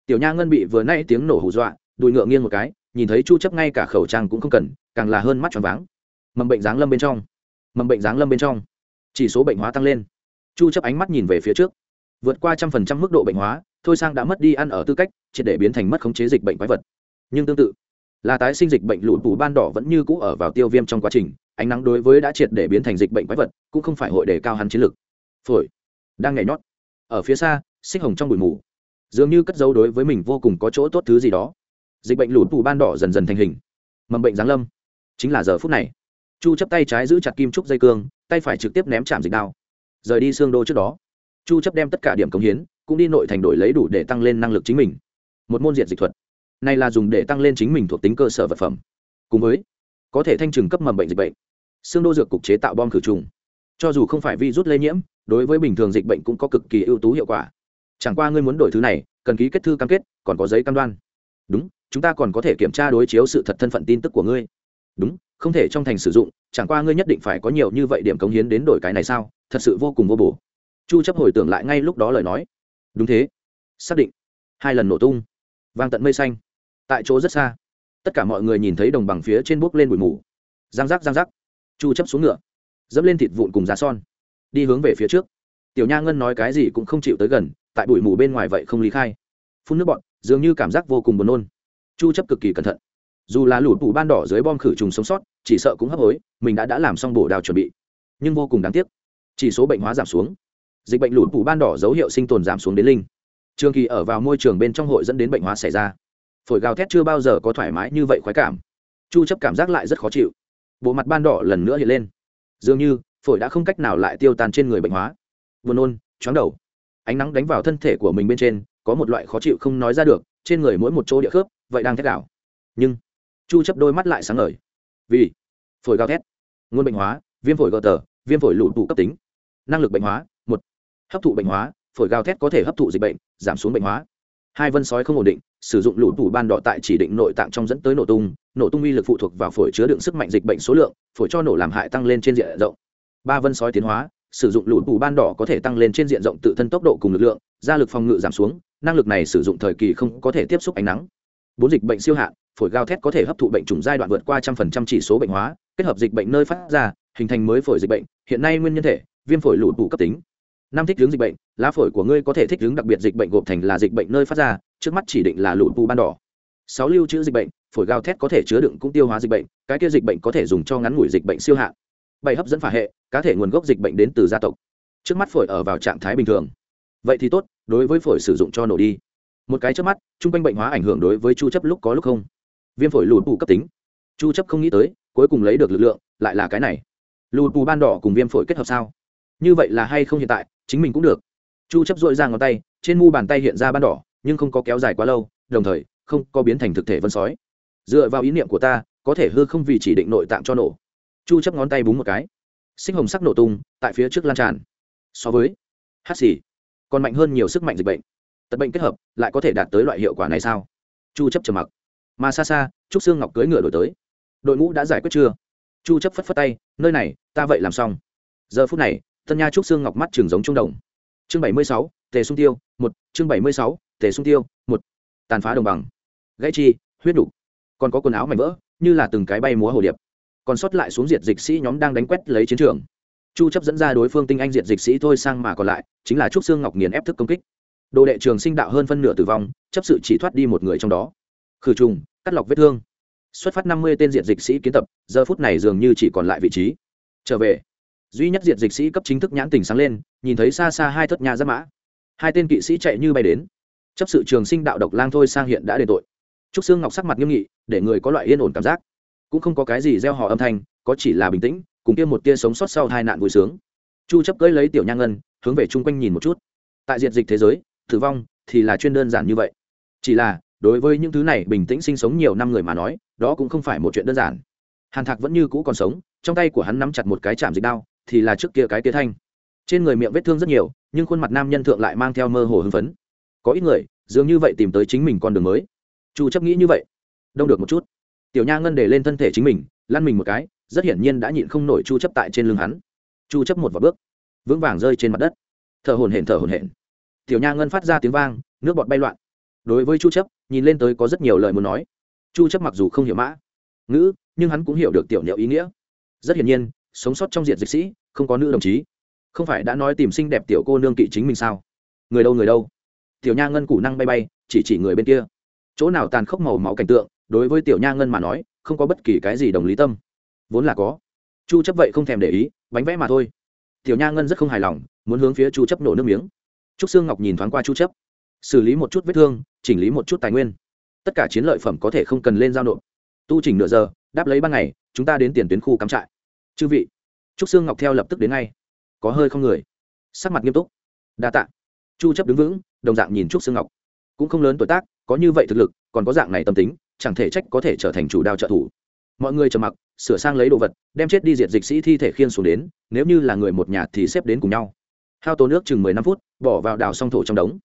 Tiểu nha ngân bị vừa nãy tiếng nổ hù dọa, đùi ngựa nghiêng một cái, nhìn thấy chu chấp ngay cả khẩu trang cũng không cần, càng là hơn mắt tròn váng. Mầm bệnh dáng lâm bên trong. Mầm bệnh dáng lâm bên trong. Chỉ số bệnh hóa tăng lên. Chu chấp ánh mắt nhìn về phía trước. Vượt qua trăm phần trăm mức độ bệnh hóa, thôi sang đã mất đi ăn ở tư cách, triệt để biến thành mất khống chế dịch bệnh quái vật. Nhưng tương tự là tái sinh dịch bệnh lụt tủ ban đỏ vẫn như cũ ở vào tiêu viêm trong quá trình, ánh nắng đối với đã triệt để biến thành dịch bệnh quái vật, cũng không phải hội đề cao hắn chiến lực. Phổi đang nhảy nhót. Ở phía xa, xích hồng trong bụi mù. Dường như cất dấu đối với mình vô cùng có chỗ tốt thứ gì đó. Dịch bệnh lụt tủ ban đỏ dần dần thành hình. Mầm bệnh giáng lâm. Chính là giờ phút này. Chu chấp tay trái giữ chặt kim trúc dây cương, tay phải trực tiếp ném chạm dịch đao. Rời đi xương đô trước đó. Chu chấp đem tất cả điểm cống hiến, cũng đi nội thành đổi lấy đủ để tăng lên năng lực chính mình. Một môn diện dịch thuật này là dùng để tăng lên chính mình thuộc tính cơ sở vật phẩm. Cùng với, có thể thanh trừng cấp mầm bệnh dịch bệnh, xương đô dược cục chế tạo bom khử trùng. Cho dù không phải virus lây nhiễm, đối với bình thường dịch bệnh cũng có cực kỳ ưu tú hiệu quả. Chẳng qua ngươi muốn đổi thứ này, cần ký kết thư cam kết, còn có giấy cam đoan. Đúng, chúng ta còn có thể kiểm tra đối chiếu sự thật thân phận tin tức của ngươi. Đúng, không thể trong thành sử dụng, chẳng qua ngươi nhất định phải có nhiều như vậy điểm cống hiến đến đổi cái này sao? Thật sự vô cùng vô bổ. Chu chấp hồi tưởng lại ngay lúc đó lời nói. Đúng thế. Xác định. Hai lần nổ tung. Vang tận mây xanh tại chỗ rất xa. Tất cả mọi người nhìn thấy đồng bằng phía trên bốc lên bụi mù. Giang giác giang giác. Chu chấp xuống ngựa. Dẫm lên thịt vụn cùng giá son. Đi hướng về phía trước. Tiểu nha ngân nói cái gì cũng không chịu tới gần, tại bụi mù bên ngoài vậy không lý khai. Phun nước bọn dường như cảm giác vô cùng buồn nôn. Chu chấp cực kỳ cẩn thận. Dù là lũ tủ ban đỏ dưới bom khử trùng sống sót, chỉ sợ cũng hấp hối, mình đã đã làm xong bổ đào chuẩn bị. Nhưng vô cùng đáng tiếc, chỉ số bệnh hóa giảm xuống. Dịch bệnh lũ tủ ban đỏ dấu hiệu sinh tồn giảm xuống đến linh. Trường kỳ ở vào môi trường bên trong hội dẫn đến bệnh hóa xảy ra phổi gào thét chưa bao giờ có thoải mái như vậy khoái cảm. Chu chấp cảm giác lại rất khó chịu. Bộ mặt ban đỏ lần nữa hiện lên. Dường như, phổi đã không cách nào lại tiêu tan trên người bệnh hóa. Buồn nôn chóng đầu. Ánh nắng đánh vào thân thể của mình bên trên, có một loại khó chịu không nói ra được, trên người mỗi một chỗ địa khớp, vậy đang thét đảo nhưng, chu chấp đôi mắt lại sáng ngời. Vì phổi gào thét, nguồn bệnh hóa, viêm phổi gờ tờ, viêm phổi lụt tụ cấp tính. Năng lực bệnh hóa, một. Hấp thụ bệnh hóa, phổi gào thét có thể hấp thụ dịch bệnh, giảm xuống bệnh hóa hai vân sói không ổn định, sử dụng lũ tủ ban đỏ tại chỉ định nội tạng trong dẫn tới nổ tung nổ tung uy lực phụ thuộc vào phổi chứa đựng sức mạnh dịch bệnh số lượng, phổi cho nổ làm hại tăng lên trên diện rộng. Ba vân sói tiến hóa, sử dụng lũ tủ ban đỏ có thể tăng lên trên diện rộng tự thân tốc độ cùng lực lượng gia lực phòng ngự giảm xuống, năng lực này sử dụng thời kỳ không có thể tiếp xúc ánh nắng. Bốn dịch bệnh siêu hạn, phổi gao thét có thể hấp thụ bệnh trùng giai đoạn vượt qua trăm phần trăm chỉ số bệnh hóa, kết hợp dịch bệnh nơi phát ra, hình thành mới phổi dịch bệnh, hiện nay nguyên nhân thể, viêm phổi lũ tủ cấp tính năm thích ứng dịch bệnh, lá phổi của ngươi có thể thích ứng đặc biệt dịch bệnh gộp thành là dịch bệnh nơi phát ra, trước mắt chỉ định là lụt bù ban đỏ. Sáu lưu trữ dịch bệnh, phổi gào thét có thể chứa đựng cũng tiêu hóa dịch bệnh, cái kia dịch bệnh có thể dùng cho ngắn ngủi dịch bệnh siêu hạn. Bảy hấp dẫn phả hệ, cá thể nguồn gốc dịch bệnh đến từ gia tộc. Trước mắt phổi ở vào trạng thái bình thường. Vậy thì tốt, đối với phổi sử dụng cho nổ đi. Một cái trước mắt, chung quanh bệnh hóa ảnh hưởng đối với chu chấp lúc có lúc không. Viêm phổi lụt bù cấp tính. Chu chấp không nghĩ tới, cuối cùng lấy được lực lượng, lại là cái này. Lụt bù ban đỏ cùng viêm phổi kết hợp sao? Như vậy là hay không hiện tại? Chính mình cũng được. Chu chấp dội ra ngón tay, trên mu bàn tay hiện ra ban đỏ, nhưng không có kéo dài quá lâu, đồng thời, không có biến thành thực thể vân sói. Dựa vào ý niệm của ta, có thể hư không vì chỉ định nội tạng cho nổ. Chu chấp ngón tay búng một cái. Sinh hồng sắc nổ tung, tại phía trước lan tràn. So với hát xì, còn mạnh hơn nhiều sức mạnh dịch bệnh. Tật bệnh kết hợp, lại có thể đạt tới loại hiệu quả này sao? Chu chấp trầm mặc. Mà xa xa, trúc xương ngọc cưới ngựa đổi tới. Đội ngũ đã giải quyết chưa? Chu chấp phất phất tay, nơi này, ta vậy làm xong. Giờ phút này tân nha trúc xương ngọc mắt trường giống trung đồng. Chương 76, tề sung tiêu một. Chương 76, tề sung tiêu một. Tàn phá đồng bằng. Gãy chi huyết đủ còn có quần áo mảnh vỡ như là từng cái bay múa hồ điệp. Còn sót lại xuống diệt dịch sĩ nhóm đang đánh quét lấy chiến trường. Chu chấp dẫn ra đối phương tinh anh diệt dịch sĩ thôi sang mà còn lại chính là trúc xương ngọc nghiền ép thức công kích. Đồ đệ trường sinh đạo hơn phân nửa tử vong chấp sự chỉ thoát đi một người trong đó. Khử trùng cắt lọc vết thương. Xuất phát 50 tên diệt dịch sĩ kiến tập giờ phút này dường như chỉ còn lại vị trí. Trở về duy nhất diệt dịch sĩ cấp chính thức nhãn tình sáng lên, nhìn thấy xa xa hai thất nhà giáp mã. Hai tên kỵ sĩ chạy như bay đến. Chấp sự trường sinh đạo độc lang thôi sang hiện đã đền tội. Trúc xương ngọc sắc mặt nghiêm nghị, để người có loại yên ổn cảm giác. Cũng không có cái gì gieo họ âm thanh, có chỉ là bình tĩnh, cùng kia một tia sống sót sau hai nạn vui sướng. Chu chấp cưỡi lấy tiểu nha ngân, hướng về chung quanh nhìn một chút. Tại diệt dịch thế giới, tử vong thì là chuyên đơn giản như vậy. Chỉ là, đối với những thứ này bình tĩnh sinh sống nhiều năm người mà nói, đó cũng không phải một chuyện đơn giản. Hàn thạc vẫn như cũ còn sống, trong tay của hắn nắm chặt một cái chạm dịch đao thì là trước kia cái tia thanh. Trên người miệng vết thương rất nhiều, nhưng khuôn mặt nam nhân thượng lại mang theo mơ hồ hưng phấn. Có ít người, dường như vậy tìm tới chính mình con đường mới. Chu chấp nghĩ như vậy. Đông được một chút. Tiểu nha ngân để lên thân thể chính mình, lăn mình một cái, rất hiển nhiên đã nhịn không nổi chu chấp tại trên lưng hắn. Chu chấp một vài bước, vững vàng rơi trên mặt đất. Thở hổn hển, thở hổn hển. Tiểu nha ngân phát ra tiếng vang, nước bọt bay loạn. Đối với chu chấp, nhìn lên tới có rất nhiều lời muốn nói. Chu chấp mặc dù không hiểu mã, ngữ, nhưng hắn cũng hiểu được tiểu niệu ý nghĩa. Rất hiển nhiên sống sót trong diện dịch sĩ, không có nữ đồng chí. Không phải đã nói tìm xinh đẹp tiểu cô nương kỵ chính mình sao? Người đâu người đâu? Tiểu nha ngân củ năng bay bay, chỉ chỉ người bên kia. Chỗ nào tàn khốc màu máu cảnh tượng, đối với tiểu nha ngân mà nói, không có bất kỳ cái gì đồng lý tâm. Vốn là có. Chu chấp vậy không thèm để ý, bánh vẽ mà thôi. Tiểu nha ngân rất không hài lòng, muốn hướng phía chu chấp nổ nước miếng. Trúc xương ngọc nhìn thoáng qua chu chấp. Xử lý một chút vết thương, chỉnh lý một chút tài nguyên. Tất cả chiến lợi phẩm có thể không cần lên giao nộp. Tu chỉnh nửa giờ, đáp lấy ban ngày, chúng ta đến tiền tuyến khu cắm trại chư vị. Trúc xương ngọc theo lập tức đến ngay. Có hơi không người. Sắc mặt nghiêm túc. Đa tạ. Chu chấp đứng vững, đồng dạng nhìn trúc xương ngọc. Cũng không lớn tuổi tác, có như vậy thực lực, còn có dạng này tâm tính, chẳng thể trách có thể trở thành chủ đao trợ thủ. Mọi người trầm mặc, sửa sang lấy đồ vật, đem chết đi diệt dịch sĩ thi thể khiên xuống đến, nếu như là người một nhà thì xếp đến cùng nhau. Hao tố nước chừng mười năm phút, bỏ vào đào song thổ trong đống.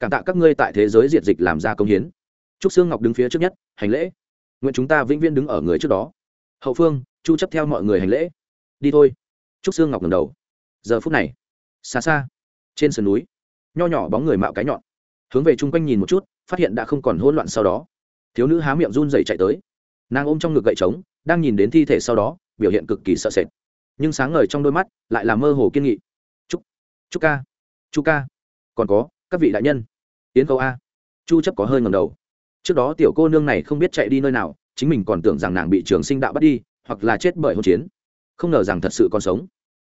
Cảm tạ các ngươi tại thế giới diệt dịch làm ra công hiến. Trúc sương ngọc đứng phía trước nhất, hành lễ. Nguyện chúng ta vĩnh viên đứng ở người trước đó. Hậu phương chu chấp theo mọi người hành lễ. Đi thôi. Trúc xương ngọc ngẩng đầu. Giờ phút này, xa xa, trên sườn núi, nho nhỏ bóng người mạo cái nhọn. Hướng về chung quanh nhìn một chút, phát hiện đã không còn hỗn loạn sau đó. Thiếu nữ há miệng run rẩy chạy tới. Nàng ôm trong ngực gậy trống, đang nhìn đến thi thể sau đó, biểu hiện cực kỳ sợ sệt. Nhưng sáng ngời trong đôi mắt, lại là mơ hồ kiên nghị. Chúc chúc ca, chu ca, còn có, các vị đại nhân. Tiến câu a. Chu chấp có hơi ngẩng đầu. Trước đó tiểu cô nương này không biết chạy đi nơi nào, chính mình còn tưởng rằng nàng bị trường sinh đạo bắt đi hoặc là chết bởi hôn chiến. Không ngờ rằng thật sự còn sống.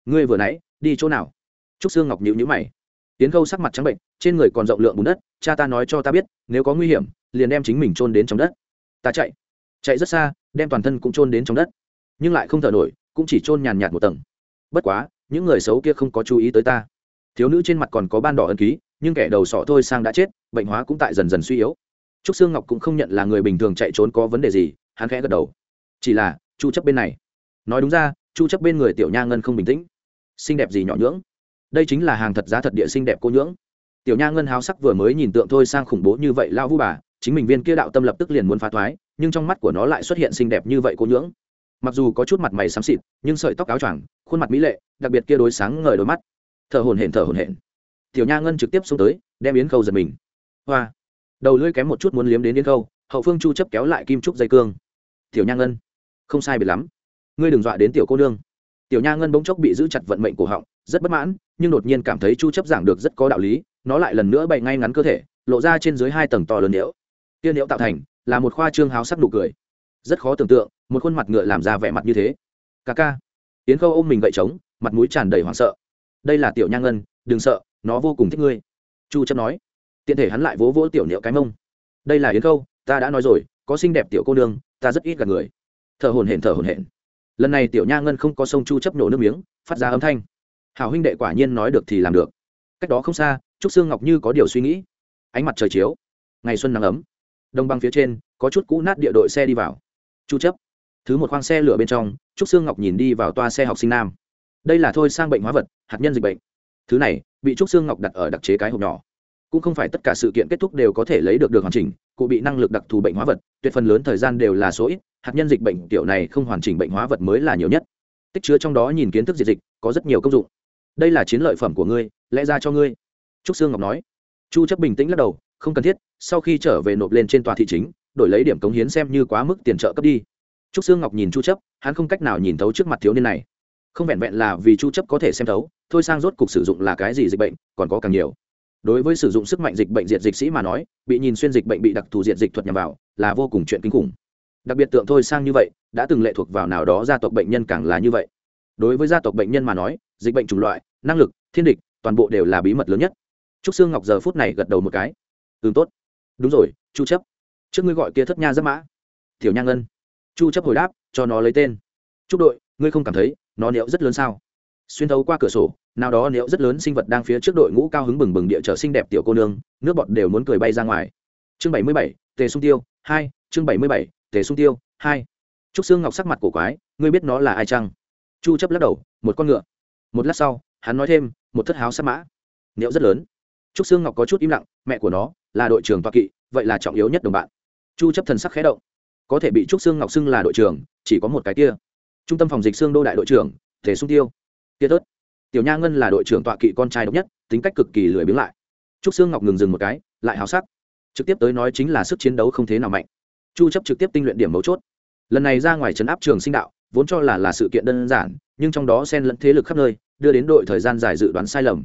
Ngươi vừa nãy, đi chỗ nào? Trúc Sương ngọc nhíu nhíu mày. Tiến khâu sắc mặt trắng bệnh, trên người còn rộng lượng bùn đất, cha ta nói cho ta biết, nếu có nguy hiểm, liền đem chính mình chôn đến trong đất. Ta chạy. Chạy rất xa, đem toàn thân cũng chôn đến trong đất. Nhưng lại không thở nổi, cũng chỉ chôn nhàn nhạt một tầng. Bất quá, những người xấu kia không có chú ý tới ta. Thiếu nữ trên mặt còn có ban đỏ ân ký, nhưng kẻ đầu sọ thôi sang đã chết, bệnh hóa cũng tại dần dần suy yếu. Trúc sương ngọc cũng không nhận là người bình thường chạy trốn có vấn đề gì, hắn khẽ gật đầu. Chỉ là chu chấp bên này. Nói đúng ra, chu chấp bên người tiểu nha ngân không bình tĩnh. Xinh đẹp gì nhỏ nhưỡng? Đây chính là hàng thật giá thật địa xinh đẹp cô nhưỡng. Tiểu nha ngân háo sắc vừa mới nhìn tượng thôi sang khủng bố như vậy lao vu bà, chính mình viên kia đạo tâm lập tức liền muốn phá thoái, nhưng trong mắt của nó lại xuất hiện xinh đẹp như vậy cô nhưỡng. Mặc dù có chút mặt mày xám xịt, nhưng sợi tóc áo choàng, khuôn mặt mỹ lệ, đặc biệt kia đối sáng ngời đôi mắt. Thở hổn hển, thở hổn hển. Tiểu nha ngân trực tiếp xuống tới, đem yến khâu giật mình. Hoa. Đầu lưỡi kém một chút muốn liếm đến yến khâu, hậu phương chu chấp kéo lại kim trúc dây cương. Tiểu nha ngân không sai biệt lắm. Ngươi đừng dọa đến tiểu cô nương. Tiểu nha ngân bỗng chốc bị giữ chặt vận mệnh cổ họng, rất bất mãn, nhưng đột nhiên cảm thấy chu chấp giảng được rất có đạo lý, nó lại lần nữa bày ngay ngắn cơ thể, lộ ra trên dưới hai tầng to lớn nhiễu tiên nhiễu tạo thành, là một khoa trương háo sắc nụ cười. Rất khó tưởng tượng, một khuôn mặt ngựa làm ra vẻ mặt như thế. Ca ca. Yến khâu ôm mình gậy trống, mặt mũi tràn đầy hoảng sợ. Đây là tiểu nha ngân, đừng sợ, nó vô cùng thích ngươi. Chu chấp nói. Tiện thể hắn lại vỗ vỗ tiểu nhiễu cái mông. Đây là yến khâu, ta đã nói rồi, có xinh đẹp tiểu cô nương, ta rất ít gặp người thở hổn hển, thở hổn hển. Lần này tiểu nha ngân không có sông chu chấp nổ nước miếng, phát ra âm thanh. Hảo huynh đệ quả nhiên nói được thì làm được. Cách đó không xa, trúc xương ngọc như có điều suy nghĩ. Ánh mặt trời chiếu. Ngày xuân nắng ấm. Đông băng phía trên, có chút cũ nát địa đội xe đi vào. Chu chấp. Thứ một khoang xe lửa bên trong, trúc xương ngọc nhìn đi vào toa xe học sinh nam. Đây là thôi sang bệnh hóa vật, hạt nhân dịch bệnh. Thứ này, bị trúc xương ngọc đặt ở đặc chế cái hộp nhỏ. Cũng không phải tất cả sự kiện kết thúc đều có thể lấy được được hoàn chỉnh, cụ bị năng lực đặc thù bệnh hóa vật, tuyệt phần lớn thời gian đều là số ít hạt nhân dịch bệnh tiểu này không hoàn chỉnh bệnh hóa vật mới là nhiều nhất. Tích chứa trong đó nhìn kiến thức diệt dịch, có rất nhiều công dụng. Đây là chiến lợi phẩm của ngươi, lẽ ra cho ngươi. Trúc sương ngọc nói. Chu chấp bình tĩnh lắc đầu, không cần thiết, sau khi trở về nộp lên trên tòa thị chính, đổi lấy điểm cống hiến xem như quá mức tiền trợ cấp đi. Trúc sương ngọc nhìn chu chấp, hắn không cách nào nhìn thấu trước mặt thiếu niên này. Không vẹn vẹn là vì chu chấp có thể xem thấu, thôi sang rốt cục sử dụng là cái gì dịch bệnh, còn có càng nhiều. Đối với sử dụng sức mạnh dịch bệnh diệt dịch sĩ mà nói, bị nhìn xuyên dịch bệnh bị đặc thù diệt dịch thuật nhằm vào, là vô cùng chuyện kinh khủng đặc biệt tượng thôi sang như vậy đã từng lệ thuộc vào nào đó gia tộc bệnh nhân càng là như vậy. Đối với gia tộc bệnh nhân mà nói dịch bệnh chủng loại năng lực thiên địch toàn bộ đều là bí mật lớn nhất. Trúc sương ngọc giờ phút này gật đầu một cái. Ừ tốt. Đúng rồi chu chấp. Trước ngươi gọi kia thất nha giáp mã. Tiểu nha ngân. Chu chấp hồi đáp cho nó lấy tên. Chúc đội ngươi không cảm thấy nó néo rất lớn sao? Xuyên thấu qua cửa sổ nào đó néo rất lớn sinh vật đang phía trước đội ngũ cao hứng bừng bừng địa trở xinh đẹp tiểu cô nương nước bọt đều muốn cười bay ra ngoài. Chương 77, tề sung tiêu hai chương 77, tề sung tiêu, hai. Trúc xương ngọc sắc mặt cổ quái, ngươi biết nó là ai chăng? Chu chấp lắc đầu, một con ngựa. Một lát sau, hắn nói thêm, một thất háo sát mã. Nếu rất lớn. Trúc xương ngọc có chút im lặng, mẹ của nó là đội trưởng toa kỵ, vậy là trọng yếu nhất đồng bạn. Chu chấp thần sắc khẽ động. Có thể bị trúc xương ngọc xưng là đội trưởng, chỉ có một cái kia. Trung tâm phòng dịch xương đô đại đội trưởng thể sung tiêu. Kia tớt tiểu nha ngân là đội trưởng tọa kỵ con trai độc nhất, tính cách cực kỳ lười biếng lại. Trúc xương ngọc ngừng dừng một cái, lại hào sắc. Trực tiếp tới nói chính là sức chiến đấu không thế nào mạnh chu chấp trực tiếp tinh luyện điểm mấu chốt. Lần này ra ngoài trấn áp trường sinh đạo, vốn cho là là sự kiện đơn giản, nhưng trong đó xen lẫn thế lực khắp nơi, đưa đến đội thời gian dài dự đoán sai lầm.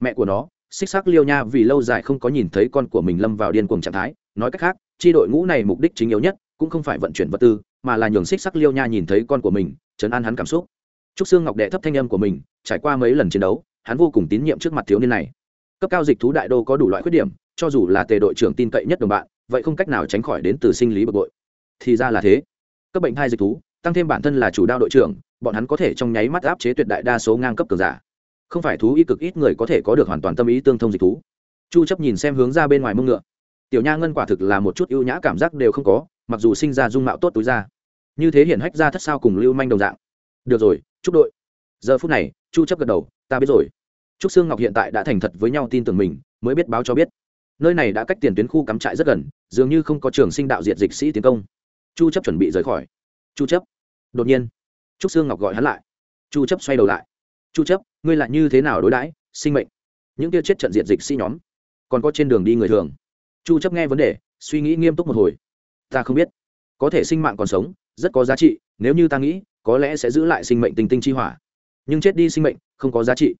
Mẹ của nó, xích xác liêu nha vì lâu dài không có nhìn thấy con của mình lâm vào điên cuồng trạng thái. Nói cách khác, chi đội ngũ này mục đích chính yếu nhất, cũng không phải vận chuyển vật tư, mà là nhường xích sắc liêu nha nhìn thấy con của mình chấn an hắn cảm xúc. Trúc xương ngọc đệ thấp thanh âm của mình, trải qua mấy lần chiến đấu, hắn vô cùng tín nhiệm trước mặt thiếu niên này. Cấp cao dịch thú đại đô có đủ loại khuyết điểm, cho dù là tề đội trưởng tin cậy nhất đồng bạn vậy không cách nào tránh khỏi đến từ sinh lý bực bội. Thì ra là thế. Các bệnh thai dịch thú, tăng thêm bản thân là chủ đao đội trưởng, bọn hắn có thể trong nháy mắt áp chế tuyệt đại đa số ngang cấp cường giả. Không phải thú y cực ít người có thể có được hoàn toàn tâm ý tương thông dịch thú. Chu chấp nhìn xem hướng ra bên ngoài mông ngựa. Tiểu nha ngân quả thực là một chút ưu nhã cảm giác đều không có, mặc dù sinh ra dung mạo tốt túi ra. Như thế hiển hách ra thất sao cùng lưu manh đồng dạng. Được rồi, chúc đội. Giờ phút này, chu chấp gật đầu, ta biết rồi. Trúc xương ngọc hiện tại đã thành thật với nhau tin tưởng mình, mới biết báo cho biết nơi này đã cách tiền tuyến khu cắm trại rất gần, dường như không có trường sinh đạo diệt dịch sĩ tiến công. Chu chấp chuẩn bị rời khỏi. Chu chấp. Đột nhiên, trúc sương ngọc gọi hắn lại. Chu chấp xoay đầu lại. Chu chấp, ngươi lại như thế nào đối đãi, sinh mệnh? Những kia chết trận diệt dịch sĩ nhóm, còn có trên đường đi người thường. Chu chấp nghe vấn đề, suy nghĩ nghiêm túc một hồi. Ta không biết. Có thể sinh mạng còn sống, rất có giá trị, nếu như ta nghĩ, có lẽ sẽ giữ lại sinh mệnh tinh tinh chi hỏa. Nhưng chết đi sinh mệnh, không có giá trị.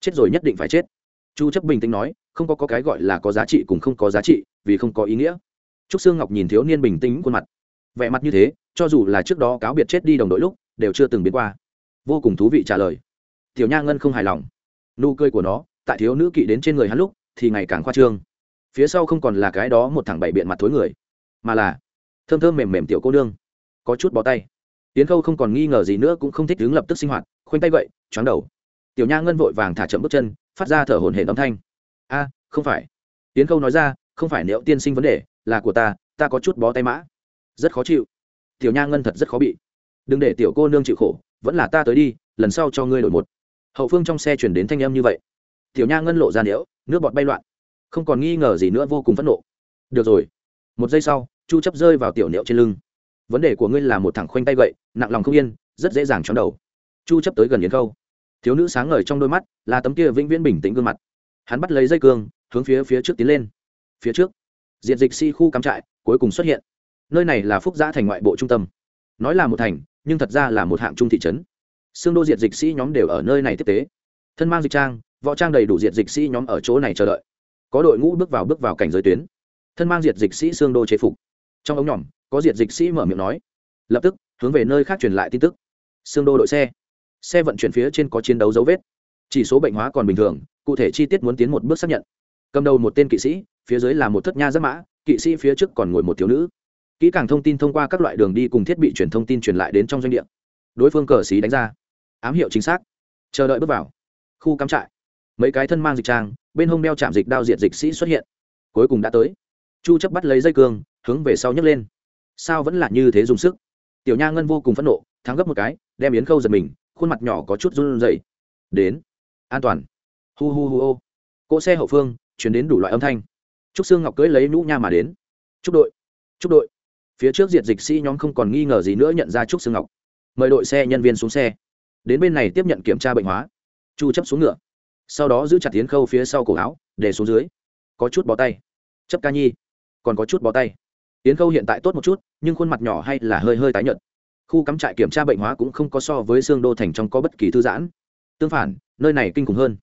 Chết rồi nhất định phải chết chu chấp bình tĩnh nói không có, có cái gọi là có giá trị cùng không có giá trị vì không có ý nghĩa. Trúc sương ngọc nhìn thiếu niên bình tĩnh khuôn mặt. Vẻ mặt như thế cho dù là trước đó cáo biệt chết đi đồng đội lúc đều chưa từng biến qua. Vô cùng thú vị trả lời. Tiểu nha ngân không hài lòng. Nụ cười của nó tại thiếu nữ kỵ đến trên người hắn lúc thì ngày càng khoa trương. Phía sau không còn là cái đó một thằng bảy biện mặt thối người mà là thơm thơm mềm mềm tiểu cô nương. Có chút bó tay. Tiến khâu không còn nghi ngờ gì nữa cũng không thích đứng lập tức sinh hoạt khoanh tay vậy chóng đầu. Tiểu nha ngân vội vàng thả chậm bước chân phát ra thở hồn hển âm thanh. A, không phải. Tiến khâu nói ra, không phải nếu tiên sinh vấn đề, là của ta ta có chút bó tay mã. Rất khó chịu. Tiểu nha ngân thật rất khó bị. Đừng để tiểu cô nương chịu khổ, vẫn là ta tới đi, lần sau cho ngươi đổi một. Hậu phương trong xe chuyển đến thanh âm như vậy. Tiểu nha ngân lộ ra đẽo nước bọt bay loạn. Không còn nghi ngờ gì nữa, vô cùng phẫn nộ. Được rồi. Một giây sau, chu chấp rơi vào tiểu niệu trên lưng. Vấn đề của ngươi là một thằng khoanh tay vậy nặng lòng không yên, rất dễ dàng chóng đầu. Chu chấp tới gần yến khâu thiếu nữ sáng ngời trong đôi mắt, là tấm kia vĩnh viễn bình tĩnh gương mặt. Hắn bắt lấy dây cương, hướng phía phía trước tiến lên. Phía trước, diện dịch si khu cắm trại, cuối cùng xuất hiện. Nơi này là phúc giã thành ngoại bộ trung tâm. Nói là một thành, nhưng thật ra là một hạng trung thị trấn. Xương đô diệt dịch sĩ nhóm đều ở nơi này tiếp tế. Thân mang dịch trang, võ trang đầy đủ diệt dịch sĩ nhóm ở chỗ này chờ đợi. Có đội ngũ bước vào bước vào cảnh giới tuyến. Thân mang diệt dịch sĩ xương đô chế phục. Trong ống nhỏm, có diệt dịch sĩ mở miệng nói. Lập tức, hướng về nơi khác truyền lại tin tức. Xương đô đội xe xe vận chuyển phía trên có chiến đấu dấu vết. Chỉ số bệnh hóa còn bình thường, cụ thể chi tiết muốn tiến một bước xác nhận. Cầm đầu một tên kỵ sĩ, phía dưới là một thất nha giáp mã, kỵ sĩ phía trước còn ngồi một thiếu nữ. Kỹ càng thông tin thông qua các loại đường đi cùng thiết bị truyền thông tin truyền lại đến trong doanh địa. Đối phương cờ xí đánh ra. Ám hiệu chính xác. Chờ đợi bước vào. Khu cắm trại. Mấy cái thân mang dịch trang, bên hông đeo chạm dịch đao diện dịch sĩ xuất hiện. Cuối cùng đã tới. Chu chấp bắt lấy dây cương, hướng về sau nhấc lên. Sao vẫn là như thế dùng sức? Tiểu nha ngân vô cùng phẫn nộ, thắng gấp một cái, đem yến khâu giật mình khuôn mặt nhỏ có chút run rẩy. Đến. An toàn. Hu hu hu ô. Cỗ xe hậu phương, chuyển đến đủ loại âm thanh. Trúc xương ngọc cưỡi lấy nhũ nha mà đến. Trúc đội. Trúc đội. Phía trước diệt dịch sĩ nhóm không còn nghi ngờ gì nữa nhận ra trúc xương ngọc. Mời đội xe nhân viên xuống xe. Đến bên này tiếp nhận kiểm tra bệnh hóa. Chu chấp xuống ngựa. Sau đó giữ chặt tiến khâu phía sau cổ áo, để xuống dưới. Có chút bó tay. Chấp ca nhi. Còn có chút bó tay. Tiến khâu hiện tại tốt một chút, nhưng khuôn mặt nhỏ hay là hơi hơi tái nhợt khu cắm trại kiểm tra bệnh hóa cũng không có so với xương đô thành trong có bất kỳ thư giãn. Tương phản, nơi này kinh khủng hơn.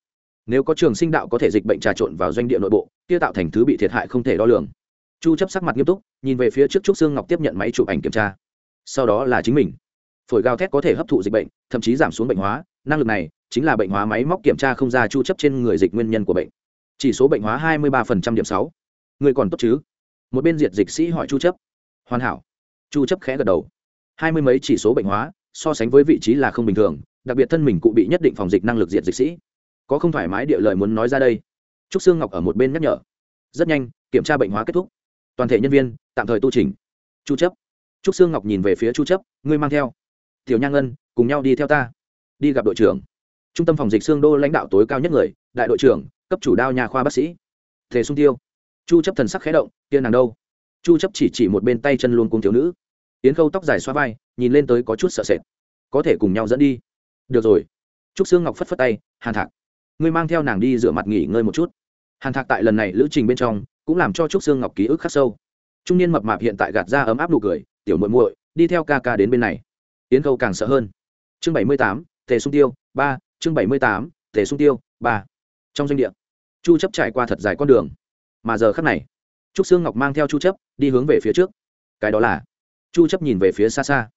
Nếu có trường sinh đạo có thể dịch bệnh trà trộn vào doanh địa nội bộ, kia tạo thành thứ bị thiệt hại không thể đo lường. Chu chấp sắc mặt nghiêm túc, nhìn về phía trước trúc xương ngọc tiếp nhận máy chụp ảnh kiểm tra. Sau đó là chính mình. Phổi gào thét có thể hấp thụ dịch bệnh, thậm chí giảm xuống bệnh hóa. Năng lực này chính là bệnh hóa máy móc kiểm tra không ra chu chấp trên người dịch nguyên nhân của bệnh. Chỉ số bệnh hóa 23% điểm 6. người còn tốt chứ? Một bên diệt dịch sĩ hỏi chu chấp. Hoàn hảo. Chu chấp khẽ gật đầu hai mươi mấy chỉ số bệnh hóa, so sánh với vị trí là không bình thường, đặc biệt thân mình cụ bị nhất định phòng dịch năng lực diệt dịch sĩ. Có không thoải mái địa lợi muốn nói ra đây? Trúc sương ngọc ở một bên nhắc nhở. Rất nhanh, kiểm tra bệnh hóa kết thúc. Toàn thể nhân viên, tạm thời tu trình chu chấp. Trúc sương ngọc nhìn về phía chu chấp, ngươi mang theo. Tiểu nhang ngân, cùng nhau đi theo ta. Đi gặp đội trưởng. Trung tâm phòng dịch xương đô lãnh đạo tối cao nhất người, đại đội trưởng, cấp chủ đao nhà khoa bác sĩ. Thể sung tiêu. Chu chấp thần sắc khẽ động tiên nàng đâu? Chu chấp chỉ chỉ một bên tay chân luôn cùng thiếu nữ yến khâu tóc dài xoa vai, nhìn lên tới có chút sợ sệt. Có thể cùng nhau dẫn đi. Được rồi. Trúc sương ngọc phất phất tay, hàn thạc. Ngươi mang theo nàng đi rửa mặt nghỉ ngơi một chút. Hàn thạc tại lần này lữ trình bên trong, cũng làm cho trúc sương ngọc ký ức khắc sâu. Trung niên mập mạp hiện tại gạt ra ấm áp nụ cười, tiểu muội muội, đi theo ca ca đến bên này. Yến khâu càng sợ hơn. Chương bảy mươi tám, tề sung tiêu, ba, chương bảy mươi tám, tề sung tiêu, ba. Trong doanh địa, chu chấp trải qua thật dài con đường. Mà giờ khắc này, trúc sương ngọc mang theo chu chấp đi hướng về phía trước. Cái đó là chu chấp nhìn về phía xa xa.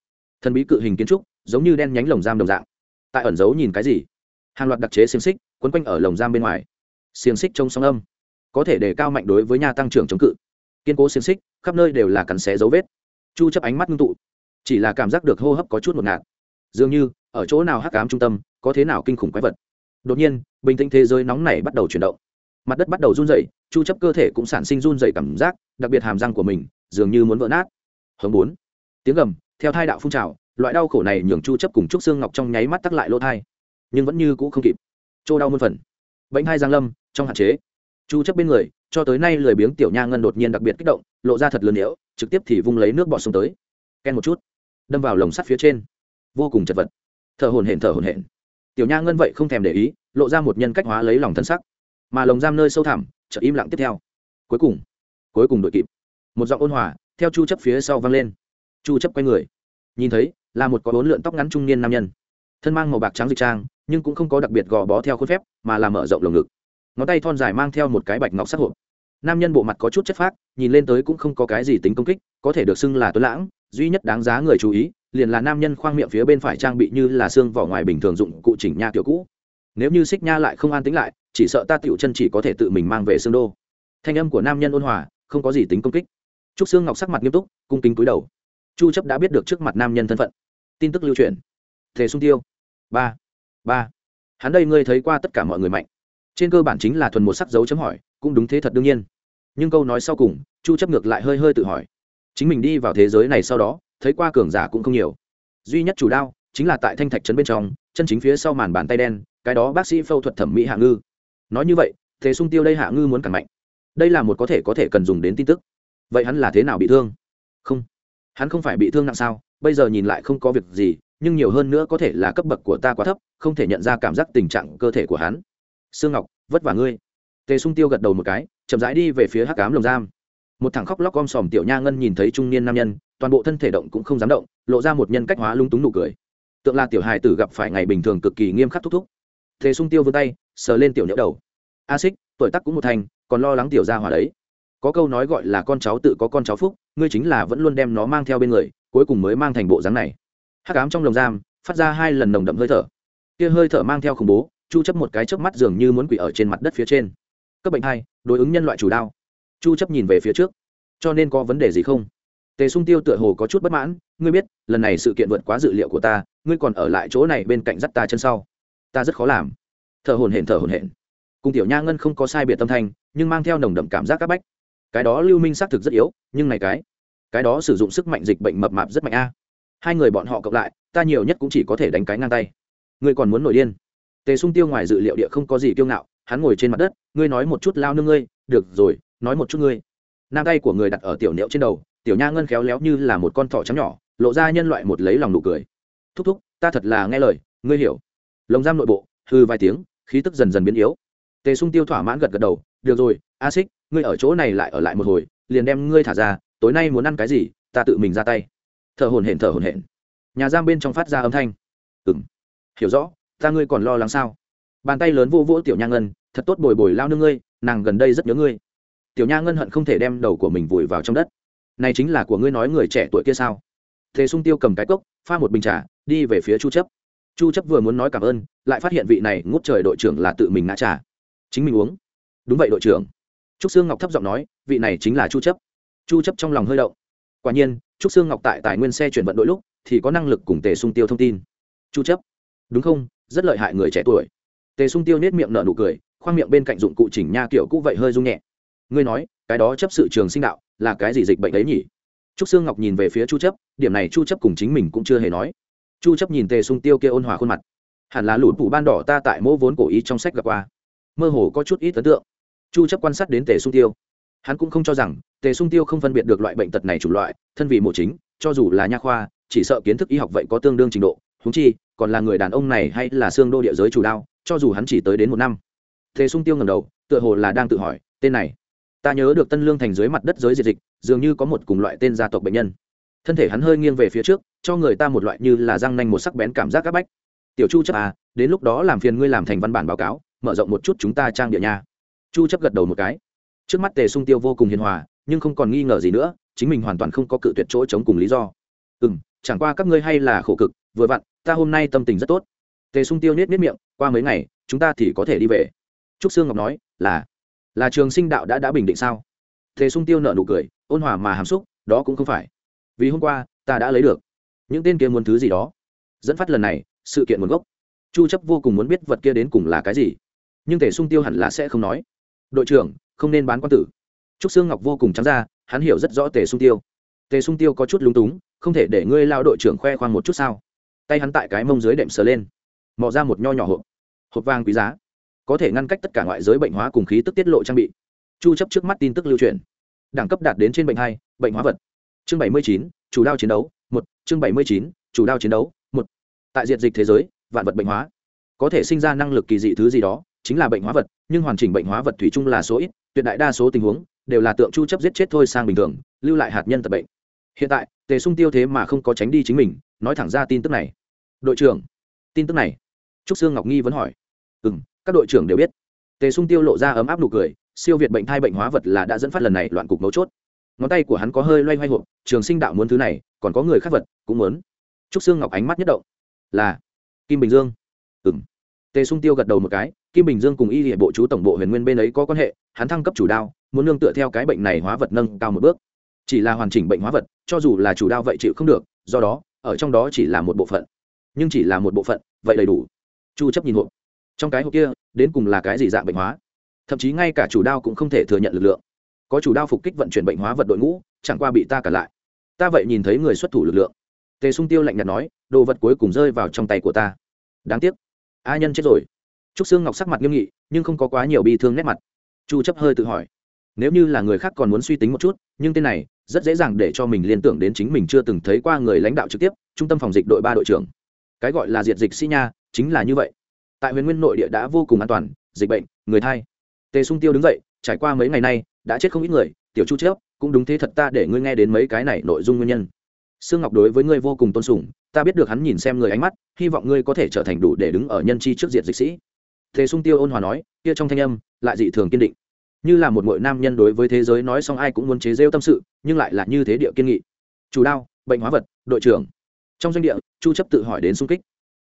Thần bí cự hình kiến trúc, giống như đen nhánh lồng giam đồng dạng. Tại ẩn giấu nhìn cái gì? Hàng loạt đặc chế xiềng xích, quấn quanh ở lồng giam bên ngoài. Xiềng xích trong sóng âm. Có thể đề cao mạnh đối với nhà tăng trưởng chống cự. Kiên cố xiềng xích, khắp nơi đều là cắn xé dấu vết. Chu chấp ánh mắt ngưng tụ. Chỉ là cảm giác được hô hấp có chút một ngạt. Dường như, ở chỗ nào hắc ám trung tâm, có thế nào kinh khủng quái vật. Đột nhiên, bình tĩnh thế giới nóng này bắt đầu chuyển động. Mặt đất bắt đầu run rẩy, chu chấp cơ thể cũng sản sinh run rẩy cảm giác, đặc biệt hàm răng của mình dường như muốn vỡ nát. Hướng bốn tiếng gầm, theo thai đạo phun trào, loại đau khổ này nhường chu chấp cùng trúc xương ngọc trong nháy mắt tắc lại lỗ thai. Nhưng vẫn như cũ không kịp. Chỗ đau muôn phần. Bệnh hai giang lâm, trong hạn chế. Chu chấp bên người, cho tới nay lười biếng tiểu nha ngân đột nhiên đặc biệt kích động, lộ ra thật lớn nhiễu trực tiếp thì vung lấy nước bọt xuống tới. Ken một chút. Đâm vào lồng sắt phía trên. Vô cùng chật vật. Thở hổn hển, thở hổn hển. Tiểu nha ngân vậy không thèm để ý, lộ ra một nhân cách hóa lấy lòng thân sắc. Mà lồng giam nơi sâu thẳm, chợt im lặng tiếp theo. Cuối cùng cuối cùng đội kịp. Một giọng ôn hòa, theo chu chấp phía sau vang lên chu chấp quay người. Nhìn thấy, là một có bốn lượn tóc ngắn trung niên nam nhân. Thân mang màu bạc trắng dịch trang, nhưng cũng không có đặc biệt gò bó theo khuôn phép, mà là mở rộng lồng ngực. Ngón tay thon dài mang theo một cái bạch ngọc sắc hộp. Nam nhân bộ mặt có chút chất phác, nhìn lên tới cũng không có cái gì tính công kích, có thể được xưng là tuấn lãng, duy nhất đáng giá người chú ý, liền là nam nhân khoang miệng phía bên phải trang bị như là xương vỏ ngoài bình thường dụng cụ chỉnh nha kiểu cũ. Nếu như xích nha lại không an tính lại, chỉ sợ ta tiểu chân chỉ có thể tự mình mang về xương đô. Thanh âm của nam nhân ôn hòa, không có gì tính công kích. Trúc xương ngọc sắc mặt nghiêm túc, cung kính cúi đầu chu chấp đã biết được trước mặt nam nhân thân phận. Tin tức lưu truyền. Thể sung tiêu. Ba. Ba. Hắn đây ngươi thấy qua tất cả mọi người mạnh. Trên cơ bản chính là thuần một sắc dấu chấm hỏi, cũng đúng thế thật đương nhiên. Nhưng câu nói sau cùng, chu chấp ngược lại hơi hơi tự hỏi. Chính mình đi vào thế giới này sau đó, thấy qua cường giả cũng không nhiều. Duy nhất chủ đao, chính là tại thanh thạch trấn bên trong, chân chính phía sau màn bàn tay đen, cái đó bác sĩ phẫu thuật thẩm mỹ hạ ngư. Nói như vậy thế sung tiêu đây hạ ngư muốn càng mạnh. Đây là một có thể có thể cần dùng đến tin tức. Vậy hắn là thế nào bị thương? Không hắn không phải bị thương nặng sao, bây giờ nhìn lại không có việc gì, nhưng nhiều hơn nữa có thể là cấp bậc của ta quá thấp, không thể nhận ra cảm giác tình trạng cơ thể của hắn. Sương ngọc, vất vả ngươi. Tề sung tiêu gật đầu một cái, chậm rãi đi về phía hắc cám lồng giam. Một thằng khóc lóc om sòm tiểu nha ngân nhìn thấy trung niên nam nhân, toàn bộ thân thể động cũng không dám động, lộ ra một nhân cách hóa lung túng nụ cười. Tượng là tiểu hài tử gặp phải ngày bình thường cực kỳ nghiêm khắc thúc thúc. Tề sung tiêu vươn tay, sờ lên tiểu nhỡ đầu. A xích, tuổi tắc cũng một thành, còn lo lắng tiểu gia hòa đấy có câu nói gọi là con cháu tự có con cháu phúc, ngươi chính là vẫn luôn đem nó mang theo bên người, cuối cùng mới mang thành bộ dáng này. Hắc ám trong lồng giam, phát ra hai lần nồng đậm hơi thở. Kia hơi thở mang theo khủng bố, chu chấp một cái chớp mắt dường như muốn quỷ ở trên mặt đất phía trên. Cấp bệnh hai, đối ứng nhân loại chủ đao chu chấp nhìn về phía trước. Cho nên có vấn đề gì không? Tề sung tiêu tựa hồ có chút bất mãn, ngươi biết, lần này sự kiện vượt quá dự liệu của ta, ngươi còn ở lại chỗ này bên cạnh dắt ta chân sau. Ta rất khó làm. Thở hồn hển, thở hồn hển. Cùng tiểu nha ngân không có sai biệt tâm thanh, nhưng mang theo nồng đậm cảm giác các bách cái đó lưu minh xác thực rất yếu, nhưng này cái cái đó sử dụng sức mạnh dịch bệnh mập mạp rất mạnh a. Hai người bọn họ cộng lại, ta nhiều nhất cũng chỉ có thể đánh cái ngang tay. Ngươi còn muốn nổi điên? Tề sung tiêu ngoài dự liệu địa không có gì kiêu ngạo, hắn ngồi trên mặt đất, ngươi nói một chút lao nương ngươi, được rồi, nói một chút ngươi. Nam tay của người đặt ở tiểu niệu trên đầu, tiểu nha ngân khéo léo như là một con thỏ trắng nhỏ, lộ ra nhân loại một lấy lòng nụ cười. Thúc thúc, ta thật là nghe lời, ngươi hiểu. Lồng giam nội bộ hư vài tiếng, khí tức dần dần biến yếu. Tề sung tiêu thỏa mãn gật gật đầu, được rồi, a xích ngươi ở chỗ này lại ở lại một hồi, liền đem ngươi thả ra, tối nay muốn ăn cái gì, ta tự mình ra tay. Thở hồn hển, thở hồn hển. Nhà giam bên trong phát ra âm thanh. Ừ m hiểu rõ, ta ngươi còn lo lắng sao? Bàn tay lớn vô vỗ tiểu nha ngân, thật tốt bồi bồi lao nương ngươi, nàng gần đây rất nhớ ngươi. Tiểu nha ngân hận không thể đem đầu của mình vùi vào trong đất. Này chính là của ngươi nói người trẻ tuổi kia sao? Thế sung tiêu cầm cái cốc, pha một bình trà, đi về phía chu chấp. Chu chấp vừa muốn nói cảm ơn, lại phát hiện vị này ngút trời đội trưởng là tự mình ngã trà. Chính mình uống. Đúng vậy đội trưởng trúc sương ngọc thấp giọng nói, vị này chính là chu chấp. Chu chấp trong lòng hơi động. Quả nhiên, trúc sương ngọc tại tài nguyên xe chuyển vận đội lúc, thì có năng lực cùng tề sung tiêu thông tin. Chu chấp. Đúng không? Rất lợi hại người trẻ tuổi. Tề sung tiêu nết miệng nở nụ cười, khoang miệng bên cạnh dụng cụ chỉnh nha kiểu cũ vậy hơi rung nhẹ. Ngươi nói, cái đó chấp sự trường sinh đạo, là cái gì dịch bệnh đấy nhỉ? Trúc sương ngọc nhìn về phía chu chấp, điểm này chu chấp cùng chính mình cũng chưa hề nói. Chu chấp nhìn tề sung tiêu kia ôn hòa khuôn mặt. Hẳn là lũ phủ ban đỏ ta tại mẫu vốn cổ ý trong sách gặp qua. Mơ hồ có chút ít ấn tượng chu chấp quan sát đến tề sung tiêu. Hắn cũng không cho rằng tề sung tiêu không phân biệt được loại bệnh tật này chủ loại, thân vì mộ chính, cho dù là nha khoa, chỉ sợ kiến thức y học vậy có tương đương trình độ húng chi, còn là người đàn ông này hay là xương đô địa giới chủ đao, cho dù hắn chỉ tới đến một năm. Thế sung tiêu ngầm đầu, tựa hồ là đang tự hỏi, tên này, ta nhớ được tân lương thành dưới mặt đất giới diệt dịch, dường như có một cùng loại tên gia tộc bệnh nhân. Thân thể hắn hơi nghiêng về phía trước, cho người ta một loại như là răng nanh một sắc bén cảm giác áp bách. Tiểu chu chấp à đến lúc đó làm phiền ngươi làm thành văn bản báo cáo, mở rộng một chút chúng ta trang địa nha chu chấp gật đầu một cái. Trước mắt tề sung tiêu vô cùng hiền hòa, nhưng không còn nghi ngờ gì nữa, chính mình hoàn toàn không có cự tuyệt chỗ chống cùng lý do. Ừm, chẳng qua các ngươi hay là khổ cực, vừa vặn, ta hôm nay tâm tình rất tốt. Tề sung tiêu nít nít miệng, qua mấy ngày, chúng ta thì có thể đi về. Trúc sương ngọc nói, là là trường sinh đạo đã đã bình định sao? Tề sung tiêu nợ nụ cười, ôn hòa mà hàm xúc, đó cũng không phải. Vì hôm qua, ta đã lấy được. Những tên kia muốn thứ gì đó? Dẫn phát lần này, sự kiện nguồn gốc. Chu chấp vô cùng muốn biết vật kia đến cùng là cái gì, nhưng tề sung tiêu hẳn là sẽ không nói đội trưởng không nên bán quan tử. Trúc sương ngọc vô cùng trắng ra hắn hiểu rất rõ tề sung tiêu. Tề sung tiêu có chút lúng túng không thể để ngươi lao đội trưởng khoe khoang một chút sao? Tay hắn tại cái mông dưới đệm sờ lên mò ra một nho nhỏ hộp. Hộp vàng quý giá có thể ngăn cách tất cả ngoại giới bệnh hóa cùng khí tức tiết lộ trang bị. Chu chấp trước mắt tin tức lưu truyền. Đẳng cấp đạt đến trên bệnh hai bệnh hóa vật. Chương 79, chủ đao chiến đấu một. Chương 79, chủ đao chiến đấu một. Tại diện dịch thế giới vạn vật bệnh hóa. Có thể sinh ra năng lực kỳ dị thứ gì đó chính là bệnh hóa vật, nhưng hoàn chỉnh bệnh hóa vật thủy chung là số ít, tuyệt đại đa số tình huống đều là tượng chu chấp giết chết thôi sang bình thường, lưu lại hạt nhân tập bệnh. Hiện tại, tề sung tiêu thế mà không có tránh đi chính mình, nói thẳng ra tin tức này. Đội trưởng, tin tức này? Trúc sương ngọc nghi vẫn hỏi. Ừ m các đội trưởng đều biết. Tề sung tiêu lộ ra ấm áp nụ cười, siêu việt bệnh thai bệnh hóa vật là đã dẫn phát lần này loạn cục mấu chốt. Ngón tay của hắn có hơi loay hoay hộp, trường sinh đạo muốn thứ này, còn có người khác vật cũng muốn. Trúc sương ngọc ánh mắt nhất động. Là, kim bình dương. Ừ m tề sung tiêu gật đầu một cái, kim bình dương cùng y hệ bộ chú tổng bộ huyền nguyên bên ấy có quan hệ, hắn thăng cấp chủ đao, muốn nương tựa theo cái bệnh này hóa vật nâng cao một bước. Chỉ là hoàn chỉnh bệnh hóa vật, cho dù là chủ đao vậy chịu không được, do đó, ở trong đó chỉ là một bộ phận. Nhưng chỉ là một bộ phận, vậy đầy đủ. Chu chấp nhìn hộp. Trong cái hộp kia, đến cùng là cái gì dạng bệnh hóa? Thậm chí ngay cả chủ đao cũng không thể thừa nhận lực lượng. Có chủ đao phục kích vận chuyển bệnh hóa vật đội ngũ, chẳng qua bị ta cả lại. Ta vậy nhìn thấy người xuất thủ lực lượng. Tề sung tiêu lạnh nhạt nói, đồ vật cuối cùng rơi vào trong tay của ta. Đáng tiếc a nhân chết rồi. Trúc Sương ngọc sắc mặt nghiêm nghị, nhưng không có quá nhiều bi thương nét mặt. Chu chấp hơi tự hỏi, nếu như là người khác còn muốn suy tính một chút, nhưng tên này rất dễ dàng để cho mình liên tưởng đến chính mình chưa từng thấy qua người lãnh đạo trực tiếp, trung tâm phòng dịch đội ba đội trưởng. Cái gọi là diệt dịch sĩ nha, chính là như vậy. Tại huyền nguyên nội địa đã vô cùng an toàn, dịch bệnh, người thay. tề sung tiêu đứng dậy, trải qua mấy ngày nay, đã chết không ít người, tiểu chu Chấp, cũng đúng thế thật ta để ngươi nghe đến mấy cái này nội dung nguyên nhân. Sương ngọc đối với ngươi vô cùng tôn sùng, ta biết được hắn nhìn xem người ánh mắt hy vọng ngươi có thể trở thành đủ để đứng ở nhân chi trước diện dịch sĩ. Thế sung tiêu ôn hòa nói, kia trong thanh âm, lại dị thường kiên định. Như là một mội nam nhân đối với thế giới nói xong ai cũng muốn chế rêu tâm sự, nhưng lại là như thế địa kiên nghị. Chủ đao, bệnh hóa vật, đội trưởng. Trong doanh địa, chu chấp tự hỏi đến sung kích.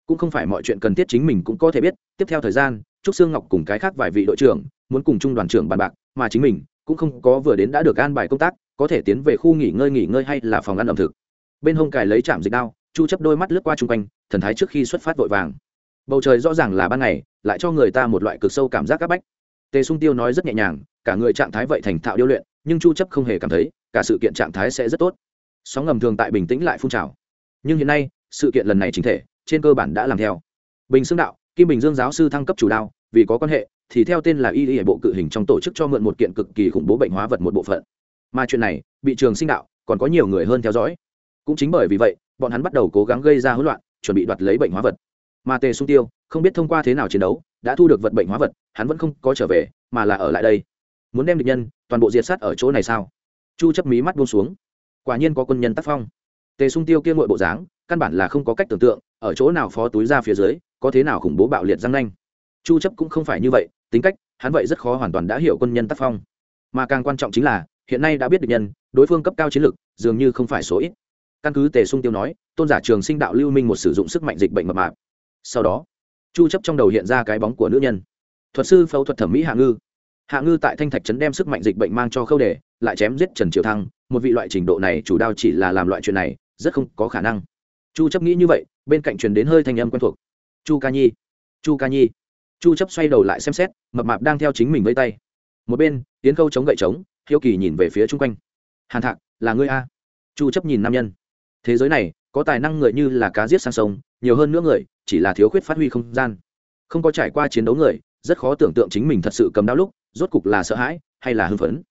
Cũng không phải mọi chuyện cần thiết chính mình cũng có thể biết, tiếp theo thời gian, trúc sương ngọc cùng cái khác vài vị đội trưởng muốn cùng trung đoàn trưởng bàn bạc, mà chính mình cũng không có vừa đến đã được an bài công tác, có thể tiến về khu nghỉ ngơi nghỉ ngơi hay là phòng ăn ẩm thực. Bên hông cài lấy chạm dịch đao chu chấp đôi mắt lướt qua chung quanh, thần thái trước khi xuất phát vội vàng. Bầu trời rõ ràng là ban ngày, lại cho người ta một loại cực sâu cảm giác áp bách. Tề sung tiêu nói rất nhẹ nhàng, cả người trạng thái vậy thành thạo điêu luyện, nhưng chu chấp không hề cảm thấy, cả sự kiện trạng thái sẽ rất tốt. Sóng ngầm thường tại bình tĩnh lại phun trào. Nhưng hiện nay, sự kiện lần này chính thể, trên cơ bản đã làm theo. Bình xương đạo, kim bình dương giáo sư thăng cấp chủ đạo vì có quan hệ, thì theo tên là y y bộ cự hình trong tổ chức cho mượn một kiện cực kỳ khủng bố bệnh hóa vật một bộ phận. Mà chuyện này, bị trường sinh đạo, còn có nhiều người hơn theo dõi. Cũng chính bởi vì vậy bọn hắn bắt đầu cố gắng gây ra hỗn loạn, chuẩn bị đoạt lấy bệnh hóa vật. Mà tề sung tiêu không biết thông qua thế nào chiến đấu, đã thu được vật bệnh hóa vật, hắn vẫn không có trở về, mà là ở lại đây. Muốn đem địch nhân toàn bộ diệt sát ở chỗ này sao? Chu chấp mí mắt buông xuống. Quả nhiên có quân nhân tác phong. Tề sung tiêu kia ngội bộ dáng, căn bản là không có cách tưởng tượng, ở chỗ nào phó túi ra phía dưới, có thế nào khủng bố bạo liệt răng nanh. Chu chấp cũng không phải như vậy, tính cách, hắn vậy rất khó hoàn toàn đã hiểu quân nhân tác phong. Mà càng quan trọng chính là, hiện nay đã biết được nhân, đối phương cấp cao chiến lược dường như không phải số ít căn cứ tề sung tiêu nói, tôn giả trường sinh đạo lưu minh một sử dụng sức mạnh dịch bệnh mập mạp. Sau đó, chu chấp trong đầu hiện ra cái bóng của nữ nhân. Thuật sư phẫu thuật thẩm mỹ hạ ngư. Hạ ngư tại thanh thạch trấn đem sức mạnh dịch bệnh mang cho khâu đề, lại chém giết trần triều thăng, một vị loại trình độ này chủ đao chỉ là làm loại chuyện này, rất không có khả năng. Chu chấp nghĩ như vậy, bên cạnh truyền đến hơi thanh âm quen thuộc. Chu ca nhi, chu ca nhi. Chu chấp xoay đầu lại xem xét, mập mạp đang theo chính mình vây tay. Một bên tiến khâu chống gậy chống, hiếu kỳ nhìn về phía chung quanh. Hàn thạc, là ngươi a? Chu chấp nhìn nam nhân thế giới này, có tài năng người như là cá giết sang sông, nhiều hơn nữa người, chỉ là thiếu khuyết phát huy không gian. Không có trải qua chiến đấu người, rất khó tưởng tượng chính mình thật sự cầm đau lúc, rốt cục là sợ hãi, hay là hưng phấn.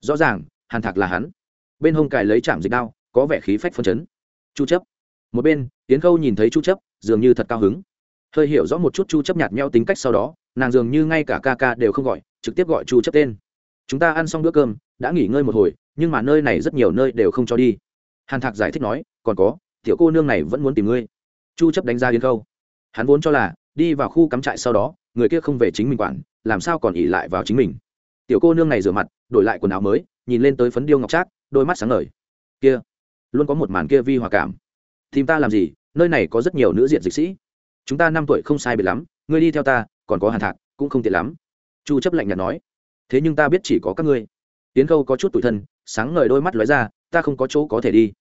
Rõ ràng, hàn thạc là hắn. Bên hông cài lấy chạm dịch đao, có vẻ khí phách phân chấn. Chu chấp. Một bên tiến khâu nhìn thấy chu chấp, dường như thật cao hứng. Hơi hiểu rõ một chút chu chấp nhạt nhẽo tính cách sau đó, nàng dường như ngay cả ca ca đều không gọi, trực tiếp gọi chu chấp tên. Chúng ta ăn xong bữa cơm, đã nghỉ ngơi một hồi, nhưng mà nơi này rất nhiều nơi đều không cho đi hàn thạc giải thích nói, còn có, tiểu cô nương này vẫn muốn tìm ngươi. Chu chấp đánh ra yến khâu. Hắn vốn cho là, đi vào khu cắm trại sau đó, người kia không về chính mình quản, làm sao còn ỉ lại vào chính mình. Tiểu cô nương này rửa mặt, đổi lại quần áo mới, nhìn lên tới phấn điêu ngọc trác, đôi mắt sáng ngời. Kia, luôn có một màn kia vi hòa cảm. Tìm ta làm gì? Nơi này có rất nhiều nữ diện dịch sĩ. Chúng ta năm tuổi không sai biệt lắm, ngươi đi theo ta, còn có hàn thạc, cũng không tiện lắm. Chu chấp lạnh nhạt nói. Thế nhưng ta biết chỉ có các ngươi. Tiến khâu có chút tủi thân, sáng ngời đôi mắt lóe ra ta không có chỗ có thể đi.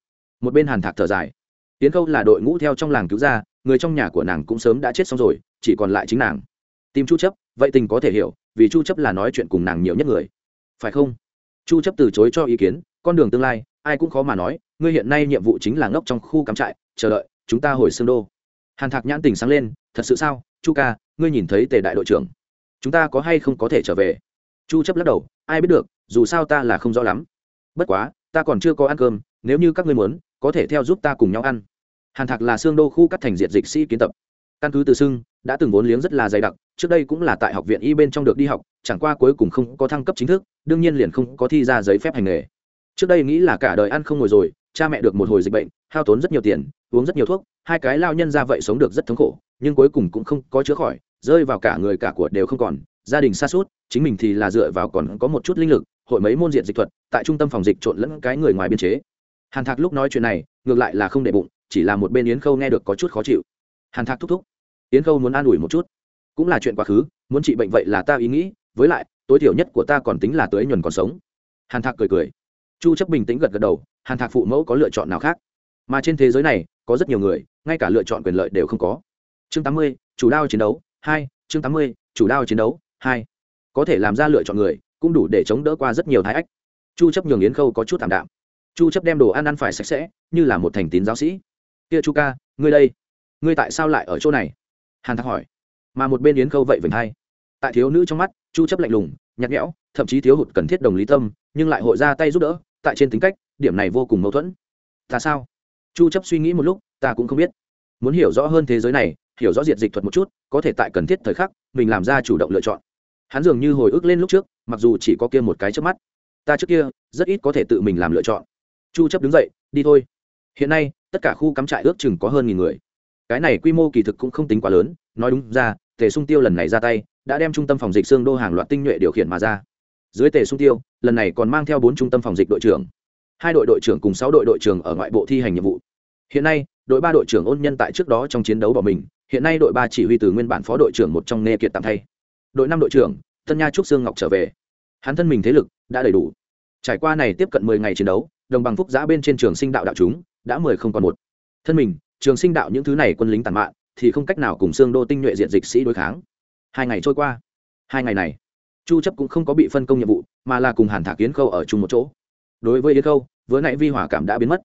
Một bên hàn thạc thở dài. Tiến khâu là đội ngũ theo trong làng cứu ra, người trong nhà của nàng cũng sớm đã chết xong rồi, chỉ còn lại chính nàng. Tìm chu chấp, vậy tình có thể hiểu, vì chu chấp là nói chuyện cùng nàng nhiều nhất người. Phải không? Chu chấp từ chối cho ý kiến, con đường tương lai, ai cũng khó mà nói, ngươi hiện nay nhiệm vụ chính là ngốc trong khu cắm trại, chờ đợi, chúng ta hồi xương đô. Hàn thạc nhãn tình sáng lên, thật sự sao? Chu ca, ngươi nhìn thấy tề đại đội trưởng. Chúng ta có hay không có thể trở về? Chu chấp lắc đầu, ai biết được, dù sao ta là không rõ lắm. Bất quá ta còn chưa có ăn cơm, nếu như các ngươi muốn, có thể theo giúp ta cùng nhau ăn. Hàn thạc là xương đô khu cắt thành diệt dịch sĩ kiến tập. Căn cứ từ xưng, đã từng vốn liếng rất là dày đặc, trước đây cũng là tại học viện y bên trong được đi học, chẳng qua cuối cùng không có thăng cấp chính thức, đương nhiên liền không có thi ra giấy phép hành nghề. Trước đây nghĩ là cả đời ăn không ngồi rồi, cha mẹ được một hồi dịch bệnh, hao tốn rất nhiều tiền, uống rất nhiều thuốc, hai cái lao nhân ra vậy sống được rất thống khổ, nhưng cuối cùng cũng không có chữa khỏi, rơi vào cả người cả của đều không còn, gia đình xa suốt chính mình thì là dựa vào còn có một chút linh lực hội mấy môn diện dịch thuật tại trung tâm phòng dịch trộn lẫn cái người ngoài biên chế. Hàn thạc lúc nói chuyện này ngược lại là không để bụng chỉ là một bên yến khâu nghe được có chút khó chịu. Hàn thạc thúc thúc yến khâu muốn an ủi một chút. Cũng là chuyện quá khứ muốn trị bệnh vậy là ta ý nghĩ với lại tối thiểu nhất của ta còn tính là tới nhuần còn sống. Hàn thạc cười cười. Chu chấp bình tĩnh gật gật đầu hàn thạc phụ mẫu có lựa chọn nào khác? Mà trên thế giới này có rất nhiều người ngay cả lựa chọn quyền lợi đều không có. Chương 80, chủ đao chiến đấu hai chương 80, chủ đao chiến đấu hai. Có thể làm ra lựa chọn người cũng đủ để chống đỡ qua rất nhiều thái ách. Chu chấp nhường yến khâu có chút thảm đạm. Chu chấp đem đồ ăn ăn phải sạch sẽ, như là một thành tín giáo sĩ. Kia chu ca, ngươi đây, ngươi tại sao lại ở chỗ này? Hàn thạc hỏi. Mà một bên yến khâu vậy vểnh hay tại thiếu nữ trong mắt, chu chấp lạnh lùng, nhạt nhẽo, thậm chí thiếu hụt cần thiết đồng lý tâm, nhưng lại hội ra tay giúp đỡ, tại trên tính cách, điểm này vô cùng mâu thuẫn. Ta sao? Chu chấp suy nghĩ một lúc, ta cũng không biết. Muốn hiểu rõ hơn thế giới này, hiểu rõ diệt dịch thuật một chút, có thể tại cần thiết thời khắc, mình làm ra chủ động lựa chọn hắn dường như hồi ức lên lúc trước, mặc dù chỉ có kia một cái trước mắt. Ta trước kia, rất ít có thể tự mình làm lựa chọn. Chu chấp đứng dậy, đi thôi. Hiện nay, tất cả khu cắm trại ước chừng có hơn nghìn người. Cái này quy mô kỳ thực cũng không tính quá lớn, nói đúng ra, tề sung tiêu lần này ra tay, đã đem trung tâm phòng dịch xương đô hàng loạt tinh nhuệ điều khiển mà ra. Dưới tề sung tiêu, lần này còn mang theo bốn trung tâm phòng dịch đội trưởng. Hai đội đội trưởng cùng sáu đội đội trưởng ở ngoại bộ thi hành nhiệm vụ. Hiện nay, đội ba đội trưởng ôn nhân tại trước đó trong chiến đấu bỏ mình, hiện nay đội ba chỉ huy từ nguyên bản phó đội trưởng một trong nê kiệt tạm thay đội năm đội trưởng, tân nha trúc sương ngọc trở về. Hắn thân mình thế lực đã đầy đủ. Trải qua này tiếp cận mười ngày chiến đấu, đồng bằng phúc giã bên trên trường sinh đạo đạo chúng đã mười không còn một. Thân mình, trường sinh đạo những thứ này quân lính tàn mạng thì không cách nào cùng xương đô tinh nhuệ diện dịch sĩ đối kháng. Hai ngày trôi qua. Hai ngày này, chu chấp cũng không có bị phân công nhiệm vụ, mà là cùng hàn thả kiến khâu ở chung một chỗ. Đối với yến khâu, vừa nãy vi hỏa cảm đã biến mất.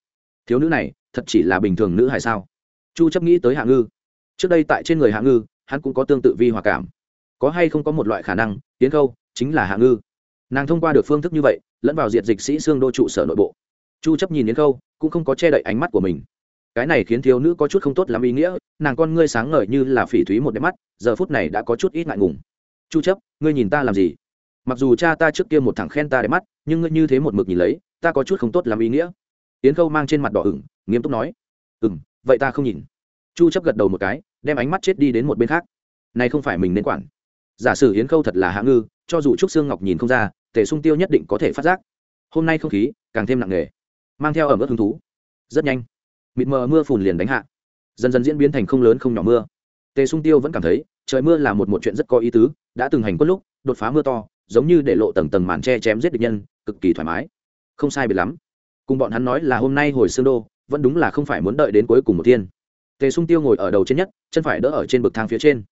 Thiếu nữ này thật chỉ là bình thường nữ hay sao? Chu chấp nghĩ tới hạ ngư. Trước đây tại trên người hạ ngư, hắn cũng có tương tự vi hỏa cảm có hay không có một loại khả năng, yến khâu chính là hạ ngư. Nàng thông qua được phương thức như vậy, lẫn vào diệt dịch sĩ xương đô trụ sở nội bộ. Chu chấp nhìn yến khâu, cũng không có che đậy ánh mắt của mình. Cái này khiến thiếu nữ có chút không tốt lắm ý nghĩa, nàng con ngươi sáng ngời như là phỉ thúy một đôi mắt, giờ phút này đã có chút ít ngại ngùng. Chu chấp, ngươi nhìn ta làm gì? Mặc dù cha ta trước kia một thằng khen ta đẹp mắt, nhưng ngươi như thế một mực nhìn lấy, ta có chút không tốt lắm ý nghĩa. Yến khâu mang trên mặt đỏ ửng, nghiêm túc nói. Ừm, vậy ta không nhìn. Chu chấp gật đầu một cái, đem ánh mắt chết đi đến một bên khác. Này không phải mình nên quản giả sử yến khâu thật là hạ ngư, cho dù trúc xương ngọc nhìn không ra, tề sung tiêu nhất định có thể phát giác. Hôm nay không khí càng thêm nặng nề, mang theo ẩm ướt hứng thú. Rất nhanh, mịt mờ mưa phùn liền đánh hạ. Dần dần diễn biến thành không lớn không nhỏ mưa. Tề sung tiêu vẫn cảm thấy, trời mưa là một một chuyện rất có ý tứ, đã từng hành quân lúc, đột phá mưa to, giống như để lộ tầng tầng màn che chém giết địch nhân, cực kỳ thoải mái. Không sai biệt lắm. Cùng bọn hắn nói là hôm nay hồi xương đô, vẫn đúng là không phải muốn đợi đến cuối cùng một thiên. Tề sung tiêu ngồi ở đầu trên nhất, chân phải đỡ ở trên bậc thang phía trên.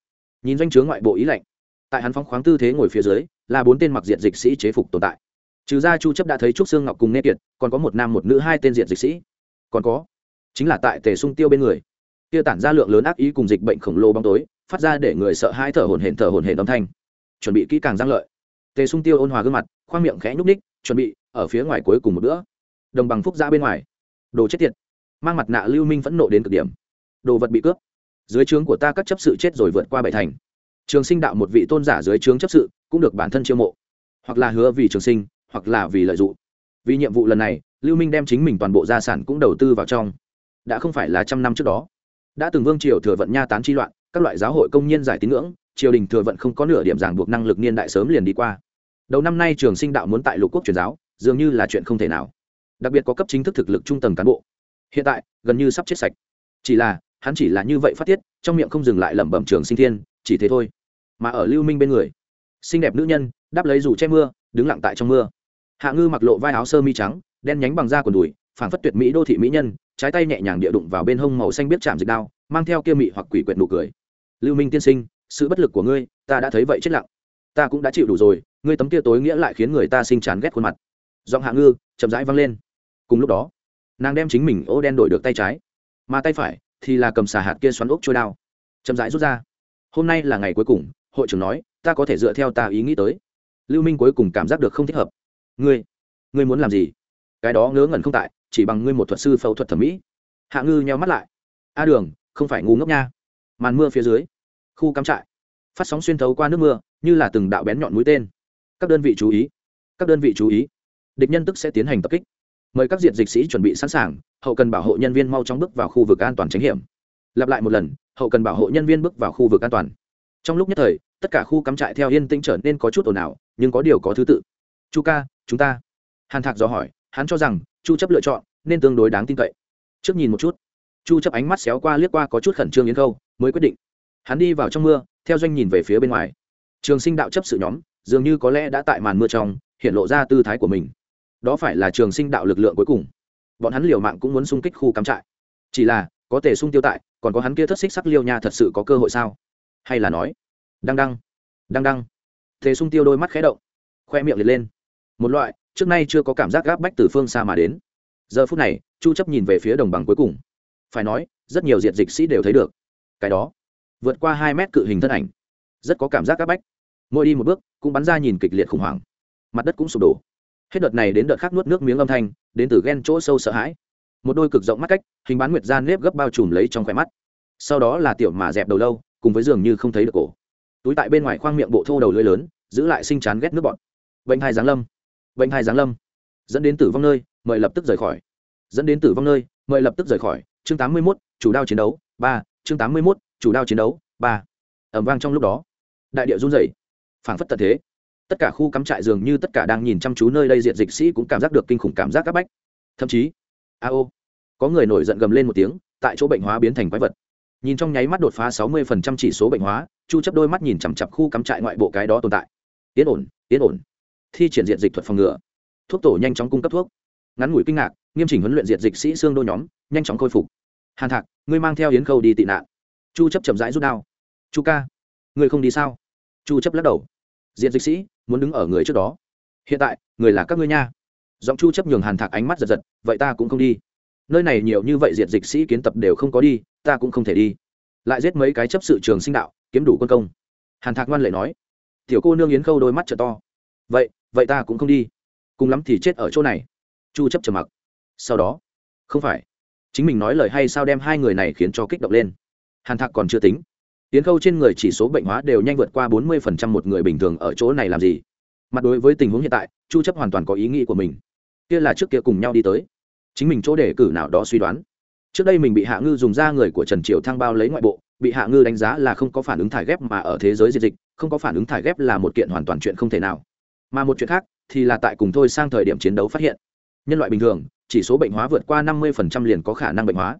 Nhìn doanh chướng ngoại bộ ý lạnh tại hắn phóng khoáng tư thế ngồi phía dưới, là bốn tên mặc diện dịch sĩ chế phục tồn tại. Trừ ra chu chấp đã thấy trúc xương ngọc cùng nghe kiệt, còn có một nam một nữ hai tên diện dịch sĩ. Còn có, chính là tại tề sung tiêu bên người. Kia tản ra lượng lớn ác ý cùng dịch bệnh khổng lồ bóng tối, phát ra để người sợ hai thở hổn hển thở hổn hển âm thanh. Chuẩn bị kỹ càng giang lợi. Tề sung tiêu ôn hòa gương mặt, khoang miệng khẽ nhúc ních chuẩn bị ở phía ngoài cuối cùng một bữa. Đồng bằng phúc ra bên ngoài. Đồ chết tiệt. Mang mặt nạ lưu minh phẫn nộ đến cực điểm. Đồ vật bị cướp. Dưới trướng của ta các chấp sự chết rồi vượt qua bảy thành trường sinh đạo một vị tôn giả dưới trướng chấp sự, cũng được bản thân chiêu mộ. Hoặc là hứa vì trường sinh, hoặc là vì lợi dụng. Vì nhiệm vụ lần này, lưu minh đem chính mình toàn bộ gia sản cũng đầu tư vào trong. Đã không phải là trăm năm trước đó. Đã từng vương triều thừa vận nha tán chi loạn, các loại giáo hội công nhân giải tín ngưỡng, triều đình thừa vận không có nửa điểm giảng buộc năng lực niên đại sớm liền đi qua. Đầu năm nay trường sinh đạo muốn tại lục quốc truyền giáo, dường như là chuyện không thể nào. Đặc biệt có cấp chính thức thực lực trung tầng cán bộ. Hiện tại, gần như sắp chết sạch. Chỉ là, hắn chỉ là như vậy phát tiết, trong miệng không dừng lại lẩm bẩm trường sinh thiên, chỉ thế thôi mà ở lưu minh bên người. Xinh đẹp nữ nhân, đáp lấy dù che mưa, đứng lặng tại trong mưa. Hạ ngư mặc lộ vai áo sơ mi trắng, đen nhánh bằng da quần đùi, phảng phất tuyệt mỹ đô thị mỹ nhân, trái tay nhẹ nhàng địa đụng vào bên hông màu xanh biết chạm dịch đao, mang theo kia mị hoặc quỷ quyệt nụ cười. Lưu minh tiên sinh, sự bất lực của ngươi, ta đã thấy vậy chết lặng. Ta cũng đã chịu đủ rồi, ngươi tấm kia tối nghĩa lại khiến người ta sinh chán ghét khuôn mặt. Giọng hạ ngư chậm rãi vang lên. Cùng lúc đó, nàng đem chính mình ô đen đổi được tay trái. Mà tay phải thì là cầm xà hạt kia xoắn ốc trôi đao. Chậm rãi rút ra. Hôm nay là ngày cuối cùng hội trưởng nói, ta có thể dựa theo ta ý nghĩ tới. Lưu minh cuối cùng cảm giác được không thích hợp. Ngươi ngươi muốn làm gì? Cái đó ngớ ngẩn không tại, chỉ bằng ngươi một thuật sư phẫu thuật thẩm mỹ. Hạ ngư nheo mắt lại. A đường, không phải ngu ngốc nha. Màn mưa phía dưới, khu cắm trại, phát sóng xuyên thấu qua nước mưa, như là từng đạo bén nhọn mũi tên. Các đơn vị chú ý, các đơn vị chú ý. Địch nhân tức sẽ tiến hành tập kích. Mời các diện dịch sĩ chuẩn bị sẵn sàng, hậu cần bảo hộ nhân viên mau chóng bước vào khu vực an toàn tránh hiểm. Lặp lại một lần, hậu cần bảo hộ nhân viên bước vào khu vực an toàn. Trong lúc nhất thời tất cả khu cắm trại theo yên tĩnh trở nên có chút ồn ào, nhưng có điều có thứ tự. Chu ca, chúng ta. Hàn thạc dò hỏi, hắn cho rằng, chu chấp lựa chọn, nên tương đối đáng tin cậy. Trước nhìn một chút, chu chấp ánh mắt xéo qua liếc qua có chút khẩn trương yến khâu, mới quyết định. Hắn đi vào trong mưa, theo doanh nhìn về phía bên ngoài. Trường sinh đạo chấp sự nhóm, dường như có lẽ đã tại màn mưa trong, hiện lộ ra tư thái của mình. Đó phải là trường sinh đạo lực lượng cuối cùng. Bọn hắn liều mạng cũng muốn xung kích khu cắm trại. Chỉ là, có thể sung tiêu tại, còn có hắn kia thất xích sắc liêu nha thật sự có cơ hội sao? Hay là nói đăng đăng đăng đăng. Thế sung tiêu đôi mắt khẽ động, khoe miệng liệt lên. Một loại, trước nay chưa có cảm giác gáp bách từ phương xa mà đến. Giờ phút này, chu chấp nhìn về phía đồng bằng cuối cùng. Phải nói, rất nhiều diệt dịch sĩ đều thấy được. Cái đó, vượt qua 2 mét cự hình thân ảnh. Rất có cảm giác gáp bách. Mỗi đi một bước, cũng bắn ra nhìn kịch liệt khủng hoảng. Mặt đất cũng sụp đổ. Hết đợt này đến đợt khác nuốt nước miếng âm thanh, đến từ ghen chỗ sâu sợ hãi. Một đôi cực rộng mắt cách, hình bán nguyệt gian nếp gấp bao trùm lấy trong khỏe mắt. Sau đó là tiểu mà dẹp đầu lâu, cùng với dường như không thấy được cổ túi tại bên ngoài khoang miệng bộ thô đầu lưỡi lớn giữ lại sinh chán ghét nước bọt bệnh hai giáng lâm bệnh hai giáng lâm. Dẫn đến tử vong nơi mời lập tức rời khỏi. Dẫn đến tử vong nơi mời lập tức rời khỏi. Chương tám mươi 81, chủ đao chiến đấu ba. Chương tám mươi 81, chủ đao chiến đấu ba. Ẩm vang trong lúc đó. Đại địa run rẩy phảng phất tật thế. Tất cả khu cắm trại dường như tất cả đang nhìn chăm chú nơi đây diện dịch sĩ cũng cảm giác được kinh khủng cảm giác áp bách. Thậm chí a ô có người nổi giận gầm lên một tiếng tại chỗ bệnh hóa biến thành quái vật nhìn trong nháy mắt đột phá sáu mươi phần trăm chỉ số bệnh hóa, chu chấp đôi mắt nhìn chằm chặp khu cắm trại ngoại bộ cái đó tồn tại. Yên ổn yên ổn. Thi triển diện dịch thuật phòng ngừa. Thuốc tổ nhanh chóng cung cấp thuốc. Ngắn ngủi kinh ngạc, nghiêm chỉnh huấn luyện diện dịch sĩ xương đôi nhóm, nhanh chóng khôi phục. Hàn thạc, ngươi mang theo yến khâu đi tị nạn. Chu chấp chậm rãi rút đao. Chu ca, ngươi không đi sao? Chu chấp lắc đầu. Diện dịch sĩ, muốn đứng ở người trước đó. Hiện tại, người là các ngươi nha. Giọng chu chấp nhường hàn thạc ánh mắt giật giật, vậy ta cũng không đi nơi này nhiều như vậy diện dịch sĩ kiến tập đều không có đi, ta cũng không thể đi. Lại giết mấy cái chấp sự trường sinh đạo, kiếm đủ quân công. Hàn thạc ngoan lệ nói, tiểu cô nương yến khâu đôi mắt trợ to. Vậy vậy ta cũng không đi. Cùng lắm thì chết ở chỗ này. Chu chấp trầm mặc. Sau đó, không phải. Chính mình nói lời hay sao đem hai người này khiến cho kích động lên. Hàn thạc còn chưa tính. Tiến khâu trên người chỉ số bệnh hóa đều nhanh vượt qua bốn mươi phần trăm một người bình thường ở chỗ này làm gì? Mặt đối với tình huống hiện tại, chu chấp hoàn toàn có ý nghĩ của mình. Kia là trước kia cùng nhau đi tới chính mình chỗ để cử nào đó suy đoán. Trước đây mình bị hạ ngư dùng ra người của trần triều thăng bao lấy ngoại bộ, bị hạ ngư đánh giá là không có phản ứng thải ghép mà ở thế giới diệt dịch, không có phản ứng thải ghép là một kiện hoàn toàn chuyện không thể nào. Mà một chuyện khác thì là tại cùng thôi sang thời điểm chiến đấu phát hiện. Nhân loại bình thường, chỉ số bệnh hóa vượt qua năm mươi liền có khả năng bệnh hóa.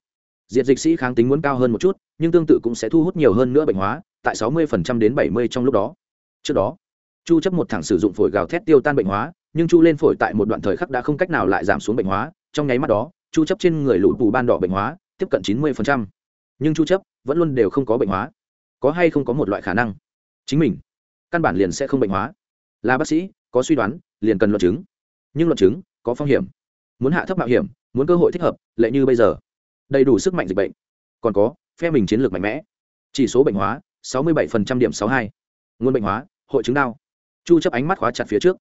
Diệt dịch sĩ kháng tính muốn cao hơn một chút, nhưng tương tự cũng sẽ thu hút nhiều hơn nữa bệnh hóa, tại sáu mươi đến bảy mươi trong lúc đó. Trước đó, chu chấp một thẳng sử dụng phổi gào thét tiêu tan bệnh hóa, nhưng chu lên phổi tại một đoạn thời khắc đã không cách nào lại giảm xuống bệnh hóa trong nháy mắt đó, chu chấp trên người lũ tù ban đỏ bệnh hóa, tiếp cận 90%. nhưng chu chấp vẫn luôn đều không có bệnh hóa. Có hay không có một loại khả năng? Chính mình căn bản liền sẽ không bệnh hóa. Là bác sĩ, có suy đoán, liền cần luận chứng. Nhưng luận chứng có phong hiểm. Muốn hạ thấp mạo hiểm, muốn cơ hội thích hợp lệ như bây giờ. Đầy đủ sức mạnh dịch bệnh. Còn có, phe mình chiến lược mạnh mẽ. Chỉ số bệnh hóa 67% điểm 62. nguồn bệnh hóa, hội chứng đau. Chu chấp ánh mắt khóa chặt phía trước.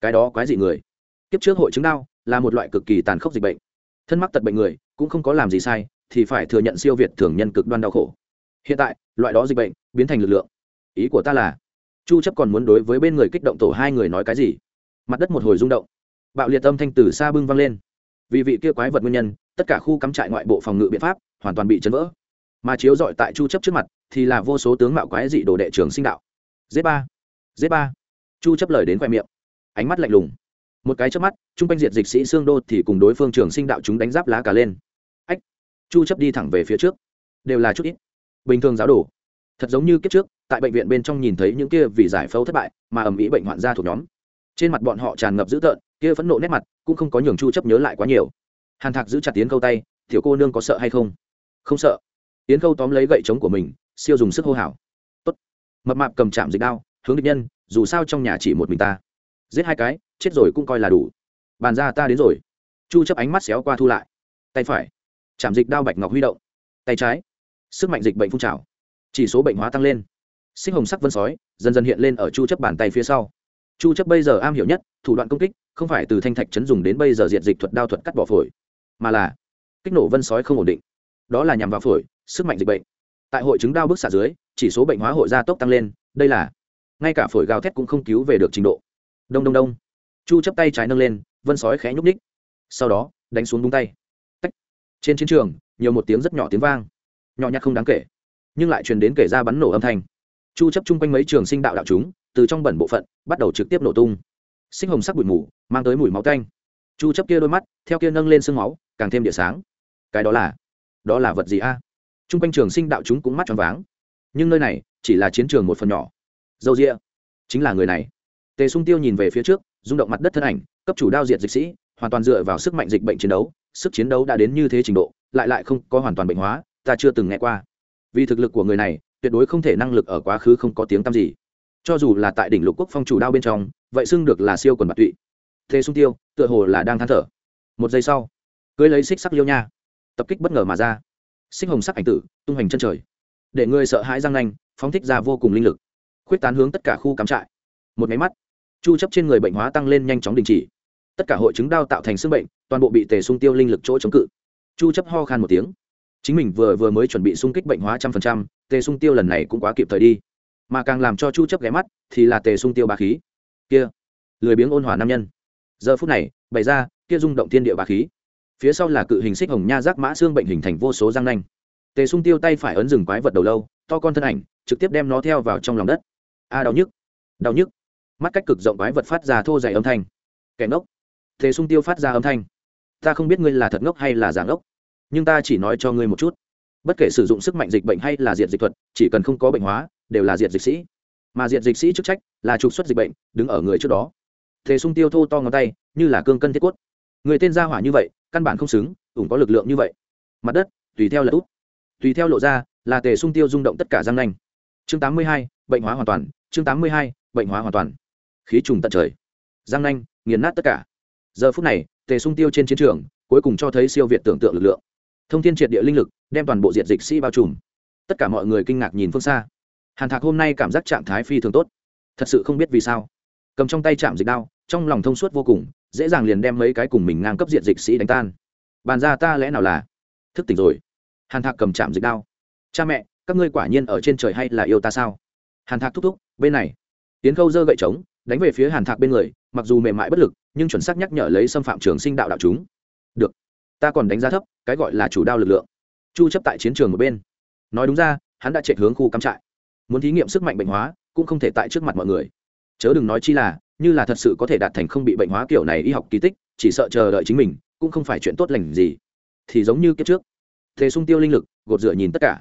Cái đó quái dị người. Kiếp trước hội chứng đau là một loại cực kỳ tàn khốc dịch bệnh. Thân mắc tật bệnh người cũng không có làm gì sai, thì phải thừa nhận siêu việt thường nhân cực đoan đau khổ. Hiện tại, loại đó dịch bệnh biến thành lực lượng. Ý của ta là, chu chấp còn muốn đối với bên người kích động tổ hai người nói cái gì? Mặt đất một hồi rung động. Bạo liệt âm thanh từ xa bưng vang lên. Vì vị kia quái vật nguyên nhân, tất cả khu cắm trại ngoại bộ phòng ngự biện pháp hoàn toàn bị chấn vỡ. Mà chiếu dọi tại chu chấp trước mặt thì là vô số tướng mạo quái dị đồ đệ trường sinh đạo. Z ba! Z ba! Chu chấp lời đến khoe miệng. Ánh mắt lạnh lùng một cái chớp mắt trung quanh diệt dịch sĩ xương đô thì cùng đối phương trường sinh đạo chúng đánh giáp lá cả lên. Ách, chu chấp đi thẳng về phía trước. Đều là chút ít. Bình thường giáo đồ. Thật giống như kiếp trước, tại bệnh viện bên trong nhìn thấy những kia vì giải phẫu thất bại, mà ầm ĩ bệnh hoạn gia thuộc nhóm. Trên mặt bọn họ tràn ngập dữ tợn, kia phẫn nộ nét mặt, cũng không có nhường chu chấp nhớ lại quá nhiều. Hàn thạc giữ chặt tiến câu tay, tiểu cô nương có sợ hay không? Không sợ. Tiến câu tóm lấy gậy chống của mình, siêu dùng sức hô hào. Tốt. Mập mạp cầm chạm dịch đao, hướng địch nhân, dù sao trong nhà chỉ một mình ta giết hai cái, chết rồi cũng coi là đủ. Bàn ra ta đến rồi. Chu chấp ánh mắt xéo qua thu lại. Tay phải. Chạm dịch đao bạch ngọc huy động. Tay trái. Sức mạnh dịch bệnh phun trào. Chỉ số bệnh hóa tăng lên. Sinh hồng sắc vân sói dần dần hiện lên ở chu chấp bàn tay phía sau. Chu chấp bây giờ am hiểu nhất, thủ đoạn công kích, không phải từ thanh thạch chấn dùng đến bây giờ diện dịch thuật đao thuật cắt bỏ phổi, mà là kích nổ vân sói không ổn định. Đó là nhằm vào phổi, sức mạnh dịch bệnh. Tại hội chứng đao bước xả dưới, chỉ số bệnh hóa hội gia tốc tăng lên, đây là ngay cả phổi gào thét cũng không cứu về được trình độ đông đông đông. Chu chấp tay trái nâng lên, vân sói khẽ nhúc ních sau đó, đánh xuống đúng tay. Tách. trên chiến trường, nhiều một tiếng rất nhỏ tiếng vang. Nhỏ nhặt không đáng kể, nhưng lại truyền đến kể ra bắn nổ âm thanh. Chu chấp chung quanh mấy trường sinh đạo đạo chúng, từ trong bẩn bộ phận, bắt đầu trực tiếp nổ tung. Sinh hồng sắc bụi mù, mang tới mùi máu tanh. Chu chấp kia đôi mắt, theo kia nâng lên sương máu, càng thêm địa sáng. Cái đó là đó là vật gì a? À? chung quanh trường sinh đạo chúng cũng mắt tròn váng. Nhưng nơi này, chỉ là chiến trường một phần nhỏ. Dâu rịa chính là người này tề sung tiêu nhìn về phía trước, rung động mặt đất thân ảnh, cấp chủ đao diệt dịch sĩ, hoàn toàn dựa vào sức mạnh dịch bệnh chiến đấu, sức chiến đấu đã đến như thế trình độ, lại lại không có hoàn toàn bệnh hóa, ta chưa từng nghe qua. Vì thực lực của người này, tuyệt đối không thể năng lực ở quá khứ không có tiếng tăm gì. Cho dù là tại đỉnh lục quốc phong chủ đao bên trong, vậy xưng được là siêu quần bạc tụy. Thế sung tiêu, tựa hồ là đang than thở. Một giây sau, cưới lấy xích sắc liêu nha, tập kích bất ngờ mà ra. Xích hồng sắc ảnh tử, tung hành chân trời. Để người sợ hãi răng nanh, phóng thích ra vô cùng linh lực. Khuyết tán hướng tất cả khu cắm trại. Một máy mắt chu chấp trên người bệnh hóa tăng lên nhanh chóng đình chỉ. Tất cả hội chứng đau tạo thành xương bệnh, toàn bộ bị tề sung tiêu linh lực chỗ chống cự. Chu chấp ho khan một tiếng. Chính mình vừa vừa mới chuẩn bị xung kích bệnh hóa trăm phần trăm, tề sung tiêu lần này cũng quá kịp thời đi. Mà càng làm cho chu chấp ghé mắt thì là tề sung tiêu bá khí. Kia, lười biếng ôn hòa nam nhân. Giờ phút này, bày ra, kia rung động thiên địa bá khí. Phía sau là cự hình xích hồng nha giác mã xương bệnh hình thành vô số răng nanh. Tề sung tiêu tay phải ấn rừng quái vật đầu lâu, to con thân ảnh, trực tiếp đem nó theo vào trong lòng đất. A, đau nhức. Đau nhức mắt cách cực rộng quái vật phát ra thô dày âm thanh. Kẻ ngốc. Thế sung tiêu phát ra âm thanh. Ta không biết ngươi là thật ngốc hay là giả ngốc nhưng ta chỉ nói cho ngươi một chút. Bất kể sử dụng sức mạnh dịch bệnh hay là diệt dịch thuật chỉ cần không có bệnh hóa đều là diệt dịch sĩ. Mà diệt dịch sĩ chức trách là trục xuất dịch bệnh đứng ở người trước đó. Thế sung tiêu thô to ngón tay như là cương cân thiết quất người tên gia hỏa như vậy căn bản không xứng ủng có lực lượng như vậy. Mặt đất tùy theo là út tùy theo lộ ra là tề sung tiêu rung động tất cả răng nanh. Chương 82, bệnh hóa hoàn toàn. Chương 82, bệnh hóa hoàn toàn khí trùng tận trời. Giang nanh, nghiền nát tất cả. Giờ phút này, tề sung tiêu trên chiến trường, cuối cùng cho thấy siêu việt tưởng tượng lực lượng. Thông tin triệt địa linh lực, đem toàn bộ diệt dịch sĩ bao trùm. Tất cả mọi người kinh ngạc nhìn phương xa. Hàn thạc hôm nay cảm giác trạng thái phi thường tốt. Thật sự không biết vì sao. Cầm trong tay chạm dịch đao, trong lòng thông suốt vô cùng, dễ dàng liền đem mấy cái cùng mình ngang cấp diện dịch sĩ đánh tan. Bàn ra ta lẽ nào là? Thức tỉnh rồi. Hàn thạc cầm chạm dịch đao. Cha mẹ, các ngươi quả nhiên ở trên trời hay là yêu ta sao? Hàn thạc thúc thúc, bên này. Tiến khâu dơ gậy trống đánh về phía hàn thạc bên người, mặc dù mềm mại bất lực, nhưng chuẩn xác nhắc nhở lấy xâm phạm trường sinh đạo đạo chúng. Được, ta còn đánh giá thấp, cái gọi là chủ đao lực lượng. Chu chấp tại chiến trường một bên. Nói đúng ra, hắn đã chạy hướng khu cắm trại. Muốn thí nghiệm sức mạnh bệnh hóa, cũng không thể tại trước mặt mọi người. Chớ đừng nói chi là, như là thật sự có thể đạt thành không bị bệnh hóa kiểu này y học kỳ tích, chỉ sợ chờ đợi chính mình, cũng không phải chuyện tốt lành gì. Thì giống như kiếp trước. Thế sung tiêu linh lực, gột rửa nhìn tất cả.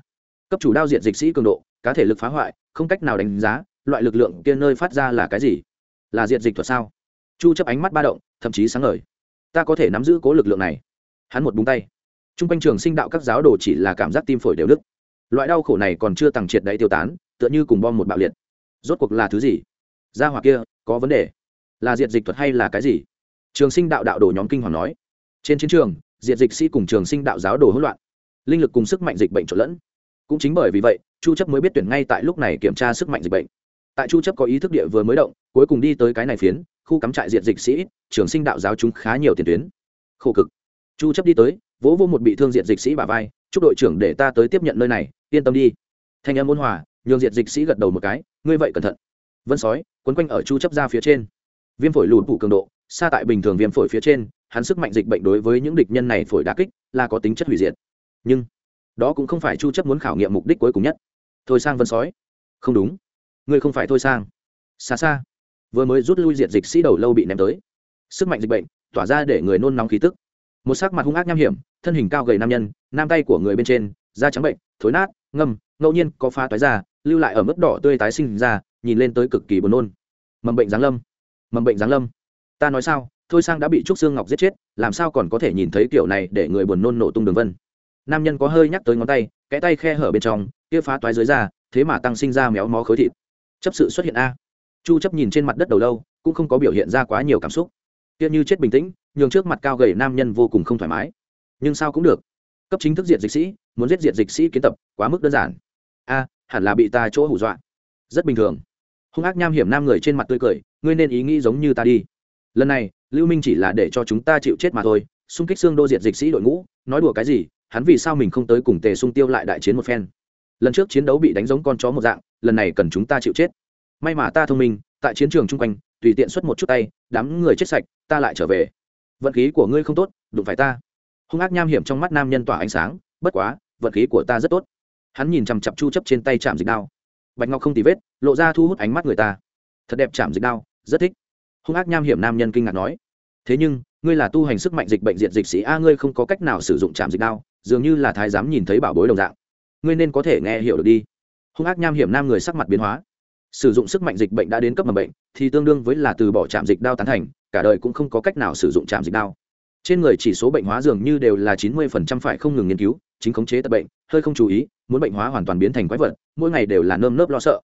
Cấp chủ đao diện dịch sĩ cường độ, cá thể lực phá hoại, không cách nào đánh giá, loại lực lượng kia nơi phát ra là cái gì? Là diệt dịch thuật sao? Chu chấp ánh mắt ba động, thậm chí sáng ngời. Ta có thể nắm giữ cố lực lượng này. Hắn một búng tay. Trung quanh trường sinh đạo các giáo đồ chỉ là cảm giác tim phổi đều đứt loại đau khổ này còn chưa tàng triệt đáy tiêu tán, tựa như cùng bom một bạo liệt. Rốt cuộc là thứ gì? Gia hỏa kia, có vấn đề. Là diệt dịch thuật hay là cái gì? Trường sinh đạo đạo đồ nhóm kinh hoàng nói. Trên chiến trường, diệt dịch sĩ cùng trường sinh đạo giáo đồ hỗn loạn. Linh lực cùng sức mạnh dịch bệnh trộn lẫn. Cũng chính bởi vì vậy, chu chấp mới biết tuyển ngay tại lúc này kiểm tra sức mạnh dịch bệnh tại chu chấp có ý thức địa vừa mới động, cuối cùng đi tới cái này phiến, khu cắm trại diệt dịch sĩ, trường sinh đạo giáo chúng khá nhiều tiền tuyến. Khổ cực. Chu chấp đi tới, vỗ vô một bị thương diệt dịch sĩ bả vai, chúc đội trưởng để ta tới tiếp nhận nơi này, yên tâm đi. Thanh âm ôn hòa, nhường diệt dịch sĩ gật đầu một cái, ngươi vậy cẩn thận. Vân sói, quấn quanh ở chu chấp ra phía trên. Viêm phổi lùn phủ cường độ, xa tại bình thường viêm phổi phía trên, hắn sức mạnh dịch bệnh đối với những địch nhân này phổi đả kích, là có tính chất hủy diệt. Nhưng, đó cũng không phải chu chấp muốn khảo nghiệm mục đích cuối cùng nhất. Thôi sang vân sói. Không đúng ngươi không phải thôi sang. Xa xa. Vừa mới rút lui diệt dịch sĩ đầu lâu bị ném tới. Sức mạnh dịch bệnh, tỏa ra để người nôn nóng khí tức. Một sắc mặt hung ác nham hiểm, thân hình cao gầy nam nhân, nam tay của người bên trên, da trắng bệnh, thối nát, ngâm, ngẫu nhiên có pha toái ra, lưu lại ở mức đỏ tươi tái sinh ra, nhìn lên tới cực kỳ buồn nôn. Mầm bệnh giáng lâm. Mầm bệnh giáng lâm. Ta nói sao, thôi sang đã bị trúc xương ngọc giết chết, làm sao còn có thể nhìn thấy kiểu này để người buồn nôn nổ tung đường vân? Nam nhân có hơi nhắc tới ngón tay cái tay khe hở bên trong, kia phá toái dưới da, thế mà tăng sinh ra méo mó khối thịt chấp sự xuất hiện a. Chu chấp nhìn trên mặt đất đầu lâu, cũng không có biểu hiện ra quá nhiều cảm xúc. Kia như chết bình tĩnh, nhường trước mặt cao gầy nam nhân vô cùng không thoải mái. Nhưng sao cũng được. Cấp chính thức diệt dịch sĩ, muốn giết diệt dịch sĩ kiến tập, quá mức đơn giản. A, hẳn là bị ta chỗ hù dọa. Rất bình thường. Hung ác nham hiểm nam người trên mặt tươi cười, ngươi nên ý nghĩ giống như ta đi. Lần này, lưu minh chỉ là để cho chúng ta chịu chết mà thôi, xung kích xương đô diệt dịch sĩ đội ngũ, nói đùa cái gì, hắn vì sao mình không tới cùng tề xung tiêu lại đại chiến một phen. Lần trước chiến đấu bị đánh giống con chó một dạng lần này cần chúng ta chịu chết. May mà ta thông minh, tại chiến trường chung quanh, tùy tiện xuất một chút tay, đám người chết sạch, ta lại trở về. Vận khí của ngươi không tốt, đụng phải ta. Hung ác nham hiểm trong mắt nam nhân tỏa ánh sáng, bất quá, vận khí của ta rất tốt. Hắn nhìn chằm chặp chu chấp trên tay chạm dịch đao. Bạch ngọc không tì vết, lộ ra thu hút ánh mắt người ta. Thật đẹp chạm dịch đao, rất thích. Hung ác nham hiểm nam nhân kinh ngạc nói. Thế nhưng, ngươi là tu hành sức mạnh dịch bệnh diện dịch sĩ a, ngươi không có cách nào sử dụng chạm dịch đao, dường như là thái giám nhìn thấy bảo bối đồng dạng. Ngươi nên có thể nghe hiểu được đi hung ác nham hiểm nam người sắc mặt biến hóa. Sử dụng sức mạnh dịch bệnh đã đến cấp mầm bệnh, thì tương đương với là từ bỏ trạm dịch đao tán thành, cả đời cũng không có cách nào sử dụng trạm dịch đao. Trên người chỉ số bệnh hóa dường như đều là chín mươi phần trăm phải không ngừng nghiên cứu, chính khống chế tập bệnh, hơi không chú ý, muốn bệnh hóa hoàn toàn biến thành quái vật, mỗi ngày đều là nơm nớp lo sợ.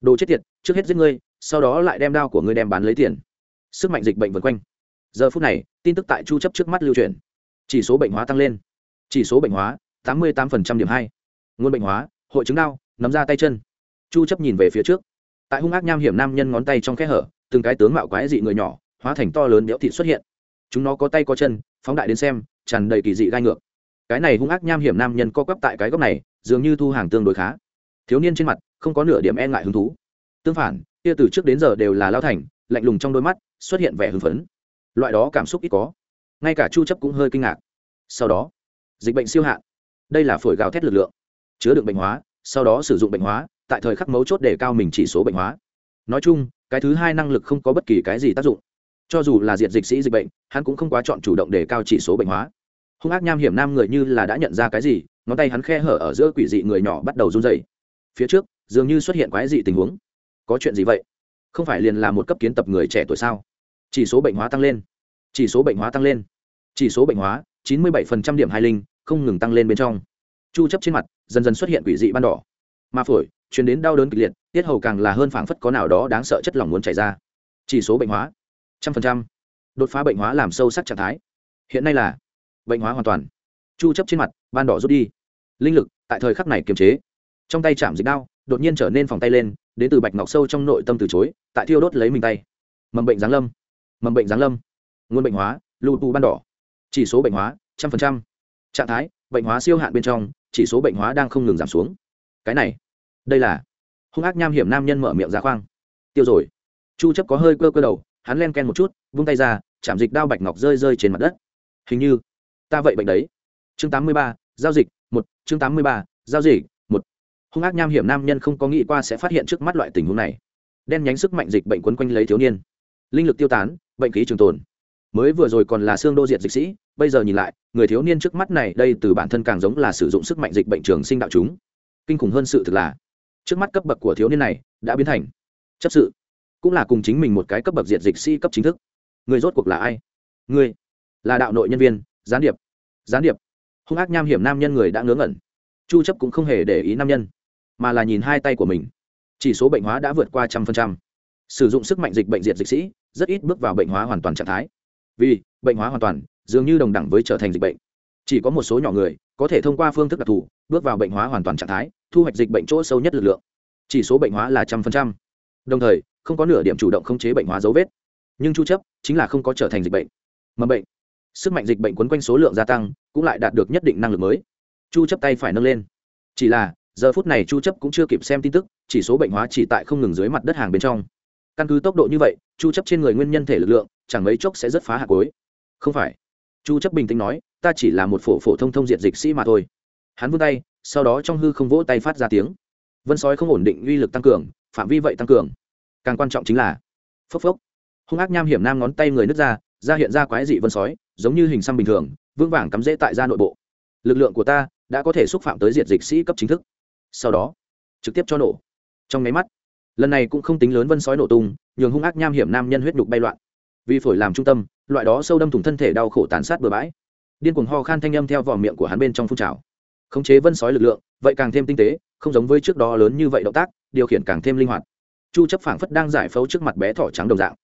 Đồ chết tiệt, trước hết giết ngươi, sau đó lại đem đao của ngươi đem bán lấy tiền. Sức mạnh dịch bệnh vượt quanh. Giờ phút này, tin tức tại chu chấp trước mắt lưu truyền. Chỉ số bệnh hóa tăng lên. Chỉ số bệnh hóa, tám mươi tám điểm hai. Nguồn bệnh hóa, hội chứng đau nắm ra tay chân. Chu chấp nhìn về phía trước. Tại hung ác nham hiểm nam nhân ngón tay trong kẽ hở, từng cái tướng mạo quái dị người nhỏ, hóa thành to lớn đẽo thị xuất hiện. Chúng nó có tay có chân, phóng đại đến xem, tràn đầy kỳ dị gai ngược. Cái này hung ác nham hiểm nam nhân co quắp tại cái góc này, dường như thu hàng tương đối khá. Thiếu niên trên mặt, không có nửa điểm e ngại hứng thú. Tương phản, kia từ trước đến giờ đều là lao thành, lạnh lùng trong đôi mắt, xuất hiện vẻ hưng phấn. Loại đó cảm xúc ít có. Ngay cả chu chấp cũng hơi kinh ngạc. Sau đó, dịch bệnh siêu hạn. Đây là phổi gào thét lực lượng, chứa đựng bệnh hóa sau đó sử dụng bệnh hóa, tại thời khắc mấu chốt để cao mình chỉ số bệnh hóa. Nói chung, cái thứ hai năng lực không có bất kỳ cái gì tác dụng. Cho dù là diệt dịch sĩ dịch bệnh, hắn cũng không quá chọn chủ động để cao chỉ số bệnh hóa. Hung ác nham hiểm nam người như là đã nhận ra cái gì, ngón tay hắn khe hở ở giữa quỷ dị người nhỏ bắt đầu run dày phía trước, dường như xuất hiện quái dị tình huống. Có chuyện gì vậy? Không phải liền là một cấp kiến tập người trẻ tuổi sao? Chỉ số bệnh hóa tăng lên. Chỉ số bệnh hóa tăng lên. Chỉ số bệnh hóa, chín mươi bảy điểm hai linh, không ngừng tăng lên bên trong chu chấp trên mặt, dần dần xuất hiện quỷ dị ban đỏ. Mà phổi chuyển đến đau đớn kịch liệt, tiết hầu càng là hơn phảng phất có nào đó đáng sợ chất lỏng muốn chảy ra. Chỉ số bệnh hóa, trăm phần trăm. Đột phá bệnh hóa làm sâu sắc trạng thái. Hiện nay là bệnh hóa hoàn toàn. Chu chấp trên mặt, ban đỏ rút đi. Linh lực, tại thời khắc này kiềm chế. Trong tay chạm dịch đao đột nhiên trở nên phòng tay lên, đến từ bạch ngọc sâu trong nội tâm từ chối, tại thiêu đốt lấy mình tay. Mầm bệnh giáng lâm. Mầm bệnh giáng lâm. Nguồn bệnh hóa, lưu tu ban đỏ. Chỉ số bệnh hóa, trăm phần trăm. Trạng thái, bệnh hóa siêu hạn bên trong chỉ số bệnh hóa đang không ngừng giảm xuống. Cái này đây là hung ác nham hiểm nam nhân mở miệng ra khoang. Tiêu rồi. Chu chấp có hơi cơ cơ đầu hắn len ken một chút vung tay ra chạm dịch đao bạch ngọc rơi rơi trên mặt đất. Hình như ta vậy bệnh đấy. Chương 83, giao dịch một. Chương 83, giao dịch một. Hung ác nham hiểm nam nhân không có nghĩ qua sẽ phát hiện trước mắt loại tình huống này. Đen nhánh sức mạnh dịch bệnh quấn quanh lấy thiếu niên. Linh lực tiêu tán bệnh khí trường tồn mới vừa rồi còn là xương đô diệt dịch sĩ, bây giờ nhìn lại, người thiếu niên trước mắt này đây từ bản thân càng giống là sử dụng sức mạnh dịch bệnh trường sinh đạo chúng. Kinh khủng hơn sự thực là, trước mắt cấp bậc của thiếu niên này đã biến thành chấp sự, cũng là cùng chính mình một cái cấp bậc diệt dịch sĩ cấp chính thức. Người rốt cuộc là ai? Người là đạo nội nhân viên, gián điệp. Gián điệp. Hung ác nham hiểm nam nhân người đã ngớ ngẩn. Chu chấp cũng không hề để ý nam nhân, mà là nhìn hai tay của mình. Chỉ số bệnh hóa đã vượt qua trăm phần trăm. Sử dụng sức mạnh dịch bệnh diệt dịch sĩ, rất ít bước vào bệnh hóa hoàn toàn trạng thái vì bệnh hóa hoàn toàn, dường như đồng đẳng với trở thành dịch bệnh. Chỉ có một số nhỏ người có thể thông qua phương thức đặc thù bước vào bệnh hóa hoàn toàn trạng thái, thu hoạch dịch bệnh chỗ sâu nhất lực lượng. Chỉ số bệnh hóa là trăm phần trăm. Đồng thời, không có nửa điểm chủ động khống chế bệnh hóa dấu vết. Nhưng chu chấp chính là không có trở thành dịch bệnh. Mầm bệnh, sức mạnh dịch bệnh quấn quanh số lượng gia tăng cũng lại đạt được nhất định năng lực mới. Chu chấp tay phải nâng lên. Chỉ là, giờ phút này chu chấp cũng chưa kịp xem tin tức, chỉ số bệnh hóa chỉ tại không ngừng dưới mặt đất hàng bên trong. Căn cứ tốc độ như vậy, chu chấp trên người nguyên nhân thể lực lượng chẳng mấy chốc sẽ rất phá hạ cuối. Không phải. Chu chấp bình tĩnh nói, ta chỉ là một phổ phổ thông thông diện dịch sĩ mà thôi. Hắn vươn tay, sau đó trong hư không vỗ tay phát ra tiếng. Vân sói không ổn định uy lực tăng cường, phạm vi vậy tăng cường. Càng quan trọng chính là, phốc phốc. Hung ác nham hiểm nam ngón tay người nứt ra ra hiện ra quái dị vân sói, giống như hình xăm bình thường vương vàng cắm rễ tại da nội bộ. Lực lượng của ta đã có thể xúc phạm tới diệt dịch sĩ cấp chính thức. Sau đó, trực tiếp cho nổ. Trong máy mắt, lần này cũng không tính lớn vân sói nổ tung, nhường hung ác nham hiểm nam nhân huyết nhục bay loạn vì phổi làm trung tâm, loại đó sâu đâm thủng thân thể đau khổ tàn sát bừa bãi. Điên cuồng ho khan thanh âm theo vỏ miệng của hắn bên trong phun trào. Khống chế vân sói lực lượng, vậy càng thêm tinh tế, không giống với trước đó lớn như vậy động tác, điều khiển càng thêm linh hoạt. Chu chấp phảng phất đang giải phẫu trước mặt bé thỏ trắng đồng dạng.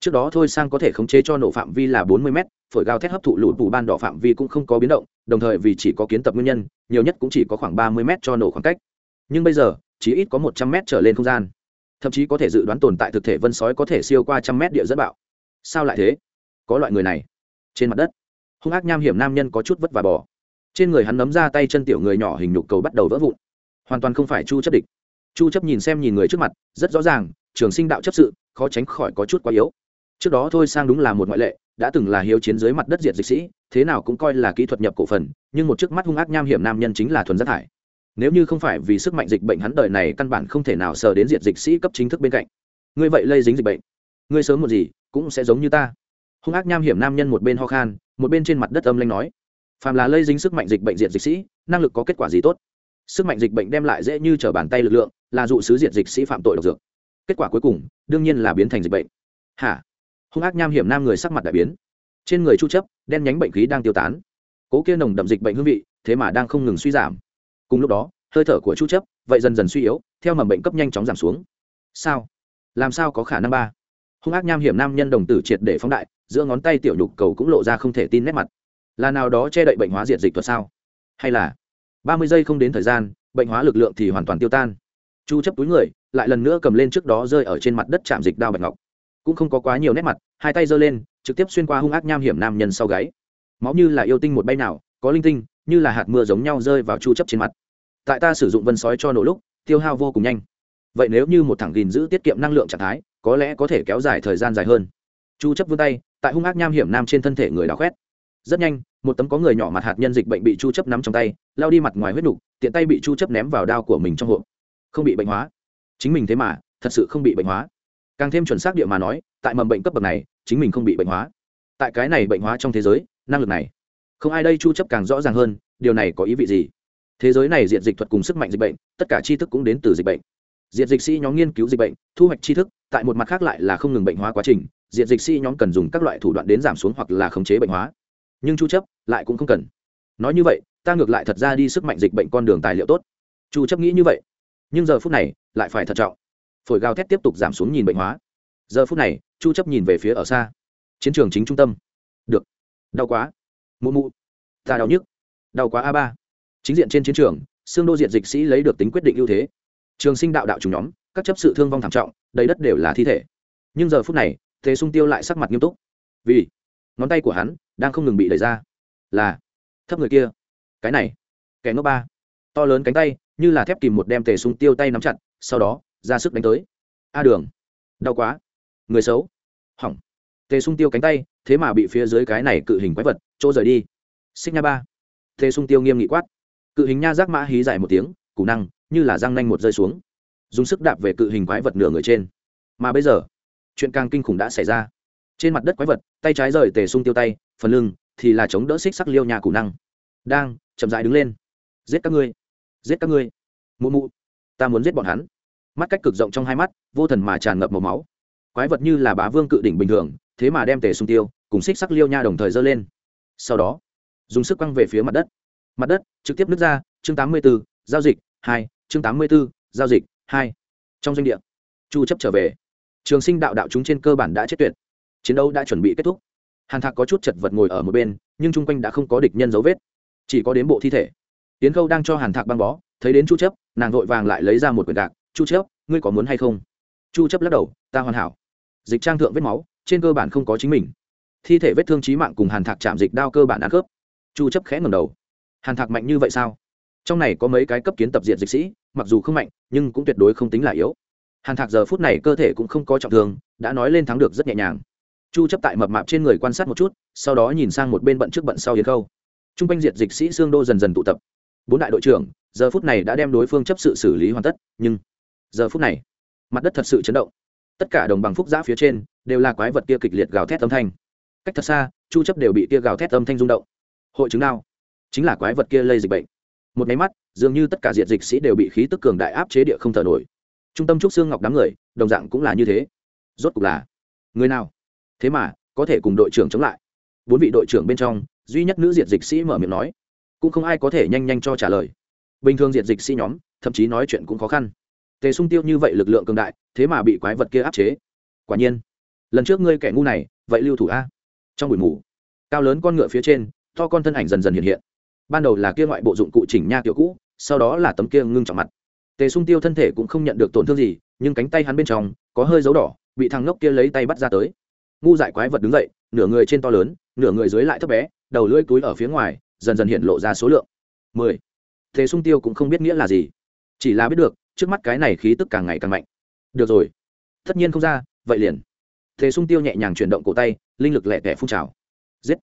Trước đó thôi sang có thể khống chế cho nổ phạm vi là 40 m phổi gào thét hấp thụ lụt bù ban đỏ phạm vi cũng không có biến động, đồng thời vì chỉ có kiến tập nguyên nhân, nhiều nhất cũng chỉ có khoảng 30 m cho nổ khoảng cách. Nhưng bây giờ, chỉ ít có 100 m trở lên không gian. Thậm chí có thể dự đoán tồn tại thực thể vân sói có thể siêu qua trăm mét địa dẫn bạo sao lại thế? Có loại người này trên mặt đất. Hung ác nham hiểm nam nhân có chút vất vả bỏ trên người hắn nấm ra tay chân tiểu người nhỏ hình nhục cầu bắt đầu vỡ vụn. Hoàn toàn không phải chu chấp địch. Chu chấp nhìn xem nhìn người trước mặt, rất rõ ràng, trường sinh đạo chấp sự, khó tránh khỏi có chút quá yếu. Trước đó thôi sang đúng là một ngoại lệ, đã từng là hiếu chiến dưới mặt đất diệt dịch sĩ, thế nào cũng coi là kỹ thuật nhập cổ phần, nhưng một trước mắt hung ác nham hiểm nam nhân chính là thuần rất thải. Nếu như không phải vì sức mạnh dịch bệnh hắn đời này căn bản không thể nào sờ đến diệt dịch sĩ cấp chính thức bên cạnh. Ngươi vậy lây dính dịch bệnh. Ngươi sớm một gì cũng sẽ giống như ta. Hung ác nham hiểm nam nhân một bên ho khan, một bên trên mặt đất âm lanh nói. Phàm là lây dính sức mạnh dịch bệnh diệt dịch sĩ, năng lực có kết quả gì tốt? Sức mạnh dịch bệnh đem lại dễ như t r ở bàn tay lực lượng, là dụ sứ diệt dịch sĩ phạm tội độc dược. Kết quả cuối cùng, đương nhiên là biến thành dịch bệnh. Hả? Hung ác nham hiểm nam người sắc mặt đại biến. Trên người chu chấp, đen nhánh bệnh khí đang tiêu tán. Cố kia nồng đậm dịch bệnh hương vị, thế mà đang không ngừng suy giảm. Cùng lúc đó, hơi thở của chu chấp, vậy dần dần suy yếu, theo mầm bệnh cấp nhanh chóng giảm xuống. Sao? Làm sao có khả năng ba? Hung ác nham hiểm nam nhân đồng tử triệt để phóng đại, giữa ngón tay tiểu nhục cầu cũng lộ ra không thể tin nét mặt. Là nào đó che đậy bệnh hóa diệt dịch thuật sao? Hay là ba mươi giây không đến thời gian, bệnh hóa lực lượng thì hoàn toàn tiêu tan. Chu chấp túi người, lại lần nữa cầm lên trước đó rơi ở trên mặt đất chạm dịch đao bạch ngọc. Cũng không có quá nhiều nét mặt, hai tay giơ lên, trực tiếp xuyên qua hung ác nham hiểm nam nhân sau gáy. Máu như là yêu tinh một bay nào, có linh tinh, như là hạt mưa giống nhau rơi vào chu chấp trên mặt. Tại ta sử dụng vân sói cho nổ lúc, tiêu hao vô cùng nhanh. Vậy nếu như một thẳng gìn giữ tiết kiệm năng lượng trạng thái có lẽ có thể kéo dài thời gian dài hơn. Chu chấp vươn tay, tại hung ác nham hiểm nam trên thân thể người đào khoét rất nhanh, một tấm có người nhỏ mặt hạt nhân dịch bệnh bị chu chấp nắm trong tay, lao đi mặt ngoài huyết nục, tiện tay bị chu chấp ném vào đao của mình trong hộp. Không bị bệnh hóa. Chính mình thế mà, thật sự không bị bệnh hóa. Càng thêm chuẩn xác địa mà nói, tại mầm bệnh cấp bậc này, chính mình không bị bệnh hóa. Tại cái này bệnh hóa trong thế giới, năng lực này, không ai đây chu chấp càng rõ ràng hơn, điều này có ý vị gì? Thế giới này diện dịch thuật cùng sức mạnh dịch bệnh, tất cả tri thức cũng đến từ dịch bệnh. Diệt dịch sĩ nhóm nghiên cứu dịch bệnh, thu hoạch tri thức tại một mặt khác lại là không ngừng bệnh hóa quá trình diệt dịch sĩ nhóm cần dùng các loại thủ đoạn đến giảm xuống hoặc là khống chế bệnh hóa. Nhưng chu chấp lại cũng không cần. Nói như vậy, ta ngược lại thật ra đi sức mạnh dịch bệnh con đường tài liệu tốt. Chu chấp nghĩ như vậy. Nhưng giờ phút này, lại phải thận trọng. Phổi gào thét tiếp tục giảm xuống nhìn bệnh hóa. Giờ phút này, chu chấp nhìn về phía ở xa. Chiến trường chính trung tâm. Được. Đau quá. Mụ mụ. Ta đau nhức. Đau quá a ba. Chính diện trên chiến trường, xương đô diện dịch sĩ lấy được tính quyết định ưu thế. Trường sinh đạo đạo trùng nhóm các chấp sự thương vong thảm trọng, đầy đất đều là thi thể. Nhưng giờ phút này, thế sung tiêu lại sắc mặt nghiêm túc. Vì ngón tay của hắn đang không ngừng bị đẩy ra. Là, thấp người kia. Cái này, kẻ ngốc ba. To lớn cánh tay, như là thép kìm một đem tề sung tiêu tay nắm chặt, sau đó, ra sức đánh tới. A đường, đau quá. Người xấu. Hỏng. Tề sung tiêu cánh tay, thế mà bị phía dưới cái này cự hình quái vật, chỗ rời đi. Xích nha ba. Tề sung tiêu nghiêm nghị quát. Cự hình nha giác mã hí dài một tiếng, củ năng, như là răng nanh một rơi xuống dùng sức đạp về cự hình quái vật nửa người trên. Mà bây giờ chuyện càng kinh khủng đã xảy ra. Trên mặt đất quái vật tay trái rời tề sung tiêu tay phần lưng thì là chống đỡ xích sắc liêu nhà củ năng. Đang chậm dại đứng lên. Giết các ngươi. Giết các ngươi. Mụ mụ ta muốn giết bọn hắn. Mắt cách cực rộng trong hai mắt vô thần mà tràn ngập màu máu. Quái vật như là bá vương cự đỉnh bình thường thế mà đem tề sung tiêu cùng xích sắc liêu nha đồng thời giơ lên. Sau đó dùng sức quăng về phía mặt đất. Mặt đất trực tiếp nứt ra chương tám mươi 84, giao dịch hai chương tám mươi 84, giao dịch hai trong doanh địa chu chấp trở về trường sinh đạo đạo chúng trên cơ bản đã chết tuyệt chiến đấu đã chuẩn bị kết thúc hàn thạc có chút chật vật ngồi ở một bên nhưng chung quanh đã không có địch nhân dấu vết chỉ có đến bộ thi thể tiến khâu đang cho hàn thạc băng bó thấy đến chu chấp nàng vội vàng lại lấy ra một quyển gạc chu chấp ngươi có muốn hay không chu chấp lắc đầu ta hoàn hảo dịch trang thượng vết máu trên cơ bản không có chính mình thi thể vết thương trí mạng cùng hàn thạc chạm dịch đao cơ bản ăn khớp chu chấp khẽ ngẩng đầu hàn thạc mạnh như vậy sao trong này có mấy cái cấp kiến tập diện dịch sĩ mặc dù không mạnh, nhưng cũng tuyệt đối không tính là yếu. Hàn thạc giờ phút này cơ thể cũng không có trọng thương, đã nói lên thắng được rất nhẹ nhàng. Chu chấp tại mập mạp trên người quan sát một chút, sau đó nhìn sang một bên bận trước bận sau yến khâu. Trung quanh diệt dịch sĩ xương đô dần dần tụ tập. Bốn đại đội trưởng, giờ phút này đã đem đối phương chấp sự xử lý hoàn tất, nhưng giờ phút này, mặt đất thật sự chấn động. Tất cả đồng bằng phúc giã phía trên đều là quái vật kia kịch liệt gào thét âm thanh. Cách thật xa, chu chấp đều bị kia gào thét âm thanh rung động. Hội chứng nào? Chính là quái vật kia lây dịch bệnh. Một máy mắt dường như tất cả diệt dịch sĩ đều bị khí tức cường đại áp chế địa không thở nổi. Trung tâm trúc xương ngọc đám người, đồng dạng cũng là như thế. Rốt cục là, người nào? Thế mà, có thể cùng đội trưởng chống lại. Bốn vị đội trưởng bên trong, duy nhất nữ diệt dịch sĩ mở miệng nói. Cũng không ai có thể nhanh nhanh cho trả lời. Bình thường diệt dịch sĩ nhóm, thậm chí nói chuyện cũng khó khăn. Tề sung tiêu như vậy lực lượng cường đại, thế mà bị quái vật kia áp chế. Quả nhiên, lần trước ngươi kẻ ngu này, vậy lưu thủ a. Trong buổi mù, cao lớn con ngựa phía trên, to con thân ảnh dần dần hiện hiện. Ban đầu là kia ngoại bộ dụng cụ chỉnh nha kiểu cũ sau đó là tấm kia ngưng trọng mặt. Tề sung tiêu thân thể cũng không nhận được tổn thương gì, nhưng cánh tay hắn bên trong có hơi dấu đỏ, bị thằng ngốc kia lấy tay bắt ra tới. Ngu dại quái vật đứng dậy, nửa người trên to lớn, nửa người dưới lại thấp bé, đầu lưỡi túi ở phía ngoài, dần dần hiện lộ ra số lượng. Mười. Tề sung tiêu cũng không biết nghĩa là gì. Chỉ là biết được, trước mắt cái này khí tức càng ngày càng mạnh. Được rồi. Tất nhiên không ra, vậy liền. Tề sung tiêu nhẹ nhàng chuyển động cổ tay, linh lực lẹ tẻ phun trào. Giết.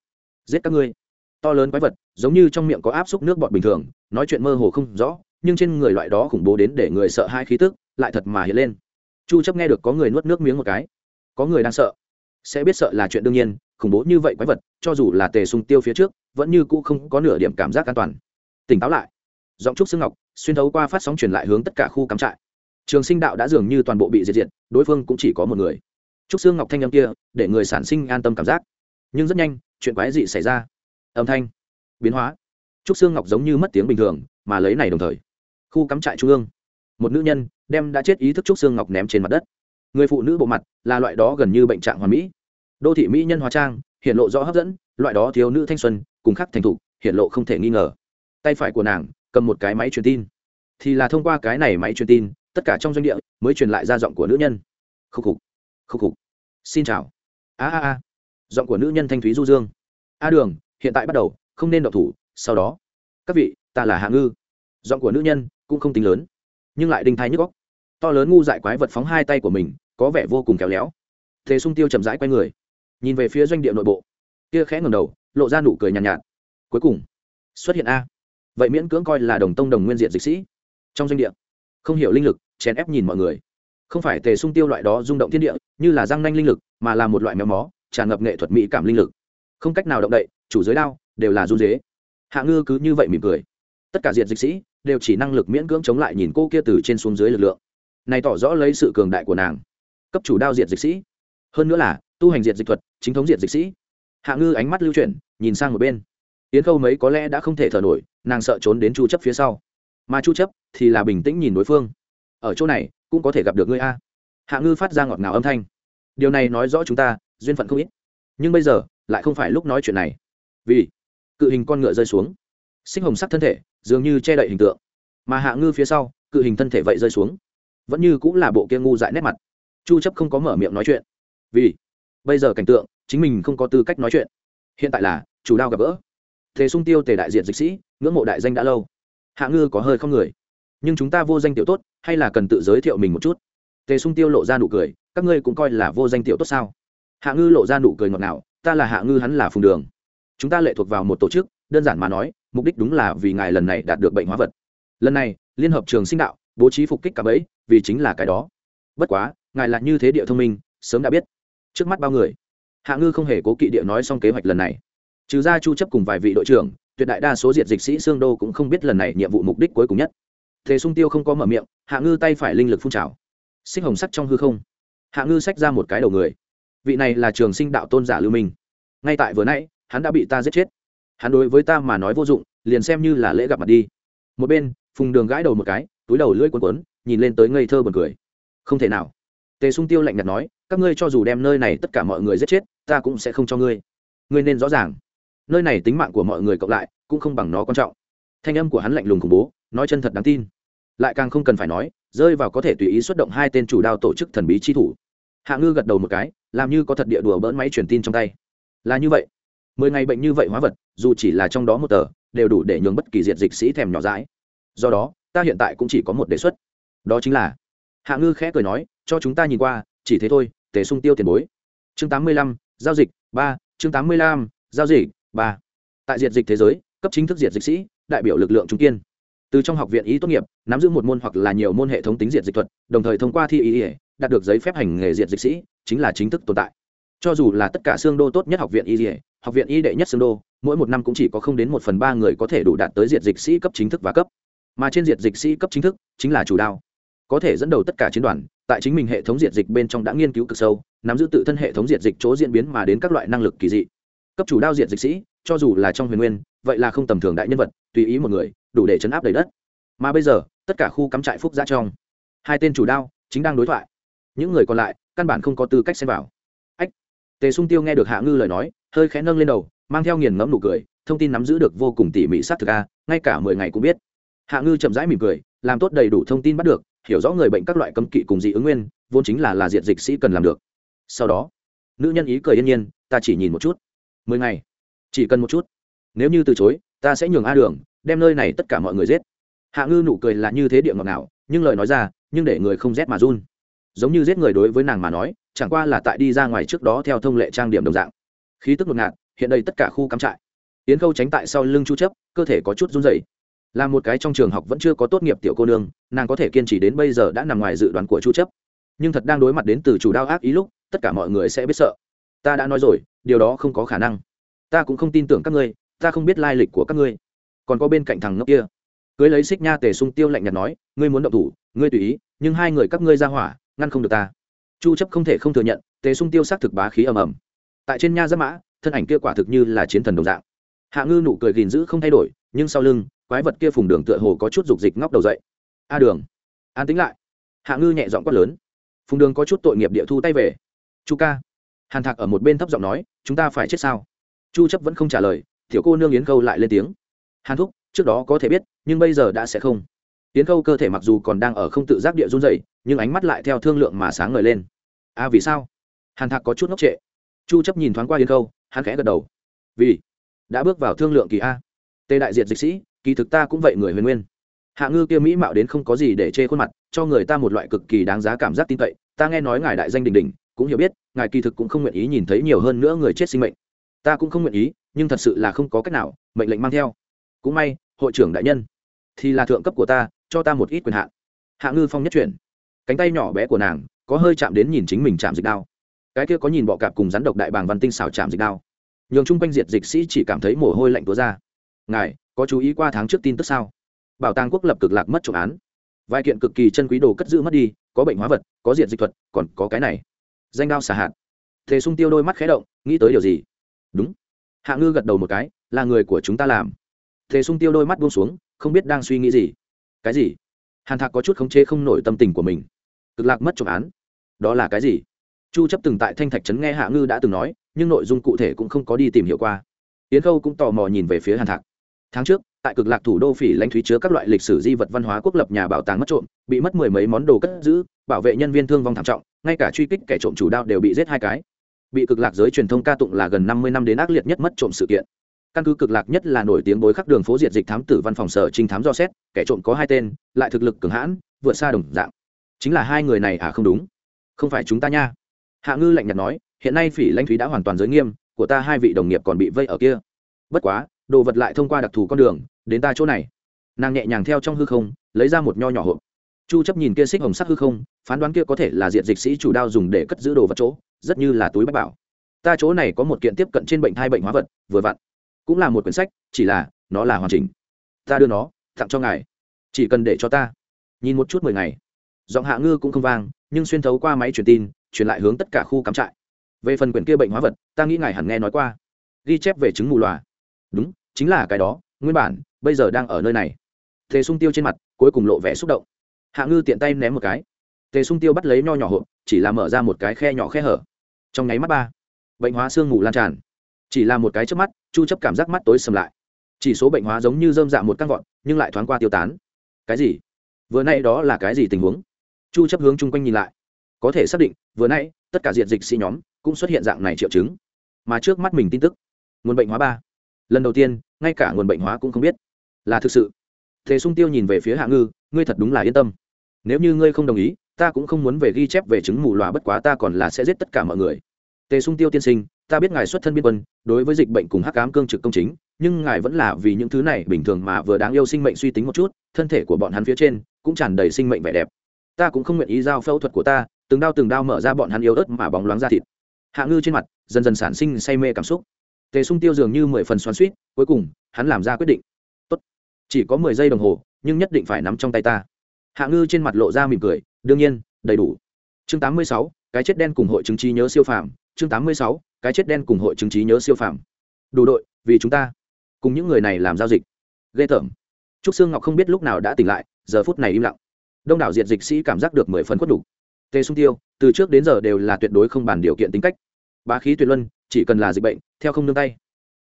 Giết các ngươi. To lớn quái vật giống như trong miệng có áp xúc nước bọt bình thường, nói chuyện mơ hồ không rõ, nhưng trên người loại đó khủng bố đến để người sợ hai khí tức lại thật mà hiện lên. Chu chấp nghe được có người nuốt nước miếng một cái. Có người đang sợ. Sẽ biết sợ là chuyện đương nhiên, khủng bố như vậy quái vật, cho dù là tề sung tiêu phía trước, vẫn như cũ không có nửa điểm cảm giác an toàn. Tỉnh táo lại. Giọng trúc xương ngọc, xuyên thấu qua phát sóng truyền lại hướng tất cả khu cắm trại. Trường sinh đạo đã dường như toàn bộ bị diệt diệt, đối phương cũng chỉ có một người. Trúc xương ngọc thanh âm kia, để người sản sinh an tâm cảm giác. Nhưng rất nhanh, chuyện quái dị xảy ra. Âm thanh biến hóa. Trúc xương ngọc giống như mất tiếng bình thường, mà lấy này đồng thời. Khu cắm trại trung ương. Một nữ nhân đem đã chết ý thức trúc xương ngọc ném trên mặt đất. Người phụ nữ bộ mặt là loại đó gần như bệnh trạng hoàn mỹ. Đô thị mỹ nhân hóa trang, hiện lộ rõ hấp dẫn, loại đó thiếu nữ thanh xuân, cùng khắc thành thục, hiện lộ không thể nghi ngờ. Tay phải của nàng cầm một cái máy truyền tin. Thì là thông qua cái này máy truyền tin, tất cả trong doanh địa mới truyền lại ra giọng của nữ nhân. Khúc khục khúc khục. Xin chào. A a a. Giọng của nữ nhân thanh thúy du dương. A đường, hiện tại bắt đầu không nên động thủ sau đó các vị ta là hạ ngư. Giọng của nữ nhân cũng không tính lớn nhưng lại đinh thái nhức góc to lớn ngu dại quái vật phóng hai tay của mình có vẻ vô cùng kéo léo. Thế sung tiêu chậm rãi quay người nhìn về phía doanh địa nội bộ. Kia khẽ ngầm đầu lộ ra nụ cười nhàn nhạt, nhạt. Cuối cùng xuất hiện a. Vậy miễn cưỡng coi là đồng tông đồng nguyên diện dịch sĩ. Trong doanh địa không hiểu linh lực chèn ép nhìn mọi người. Không phải tề sung tiêu loại đó rung động thiên địa như là răng nanh linh lực mà là một loại méo mó tràn ngập nghệ thuật mỹ cảm linh lực. Không cách nào động đậy chủ giới đao đều là run dế. Hạ ngư cứ như vậy mỉm cười. Tất cả diện dịch sĩ đều chỉ năng lực miễn cưỡng chống lại nhìn cô kia từ trên xuống dưới lực lượng. Này tỏ rõ lấy sự cường đại của nàng. Cấp chủ đao diệt dịch sĩ. Hơn nữa là, tu hành diệt dịch thuật, chính thống diệt dịch sĩ. Hạ ngư ánh mắt lưu chuyển, nhìn sang một bên. Yến khâu mấy có lẽ đã không thể thở nổi, nàng sợ trốn đến chu chấp phía sau. Mà chu chấp thì là bình tĩnh nhìn đối phương. Ở chỗ này, cũng có thể gặp được ngươi a. Hạ ngư phát ra ngọt ngào âm thanh. Điều này nói rõ chúng ta duyên phận không ít. Nhưng bây giờ, lại không phải lúc nói chuyện này. Vì cự hình con ngựa rơi xuống. Sinh hồng sắc thân thể, dường như che đậy hình tượng. Mà hạ ngư phía sau, cự hình thân thể vậy rơi xuống. Vẫn như cũng là bộ kia ngu dại nét mặt. Chu chấp không có mở miệng nói chuyện. Vì, bây giờ cảnh tượng, chính mình không có tư cách nói chuyện. Hiện tại là, chủ đao gặp gỡ. Thế sung tiêu tề đại diện dịch sĩ, ngưỡng mộ đại danh đã lâu. Hạ ngư có hơi không người. Nhưng chúng ta vô danh tiểu tốt, hay là cần tự giới thiệu mình một chút? Tề sung tiêu lộ ra nụ cười, các ngươi cũng coi là vô danh tiểu tốt sao? Hạ ngư lộ ra nụ cười ngọt ngào, ta là hạ ngư hắn là phùng đường chúng ta lệ thuộc vào một tổ chức, đơn giản mà nói, mục đích đúng là vì ngài lần này đạt được bệnh hóa vật. Lần này, liên hợp trường sinh đạo, bố trí phục kích cả bẫy, vì chính là cái đó. Bất quá, ngài là như thế địa thông minh, sớm đã biết. Trước mắt bao người? Hạ ngư không hề cố kỵ địa nói xong kế hoạch lần này. Trừ ra chu chấp cùng vài vị đội trưởng, tuyệt đại đa số diệt dịch sĩ xương đô cũng không biết lần này nhiệm vụ mục đích cuối cùng nhất. Thế sung tiêu không có mở miệng, hạ ngư tay phải linh lực phun trào. Sinh hồng sắc trong hư không. Hạ ngư xách ra một cái đầu người. Vị này là trường sinh đạo tôn giả lưu minh. Ngay tại vừa nãy hắn đã bị ta giết chết. Hắn đối với ta mà nói vô dụng, liền xem như là lễ gặp mặt đi. Một bên, phùng đường gãi đầu một cái, túi đầu lưỡi quần quấn nhìn lên tới ngây thơ buồn cười. Không thể nào. Tề sung tiêu lạnh nhạt nói, các ngươi cho dù đem nơi này tất cả mọi người giết chết, ta cũng sẽ không cho ngươi. Ngươi nên rõ ràng. Nơi này tính mạng của mọi người cộng lại, cũng không bằng nó quan trọng. Thanh âm của hắn lạnh lùng khủng bố, nói chân thật đáng tin. Lại càng không cần phải nói, rơi vào có thể tùy ý xuất động hai tên chủ đao tổ chức thần bí chi thủ. Hạ ngư gật đầu một cái, làm như có thật địa đùa bỡn máy truyền tin trong tay. Là như vậy mười ngày bệnh như vậy hóa vật, dù chỉ là trong đó một tờ, đều đủ để nhường bất kỳ diệt dịch sĩ thèm nhỏ dãi. Do đó, ta hiện tại cũng chỉ có một đề xuất. Đó chính là, hạ ngư khẽ cười nói, cho chúng ta nhìn qua, chỉ thế thôi, tề sung tiêu tiền bối. Chương tám mươi lăm, giao dịch, ba, chương tám mươi lăm, giao dịch, ba. Tại diệt dịch thế giới, cấp chính thức diệt dịch sĩ, đại biểu lực lượng trung kiên. Từ trong học viện ý tốt nghiệp, nắm giữ một môn hoặc là nhiều môn hệ thống tính diệt dịch thuật, đồng thời thông qua thi ý ỉa đạt được giấy phép hành nghề diệt dịch sĩ, chính là chính thức tồn tại. Cho dù là tất cả xương đô tốt nhất học viện y ỉa học viện y đệ nhất xương đô, mỗi một năm cũng chỉ có không đến một phần ba người có thể đủ đạt tới diệt dịch sĩ cấp chính thức và cấp. Mà trên diệt dịch sĩ cấp chính thức, chính là chủ đao. Có thể dẫn đầu tất cả chiến đoàn, tại chính mình hệ thống diệt dịch bên trong đã nghiên cứu cực sâu, nắm giữ tự thân hệ thống diệt dịch chỗ diễn biến mà đến các loại năng lực kỳ dị. Cấp chủ đao diệt dịch sĩ, cho dù là trong huyền nguyên, vậy là không tầm thường đại nhân vật, tùy ý một người, đủ để chấn áp đầy đất. Mà bây giờ, tất cả khu cắm trại phúc gia trong, hai tên chủ đao chính đang đối thoại. Những người còn lại, căn bản không có tư cách xem vào. Ách, tề sung tiêu nghe được hạ ngư lời nói hơi khẽ nâng lên đầu, mang theo nghiền ngẫm nụ cười, thông tin nắm giữ được vô cùng tỉ mỉ sát thực a, ngay cả mười ngày cũng biết. Hạ ngư chậm rãi mỉm cười, làm tốt đầy đủ thông tin bắt được, hiểu rõ người bệnh các loại cấm kỵ cùng dị ứng nguyên, vốn chính là là diện dịch sĩ cần làm được. Sau đó, nữ nhân ý cười yên nhiên, ta chỉ nhìn một chút. Mười ngày? Chỉ cần một chút? Nếu như từ chối, ta sẽ nhường a đường, đem nơi này tất cả mọi người giết. Hạ ngư nụ cười là như thế địa ngọt nào nhưng lời nói ra, nhưng để người không rét mà run. Giống như giết người đối với nàng mà nói, chẳng qua là tại đi ra ngoài trước đó theo thông lệ trang điểm đồng dạng khí tức ngột ngạt, hiện đây tất cả khu cắm trại. Yến khâu tránh tại sau lưng chu chấp, cơ thể có chút run rẩy. Là một cái trong trường học vẫn chưa có tốt nghiệp tiểu cô nương, nàng có thể kiên trì đến bây giờ đã nằm ngoài dự đoán của chu chấp. Nhưng thật đang đối mặt đến từ chủ đao ác ý lúc, tất cả mọi người sẽ biết sợ. Ta đã nói rồi, điều đó không có khả năng. Ta cũng không tin tưởng các ngươi, ta không biết lai lịch của các ngươi. Còn có bên cạnh thằng ngốc kia. Cưới lấy xích nha tề sung tiêu lạnh nhạt nói, ngươi muốn động thủ, ngươi tùy ý, nhưng hai người các ngươi ra hỏa, ngăn không được ta. Chu chấp không thể không thừa nhận, tề sung tiêu xác thực bá khí ầm ầm tại trên nha giáp mã, thân ảnh kia quả thực như là chiến thần đồng dạng. Hạ ngư nụ cười gìn giữ không thay đổi, nhưng sau lưng, quái vật kia phùng đường tựa hồ có chút dục dịch ngóc đầu dậy. A đường, an tính lại. Hạ ngư nhẹ giọng quát lớn. Phùng đường có chút tội nghiệp địa thu tay về. Chu ca. Hàn thạc ở một bên thấp giọng nói, chúng ta phải chết sao? Chu chấp vẫn không trả lời, tiểu cô nương yến câu lại lên tiếng. Hàn thúc, trước đó có thể biết, nhưng bây giờ đã sẽ không. Yến câu cơ thể mặc dù còn đang ở không tự giác địa run rẩy, nhưng ánh mắt lại theo thương lượng mà sáng ngời lên. A vì sao? Hàn thạc có chút ngốc trệ chu chấp nhìn thoáng qua yến câu hắn khẽ gật đầu. Vì, đã bước vào thương lượng kỳ a. Tề đại diệt dịch sĩ, kỳ thực ta cũng vậy người huyền nguyên. Hạ ngư kia mỹ mạo đến không có gì để chê khuôn mặt, cho người ta một loại cực kỳ đáng giá cảm giác tin cậy. Ta nghe nói ngài đại danh đình đình cũng hiểu biết, ngài kỳ thực cũng không nguyện ý nhìn thấy nhiều hơn nữa người chết sinh mệnh. Ta cũng không nguyện ý, nhưng thật sự là không có cách nào, mệnh lệnh mang theo. Cũng may, hội trưởng đại nhân, thì là thượng cấp của ta, cho ta một ít quyền hạn. Hạ ngư phong nhất chuyển. Cánh tay nhỏ bé của nàng, có hơi chạm đến nhìn chính mình chạm dịch đao cái kia có nhìn bọ cạp cùng rắn độc đại bàng văn tinh xảo chạm dịch đao. Nhường chung quanh diệt dịch sĩ chỉ cảm thấy mồ hôi lạnh túa ra. Ngài, có chú ý qua tháng trước tin tức sao? Bảo tàng quốc lập cực lạc mất trộm án. Vài kiện cực kỳ chân quý đồ cất giữ mất đi, có bệnh hóa vật, có diện dịch thuật, còn có cái này. Danh đao xả hạn thế sung tiêu đôi mắt khé động, nghĩ tới điều gì? Đúng. Hạ ngư gật đầu một cái, là người của chúng ta làm. Thế sung tiêu đôi mắt buông xuống, không biết đang suy nghĩ gì. Cái gì? Hàn thạc có chút khống chế không nổi tâm tình của mình. Cực lạc mất trộm án. Đó là cái gì? Chu chấp từng tại thanh thạch trấn nghe hạ ngư đã từng nói, nhưng nội dung cụ thể cũng không có đi tìm hiểu qua. Yến khâu cũng tò mò nhìn về phía hàn thạc. Tháng trước, tại cực lạc thủ đô phỉ lãnh thúy chứa các loại lịch sử di vật văn hóa quốc lập nhà bảo tàng mất trộm, bị mất mười mấy món đồ cất giữ, bảo vệ nhân viên thương vong thảm trọng, ngay cả truy kích kẻ trộm chủ đao đều bị giết hai cái. Bị cực lạc giới truyền thông ca tụng là gần năm mươi năm đến ác liệt nhất mất trộm sự kiện. Căn cứ cực lạc nhất là nổi tiếng bối khắc đường phố diệt dịch thám tử văn phòng sở trinh thám do xét, kẻ trộm có hai tên, lại thực lực cường hãn, vượt xa đồng dạng. Chính là hai người này à không đúng. Không phải chúng ta nha hạ ngư lạnh nhạt nói, hiện nay phỉ lãnh thúy đã hoàn toàn giới nghiêm, của ta hai vị đồng nghiệp còn bị vây ở kia. Bất quá, đồ vật lại thông qua đặc thù con đường, đến ta chỗ này. Nàng nhẹ nhàng theo trong hư không, lấy ra một nho nhỏ hộp. Chu chấp nhìn kia xích hồng sắc hư không, phán đoán kia có thể là diện dịch sĩ chủ đao dùng để cất giữ đồ vật chỗ, rất như là túi bách bảo. Ta chỗ này có một kiện tiếp cận trên bệnh thai bệnh hóa vật, vừa vặn. Cũng là một quyển sách, chỉ là nó là hoàn chỉnh. Ta đưa nó, tặng cho ngài. Chỉ cần để cho ta. Nhìn một chút mười ngày. Giọng hạ ngư cũng không vang, nhưng xuyên thấu qua máy truyền tin truyền lại hướng tất cả khu cắm trại. Về phần quyển kia bệnh hóa vật, ta nghĩ ngài hẳn nghe nói qua. Ghi chép về chứng mù loà. Đúng, chính là cái đó, nguyên bản, bây giờ đang ở nơi này. Tề sung tiêu trên mặt, cuối cùng lộ vẻ xúc động. Hạ ngư tiện tay ném một cái. Tề sung tiêu bắt lấy nho nhỏ hộp, chỉ là mở ra một cái khe nhỏ khe hở. Trong nháy mắt ba, bệnh hóa xương mù lan tràn. Chỉ là một cái trước mắt, chu chấp cảm giác mắt tối sầm lại. Chỉ số bệnh hóa giống như dơm dạ một căn vọt, nhưng lại thoáng qua tiêu tán. Cái gì? Vừa nay đó là cái gì tình huống? Chu chấp hướng chung quanh nhìn lại có thể xác định, vừa nay tất cả diện dịch sĩ nhóm cũng xuất hiện dạng này triệu chứng. Mà trước mắt mình tin tức, nguồn bệnh hóa ba. Lần đầu tiên, ngay cả nguồn bệnh hóa cũng không biết. Là thực sự. Thế sung tiêu nhìn về phía hạ ngư, ngươi thật đúng là yên tâm. Nếu như ngươi không đồng ý, ta cũng không muốn về ghi chép về chứng mù loà bất quá ta còn là sẽ giết tất cả mọi người. Tề sung tiêu tiên sinh, ta biết ngài xuất thân biên quân, đối với dịch bệnh cùng hắc cám cương trực công chính, nhưng ngài vẫn là vì những thứ này bình thường mà vừa đáng yêu sinh mệnh suy tính một chút, thân thể của bọn hắn phía trên cũng tràn đầy sinh mệnh vẻ đẹp. Ta cũng không nguyện ý giao phẫu thuật của ta từng đao từng đao mở ra bọn hắn yếu ớt mà bóng loáng ra thịt. Hạ ngư trên mặt dần dần sản sinh say mê cảm xúc. Tề sung tiêu dường như mười phần xoắn suýt cuối cùng, hắn làm ra quyết định. Tốt, chỉ có mười giây đồng hồ, nhưng nhất định phải nắm trong tay ta. Hạ ngư trên mặt lộ ra mỉm cười, đương nhiên, đầy đủ. Chương tám mươi sáu, cái chết đen cùng hội chứng trí nhớ siêu phàm. Chương tám mươi sáu, cái chết đen cùng hội chứng trí nhớ siêu phàm. Đủ đội, vì chúng ta, cùng những người này làm giao dịch. Ghê tởm. Trúc sương ngọc không biết lúc nào đã tỉnh lại, giờ phút này im lặng. Đông đảo diệt dịch sĩ cảm giác được mười phần khuất đủ tề sung tiêu, từ trước đến giờ đều là tuyệt đối không bàn điều kiện tính cách. Bá khí tuyệt luân, chỉ cần là dịch bệnh, theo không nương tay.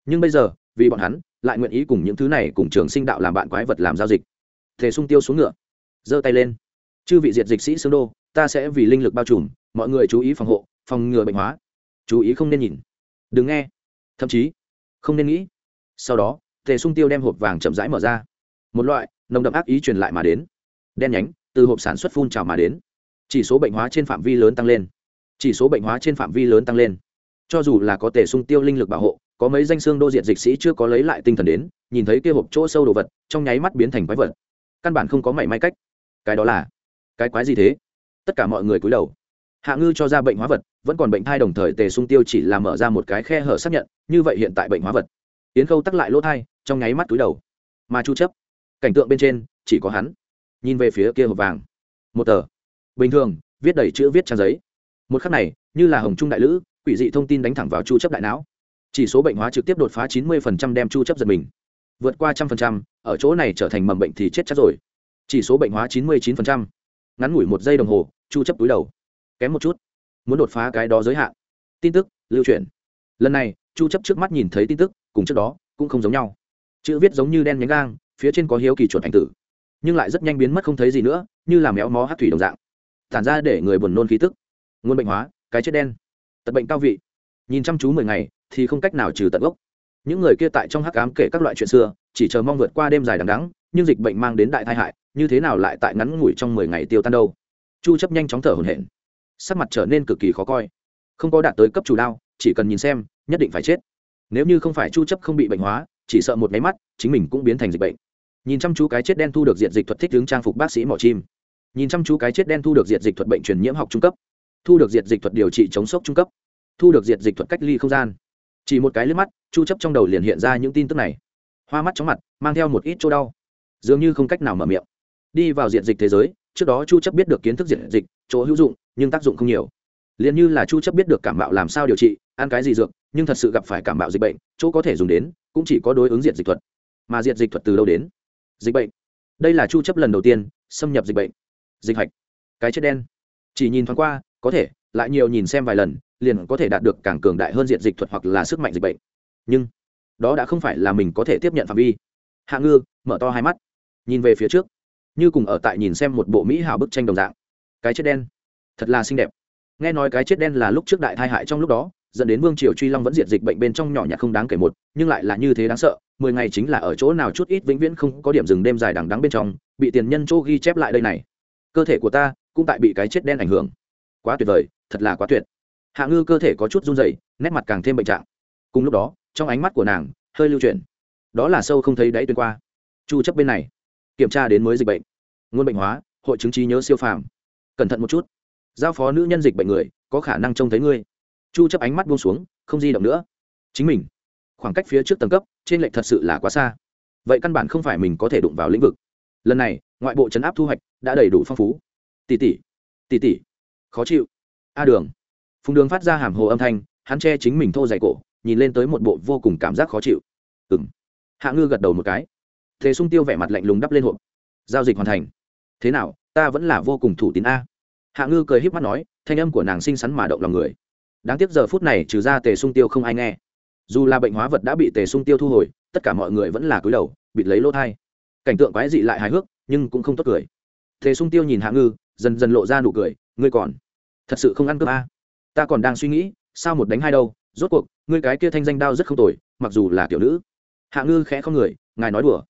Nhưng bây giờ, vì bọn hắn, lại nguyện ý cùng những thứ này cùng trường sinh đạo làm bạn quái vật làm giao dịch. Tề sung tiêu xuống ngựa, giơ tay lên. Chư vị diệt dịch sĩ xương đô, ta sẽ vì linh lực bao trùm, mọi người chú ý phòng hộ, phòng ngừa bệnh hóa. Chú ý không nên nhìn. Đừng nghe. Thậm chí, không nên nghĩ. Sau đó tề sung tiêu đem hộp vàng chậm rãi mở ra. Một loại nồng đậm ác ý truyền lại mà đến. Đen nhánh, từ hộp sản xuất phun trào mà đến chỉ số bệnh hóa trên phạm vi lớn tăng lên. Chỉ số bệnh hóa trên phạm vi lớn tăng lên. Cho dù là có tề sung tiêu linh lực bảo hộ, có mấy danh xương đô diện dịch sĩ chưa có lấy lại tinh thần đến, nhìn thấy kia hộp chỗ sâu đồ vật, trong nháy mắt biến thành quái vật. Căn bản không có mảy may cách. Cái đó là cái quái gì thế? Tất cả mọi người cúi đầu. Hạ ngư cho ra bệnh hóa vật, vẫn còn bệnh thai đồng thời tề sung tiêu chỉ là mở ra một cái khe hở xác nhận, như vậy hiện tại bệnh hóa vật. Tiến khâu tắc lại lỗ thai, trong nháy mắt cúi đầu. Mà chu chấp. Cảnh tượng bên trên, chỉ có hắn. Nhìn về phía kia hộp vàng. Một tờ bình thường, viết đầy chữ viết trang giấy. Một khắc này, như là hồng trung đại lữ, quỷ dị thông tin đánh thẳng vào chu chấp đại não. Chỉ số bệnh hóa trực tiếp đột phá 90% đem chu chấp giật mình. Vượt qua trăm phần trăm, ở chỗ này trở thành mầm bệnh thì chết chắc rồi. Chỉ số bệnh hóa 99%. ngắn ngủi một giây đồng hồ, chu chấp túi đầu. Kém một chút. Muốn đột phá cái đó giới hạn. Tin tức, lưu truyền. Lần này, chu chấp trước mắt nhìn thấy tin tức, cùng trước đó, cũng không giống nhau. Chữ viết giống như đen nhánh gang, phía trên có hiếu kỳ chuột ảnh tử. Nhưng lại rất nhanh biến mất không thấy gì nữa, như là méo mó hát thủy đồng dạng tản ra để người buồn nôn khí tức. Nguồn bệnh hóa, cái chết đen. Tật bệnh cao vị. Nhìn chăm chú mười ngày, thì không cách nào trừ tận gốc. Những người kia tại trong hắc ám kể các loại chuyện xưa, chỉ chờ mong vượt qua đêm dài đằng đắng nhưng dịch bệnh mang đến đại tai hại, như thế nào lại tại ngắn ngủi trong mười ngày tiêu tan đâu? Chu chấp nhanh chóng thở hổn hển. Sắc mặt trở nên cực kỳ khó coi. Không có đạt tới cấp chủ đao, chỉ cần nhìn xem, nhất định phải chết. Nếu như không phải chu chấp không bị bệnh hóa, chỉ sợ một máy mắt, chính mình cũng biến thành dịch bệnh. Nhìn chăm chú cái chết đen thu được diện dịch thuật thích hướng trang phục bác sĩ mỏ chim nhìn chăm chú cái chết đen thu được diệt dịch thuật bệnh truyền nhiễm học trung cấp, thu được diệt dịch thuật điều trị chống sốc trung cấp, thu được diệt dịch thuật cách ly không gian. Chỉ một cái liếc mắt, chu chấp trong đầu liền hiện ra những tin tức này. Hoa mắt chóng mặt, mang theo một ít chỗ đau. Dường như không cách nào mở miệng. Đi vào diện dịch thế giới, trước đó chu chấp biết được kiến thức diện dịch, chỗ hữu dụng, nhưng tác dụng không nhiều. Liền như là chu chấp biết được cảm bạo làm sao điều trị, ăn cái gì dược, nhưng thật sự gặp phải cảm bạo dịch bệnh, chỗ có thể dùng đến, cũng chỉ có đối ứng diện dịch thuật. Mà diện dịch thuật từ đâu đến? Dịch bệnh. Đây là chu chấp lần đầu tiên xâm nhập dịch bệnh dịch hạch. Cái chết đen. Chỉ nhìn thoáng qua, có thể, lại nhiều nhìn xem vài lần, liền có thể đạt được càng cường đại hơn diện dịch thuật hoặc là sức mạnh dịch bệnh. Nhưng, đó đã không phải là mình có thể tiếp nhận phạm vi. Hạ ngư, mở to hai mắt. Nhìn về phía trước, như cùng ở tại nhìn xem một bộ mỹ hào bức tranh đồng dạng. Cái chết đen. Thật là xinh đẹp. Nghe nói cái chết đen là lúc trước đại thai hại trong lúc đó, dẫn đến vương triều truy long vẫn diệt dịch bệnh bên trong nhỏ nhặt không đáng kể một, nhưng lại là như thế đáng sợ, mười ngày chính là ở chỗ nào chút ít vĩnh viễn không có điểm dừng đêm dài đằng đắng bên trong, bị tiền nhân chỗ ghi chép lại đây này cơ thể của ta cũng tại bị cái chết đen ảnh hưởng. Quá tuyệt vời, thật là quá tuyệt. Hạ ngư cơ thể có chút run dày nét mặt càng thêm bệnh trạng. Cùng lúc đó, trong ánh mắt của nàng, hơi lưu chuyển. Đó là sâu không thấy đáy tuyên qua. Chu chấp bên này, kiểm tra đến mới dịch bệnh. Nguồn bệnh hóa, hội chứng trí nhớ siêu phàm. Cẩn thận một chút. Giao phó nữ nhân dịch bệnh người, có khả năng trông thấy ngươi. Chu chấp ánh mắt buông xuống, không di động nữa. Chính mình, khoảng cách phía trước tầng cấp, trên lệnh thật sự là quá xa. Vậy căn bản không phải mình có thể đụng vào lĩnh vực lần này, ngoại bộ chấn áp thu hoạch đã đầy đủ phong phú. Tỷ tỷ tỷ tỷ khó chịu. A đường. Phùng đường phát ra hàm hồ âm thanh, hắn che chính mình thô dày cổ, nhìn lên tới một bộ vô cùng cảm giác khó chịu. Ừng hạ ngư gật đầu một cái. Thế sung tiêu vẻ mặt lạnh lùng đắp lên hộp. Giao dịch hoàn thành. Thế nào, ta vẫn là vô cùng thủ tín a. Hạ ngư cười híp mắt nói, thanh âm của nàng xinh xắn mà động lòng người. Đáng tiếc giờ phút này trừ ra tề sung tiêu không ai nghe. Dù là bệnh hóa vật đã bị tề sung tiêu thu hồi, tất cả mọi người vẫn là cúi đầu, bịt lấy lỗ thai cảnh tượng quái dị lại hài hước, nhưng cũng không tốt cười. Thế sung tiêu nhìn hạ ngư, dần dần lộ ra nụ cười, ngươi còn thật sự không ăn cơm a ta còn đang suy nghĩ, sao một đánh hai đâu? Rốt cuộc, ngươi cái kia thanh danh đao rất không tồi, mặc dù là tiểu nữ. Hạ ngư khẽ không người, ngài nói đùa.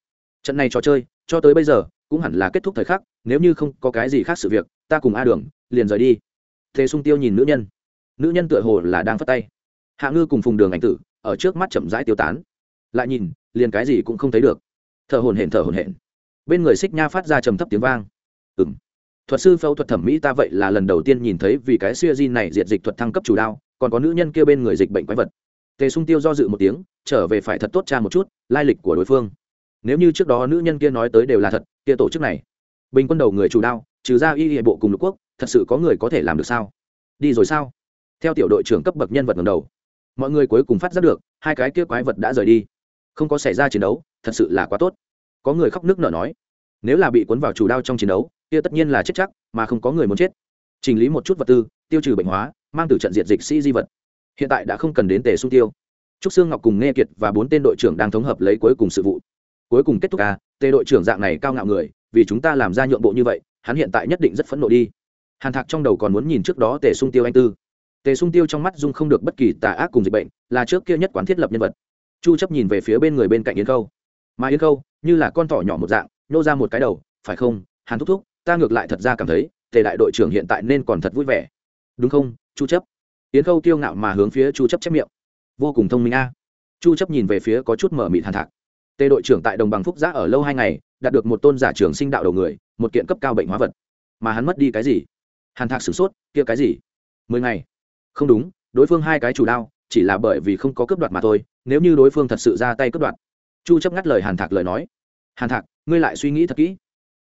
Trận này trò chơi, cho tới bây giờ, cũng hẳn là kết thúc thời khắc, nếu như không có cái gì khác sự việc, ta cùng a đường liền rời đi. Thế sung tiêu nhìn nữ nhân. Nữ nhân tựa hồ là đang phất tay. Hạ ngư cùng phùng đường ảnh tử, ở trước mắt chậm rãi tiêu tán. Lại nhìn, liền cái gì cũng không thấy được thở hồn hển, thở hồn hển. Bên người xích nha phát ra trầm thấp tiếng vang. Ừ m thuật sư phẫu thuật thẩm mỹ ta vậy là lần đầu tiên nhìn thấy vì cái siêu di này diệt dịch thuật thăng cấp chủ đao, còn có nữ nhân kia bên người dịch bệnh quái vật. Tề sung tiêu do dự một tiếng, trở về phải thật tốt cha một chút, lai lịch của đối phương. Nếu như trước đó nữ nhân kia nói tới đều là thật, kia tổ chức này. Bình quân đầu người chủ đao, trừ ra y hệ bộ cùng lục quốc, thật sự có người có thể làm được sao? Đi rồi sao? Theo tiểu đội trưởng cấp bậc nhân vật ngầm đầu. Mọi người cuối cùng phát giác được, hai cái kia quái vật đã rời đi. Không có xảy ra chiến đấu, thật sự là quá tốt có người khóc nước nở nói, nếu là bị cuốn vào chủ đao trong chiến đấu, kia tất nhiên là chết chắc, mà không có người muốn chết. Chỉnh lý một chút vật tư, tiêu trừ bệnh hóa, mang từ trận diệt dịch sĩ di vật. Hiện tại đã không cần đến tề sung tiêu. Trúc sương ngọc cùng nghe kiệt và bốn tên đội trưởng đang thống hợp lấy cuối cùng sự vụ. Cuối cùng kết thúc ca tề đội trưởng dạng này cao ngạo người, vì chúng ta làm ra nhượng bộ như vậy, hắn hiện tại nhất định rất phẫn nộ đi. Hàn thạc trong đầu còn muốn nhìn trước đó tề sung tiêu anh tư. Tề sung tiêu trong mắt dung không được bất kỳ tà ác cùng dịch bệnh, là trước kia nhất quán thiết lập nhân vật. Chu chấp nhìn về phía bên người bên cạnh yến khâu. Mà yến khâu như là con thỏ nhỏ một dạng nô ra một cái đầu, phải không? Hàn thúc thúc, ta ngược lại thật ra cảm thấy, tề đại đội trưởng hiện tại nên còn thật vui vẻ. Đúng không, chu chấp? Yến khâu tiêu ngạo mà hướng phía chu chấp chép miệng. Vô cùng thông minh a. Chu chấp nhìn về phía có chút mở mịt hàn thạc. Tề đội trưởng tại đồng bằng phúc giã ở lâu hai ngày, đạt được một tôn giả trưởng sinh đạo đầu người, một kiện cấp cao bệnh hóa vật. Mà hắn mất đi cái gì? Hàn thạc sửng sốt, kia cái gì? Mười ngày. Không đúng, đối phương hai cái chủ đao, chỉ là bởi vì không có cướp đoạt mà thôi, nếu như đối phương thật sự ra tay cướp đoạt chu chấp ngắt lời hàn thạc lời nói. Hàn thạc ngươi lại suy nghĩ thật kỹ.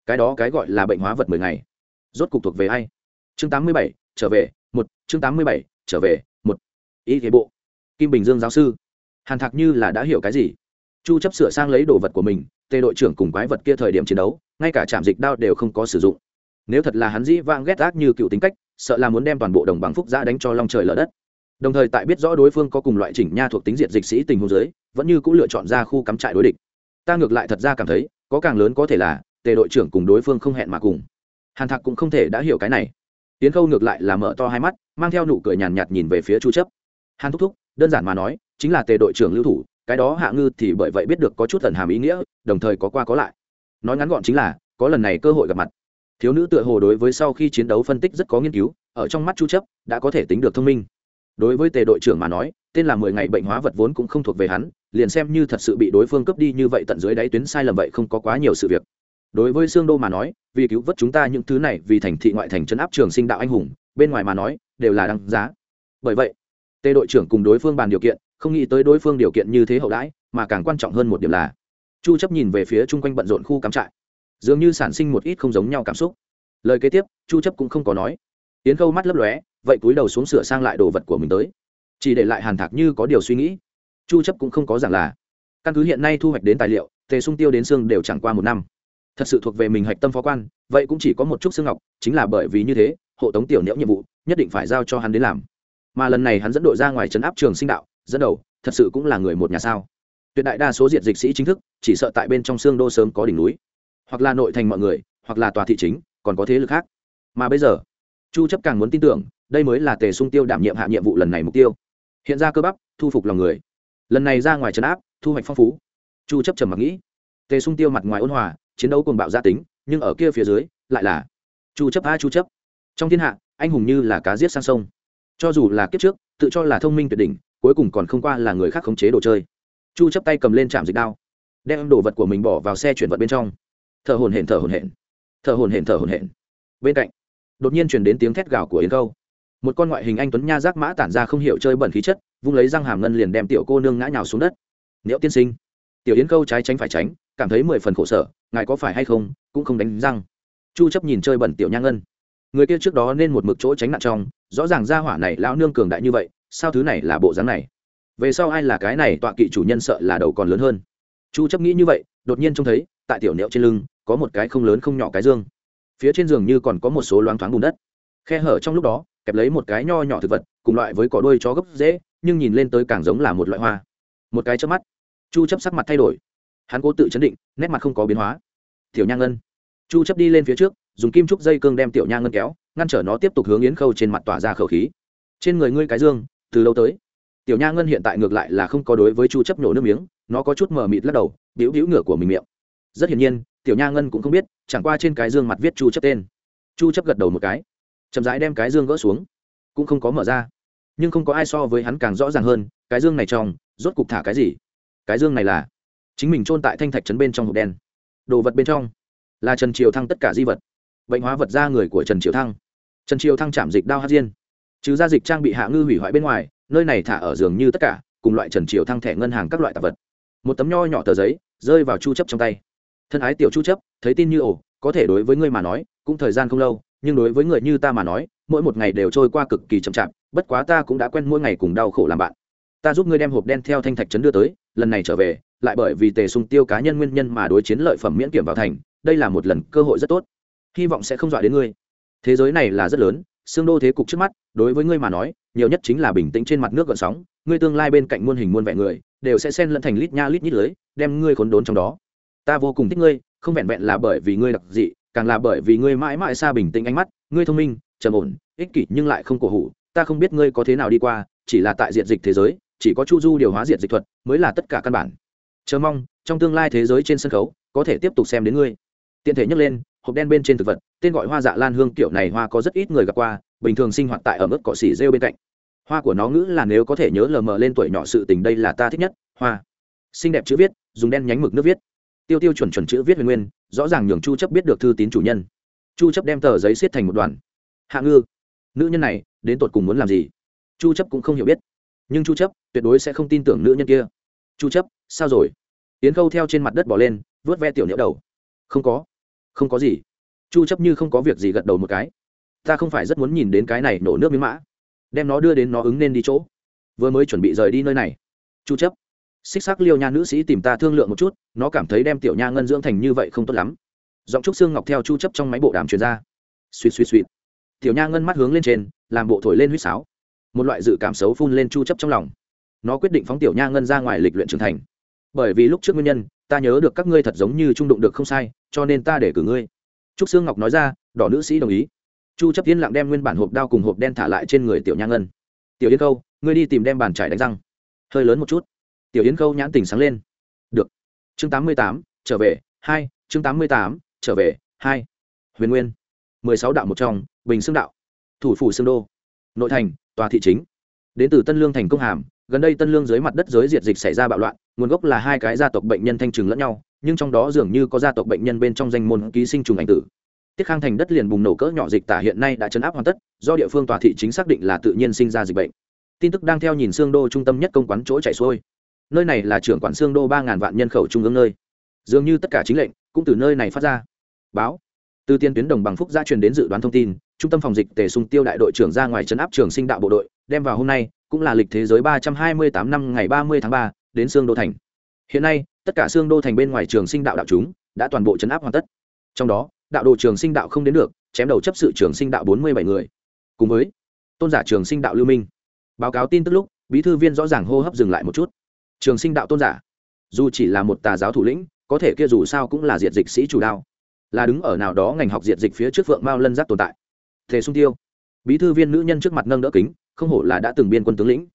Cái đó cái gọi là bệnh hóa vật mười ngày. Rốt cục thuộc về ai? Chương 87, trở về một. Chương 87, trở về một. Ý thế bộ. Kim bình dương giáo sư. Hàn thạc như là đã hiểu cái gì? Chu chấp sửa sang lấy đồ vật của mình tề đội trưởng cùng quái vật kia thời điểm chiến đấu ngay cả trạm dịch đao đều không có sử dụng. Nếu thật là hắn dĩ vang ghét ác như cựu tính cách sợ là muốn đem toàn bộ đồng bằng phúc giã đánh cho long trời lở đất đồng thời tại biết rõ đối phương có cùng loại chỉnh nha thuộc tính diệt dịch sĩ tình huống giới vẫn như cũng lựa chọn ra khu cắm trại đối địch. Ta ngược lại thật ra cảm thấy, có càng lớn có thể là, tề đội trưởng cùng đối phương không hẹn mà cùng. Hàn thạc cũng không thể đã hiểu cái này. Tiến khâu ngược lại là mở to hai mắt, mang theo nụ cười nhàn nhạt nhìn về phía chu chấp. Hàn thúc thúc, đơn giản mà nói, chính là tề đội trưởng lưu thủ, cái đó hạ ngư thì bởi vậy biết được có chút thần hàm ý nghĩa, đồng thời có qua có lại. Nói ngắn gọn chính là, có lần này cơ hội gặp mặt. Thiếu nữ tựa hồ đối với sau khi chiến đấu phân tích rất có nghiên cứu, ở trong mắt chu chấp, đã có thể tính được thông minh đối với tề đội trưởng mà nói, tên là mười ngày bệnh hóa vật vốn cũng không thuộc về hắn, liền xem như thật sự bị đối phương cướp đi như vậy tận dưới đáy tuyến sai lầm vậy không có quá nhiều sự việc. Đối với xương đô mà nói, vì cứu vớt chúng ta những thứ này vì thành thị ngoại thành trấn áp trường sinh đạo anh hùng, bên ngoài mà nói, đều là đăng giá. Bởi vậy, tề đội trưởng cùng đối phương bàn điều kiện, không nghĩ tới đối phương điều kiện như thế hậu đãi, mà càng quan trọng hơn một điểm là, chu chấp nhìn về phía chung quanh bận rộn khu cắm trại. Dường như sản sinh một ít không giống nhau cảm xúc. Lời kế tiếp, chu chấp cũng không có nói. Tiến khâu mắt lấp lóe vậy cúi đầu xuống sửa sang lại đồ vật của mình tới. Chỉ để lại hàn thạc như có điều suy nghĩ. Chu chấp cũng không có giảng là. Căn cứ hiện nay thu hoạch đến tài liệu, tề sung tiêu đến xương đều chẳng qua một năm. Thật sự thuộc về mình hạch tâm phó quan, vậy cũng chỉ có một chút xương ngọc, chính là bởi vì như thế, hộ tống tiểu nhiễu nhiệm vụ, nhất định phải giao cho hắn đến làm. Mà lần này hắn dẫn đội ra ngoài trấn áp trường sinh đạo, dẫn đầu, thật sự cũng là người một nhà sao. Tuyệt đại đa số diện dịch sĩ chính thức, chỉ sợ tại bên trong xương đô sớm có đỉnh núi. Hoặc là nội thành mọi người, hoặc là tòa thị chính, còn có thế lực khác. Mà bây giờ, chu chấp càng muốn tin tưởng đây mới là tề sung tiêu đảm nhiệm hạ nhiệm vụ lần này mục tiêu. Hiện ra cơ bắp, thu phục lòng người. Lần này ra ngoài trấn áp, thu hoạch phong phú. Chu chấp trầm mặc nghĩ. Tề sung tiêu mặt ngoài ôn hòa, chiến đấu cùng bạo gia tính, nhưng ở kia phía dưới, lại là chu chấp a chu chấp. Trong thiên hạ, anh hùng như là cá giết sang sông. Cho dù là kiếp trước, tự cho là thông minh tuyệt đỉnh, cuối cùng còn không qua là người khác khống chế đồ chơi. Chu chấp tay cầm lên chạm dịch đao, đem đồ vật của mình bỏ vào xe chuyển vật bên trong. Thở hồn hển, thở hồn hển. Thở hồn hển, thở hồn hển. Bên cạnh, đột nhiên truyền đến tiếng thét gào của yến câu một con ngoại hình anh tuấn nha giác mã tản ra không hiểu chơi bẩn khí chất, vung lấy răng hàm ngân liền đem tiểu cô nương ngã nhào xuống đất. Niệu tiên sinh, tiểu yến câu trái tránh phải tránh, cảm thấy mười phần khổ sở, ngài có phải hay không, cũng không đánh răng. Chu chấp nhìn chơi bẩn tiểu nha ngân. Người kia trước đó nên một mực chỗ tránh nạn trong, rõ ràng gia hỏa này lão nương cường đại như vậy, sao thứ này là bộ dáng này? Về sau ai là cái này tọa kỵ chủ nhân sợ là đầu còn lớn hơn. Chu chấp nghĩ như vậy, đột nhiên trông thấy, tại tiểu niệu trên lưng, có một cái không lớn không nhỏ cái dương. Phía trên giường như còn có một số loáng thoáng bùn đất khe hở trong lúc đó, kẹp lấy một cái nho nhỏ thực vật, cùng loại với cỏ đuôi chó gấp dễ, nhưng nhìn lên tới càng giống là một loại hoa. Một cái chớp mắt, chu chấp sắc mặt thay đổi. Hắn cố tự chấn định, nét mặt không có biến hóa. Tiểu nha ngân. Chu chấp đi lên phía trước, dùng kim trúc dây cương đem tiểu nha ngân kéo, ngăn trở nó tiếp tục hướng yến khâu trên mặt tỏa ra khẩu khí. Trên người ngươi cái dương, từ lâu tới. Tiểu nha ngân hiện tại ngược lại là không có đối với chu chấp nhổ nước miếng, nó có chút mờ mịt lắc đầu biểu biểu ngửa của mình miệng. Rất hiển nhiên, tiểu nha ngân cũng không biết, chẳng qua trên cái dương mặt viết chu chấp tên. Chu chấp gật đầu một cái chậm rãi đem cái dương gỡ xuống. Cũng không có mở ra. Nhưng không có ai so với hắn càng rõ ràng hơn, cái dương này trong, rốt cục thả cái gì? Cái dương này là chính mình trôn tại thanh thạch trấn bên trong hộp đen. Đồ vật bên trong là trần triều thăng tất cả di vật. Bệnh hóa vật ra người của trần triều thăng. Trần triều thăng chạm dịch đao hát diên. Trừ gia dịch trang bị hạ ngư hủy hoại bên ngoài, nơi này thả ở giường như tất cả, cùng loại trần triều thăng thẻ ngân hàng các loại tạp vật. Một tấm nho nhỏ tờ giấy rơi vào chu chấp trong tay. Thân ái tiểu chu chấp, thấy tin như ổ, có thể đối với ngươi mà nói, cũng thời gian không lâu nhưng đối với người như ta mà nói, mỗi một ngày đều trôi qua cực kỳ chậm chạp, bất quá ta cũng đã quen mỗi ngày cùng đau khổ làm bạn. Ta giúp ngươi đem hộp đen theo thanh thạch trấn đưa tới, lần này trở về, lại bởi vì tề sung tiêu cá nhân nguyên nhân mà đối chiến lợi phẩm miễn kiểm vào thành, đây là một lần cơ hội rất tốt. Hy vọng sẽ không dọa đến ngươi. Thế giới này là rất lớn, xương đô thế cục trước mắt, đối với ngươi mà nói, nhiều nhất chính là bình tĩnh trên mặt nước gợn sóng, ngươi tương lai bên cạnh muôn hình muôn vẻ người, đều sẽ xen lẫn thành lít nha lít nhít lưới, đem ngươi khốn đốn trong đó. Ta vô cùng thích ngươi, không vẹn vẹn là bởi vì ngươi đặc dị càng là bởi vì ngươi mãi mãi xa bình tĩnh ánh mắt, ngươi thông minh, trầm ổn, ích kỷ nhưng lại không cổ hủ, ta không biết ngươi có thế nào đi qua, chỉ là tại diện dịch thế giới, chỉ có chu du điều hóa diện dịch thuật mới là tất cả căn bản. Chờ mong, trong tương lai thế giới trên sân khấu, có thể tiếp tục xem đến ngươi. Tiện thể nhắc lên, hộp đen bên trên thực vật, tên gọi hoa dạ lan hương kiểu này hoa có rất ít người gặp qua, bình thường sinh hoạt tại ở mức cỏ xỉ rêu bên cạnh. Hoa của nó ngữ là nếu có thể nhớ lờ mờ lên tuổi nhỏ sự tình đây là ta thích nhất, hoa. Xinh đẹp chữ viết, dùng đen nhánh mực nước viết. Tiêu tiêu chuẩn chuẩn chữ viết huyền nguyên rõ ràng nhường chu chấp biết được thư tín chủ nhân. Chu chấp đem tờ giấy xiết thành một đoàn hạ ngư, nữ nhân này đến tột cùng muốn làm gì? Chu chấp cũng không hiểu biết. Nhưng chu chấp tuyệt đối sẽ không tin tưởng nữ nhân kia. Chu chấp, sao rồi? Yến khâu theo trên mặt đất bỏ lên vớt ve tiểu nhiễu đầu. Không có không có gì. Chu chấp như không có việc gì gật đầu một cái. Ta không phải rất muốn nhìn đến cái này nổ nước miếng mã. Đem nó đưa đến nó ứng nên đi chỗ. Vừa mới chuẩn bị rời đi nơi này. Chu chấp xích sắc liêu nha nữ sĩ tìm ta thương lượng một chút, nó cảm thấy đem tiểu nha ngân dưỡng thành như vậy không tốt lắm. Giọng trúc xương ngọc theo chu chấp trong máy bộ đàm truyền ra. Suýt suýt suýt tiểu nha ngân mắt hướng lên trên, làm bộ thổi lên huýt sáo. Một loại dự cảm xấu phun lên chu chấp trong lòng. Nó quyết định phóng tiểu nha ngân ra ngoài lịch luyện trưởng thành. Bởi vì lúc trước nguyên nhân, ta nhớ được các ngươi thật giống như trung đụng được không sai, cho nên ta để cử ngươi. Trúc sương ngọc nói ra, đỏ nữ sĩ đồng ý. Chu chấp yên lặng đem nguyên bản hộp đao cùng hộp đen thả lại trên người tiểu nha ngân. Tiểu yên câu, ngươi đi tìm đem bàn trải đánh răng. Hơi lớn một chút tiểu yến câu nhãn tình sáng lên. Được. Chương 88, trở về. Hai. Chương 88, trở về. Hai. Huyền nguyên. 16 đạo một trong bình xương đạo. Thủ phủ xương đô. Nội thành tòa thị chính. Đến từ tân lương thành công hàm gần đây tân lương dưới mặt đất giới diệt dịch xảy ra bạo loạn nguồn gốc là hai cái gia tộc bệnh nhân thanh trừng lẫn nhau nhưng trong đó dường như có gia tộc bệnh nhân bên trong danh môn ký sinh trùng ảnh tử. Tiết khang thành đất liền bùng nổ cỡ nhỏ dịch tả hiện nay đã chấn áp hoàn tất do địa phương tòa thị chính xác định là tự nhiên sinh ra dịch bệnh. Tin tức đang theo nhìn xương đô trung tâm nhất công quán chỗ chạy xuôi nơi này là trưởng quản xương đô ba ngàn vạn nhân khẩu trung ương nơi. Dường như tất cả chính lệnh cũng từ nơi này phát ra. Báo. Từ tiên tuyến đồng bằng phúc gia truyền đến dự đoán thông tin, trung tâm phòng dịch tề sung tiêu đại đội trưởng ra ngoài trấn áp trường sinh đạo bộ đội, đem vào hôm nay, cũng là lịch thế giới ba trăm hai mươi tám năm ngày ba mươi tháng ba, đến xương đô thành. Hiện nay, tất cả xương đô thành bên ngoài trường sinh đạo đạo chúng đã toàn bộ chấn áp hoàn tất. Trong đó, đạo đồ trường sinh đạo không đến được, chém đầu chấp sự trường sinh đạo bốn mươi bảy người. Cùng với tôn giả trường sinh đạo lưu minh. Báo cáo tin tức lúc, bí thư viên rõ ràng hô hấp dừng lại một chút trường sinh đạo tôn giả. Dù chỉ là một tà giáo thủ lĩnh, có thể kia dù sao cũng là diệt dịch sĩ chủ đạo. Là đứng ở nào đó ngành học diệt dịch phía trước phượng mao lân giác tồn tại. Thề sung tiêu. Bí thư viên nữ nhân trước mặt nâng đỡ kính, không hổ là đã từng biên quân tướng lĩnh.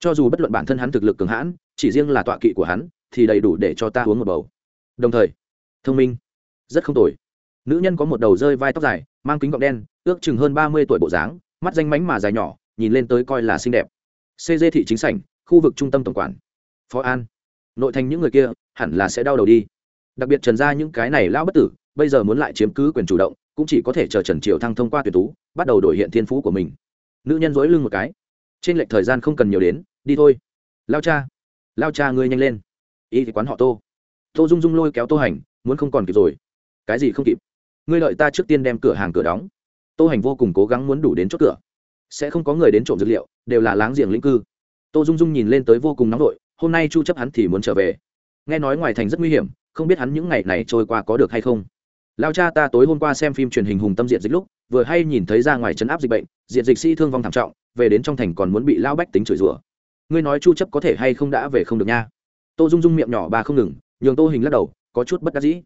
Cho dù bất luận bản thân hắn thực lực cường hãn, chỉ riêng là tọa kỵ của hắn, thì đầy đủ để cho ta uống một bầu. Đồng thời, thông minh. Rất không tồi. Nữ nhân có một đầu rơi vai tóc dài, mang kính gọng đen, ước chừng hơn ba mươi tuổi bộ dáng, mắt danh mánh mà dài nhỏ, nhìn lên tới coi là xinh đẹp. Cg thị chính sảnh, khu vực trung tâm tổng quản phó an, nội thành những người kia hẳn là sẽ đau đầu đi. Đặc biệt trần ra những cái này lao bất tử, bây giờ muốn lại chiếm cứ quyền chủ động, cũng chỉ có thể chờ trần triều thăng thông qua tuyển tú, bắt đầu đổi hiện thiên phú của mình. Nữ nhân dối lưng một cái. Trên lệch thời gian không cần nhiều đến, đi thôi. Lao cha lao cha ngươi nhanh lên. Y thì quán họ tô. Tô dung dung lôi kéo tô hành, muốn không còn kịp rồi. Cái gì không kịp? Ngươi lợi ta trước tiên đem cửa hàng cửa đóng. Tô hành vô cùng cố gắng muốn đủ đến chốt cửa. Sẽ không có người đến trộm dược liệu, đều là láng giềng lĩnh cư. Tô dung dung nhìn lên tới vô cùng nóng vội hôm nay chu chấp hắn thì muốn trở về. Nghe nói ngoài thành rất nguy hiểm, không biết hắn những ngày này trôi qua có được hay không. Lao cha ta tối hôm qua xem phim truyền hình hùng tâm diện dịch lúc, vừa hay nhìn thấy ra ngoài chấn áp dịch bệnh diện dịch sĩ thương vong thảm trọng, về đến trong thành còn muốn bị lao bách tính chửi rủa. Ngươi nói chu chấp có thể hay không đã về không được nha. Tô dung dung miệng nhỏ bà không ngừng, nhường tô hình lắc đầu, có chút bất đắc dĩ.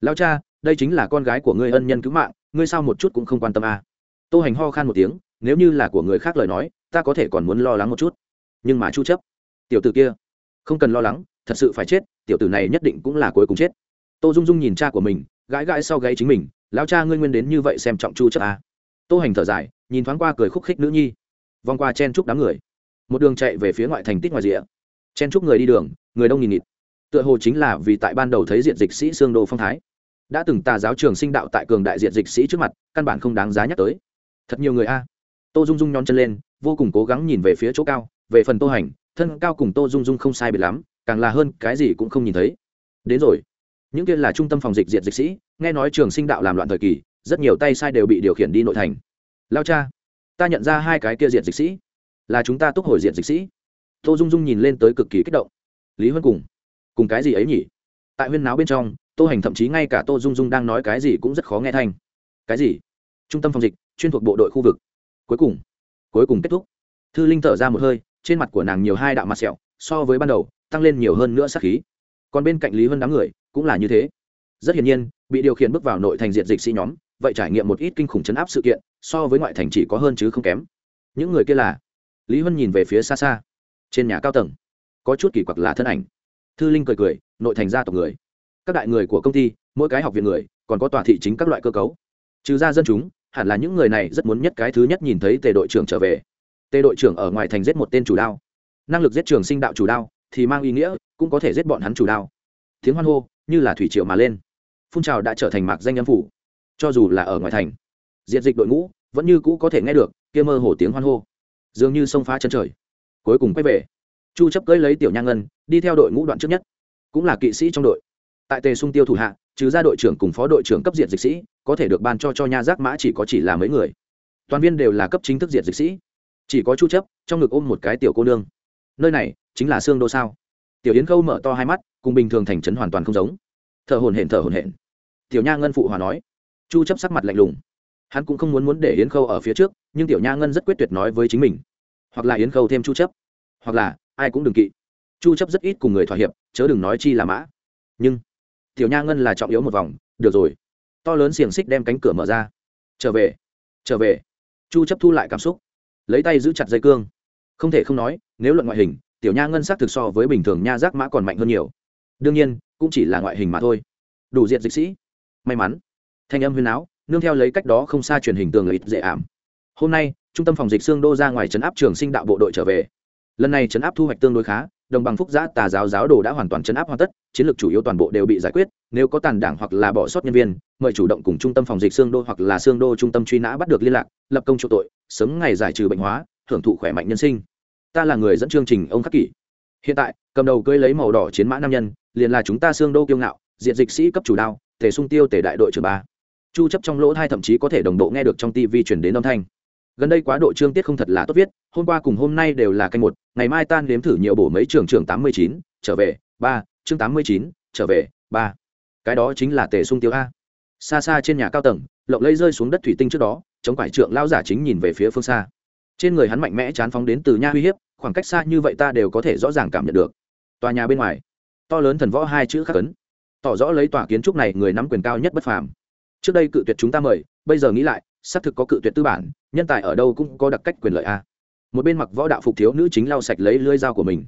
Lao cha, đây chính là con gái của ngươi ân nhân cứu mạng, ngươi sao một chút cũng không quan tâm à. tô hành ho khan một tiếng, nếu như là của người khác lời nói, ta có thể còn muốn lo lắng một chút. Nhưng mà chu chấp, tiểu tử kia không cần lo lắng, thật sự phải chết, tiểu tử này nhất định cũng là cuối cùng chết. Tô dung dung nhìn cha của mình, gãi gãi sau gáy chính mình, lão cha ngươi nguyên đến như vậy xem trọng chu chất à. tô hành thở dài, nhìn thoáng qua cười khúc khích nữ nhi. Vòng qua chen chúc đám người. Một đường chạy về phía ngoại thành tích ngoài rìa. Chen chúc người đi đường, người đông nghìn nghịt. Tựa hồ chính là vì tại ban đầu thấy diện dịch sĩ xương đồ phong thái. Đã từng tà giáo trường sinh đạo tại cường đại diện dịch sĩ trước mặt, căn bản không đáng giá nhắc tới. Thật nhiều người a. Tô dung dung nhón chân lên, vô cùng cố gắng nhìn về phía chỗ cao, về phần tô hành thân cao cùng tô dung dung không sai biệt lắm, càng là hơn cái gì cũng không nhìn thấy. Đến rồi. Những kia là trung tâm phòng dịch diệt dịch sĩ, nghe nói trường sinh đạo làm loạn thời kỳ, rất nhiều tay sai đều bị điều khiển đi nội thành. Lao cha, ta nhận ra hai cái kia diệt dịch sĩ. Là chúng ta túc hồi diệt dịch sĩ. Tô dung dung nhìn lên tới cực kỳ kích động. Lý huân cùng cùng cái gì ấy nhỉ? Tại huyên náo bên trong, tô hành thậm chí ngay cả tô dung dung đang nói cái gì cũng rất khó nghe thanh. Cái gì? Trung tâm phòng dịch, chuyên thuộc bộ đội khu vực. Cuối cùng cuối cùng kết thúc. Thư linh thở ra một hơi trên mặt của nàng nhiều hai đạo mặt sẹo, so với ban đầu, tăng lên nhiều hơn nữa sát khí. Còn bên cạnh lý hơn đám người, cũng là như thế. Rất hiển nhiên, bị điều khiển bước vào nội thành diện dịch sĩ nhóm, vậy trải nghiệm một ít kinh khủng chấn áp sự kiện, so với ngoại thành chỉ có hơn chứ không kém. Những người kia là? Lý huân nhìn về phía xa xa. Trên nhà cao tầng, có chút kỳ quặc là thân ảnh. Thư linh cười cười, nội thành gia tộc người. Các đại người của công ty, mỗi cái học viện người, còn có tòa thị chính các loại cơ cấu. Trừ ra dân chúng, hẳn là những người này rất muốn nhất cái thứ nhất nhìn thấy tề đội trưởng trở về tề đội trưởng ở ngoài thành giết một tên chủ đao. Năng lực giết trường sinh đạo chủ đao thì mang ý nghĩa, cũng có thể giết bọn hắn chủ đao. Tiếng hoan hô như là thủy triều mà lên. Phun trào đã trở thành mạc danh âm phủ. Cho dù là ở ngoài thành diện dịch đội ngũ vẫn như cũ có thể nghe được kia mơ hồ tiếng hoan hô. Dường như sông phá chân trời. Cuối cùng quay về, chu chấp cưỡi lấy tiểu nha ngân, đi theo đội ngũ đoạn trước nhất. Cũng là kỵ sĩ trong đội. Tại tề sung tiêu thủ hạ, trừ ra đội trưởng cùng phó đội trưởng cấp diện dịch sĩ, có thể được ban cho cho nha giác mã chỉ có chỉ là mấy người. Toàn viên đều là cấp chính thức diện dịch sĩ chỉ có chu chấp, trong ngực ôm một cái tiểu cô nương. Nơi này chính là xương đô sao? Tiểu yến khâu mở to hai mắt, cùng bình thường thành trấn hoàn toàn không giống. Thở hồn hển, thở hồn hển. Tiểu nha ngân phụ hòa nói. Chu chấp sắc mặt lạnh lùng. Hắn cũng không muốn muốn để yến khâu ở phía trước, nhưng tiểu nha ngân rất quyết tuyệt nói với chính mình. Hoặc là yến khâu thêm chu chấp. Hoặc là, ai cũng đừng kỵ. Chu chấp rất ít cùng người thỏa hiệp, chớ đừng nói chi là mã. Nhưng, tiểu nha ngân là trọng yếu một vòng, được rồi. To lớn xiềng xích đem cánh cửa mở ra. Trở về trở về. Chu chấp thu lại cảm xúc lấy tay giữ chặt dây cương. Không thể không nói, nếu luận ngoại hình, tiểu nha ngân sắc thực so với bình thường nha giác mã còn mạnh hơn nhiều. Đương nhiên, cũng chỉ là ngoại hình mà thôi. Đủ diện dịch sĩ. May mắn. Thanh âm huyền áo, nương theo lấy cách đó không xa truyền hình tường ít dễ ảm. Hôm nay, trung tâm phòng dịch xương đô ra ngoài trấn áp trường sinh đạo bộ đội trở về. Lần này trấn áp thu hoạch tương đối khá đồng bằng phúc giã tà giáo giáo đồ đã hoàn toàn chấn áp hoàn tất, chiến lược chủ yếu toàn bộ đều bị giải quyết, nếu có tàn đảng hoặc là bỏ sót nhân viên, mời chủ động cùng trung tâm phòng dịch xương đô hoặc là xương đô trung tâm truy nã bắt được liên lạc, lập công chỗ tội, sớm ngày giải trừ bệnh hóa, hưởng thụ khỏe mạnh nhân sinh. Ta là người dẫn chương trình ông khắc kỷ. Hiện tại, cầm đầu cưới lấy màu đỏ chiến mã nam nhân, liền là chúng ta xương đô kiêu ngạo, diện dịch sĩ cấp chủ đao, tề sung tiêu tề đại đội trưởng ba. Chu chấp trong lỗ thai thậm chí có thể đồng độ nghe được trong tivi truyền đến âm thanh gần đây quá độ trương tiết không thật là tốt viết, hôm qua cùng hôm nay đều là canh một, ngày mai tan nếm thử nhiều bổ mấy trường trường tám mươi chín, trở về, ba, chương tám mươi chín, trở về, ba. Cái đó chính là tề sung tiêu a. Xa xa trên nhà cao tầng, lộng lây rơi xuống đất thủy tinh trước đó, chống quải trượng lao giả chính nhìn về phía phương xa. Trên người hắn mạnh mẽ chán phóng đến từ nha uy hiếp, khoảng cách xa như vậy ta đều có thể rõ ràng cảm nhận được. Tòa nhà bên ngoài, to lớn thần võ hai chữ khắc ấn. Tỏ rõ lấy tòa kiến trúc này người nắm quyền cao nhất bất phàm. Trước đây cự tuyệt chúng ta mời, bây giờ nghĩ lại, xác thực có cự tuyệt tư bản nhân tài ở đâu cũng có đặc cách quyền lợi a. Một bên mặc võ đạo phục thiếu nữ chính lau sạch lấy lưỡi dao của mình.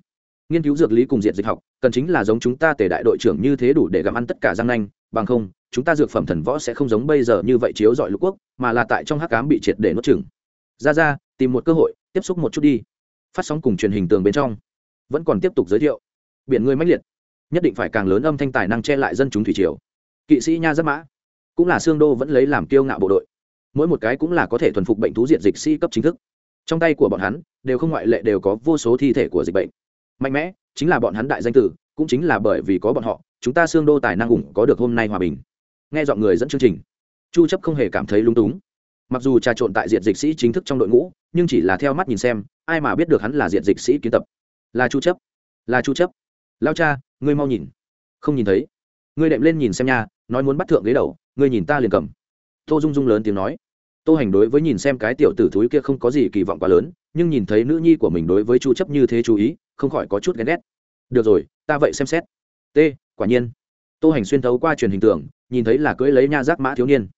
Nghiên cứu dược lý cùng diện dịch học, cần chính là giống chúng ta tể đại đội trưởng như thế đủ để gặm ăn tất cả răng nanh, bằng không, chúng ta dược phẩm thần võ sẽ không giống bây giờ như vậy chiếu dọi lục quốc, mà là tại trong hắc cám bị triệt để nuốt chừng ra ra, tìm một cơ hội, tiếp xúc một chút đi. Phát sóng cùng truyền hình tường bên trong. Vẫn còn tiếp tục giới thiệu. Biển người mãnh liệt. Nhất định phải càng lớn âm thanh tài năng che lại dân chúng thủy triều. Kỵ sĩ nha giáp mã. Cũng là xương đô vẫn lấy làm kiêu ngạo bộ đội mỗi một cái cũng là có thể thuần phục bệnh thú diện dịch sĩ cấp chính thức. Trong tay của bọn hắn, đều không ngoại lệ đều có vô số thi thể của dịch bệnh. Mạnh mẽ, chính là bọn hắn đại danh tử, cũng chính là bởi vì có bọn họ, chúng ta xương đô tài năng ủng có được hôm nay hòa bình. Nghe dọn người dẫn chương trình, chu chấp không hề cảm thấy lung túng. Mặc dù trà trộn tại diện dịch sĩ chính thức trong đội ngũ, nhưng chỉ là theo mắt nhìn xem, ai mà biết được hắn là diện dịch sĩ kiến tập. Là chu chấp, là chu chấp. Lao cha, ngươi mau nhìn. Không nhìn thấy. Ngươi đệm lên nhìn xem nha, nói muốn bắt thượng ghế đầu, ngươi nhìn ta liền cầm. Tô dung dung lớn tiếng nói tô hành đối với nhìn xem cái tiểu tử thúi kia không có gì kỳ vọng quá lớn, nhưng nhìn thấy nữ nhi của mình đối với chu chấp như thế chú ý, không khỏi có chút ghen ghét. Được rồi, ta vậy xem xét. T, quả nhiên. Tô hành xuyên thấu qua truyền hình tưởng, nhìn thấy là cưỡi lấy nha giác mã thiếu niên.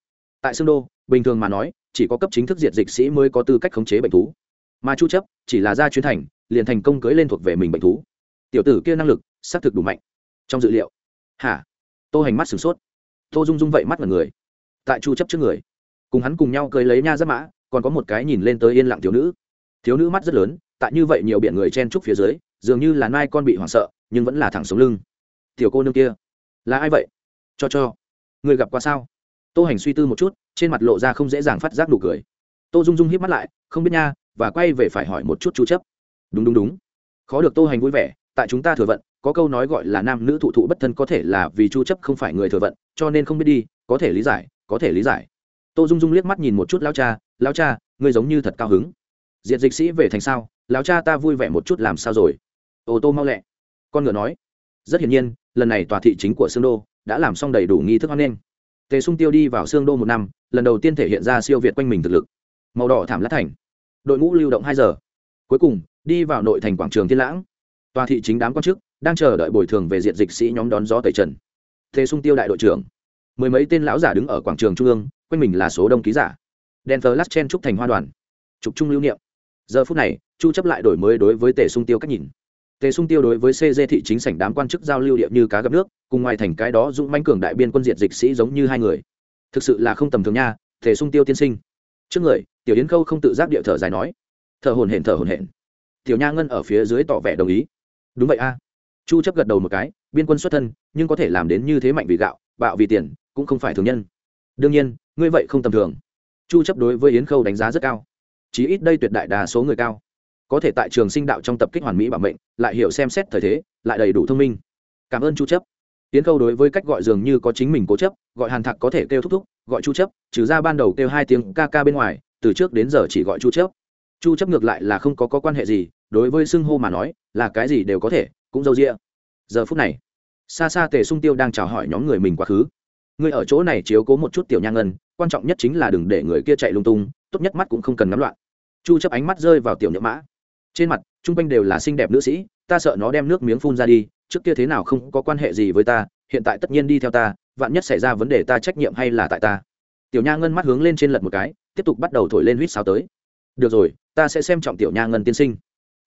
Tại sương đô, bình thường mà nói, chỉ có cấp chính thức diệt dịch sĩ mới có tư cách khống chế bệnh thú. Mà chu chấp chỉ là ra chuyến thành, liền thành công cưới lên thuộc về mình bệnh thú. Tiểu tử kia năng lực, xác thực đủ mạnh. Trong dự liệu. Hả? Tô hành mắt sửng sốt. Tô dung dung vậy mắt mật người. Tại chu chấp trước người cùng hắn cùng nhau cưới lấy nha giáp mã, còn có một cái nhìn lên tới yên lặng thiếu nữ. Thiếu nữ mắt rất lớn, tại như vậy nhiều biển người chen trúc phía dưới, dường như là nai con bị hoảng sợ, nhưng vẫn là thẳng sống lưng. Tiểu cô nương kia, là ai vậy? Cho cho. Người gặp qua sao? Tô hành suy tư một chút, trên mặt lộ ra không dễ dàng phát giác nụ cười. Tô dung dung hiếp mắt lại, không biết nha, và quay về phải hỏi một chút chú chấp. Đúng đúng đúng. Khó được tô hành vui vẻ, tại chúng ta thừa vận, có câu nói gọi là nam nữ thụ thụ bất thân có thể là vì chu chấp không phải người thừa vận, cho nên không biết đi, có thể lý giải, có thể lý giải tô dung dung liếc mắt nhìn một chút lao cha lao cha, ngươi giống như thật cao hứng. Diệt dịch sĩ về thành sao? Lao cha ta vui vẻ một chút làm sao rồi? Ô tô mau lẹ. Con ngựa nói, rất hiển nhiên, lần này tòa thị chính của sương đô đã làm xong đầy đủ nghi thức hoan nghênh. Tề sung tiêu đi vào sương đô một năm, lần đầu tiên thể hiện ra siêu việt quanh mình thực lực. Màu đỏ thảm lát thành. Đội ngũ lưu động hai giờ. Cuối cùng, đi vào nội thành quảng trường thiên lãng. Tòa thị chính đám quan chức đang chờ đợi bồi thường về diện dịch sĩ nhóm đón gió tẩy trần. Tề sung tiêu đại đội trưởng, mười mấy tên lão giả đứng ở quảng trường trung ương quanh mình là số đông ký giả. Đèn thờ lát chen trúc thành hoa đoàn. Trục trung lưu niệm. Giờ phút này, chu chấp lại đổi mới đối với tề sung tiêu cách nhìn. Tề sung tiêu đối với cg thị chính sảnh đám quan chức giao lưu điệp như cá gặp nước, cùng ngoài thành cái đó dũng manh cường đại biên quân diệt dịch sĩ giống như hai người. Thực sự là không tầm thường nha, tề sung tiêu tiên sinh. Trước người, tiểu yến khâu không tự giác địa thở dài nói. Thở hồn hển, thở hồn hển. Tiểu nha ngân ở phía dưới tỏ vẻ đồng ý. Đúng vậy a. Chu chấp gật đầu một cái, biên quân xuất thân, nhưng có thể làm đến như thế mạnh vì gạo, bạo vì tiền, cũng không phải thường nhân. Đương nhiên ngươi vậy không tầm thường. Chu chấp đối với yến khâu đánh giá rất cao. Chí ít đây tuyệt đại đa số người cao. Có thể tại trường sinh đạo trong tập kích hoàn mỹ bảo mệnh, lại hiểu xem xét thời thế, lại đầy đủ thông minh. Cảm ơn chu chấp. Yến khâu đối với cách gọi dường như có chính mình cố chấp, gọi hàn thạc có thể kêu thúc thúc, gọi chu chấp, trừ ra ban đầu kêu hai tiếng ca ca bên ngoài, từ trước đến giờ chỉ gọi chu chấp. Chu chấp ngược lại là không có có quan hệ gì, đối với xưng hô mà nói, là cái gì đều có thể, cũng dâu dịa. Giờ phút này xa xa tề sung tiêu đang chào hỏi nhóm người mình quá khứ. Người ở chỗ này chiếu cố một chút tiểu nha ngân quan trọng nhất chính là đừng để người kia chạy lung tung, tốt nhất mắt cũng không cần ngắm loạn. Chu chấp ánh mắt rơi vào tiểu nhậm mã. Trên mặt trung quanh đều là xinh đẹp nữ sĩ, ta sợ nó đem nước miếng phun ra đi, trước kia thế nào không có quan hệ gì với ta, hiện tại tất nhiên đi theo ta, vạn nhất xảy ra vấn đề ta trách nhiệm hay là tại ta. Tiểu nha ngân mắt hướng lên trên lật một cái, tiếp tục bắt đầu thổi lên huýt sáo tới. Được rồi, ta sẽ xem trọng tiểu nha ngân tiên sinh.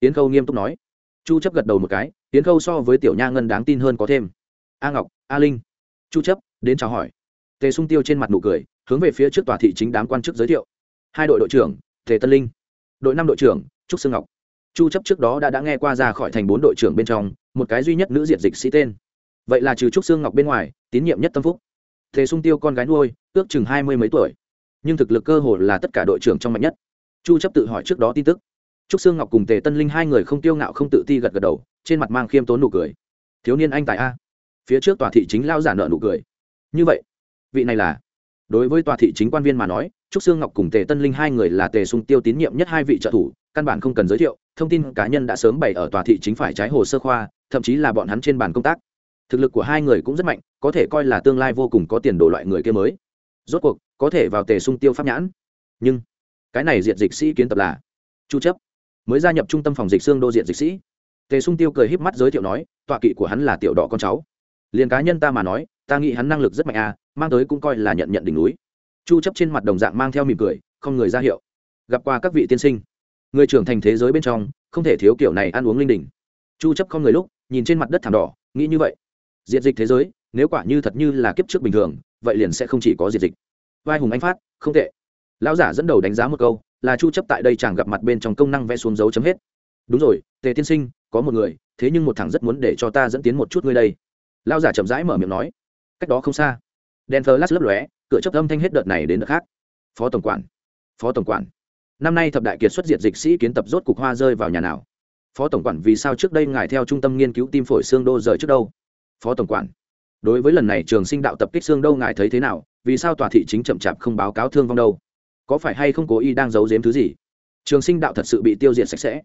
Tiến khâu nghiêm túc nói. Chu chấp gật đầu một cái tiến khâu so với tiểu nha ngân đáng tin hơn có thêm. A ngọc, a linh. Chu chấp, đến chào hỏi. Tề sung tiêu trên mặt nụ cười hướng về phía trước tòa thị chính đám quan chức giới thiệu. Hai đội đội trưởng, tề tân linh. Đội năm đội trưởng, trúc sương ngọc. Chu chấp trước đó đã đã nghe qua ra khỏi thành bốn đội trưởng bên trong, một cái duy nhất nữ diệt dịch sĩ tên. Vậy là trừ trúc sương ngọc bên ngoài, tín nhiệm nhất tâm phúc. Thế sung tiêu con gái nuôi, ước chừng hai mươi mấy tuổi. Nhưng thực lực cơ hồ là tất cả đội trưởng trong mạnh nhất. Chu chấp tự hỏi trước đó tin tức. Trúc sương ngọc cùng tề tân linh hai người không tiêu ngạo không tự ti gật gật đầu, trên mặt mang khiêm tốn nụ cười. Thiếu niên anh tài a. Phía trước tòa thị chính lao giả nợ nụ cười. Như vậy, vị này là đối với tòa thị chính quan viên mà nói, trúc sương ngọc cùng tề tân linh hai người là tề sung tiêu tín nhiệm nhất hai vị trợ thủ, căn bản không cần giới thiệu, thông tin cá nhân đã sớm bày ở tòa thị chính phải trái hồ sơ khoa, thậm chí là bọn hắn trên bàn công tác. Thực lực của hai người cũng rất mạnh, có thể coi là tương lai vô cùng có tiền đồ loại người kia mới. Rốt cuộc, có thể vào tề sung tiêu pháp nhãn. Nhưng, cái này diện dịch sĩ kiến tập là chu chấp, mới gia nhập trung tâm phòng dịch xương đô diện dịch sĩ. Tề sung tiêu cười híp mắt giới thiệu nói, tọa kỵ của hắn là tiểu đỏ con cháu. Liền cá nhân ta mà nói ta nghĩ hắn năng lực rất mạnh à mang tới cũng coi là nhận nhận đỉnh núi. Chu chấp trên mặt đồng dạng mang theo mỉm cười, không người ra hiệu. Gặp qua các vị tiên sinh, người trưởng thành thế giới bên trong, không thể thiếu kiểu này ăn uống linh đình. Chu chấp không người lúc, nhìn trên mặt đất thảm đỏ, nghĩ như vậy. Diệt dịch thế giới, nếu quả như thật như là kiếp trước bình thường, vậy liền sẽ không chỉ có diệt dịch. Vai hùng anh phát, không tệ. Lão giả dẫn đầu đánh giá một câu, là chu chấp tại đây chẳng gặp mặt bên trong công năng vẽ xuống dấu chấm hết. Đúng rồi, tề tiên sinh, có một người, thế nhưng một thằng rất muốn để cho ta dẫn tiến một chút ngươi đây. Lão giả chậm rãi mở miệng nói cách đó không xa. Đèn flash lấp lóe, cửa chấp âm thanh hết đợt này đến đợt khác. Phó tổng quản, phó tổng quản. Năm nay thập đại kiệt xuất diệt dịch sĩ kiến tập rốt cục hoa rơi vào nhà nào? Phó tổng quản vì sao trước đây ngài theo trung tâm nghiên cứu tim phổi xương đô rời trước đâu? Phó tổng quản, đối với lần này trường sinh đạo tập kích xương đâu ngài thấy thế nào? Vì sao tòa thị chính chậm chạp không báo cáo thương vong đâu? Có phải hay không cố ý đang giấu giếm thứ gì? Trường sinh đạo thật sự bị tiêu diệt sạch sẽ.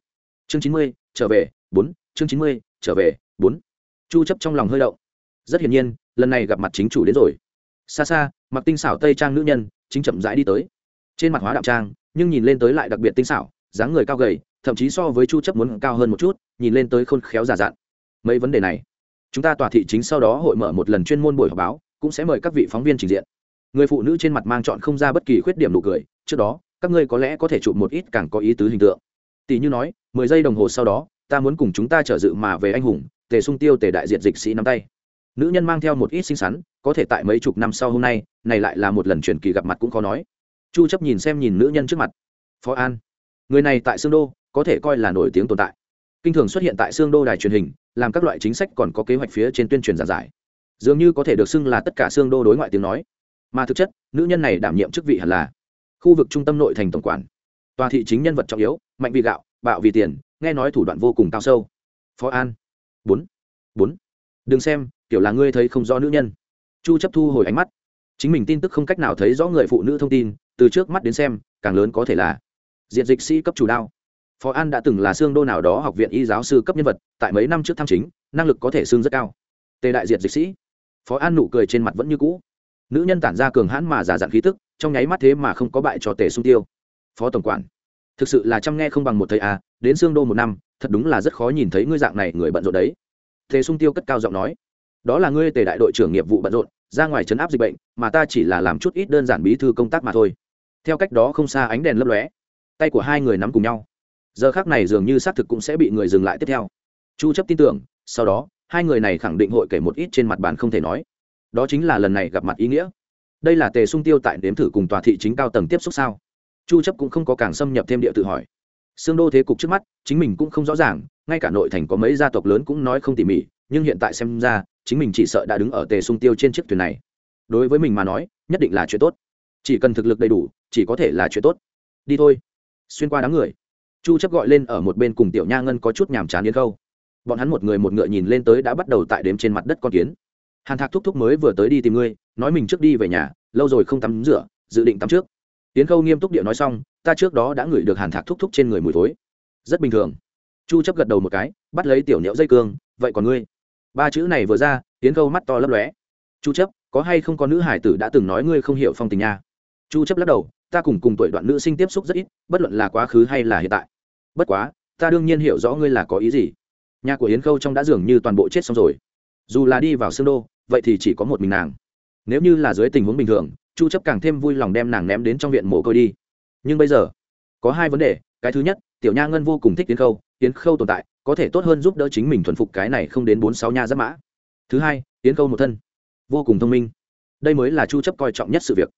Chương chín mươi, trở về, bốn. Chương chín mươi, trở về, bốn. Chu chấp trong lòng hơi động. Rất hiển nhiên lần này gặp mặt chính chủ đến rồi. Xa xa, mặc tinh xảo tây trang nữ nhân, chính chậm rãi đi tới. Trên mặt hóa đạo trang, nhưng nhìn lên tới lại đặc biệt tinh xảo, dáng người cao gầy, thậm chí so với chu chấp muốn cao hơn một chút, nhìn lên tới khôn khéo giả dặn. Mấy vấn đề này, chúng ta tòa thị chính sau đó hội mở một lần chuyên môn buổi họp báo, cũng sẽ mời các vị phóng viên trình diện. Người phụ nữ trên mặt mang chọn không ra bất kỳ khuyết điểm nụ cười, trước đó, các ngươi có lẽ có thể chụp một ít càng có ý tứ hình tượng. Tỷ như nói, mười giây đồng hồ sau đó, ta muốn cùng chúng ta trở dự mà về anh hùng, tề sung tiêu, tề đại diện dịch sĩ nắm tay nữ nhân mang theo một ít xinh xắn, có thể tại mấy chục năm sau hôm nay, này lại là một lần truyền kỳ gặp mặt cũng khó nói. Chu chấp nhìn xem nhìn nữ nhân trước mặt. Phó an, người này tại xương đô, có thể coi là nổi tiếng tồn tại. Kinh thường xuất hiện tại xương đô đài truyền hình, làm các loại chính sách còn có kế hoạch phía trên tuyên truyền giảng giải. Dường như có thể được xưng là tất cả xương đô đối ngoại tiếng nói. Mà thực chất, nữ nhân này đảm nhiệm chức vị hẳn là khu vực trung tâm nội thành tổng quản. Tòa thị chính nhân vật trọng yếu, mạnh vì gạo, bạo vì tiền, nghe nói thủ đoạn vô cùng cao sâu. Phó an, bốn bốn. Đừng xem kiểu là ngươi thấy không rõ nữ nhân. Chu chấp thu hồi ánh mắt. Chính mình tin tức không cách nào thấy rõ người phụ nữ thông tin, từ trước mắt đến xem, càng lớn có thể là diện dịch sĩ cấp chủ đao. Phó an đã từng là xương đô nào đó học viện y giáo sư cấp nhân vật, tại mấy năm trước tham chính, năng lực có thể xương rất cao. Tề đại diệt dịch sĩ. Phó an nụ cười trên mặt vẫn như cũ. Nữ nhân tản ra cường hãn mà giả dặn khí tức, trong nháy mắt thế mà không có bại cho tề sung tiêu. Phó tổng quản, thực sự là chăm nghe không bằng một thầy à đến xương đô một năm, thật đúng là rất khó nhìn thấy ngươi dạng này người bận rộn đấy. Tề sung tiêu cất cao giọng nói đó là ngươi tề đại đội trưởng nghiệp vụ bận rộn, ra ngoài chấn áp dịch bệnh, mà ta chỉ là làm chút ít đơn giản bí thư công tác mà thôi. Theo cách đó không xa ánh đèn lấp lóe, tay của hai người nắm cùng nhau. Giờ khác này dường như xác thực cũng sẽ bị người dừng lại tiếp theo. Chu chấp tin tưởng, sau đó, hai người này khẳng định hội kể một ít trên mặt bàn không thể nói. Đó chính là lần này gặp mặt ý nghĩa. Đây là tề sung tiêu tại đếm thử cùng tòa thị chính cao tầng tiếp xúc sao? Chu chấp cũng không có càng xâm nhập thêm địa tự hỏi. Xương đô thế cục trước mắt, chính mình cũng không rõ ràng, ngay cả nội thành có mấy gia tộc lớn cũng nói không tỉ mỉ, nhưng hiện tại xem ra chính mình chỉ sợ đã đứng ở tề sung tiêu trên chiếc thuyền này. Đối với mình mà nói, nhất định là chuyện tốt. Chỉ cần thực lực đầy đủ, chỉ có thể là chuyện tốt. Đi thôi. Xuyên qua đám người, chu chấp gọi lên ở một bên cùng tiểu nha ngân có chút nhàm chán đến khâu. Bọn hắn một người một ngựa nhìn lên tới đã bắt đầu tại đếm trên mặt đất con kiến. Hàn thạc thúc thúc mới vừa tới đi tìm ngươi, nói mình trước đi về nhà, lâu rồi không tắm rửa, dự định tắm trước. Tiến khâu nghiêm túc địa nói xong, ta trước đó đã ngửi được hàn thạc thúc thúc trên người mùi thối. Rất bình thường. Chu chấp gật đầu một cái, bắt lấy tiểu nhẽo dây cương, vậy còn ngươi? Ba chữ này vừa ra, yến Câu mắt to lấp lóe. Chu chấp, có hay không có nữ hải tử đã từng nói ngươi không hiểu phong tình nha? Chu chấp lắc đầu, ta cùng cùng tuổi đoạn nữ sinh tiếp xúc rất ít, bất luận là quá khứ hay là hiện tại. Bất quá, ta đương nhiên hiểu rõ ngươi là có ý gì. Nhà của yến khâu trong đã dường như toàn bộ chết xong rồi. Dù là đi vào xương đô, vậy thì chỉ có một mình nàng. Nếu như là dưới tình huống bình thường, chu chấp càng thêm vui lòng đem nàng ném đến trong viện mồ côi đi. Nhưng bây giờ, có hai vấn đề. Cái thứ nhất tiểu nha ngân vô cùng thích yến khâu yến khâu tồn tại, có thể tốt hơn giúp đỡ chính mình thuần phục cái này không đến bốn sáu nha giáp mã. Thứ hai, yến khâu một thân, vô cùng thông minh. Đây mới là chu chấp coi trọng nhất sự việc.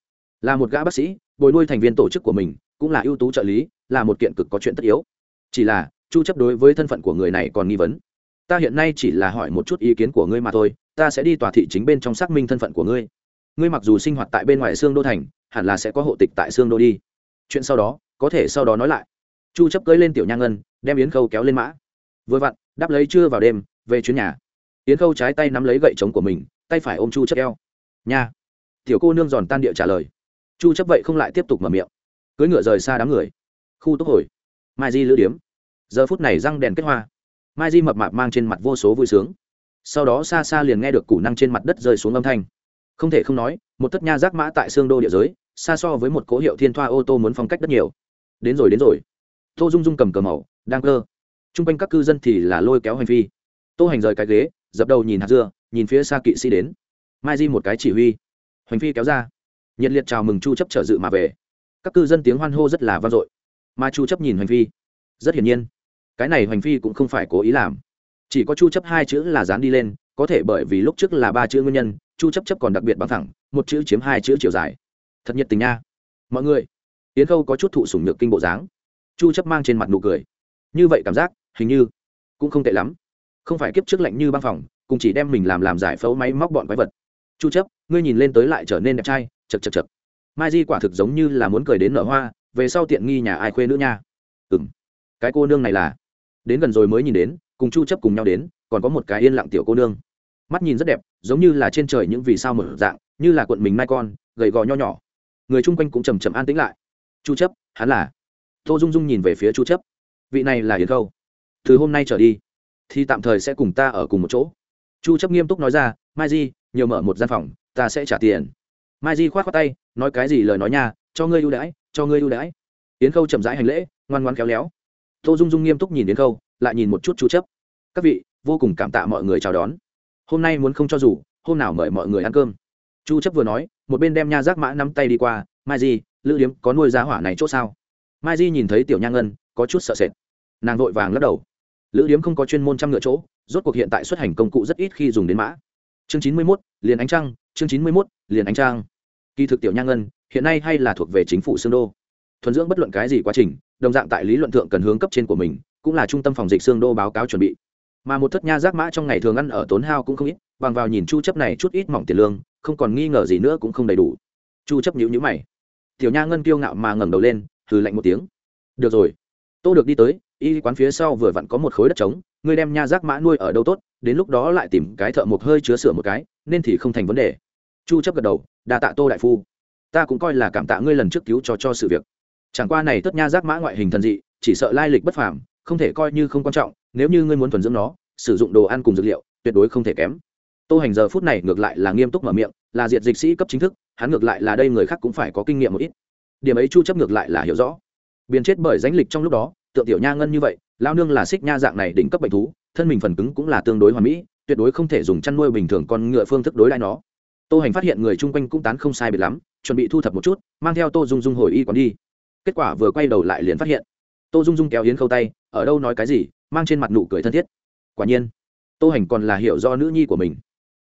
Là một gã bác sĩ, bồi nuôi thành viên tổ chức của mình, cũng là ưu tú trợ lý, là một kiện cực có chuyện tất yếu. Chỉ là, chu chấp đối với thân phận của người này còn nghi vấn. Ta hiện nay chỉ là hỏi một chút ý kiến của ngươi mà thôi, ta sẽ đi tòa thị chính bên trong xác minh thân phận của ngươi. Ngươi mặc dù sinh hoạt tại bên ngoài xương đô thành, hẳn là sẽ có hộ tịch tại xương đô đi. Chuyện sau đó, có thể sau đó nói lại chu chấp cưỡi lên tiểu nha ngân, đem yến khâu kéo lên mã. Vừa vặn, đáp lấy trưa vào đêm, về chuyến nhà. Yến khâu trái tay nắm lấy gậy chống của mình, tay phải ôm chu chấp eo. Nha. Tiểu cô nương giòn tan địa trả lời. Chu chấp vậy không lại tiếp tục mở miệng. Cưỡi ngựa rời xa đám người. Khu tốc hồi. Mai di lữ điếm. Giờ phút này răng đèn kết hoa. Mai di mập mạp mang trên mặt vô số vui sướng. Sau đó xa xa liền nghe được củ năng trên mặt đất rơi xuống âm thanh. Không thể không nói, một tất nha giác mã tại xương đô địa giới, xa so với một cố hiệu thiên thoa ô tô muốn phong cách rất nhiều. Đến rồi đến rồi tô dung dung cầm cờ màu, đang cơ. T r u n g quanh các cư dân thì là lôi kéo hành phi. Tô hành rời cái ghế, dập đầu nhìn hạt dưa, nhìn phía xa kỵ sĩ đến. Mai di một cái chỉ huy. Hành phi kéo ra. Nhiệt liệt chào mừng chu chấp trở dự mà về. Các cư dân tiếng hoan hô rất là vang dội. Mà chu chấp nhìn hành phi. Rất hiển nhiên. Cái này hành phi cũng không phải cố ý làm. Chỉ có chu chấp hai chữ là dán đi lên, có thể bởi vì lúc trước là ba chữ nguyên nhân, chu chấp chấp còn đặc biệt bằng thẳng, một chữ chiếm hai chữ chiều dài. Thật nhiệt tình nha. Mọi người. Yến khâu có chút thụ sủng nhược kinh bộ dáng chu chấp mang trên mặt nụ cười. Như vậy cảm giác, hình như cũng không tệ lắm. Không phải kiếp trước lạnh như băng phòng, cùng chỉ đem mình làm làm giải phẫu máy móc bọn quái vật. Chu chấp, ngươi nhìn lên tới lại trở nên đẹp trai, chật chật chật. Mai di quả thực giống như là muốn cười đến nở hoa, về sau tiện nghi nhà ai khuê nữa nha. Ừm. Cái cô nương này là? Đến gần rồi mới nhìn đến, cùng chu chấp cùng nhau đến, còn có một cái yên lặng tiểu cô nương. Mắt nhìn rất đẹp, giống như là trên trời những vì sao mở dạng, như là cuộn mình mai con, gầy gò nho nhỏ. Người chung quanh cũng chầm chậm an tĩnh lại. Chu chấp, hắn là? Tô dung dung nhìn về phía chu chấp. Vị này là yến khâu. Từ hôm nay trở đi, thì tạm thời sẽ cùng ta ở cùng một chỗ. Chu chấp nghiêm túc nói ra, mai di, nhiều mở một gian phòng, ta sẽ trả tiền. Mai di khoát khoát tay, nói cái gì lời nói nha, cho ngươi ưu đãi, cho ngươi ưu đãi. Yến khâu chậm rãi hành lễ, ngoan ngoan khéo léo. Tô dung dung nghiêm túc nhìn yến khâu, lại nhìn một chút chu chấp. Các vị, vô cùng cảm tạ mọi người chào đón. Hôm nay muốn không cho dù, hôm nào mời mọi người ăn cơm. Chu chấp vừa nói, một bên đem nha giác mã nắm tay đi qua, mai di, lữ điếm có nuôi giá hỏa này chỗ sao? Mai di nhìn thấy tiểu nha ngân, có chút sợ sệt. Nàng vội vàng lắc đầu. Lữ điếm không có chuyên môn trăm ngựa chỗ, rốt cuộc hiện tại xuất hành công cụ rất ít khi dùng đến mã. Chương chín mươi mốt, liền ánh trăng, chương chín mươi mốt, liền ánh trăng. Kỳ thực tiểu nha ngân, hiện nay hay là thuộc về chính phủ xương đô. Thuần dưỡng bất luận cái gì quá trình, đồng dạng tại lý luận thượng cần hướng cấp trên của mình, cũng là trung tâm phòng dịch xương đô báo cáo chuẩn bị. Mà một thất nha giác mã trong ngày thường ăn ở tốn hao cũng không ít, bằng vào nhìn chu chấp này chút ít mỏng tiền lương, không còn nghi ngờ gì nữa cũng không đầy đủ. Chu chấp nhíu nhíu mày. Tiểu nha ngân kiêu ngạo mà ngẩng đầu lên hừ lạnh một tiếng. Được rồi. Tô được đi tới, y quán phía sau vừa vặn có một khối đất trống, ngươi đem nha giác mã nuôi ở đâu tốt, đến lúc đó lại tìm cái thợ một hơi chứa sửa một cái, nên thì không thành vấn đề. Chu chấp gật đầu, đa tạ tô đại phu. Ta cũng coi là cảm tạ ngươi lần trước cứu cho cho sự việc. Chẳng qua này tất nha giác mã ngoại hình thần dị, chỉ sợ lai lịch bất phàm, không thể coi như không quan trọng, nếu như ngươi muốn thuần dưỡng nó, sử dụng đồ ăn cùng dược liệu, tuyệt đối không thể kém. Tô hành giờ phút này ngược lại là nghiêm túc mở miệng, là diệt dịch sĩ cấp chính thức, hắn ngược lại là đây người khác cũng phải có kinh nghiệm một ít điểm ấy chu chấp ngược lại là hiểu rõ. Biến chết bởi danh lịch trong lúc đó, tượng tiểu nha ngân như vậy lao nương là xích nha dạng này đỉnh cấp bệnh thú, thân mình phần cứng cũng là tương đối hoàn mỹ, tuyệt đối không thể dùng chăn nuôi bình thường con ngựa phương thức đối lại nó. Tô hành phát hiện người chung quanh cũng tán không sai biệt lắm, chuẩn bị thu thập một chút, mang theo tô dung dung hồi y còn đi. Kết quả vừa quay đầu lại liền phát hiện, tô dung dung kéo yến khâu tay, ở đâu nói cái gì, mang trên mặt nụ cười thân thiết. Quả nhiên, tô hành còn là hiểu do nữ nhi của mình.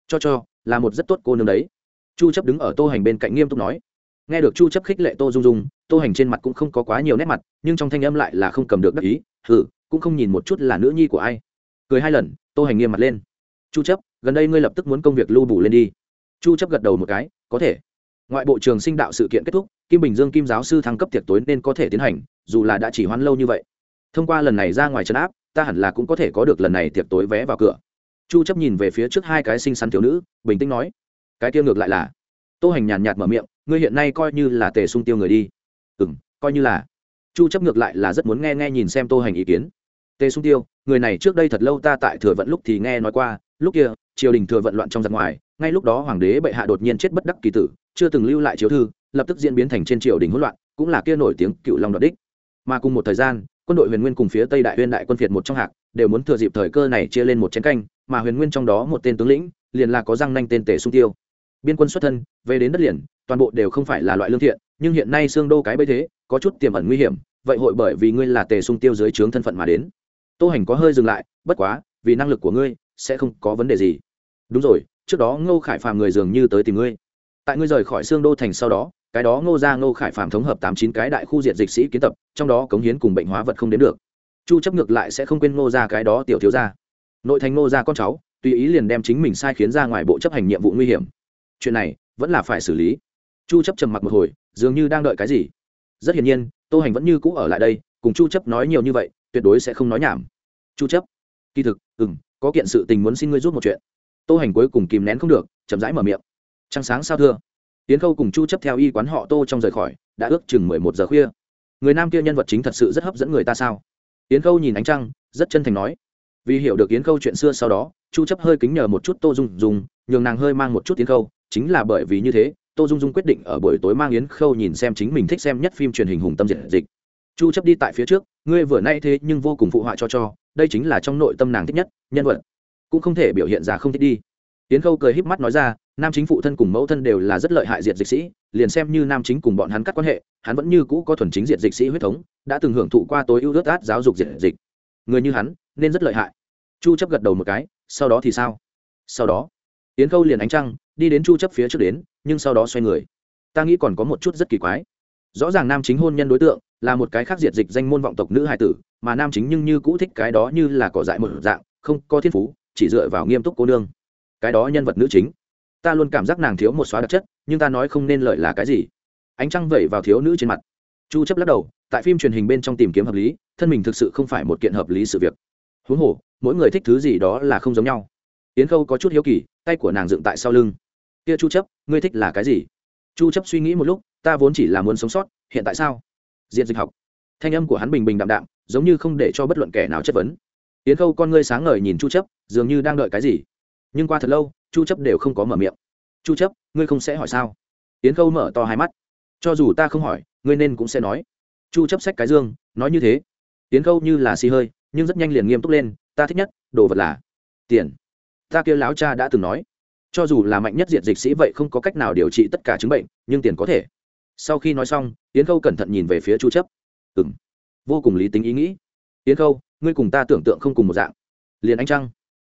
Cho cho, là một rất tốt cô nương đấy. Chu chấp đứng ở tô hành bên cạnh nghiêm túc nói nghe được chu chấp khích lệ tô dung dung, tô hành trên mặt cũng không có quá nhiều nét mặt, nhưng trong thanh âm lại là không cầm được đắc ý, hừ, cũng không nhìn một chút là nữ nhi của ai. Cười hai lần, tô hành nghiêm mặt lên. Chu chấp, gần đây ngươi lập tức muốn công việc lưu bù lên đi. Chu chấp gật đầu một cái, có thể. Ngoại bộ trường sinh đạo sự kiện kết thúc, kim bình dương kim giáo sư thăng cấp tiệc tối nên có thể tiến hành, dù là đã chỉ hoãn lâu như vậy. Thông qua lần này ra ngoài trấn áp, ta hẳn là cũng có thể có được lần này tiệc tối vé vào cửa. Chu chấp nhìn về phía trước hai cái xinh xắn thiếu nữ, bình tĩnh nói, cái kia ngược lại là tô hành nhàn nhạt mở miệng, ngươi hiện nay coi như là tề sung tiêu người đi. Ừm, coi như là. Chu chấp ngược lại là rất muốn nghe nghe nhìn xem tô hành ý kiến. Tề sung tiêu, người này trước đây thật lâu ta tại thừa vận lúc thì nghe nói qua, lúc kia, triều đình thừa vận loạn trong giặc ngoài, ngay lúc đó hoàng đế bệ hạ đột nhiên chết bất đắc kỳ tử, chưa từng lưu lại chiếu thư, lập tức diễn biến thành trên triều đình hỗn loạn, cũng là kia nổi tiếng cựu long đoạt đích. Mà cùng một thời gian, quân đội huyền nguyên cùng phía tây đại huyên đại quân phiệt một trong hạc, đều muốn thừa dịp thời cơ này chia lên một chén canh, mà huyền nguyên trong đó một tên tướng lĩnh, liền là có răng nanh tên tề sung tiêu biên quân xuất thân, về đến đất liền, toàn bộ đều không phải là loại lương thiện, nhưng hiện nay xương đô cái bấy thế, có chút tiềm ẩn nguy hiểm, vậy hội bởi vì ngươi là tề sung tiêu dưới trướng thân phận mà đến. Tô hành có hơi dừng lại, bất quá, vì năng lực của ngươi, sẽ không có vấn đề gì. Đúng rồi, trước đó ngô khải phàm người dường như tới tìm ngươi. Tại ngươi rời khỏi xương đô thành sau đó, cái đó ngô ra ngô khải phàm thống hợp tám chín cái đại khu diệt dịch sĩ kiến tập, trong đó cống hiến cùng bệnh hóa vật không đến được. Chu chấp ngược lại sẽ không quên ngô ra cái đó tiểu thiếu ra nội thành ngô ra con cháu, tùy ý liền đem chính mình sai khiến ra ngoài bộ chấp hành nhiệm vụ nguy hiểm chuyện này vẫn là phải xử lý. Chu chấp trầm mặc một hồi, dường như đang đợi cái gì. Rất hiển nhiên, tô hành vẫn như cũ ở lại đây, cùng chu chấp nói nhiều như vậy, tuyệt đối sẽ không nói nhảm. Chu chấp, kỳ thực, ừm, có kiện sự tình muốn xin ngươi giúp một chuyện. Tô hành cuối cùng kìm nén không được, chậm rãi mở miệng. Trăng sáng sao thưa? Tiến khâu cùng chu chấp theo y quán họ tô trong rời khỏi, đã ước chừng 11 giờ khuya. Người nam kia nhân vật chính thật sự rất hấp dẫn người ta sao? Tiến khâu nhìn ánh trăng, rất chân thành nói. Vì hiểu được yến khâu chuyện xưa sau đó, chu chấp hơi kính nhờ một chút tô dung dùng nhường nàng hơi mang một chút yến khâu chính là bởi vì như thế, tô dung dung quyết định ở buổi tối mang yến khâu nhìn xem chính mình thích xem nhất phim truyền hình hùng tâm diệt dịch. Chu chấp đi tại phía trước, ngươi vừa nay thế nhưng vô cùng phụ họa cho cho, đây chính là trong nội tâm nàng thích nhất, nhân vật. Cũng không thể biểu hiện ra không thích đi. Yến khâu cười híp mắt nói ra, nam chính phụ thân cùng mẫu thân đều là rất lợi hại diệt dịch sĩ, liền xem như nam chính cùng bọn hắn cắt quan hệ, hắn vẫn như cũ có thuần chính diệt dịch sĩ huyết thống, đã từng hưởng thụ qua tối ưu ướt át giáo dục diệt dịch. Người như hắn, nên rất lợi hại. Chu chấp gật đầu một cái, sau đó thì sao? Sau đó yến khâu liền ánh trăng, đi đến chu chấp phía trước đến, nhưng sau đó xoay người. Ta nghĩ còn có một chút rất kỳ quái. Rõ ràng nam chính hôn nhân đối tượng là một cái khác diệt dịch danh môn vọng tộc nữ hài tử, mà nam chính nhưng như cũ thích cái đó như là cỏ dại một dạng, không có thiên phú, chỉ dựa vào nghiêm túc cô nương. Cái đó nhân vật nữ chính. Ta luôn cảm giác nàng thiếu một xóa đặc chất, nhưng ta nói không nên lợi là cái gì. Ánh trăng vẩy vào thiếu nữ trên mặt. Chu chấp lắc đầu, tại phim truyền hình bên trong tìm kiếm hợp lý, thân mình thực sự không phải một kiện hợp lý sự việc. Huống hồ, mỗi người thích thứ gì đó là không giống nhau yến khâu có chút hiếu kỳ, tay của nàng dựng tại sau lưng. Kia chu chấp, ngươi thích là cái gì? Chu chấp suy nghĩ một lúc, ta vốn chỉ là muốn sống sót, hiện tại sao? Diện dịch học. Thanh âm của hắn bình bình đạm đạm, giống như không để cho bất luận kẻ nào chất vấn. Yến khâu con ngươi sáng ngời nhìn chu chấp, dường như đang đợi cái gì. Nhưng qua thật lâu, chu chấp đều không có mở miệng. Chu chấp, ngươi không sẽ hỏi sao? Yến khâu mở to hai mắt. Cho dù ta không hỏi, ngươi nên cũng sẽ nói. Chu chấp sách cái dương, nói như thế. Yến khâu như là xì hơi, nhưng rất nhanh liền nghiêm túc lên, ta thích nhất, đồ vật là tiền ta kia láo cha đã từng nói, cho dù là mạnh nhất diện dịch sĩ vậy không có cách nào điều trị tất cả chứng bệnh, nhưng tiền có thể. Sau khi nói xong, yến khâu cẩn thận nhìn về phía chu chấp. Ừm, vô cùng lý tính ý nghĩ. Yến khâu, ngươi cùng ta tưởng tượng không cùng một dạng. Liền anh trăng.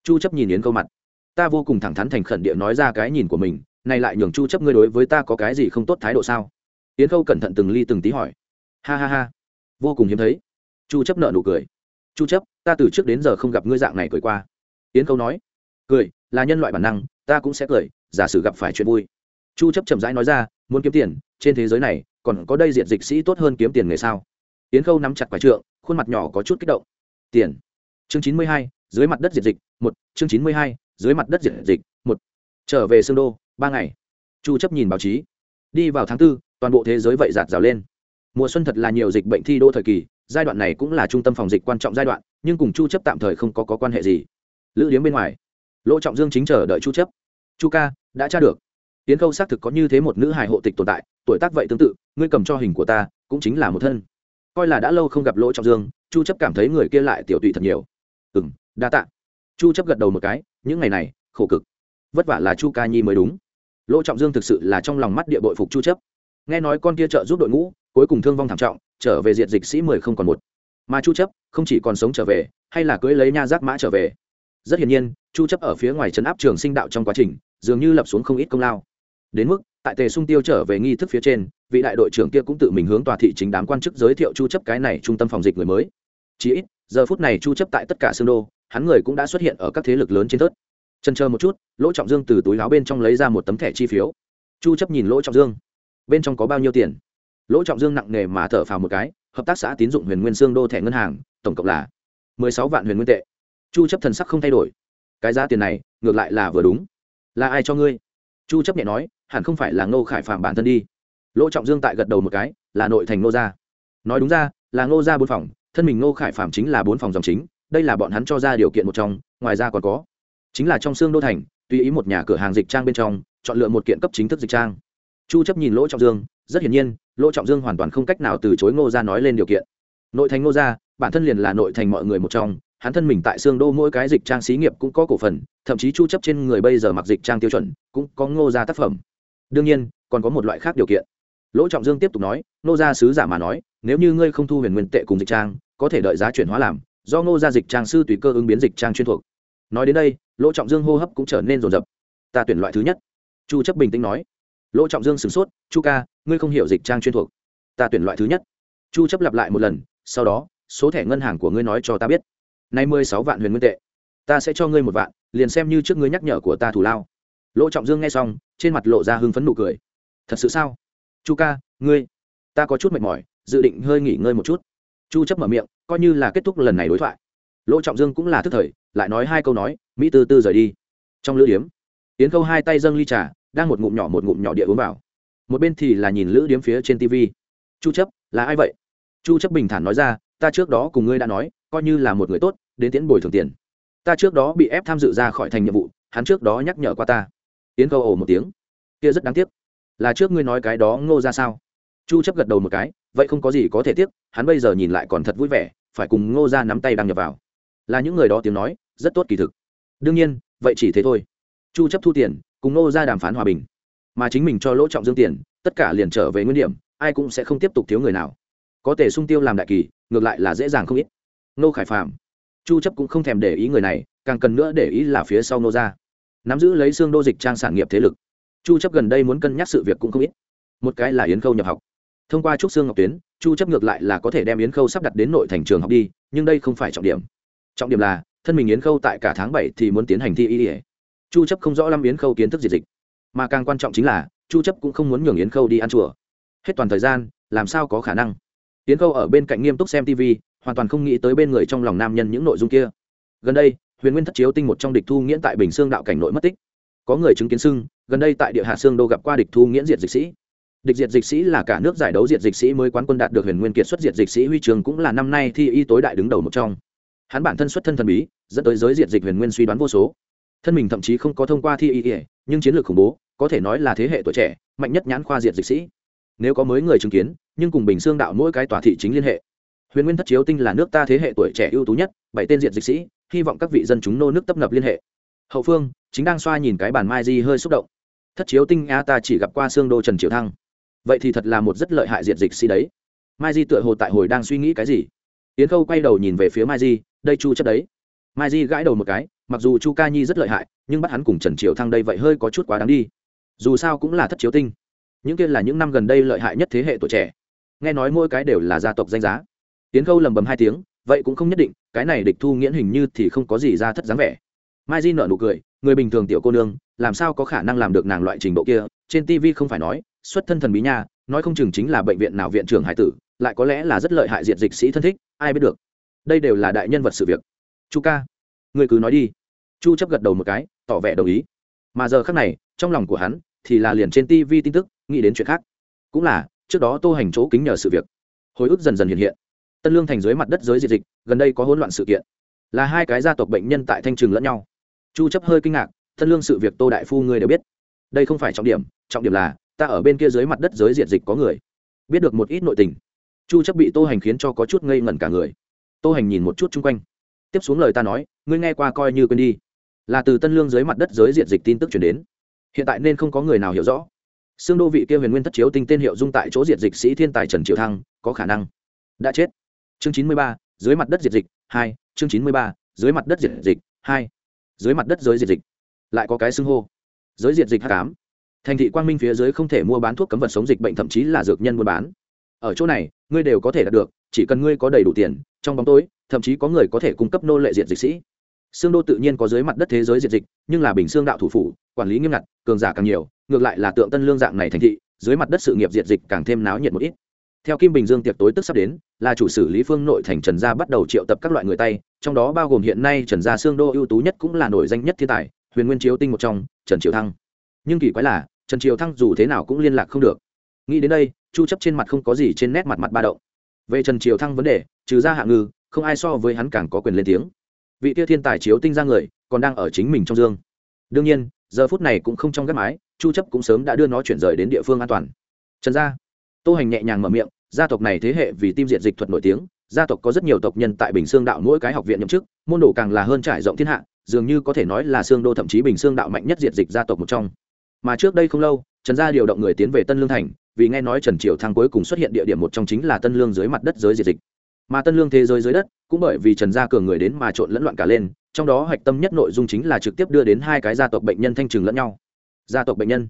Chu chấp nhìn yến khâu mặt. Ta vô cùng thẳng thắn thành khẩn địa nói ra cái nhìn của mình, này lại nhường chu chấp ngươi đối với ta có cái gì không tốt thái độ sao? Yến khâu cẩn thận từng ly từng tí hỏi. Ha ha ha, vô cùng hiếm thấy. Chu chấp nợ nụ cười. Chu chấp, ta từ trước đến giờ không gặp ngươi dạng này cười qua. Yến khâu nói cười là nhân loại bản năng ta cũng sẽ cười giả sử gặp phải chuyện vui. Chu chấp chậm rãi nói ra muốn kiếm tiền trên thế giới này còn có đây diện dịch sĩ tốt hơn kiếm tiền người sao? Yến khâu nắm chặt quả trượng khuôn mặt nhỏ có chút kích động. Tiền. Chương 92, dưới mặt đất diệt dịch một. Chương 92, dưới mặt đất diệt dịch một. Trở về sương đô ba ngày. Chu chấp nhìn báo chí. Đi vào tháng tư toàn bộ thế giới vậy giạt rào lên. Mùa xuân thật là nhiều dịch bệnh thi đô thời kỳ giai đoạn này cũng là trung tâm phòng dịch quan trọng giai đoạn nhưng cùng chu chấp tạm thời không có, có quan hệ gì. Lữ điếm bên ngoài lỗ trọng dương chính chờ đợi chu chấp. Chu ca, đã tra được. Tiến khâu xác thực có như thế một nữ hài hộ tịch tồn tại, tuổi tác vậy tương tự, ngươi cầm cho hình của ta, cũng chính là một thân. Coi là đã lâu không gặp lỗ trọng dương, chu chấp cảm thấy người kia lại tiểu tụy thật nhiều. Ừm, đa tạ. Chu chấp gật đầu một cái, những ngày này, khổ cực. Vất vả là chu ca nhi mới đúng. Lỗ trọng dương thực sự là trong lòng mắt địa bội phục chu chấp. Nghe nói con kia trợ giúp đội ngũ, cuối cùng thương vong thảm trọng, trở về diện dịch sĩ mười không còn một. Mà chu chấp, không chỉ còn sống trở về, hay là cưới lấy nha giác mã trở về rất hiển nhiên, chu chấp ở phía ngoài trấn áp trường sinh đạo trong quá trình, dường như lập xuống không ít công lao. Đến mức, tại tề sung tiêu trở về nghi thức phía trên, vị đại đội trưởng kia cũng tự mình hướng tòa thị chính đám quan chức giới thiệu chu chấp cái này trung tâm phòng dịch người mới. Chỉ ít, giờ phút này chu chấp tại tất cả xương đô, hắn người cũng đã xuất hiện ở các thế lực lớn trên tớt chân chờ một chút, lỗ trọng dương từ túi áo bên trong lấy ra một tấm thẻ chi phiếu. Chu chấp nhìn lỗ trọng dương. Bên trong có bao nhiêu tiền? Lỗ trọng dương nặng nề mà thở phào một cái, hợp tác xã tín dụng huyền nguyên xương đô thẻ ngân hàng, tổng cộng là 16 vạn huyền nguyên tệ chu chấp thần sắc không thay đổi. Cái giá tiền này, ngược lại là vừa đúng. Là ai cho ngươi? Chu chấp nhẹ nói, hẳn không phải là ngô khải phạm bản thân đi. Lỗ trọng dương tại gật đầu một cái, là nội thành ngô gia. Nói đúng ra, là ngô gia bốn phòng, thân mình ngô khải phạm chính là bốn phòng dòng chính, đây là bọn hắn cho ra điều kiện một trong, ngoài ra còn có. Chính là trong xương đô thành, tùy ý một nhà cửa hàng dịch trang bên trong, chọn lựa một kiện cấp chính thức dịch trang. Chu chấp nhìn lỗ trọng dương, rất hiển nhiên, lỗ trọng dương hoàn toàn không cách nào từ chối ngô gia nói lên điều kiện. Nội thành ngô gia, bản thân liền là nội thành mọi người một trong hắn thân mình tại xương đô mỗi cái dịch trang xí nghiệp cũng có cổ phần, thậm chí chu chấp trên người bây giờ mặc dịch trang tiêu chuẩn, cũng có ngô gia tác phẩm. Đương nhiên, còn có một loại khác điều kiện. Lỗ trọng dương tiếp tục nói, ngô gia sứ giả mà nói, nếu như ngươi không thu huyền nguyên tệ cùng dịch trang, có thể đợi giá chuyển hóa làm, do ngô gia dịch trang sư tùy cơ ứng biến dịch trang chuyên thuộc. Nói đến đây, lỗ trọng dương hô hấp cũng trở nên rồn rập ta tuyển loại thứ nhất. Chu chấp bình tĩnh nói. Lỗ trọng dương sửng sốt, chu ca, ngươi không hiểu dịch trang chuyên thuộc. Ta tuyển loại thứ nhất. Chu chấp lặp lại một lần, sau đó, số thẻ ngân hàng của ngươi nói cho ta biết nay mười sáu vạn huyền nguyên tệ, ta sẽ cho ngươi một vạn, liền xem như trước ngươi nhắc nhở của ta thủ lao. Lỗ trọng dương nghe xong, trên mặt lộ ra hưng phấn nụ cười. Thật sự sao? Chu ca, ngươi, ta có chút mệt mỏi, dự định hơi nghỉ ngơi một chút. Chu chấp mở miệng, coi như là kết thúc lần này đối thoại. Lỗ trọng dương cũng là thức thời, lại nói hai câu nói, mỹ tư tư rời đi. Trong lữ điếm, yến khâu hai tay dâng ly trà, đang một ngụm nhỏ một ngụm nhỏ địa uống vào. Một bên thì là nhìn lữ điếm phía trên tv chu chấp, là ai vậy? Chu chấp bình thản nói ra, ta trước đó cùng ngươi đã nói coi như là một người tốt, đến tiễn bồi thường tiền. Ta trước đó bị ép tham dự ra khỏi thành nhiệm vụ, hắn trước đó nhắc nhở qua ta. Yến câu ồ một tiếng. Kia rất đáng tiếc. Là trước ngươi nói cái đó ngô ra sao? Chu chấp gật đầu một cái, vậy không có gì có thể tiếc, hắn bây giờ nhìn lại còn thật vui vẻ, phải cùng ngô ra nắm tay đăng nhập vào. Là những người đó tiếng nói, rất tốt kỳ thực. Đương nhiên, vậy chỉ thế thôi. Chu chấp thu tiền, cùng ngô ra đàm phán hòa bình. Mà chính mình cho lỗ trọng dương tiền, tất cả liền trở về nguyên điểm, ai cũng sẽ không tiếp tục thiếu người nào. Có thể sung tiêu làm đại kỳ, ngược lại là dễ dàng không ít nô khải phạm chu chấp cũng không thèm để ý người này, càng cần nữa để ý là phía sau nô gia. Nắm giữ lấy xương đô dịch trang sản nghiệp thế lực. Chu chấp gần đây muốn cân nhắc sự việc cũng không ít. Một cái là yến khâu nhập học. Thông qua trúc xương ngọc tuyến, chu chấp ngược lại là có thể đem yến khâu sắp đặt đến nội thành trường học đi, nhưng đây không phải trọng điểm. Trọng điểm là, thân mình yến khâu tại cả tháng 7 thì muốn tiến hành thi y chu chấp không rõ lắm yến khâu kiến thức diệt dịch. Mà càng quan trọng chính là, chu chấp cũng không muốn nhường yến khâu đi ăn chùa. Hết toàn thời gian, làm sao có khả năng? Yến khâu ở bên cạnh nghiêm túc xem tv hoàn toàn không nghĩ tới bên người trong lòng nam nhân những nội dung kia. Gần đây, huyền nguyên thất chiếu tinh một trong địch thu nghiễn tại bình sương đạo cảnh nội mất tích. Có người chứng kiến xưng, gần đây tại địa hạ sương đô gặp qua địch thu nghiễn diệt dịch sĩ. Địch diệt dịch sĩ là cả nước giải đấu diệt dịch sĩ mới quán quân đạt được huyền nguyên kiệt xuất diệt dịch sĩ huy trường cũng là năm nay thi y tối đại đứng đầu một trong. Hắn bản thân xuất thân thần bí, dẫn tới giới diệt dịch huyền nguyên suy đoán vô số. Thân mình thậm chí không có thông qua thi y, nhưng chiến lược khủng bố, có thể nói là thế hệ tuổi trẻ, mạnh nhất nhãn khoa diệt dịch sĩ. Nếu có mới người chứng kiến, nhưng cùng bình xương đạo mỗi cái tòa thị chính liên hệ huyền nguyên thất chiếu tinh là nước ta thế hệ tuổi trẻ ưu tú nhất, bảy tên diện dịch sĩ, hy vọng các vị dân chúng nô nước tấp nập liên hệ. Hậu phương, chính đang xoa nhìn cái bàn mai di hơi xúc động. Thất chiếu tinh, a ta chỉ gặp qua xương đô trần triều thăng. Vậy thì thật là một rất lợi hại diện dịch sĩ đấy. Mai di tựa hồ tại hồi đang suy nghĩ cái gì. Yến khâu quay đầu nhìn về phía mai di, đây chu chấp đấy. Mai di gãi đầu một cái, mặc dù chu ca nhi rất lợi hại, nhưng bắt hắn cùng trần triều thăng đây vậy hơi có chút quá đáng đi. Dù sao cũng là thất chiếu tinh. Những kia là những năm gần đây lợi hại nhất thế hệ tuổi trẻ. Nghe nói mỗi cái đều là gia tộc danh giá tiến khâu lầm bầm hai tiếng, vậy cũng không nhất định, cái này địch thu nghiễn hình như thì không có gì ra thất dáng vẻ. Mai di nợ nụ cười, người bình thường tiểu cô nương, làm sao có khả năng làm được nàng loại trình độ kia? Trên tv không phải nói, xuất thân thần bí nha, nói không chừng chính là bệnh viện nào viện trưởng hải tử, lại có lẽ là rất lợi hại diện dịch sĩ thân thích, ai biết được. Đây đều là đại nhân vật sự việc. Chu ca, người cứ nói đi. Chu chấp gật đầu một cái, tỏ vẻ đồng ý. Mà giờ khắc này, trong lòng của hắn, thì là liền trên tv tin tức, nghĩ đến chuyện khác. Cũng là, trước đó tô hành chỗ kính nhờ sự việc. Hồi ức dần dần hiện hiện tân lương thành dưới mặt đất giới diệt dịch, gần đây có hỗn loạn sự kiện. Là hai cái gia tộc bệnh nhân tại thanh trường lẫn nhau. Chu chấp hơi kinh ngạc, tân lương sự việc tô đại phu ngươi đều biết. Đây không phải trọng điểm trọng điểm là, ta ở bên kia dưới mặt đất giới diệt dịch có người. Biết được một ít nội tình. Chu chấp bị tô hành khiến cho có chút ngây ngẩn cả người. Tô hành nhìn một chút chung quanh. Tiếp xuống lời ta nói, ngươi nghe qua coi như quên đi. Là từ tân lương dưới mặt đất giới diệt dịch tin tức chuyển đến. Hiện tại nên không có người nào hiểu rõ. Xương đô vị kia huyền nguyên thất chiếu tinh tên hiệu dung tại chỗ diệt dịch sĩ thiên tài trần triệu thăng, có khả năng đã chết chương chín mươi ba, dưới mặt đất diệt dịch, hai, chương chín mươi ba, dưới mặt đất diệt dịch, hai. Dưới mặt đất giới diệt dịch. Lại có cái xưng hô. Giới diệt dịch h tám. Thành thị quang minh phía dưới không thể mua bán thuốc cấm vật sống dịch bệnh, thậm chí là dược nhân buôn bán. Ở chỗ này, ngươi đều có thể đạt được, chỉ cần ngươi có đầy đủ tiền, trong bóng tối, thậm chí có người có thể cung cấp nô lệ diệt dịch sĩ. Xương đô tự nhiên có dưới mặt đất thế giới diệt dịch, nhưng là bình xương đạo thủ phủ, quản lý nghiêm ngặt, cường giả càng nhiều, ngược lại là tượng tân lương dạng này thành thị, dưới mặt đất sự nghiệp diệt dịch càng thêm náo nhiệt một ít theo kim bình dương tiệc tối tức sắp đến, là chủ sử lý phương nội thành trần gia bắt đầu triệu tập các loại người tay, trong đó bao gồm hiện nay trần gia xương đô ưu tú nhất cũng là nổi danh nhất thiên tài, huyền nguyên chiếu tinh một trong, trần triều thăng. Nhưng kỳ quái là, trần triều thăng dù thế nào cũng liên lạc không được. Nghĩ đến đây, chu chấp trên mặt không có gì trên nét mặt mặt ba động. Về trần triều thăng vấn đề, trừ ra hạ ngư, không ai so với hắn càng có quyền lên tiếng. Vị tia thiên tài chiếu tinh ra người, còn đang ở chính mình trong dương. Đương nhiên, giờ phút này cũng không trong gác mái, chu chấp cũng sớm đã đưa nó chuyển rời đến địa phương an toàn. Trần gia tô hành nhẹ nhàng mở miệng, gia tộc này thế hệ vì tim diện dịch thuật nổi tiếng, gia tộc có rất nhiều tộc nhân tại bình xương đạo mỗi cái học viện nhậm chức, môn đồ càng là hơn trải rộng thiên hạ, dường như có thể nói là xương đô thậm chí bình xương đạo mạnh nhất diệt dịch gia tộc một trong. Mà trước đây không lâu, trần gia điều động người tiến về tân lương thành, vì nghe nói trần triều thăng cuối cùng xuất hiện địa điểm một trong chính là tân lương dưới mặt đất giới diệt dịch. Mà tân lương thế giới dưới đất, cũng bởi vì trần gia cường người đến mà trộn lẫn loạn cả lên, trong đó hạch tâm nhất nội dung chính là trực tiếp đưa đến hai cái gia tộc bệnh nhân thanh trừng lẫn nhau. Gia tộc bệnh nhân.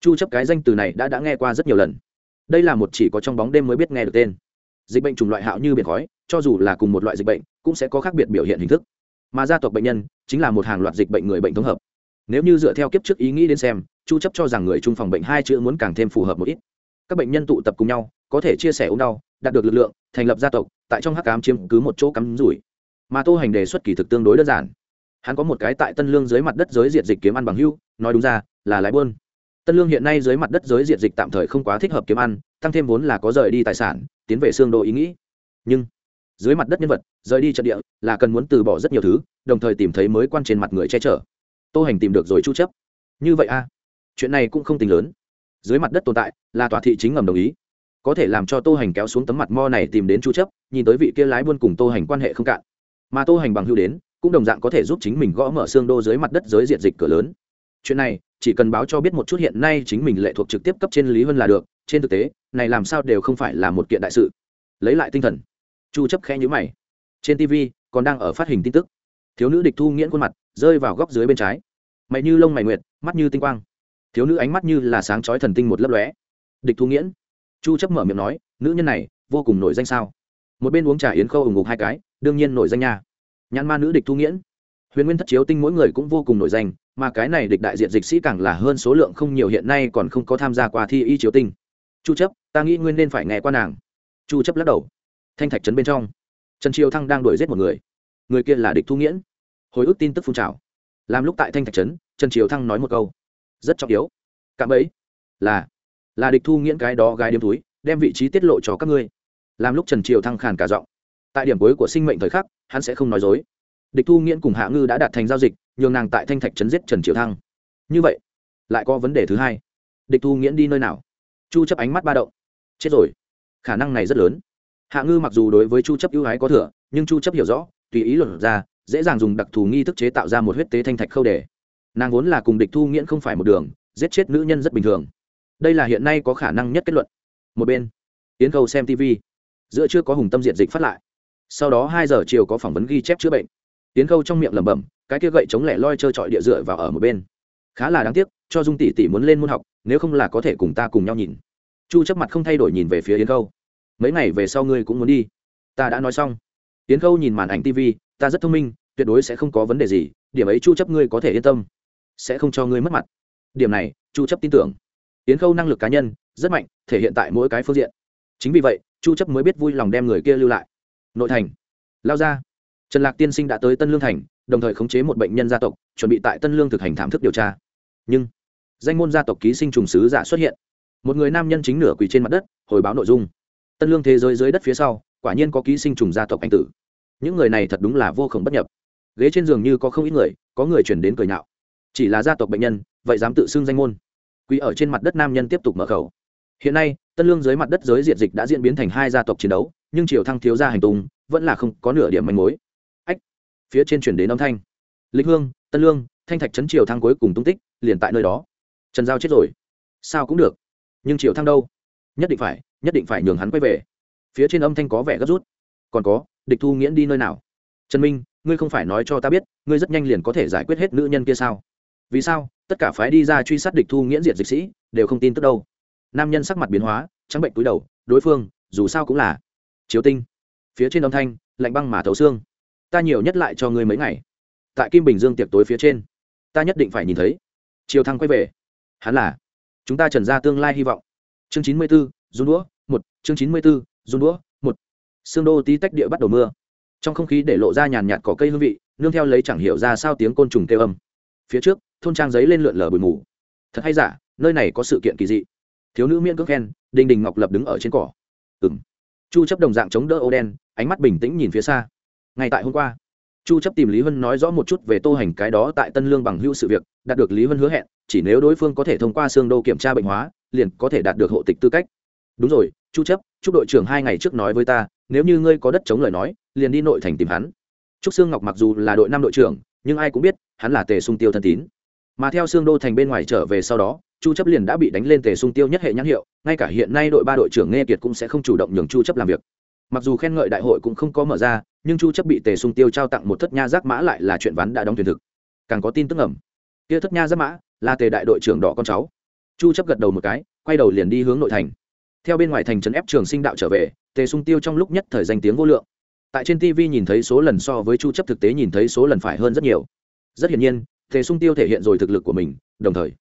Chu chấp cái danh từ này đã đã nghe qua rất nhiều lần đây là một chỉ có trong bóng đêm mới biết nghe được tên. Dịch bệnh trùng loại hạo như biển khói, cho dù là cùng một loại dịch bệnh, cũng sẽ có khác biệt biểu hiện hình thức. Mà gia tộc bệnh nhân, chính là một hàng loạt dịch bệnh người bệnh thống hợp. Nếu như dựa theo kiếp trước ý nghĩ đến xem, chu chấp cho rằng người trung phòng bệnh hai chữ muốn càng thêm phù hợp một ít. Các bệnh nhân tụ tập cùng nhau, có thể chia sẻ ốm đau, đạt được lực lượng, thành lập gia tộc, tại trong hắc cám chiếm cứ một chỗ cắm rủi. Mà tô hành đề xuất kỳ thực tương đối đơn giản. Hắn có một cái tại tân lương dưới mặt đất giới diệt dịch kiếm ăn bằng hưu, nói đúng ra, là lái buôn tân lương hiện nay dưới mặt đất giới diệt dịch tạm thời không quá thích hợp kiếm ăn, tăng thêm vốn là có rời đi tài sản, tiến về xương đô ý nghĩ. Nhưng, dưới mặt đất nhân vật, rời đi trận địa, là cần muốn từ bỏ rất nhiều thứ, đồng thời tìm thấy mới quan trên mặt người che chở. Tô hành tìm được rồi chu chấp. Như vậy a chuyện này cũng không tính lớn. Dưới mặt đất tồn tại, là tòa thị chính ngầm đồng ý. Có thể làm cho tô hành kéo xuống tấm mặt mo này tìm đến chu chấp, nhìn tới vị kia lái buôn cùng tô hành quan hệ không cạn. Mà tô hành bằng hưu đến, cũng đồng dạng có thể giúp chính mình gõ mở xương đô dưới mặt đất giới diện dịch cửa lớn. Chuyện này chỉ cần báo cho biết một chút hiện nay chính mình lệ thuộc trực tiếp cấp trên lý hơn là được, trên thực tế, này làm sao đều không phải là một kiện đại sự. Lấy lại tinh thần. Chu chấp khẽ nhíu mày. Trên tv còn đang ở phát hình tin tức. Thiếu nữ địch thu nghiễn khuôn mặt, rơi vào góc dưới bên trái. Mày như lông mày nguyệt, mắt như tinh quang. Thiếu nữ ánh mắt như là sáng chói thần tinh một lấp lóe. Địch thu nghiễn. Chu chấp mở miệng nói, nữ nhân này, vô cùng nổi danh sao? Một bên uống trà yến khâu ủng ngục hai cái, đương nhiên nổi danh nha. Nhãn ma nữ địch thu nghiễn. Huyền nguyên thất chiếu tinh mỗi người cũng vô cùng nổi danh mà cái này địch đại diện dịch sĩ càng là hơn số lượng không nhiều hiện nay còn không có tham gia qua thi y chiếu tinh. Chu chấp, ta nghĩ nguyên nên phải nghe qua nàng. Chu chấp lắc đầu. Thanh thạch trấn bên trong, trần triều thăng đang đuổi giết một người. Người kia là địch thu nghiễn. Hồi ức tin tức phun trào. Làm lúc tại thanh thạch trấn, trần triều thăng nói một câu. Rất trọng yếu. Cảm ấy là là địch thu nghiễn cái đó gái điếm túi, đem vị trí tiết lộ cho các ngươi. Làm lúc trần triều thăng khàn cả giọng. Tại điểm cuối của sinh mệnh thời khắc, hắn sẽ không nói dối. Địch thu nghiễn cùng hạ ngư đã đạt thành giao dịch nhường nàng tại thanh thạch trấn giết trần triều thăng. Như vậy, lại có vấn đề thứ hai. Địch thu nghiễn đi nơi nào? Chu chấp ánh mắt ba động. Chết rồi. Khả năng này rất lớn. Hạ ngư mặc dù đối với chu chấp ưu ái có thừa, nhưng chu chấp hiểu rõ, tùy ý luận ra, dễ dàng dùng đặc thù nghi thức chế tạo ra một huyết tế thanh thạch khâu đề. Nàng vốn là cùng địch thu nghiễn không phải một đường, giết chết nữ nhân rất bình thường. Đây là hiện nay có khả năng nhất kết luận. Một bên, yến cầu xem tv giữa chưa có hùng tâm diện dịch phát lại. Sau đó hai giờ chiều có phỏng vấn ghi chép chữa bệnh. Tiến khâu trong miệng lẩm bẩm cái kia gậy chống lẻ loi trơ trọi địa dựa vào ở một bên. Khá là đáng tiếc, cho dung tỷ tỷ muốn lên môn học, nếu không là có thể cùng ta cùng nhau nhìn. Chu chấp mặt không thay đổi nhìn về phía yến khâu. Mấy ngày về sau ngươi cũng muốn đi. Ta đã nói xong. Yến khâu nhìn màn ảnh tv ta rất thông minh, tuyệt đối sẽ không có vấn đề gì, điểm ấy chu chấp ngươi có thể yên tâm. Sẽ không cho ngươi mất mặt. Điểm này, chu chấp tin tưởng. Yến khâu năng lực cá nhân, rất mạnh, thể hiện tại mỗi cái phương diện. Chính vì vậy, chu chấp mới biết vui lòng đem người kia lưu lại. Nội thành. Lao ra. Trần lạc tiên sinh đã tới tân lương thành đồng thời khống chế một bệnh nhân gia tộc, chuẩn bị tại tân lương thực hành thảm thức điều tra. Nhưng, danh môn gia tộc ký sinh trùng sứ giả xuất hiện. Một người nam nhân chính nửa quỳ trên mặt đất, hồi báo nội dung. Tân lương thế giới dưới đất phía sau, quả nhiên có ký sinh trùng gia tộc anh tử. Những người này thật đúng là vô khổng bất nhập. Ghế trên giường như có không ít người, có người chuyển đến cười nhạo. Chỉ là gia tộc bệnh nhân, vậy dám tự xưng danh môn. Quỳ ở trên mặt đất nam nhân tiếp tục mở khẩu. Hiện nay, tân lương dưới mặt đất giới diện dịch đã diễn biến thành hai gia tộc chiến đấu, nhưng triều thăng thiếu gia hành tùng vẫn là không có nửa điểm manh mối phía trên chuyển đến âm thanh. Lịch hương, tân lương, thanh thạch trấn triều thăng cuối cùng tung tích, liền tại nơi đó. Trần giao chết rồi. Sao cũng được. Nhưng triều thăng đâu? Nhất định phải, nhất định phải nhường hắn quay về. Phía trên âm thanh có vẻ gấp rút. Còn có, địch thu nghiễn đi nơi nào? Trần minh, ngươi không phải nói cho ta biết, ngươi rất nhanh liền có thể giải quyết hết nữ nhân kia sao? Vì sao, tất cả phái đi ra truy sát địch thu nghiễn diệt dịch sĩ, đều không tin tức đâu? Nam nhân sắc mặt biến hóa, trắng bệnh túi đầu, đối phương, dù sao cũng là chiếu tinh. Phía trên âm thanh, lạnh băng mà thấu xương ta nhiều nhất lại cho ngươi mấy ngày. Tại kim bình dương tiệc tối phía trên, ta nhất định phải nhìn thấy. Chiều thăng quay về. Hắn là, chúng ta trần ra tương lai hy vọng. Chương chín mươi b ố run đũa, một, chương chín mươi b ố run đũa, một. Xương đô tí tách địa bắt đầu mưa. Trong không khí để lộ ra nhàn nhạt cỏ cây hương vị, nương theo lấy chẳng hiểu ra sao tiếng côn trùng kêu âm. Phía trước, thôn trang giấy lên lượn lờ bụi mù. Thật hay giả, nơi này có sự kiện kỳ dị. Thiếu nữ miễn cưỡng khen, đình đình ngọc lập đứng ở trên cỏ. Ừng chu chấp đồng dạng chống đỡ ô đen ánh mắt bình tĩnh nhìn phía xa ngay tại hôm qua, chu chấp tìm lý huân nói rõ một chút về tô hành cái đó tại tân lương bằng hữu sự việc, đạt được lý huân hứa hẹn, chỉ nếu đối phương có thể thông qua xương đô kiểm tra bệnh hóa, liền có thể đạt được hộ tịch tư cách. Đúng rồi, chu chấp, chúc đội trưởng hai ngày trước nói với ta, nếu như ngươi có đất chống lời nói, liền đi nội thành tìm hắn. Trúc xương ngọc mặc dù là đội năm đội trưởng, nhưng ai cũng biết, hắn là tề sung tiêu thân tín. Mà theo xương đô thành bên ngoài trở về sau đó, chu chấp liền đã bị đánh lên tề sung tiêu nhất hệ nhãn hiệu, ngay cả hiện nay đội ba đội trưởng nghe kiệt cũng sẽ không chủ động nhường chu chấp làm việc mặc dù khen ngợi đại hội cũng không có mở ra, nhưng chu chấp bị tề sung tiêu trao tặng một thất nha giác mã lại là chuyện ván đã đóng thuyền thực. Càng có tin tức ẩm kia thất nha giác mã là tề đại đội trưởng đỏ con cháu. Chu chấp gật đầu một cái, quay đầu liền đi hướng nội thành. Theo bên ngoài thành trấn ép trường sinh đạo trở về, tề sung tiêu trong lúc nhất thời danh tiếng vô lượng. Tại trên tv nhìn thấy số lần so với chu chấp thực tế nhìn thấy số lần phải hơn rất nhiều. Rất hiển nhiên, tề sung tiêu thể hiện rồi thực lực của mình, đồng thời,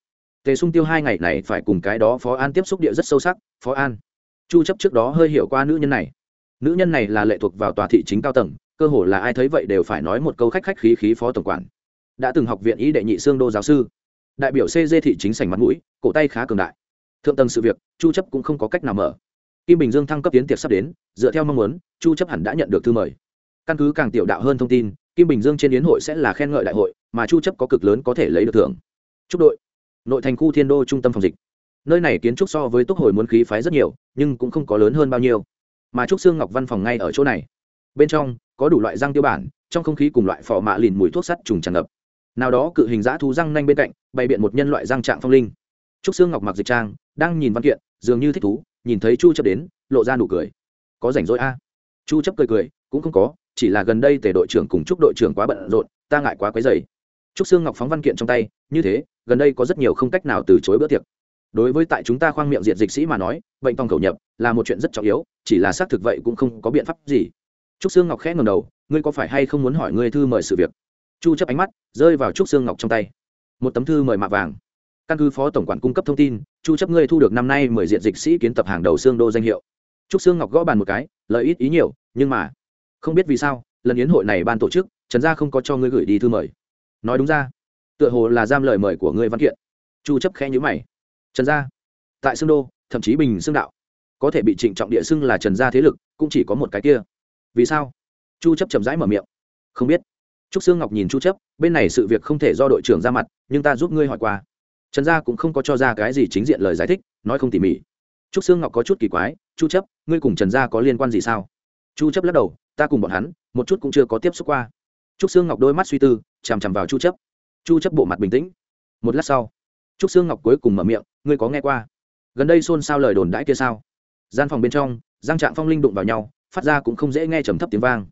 tề sung tiêu hai ngày này phải cùng cái đó phó an tiếp xúc địa rất sâu sắc, phó an. Chu chấp trước đó hơi hiểu qua nữ nhân này nữ nhân này là lệ thuộc vào tòa thị chính cao tầng, cơ hồ là ai thấy vậy đều phải nói một câu khách khách khí khí phó tổng quản. Đã từng học viện y đệ nhị xương đô giáo sư. Đại biểu cg thị chính sành mặt mũi, cổ tay khá cường đại. Thượng tầng sự việc, chu chấp cũng không có cách nào mở. Kim bình dương thăng cấp tiến tiệc sắp đến, dựa theo mong muốn, chu chấp hẳn đã nhận được thư mời. Căn cứ càng tiểu đạo hơn thông tin, kim bình dương trên yến hội sẽ là khen ngợi đại hội, mà chu chấp có cực lớn có thể lấy được thưởng. Chúc đội, nội thành khu thiên đô trung tâm phòng dịch. Nơi này kiến trúc so với túc hồi muốn khí phái rất nhiều, nhưng cũng không có lớn hơn bao nhiêu mà trúc xương ngọc văn phòng ngay ở chỗ này. Bên trong, có đủ loại răng tiêu bản, trong không khí cùng loại phò mạ lìn mùi thuốc sắt trùng tràn ngập. Nào đó cự hình dã thú răng nanh bên cạnh, bày biện một nhân loại răng trạng phong linh. Trúc xương ngọc mặc dịch trang, đang nhìn văn kiện, dường như thích thú, nhìn thấy chu chấp đến, lộ ra nụ cười. Có rảnh rỗi a? Chu chấp cười cười, cũng không có, chỉ là gần đây tề đội trưởng cùng trúc đội trưởng quá bận rộn, ta ngại quá quấy rầy. Trúc xương ngọc phóng văn kiện trong tay, như thế, gần đây có rất nhiều không cách nào từ chối bữa tiệc đối với tại chúng ta khoang miệng diện dịch sĩ mà nói, bệnh tòng khẩu nhập là một chuyện rất trọng yếu, chỉ là xác thực vậy cũng không có biện pháp gì. Trúc xương ngọc khẽ ngầm đầu, ngươi có phải hay không muốn hỏi ngươi thư mời sự việc? Chu chấp ánh mắt rơi vào trúc xương ngọc trong tay. Một tấm thư mời mạ vàng. Căn cứ phó tổng quản cung cấp thông tin, chu chấp ngươi thu được năm nay mười diện dịch sĩ kiến tập hàng đầu xương đô danh hiệu. Trúc xương ngọc gõ bàn một cái lợi ít ý nhiều, nhưng mà, không biết vì sao, lần yến hội này ban tổ chức, trần gia không có cho ngươi gửi đi thư mời. Nói đúng ra, tựa hồ là giam lời mời của ngươi văn kiện. Chu chấp khẽ nhíu mày trần gia. Tại xương đô, thậm chí bình xương đạo, có thể bị trịnh trọng địa xưng là trần gia thế lực, cũng chỉ có một cái kia. Vì sao? Chu chấp chậm rãi mở miệng. Không biết. Trúc sương ngọc nhìn chu chấp, bên này sự việc không thể do đội trưởng ra mặt, nhưng ta giúp ngươi hỏi qua. Trần gia cũng không có cho ra cái gì chính diện lời giải thích, nói không tỉ mỉ. Trúc sương ngọc có chút kỳ quái, chu chấp, ngươi cùng trần gia có liên quan gì sao? Chu chấp lắc đầu, ta cùng bọn hắn, một chút cũng chưa có tiếp xúc qua. Trúc sương ngọc đôi mắt suy tư, chằm chằm vào chu chấp. Chu chấp bộ mặt bình tĩnh. Một lát sau trúc sương ngọc cuối cùng mở miệng, ngươi có nghe qua? Gần đây xôn xao lời đồn đãi kia sao? Gian phòng bên trong, giang trạng phong linh đụng vào nhau, phát ra cũng không dễ nghe trầm thấp tiếng vang.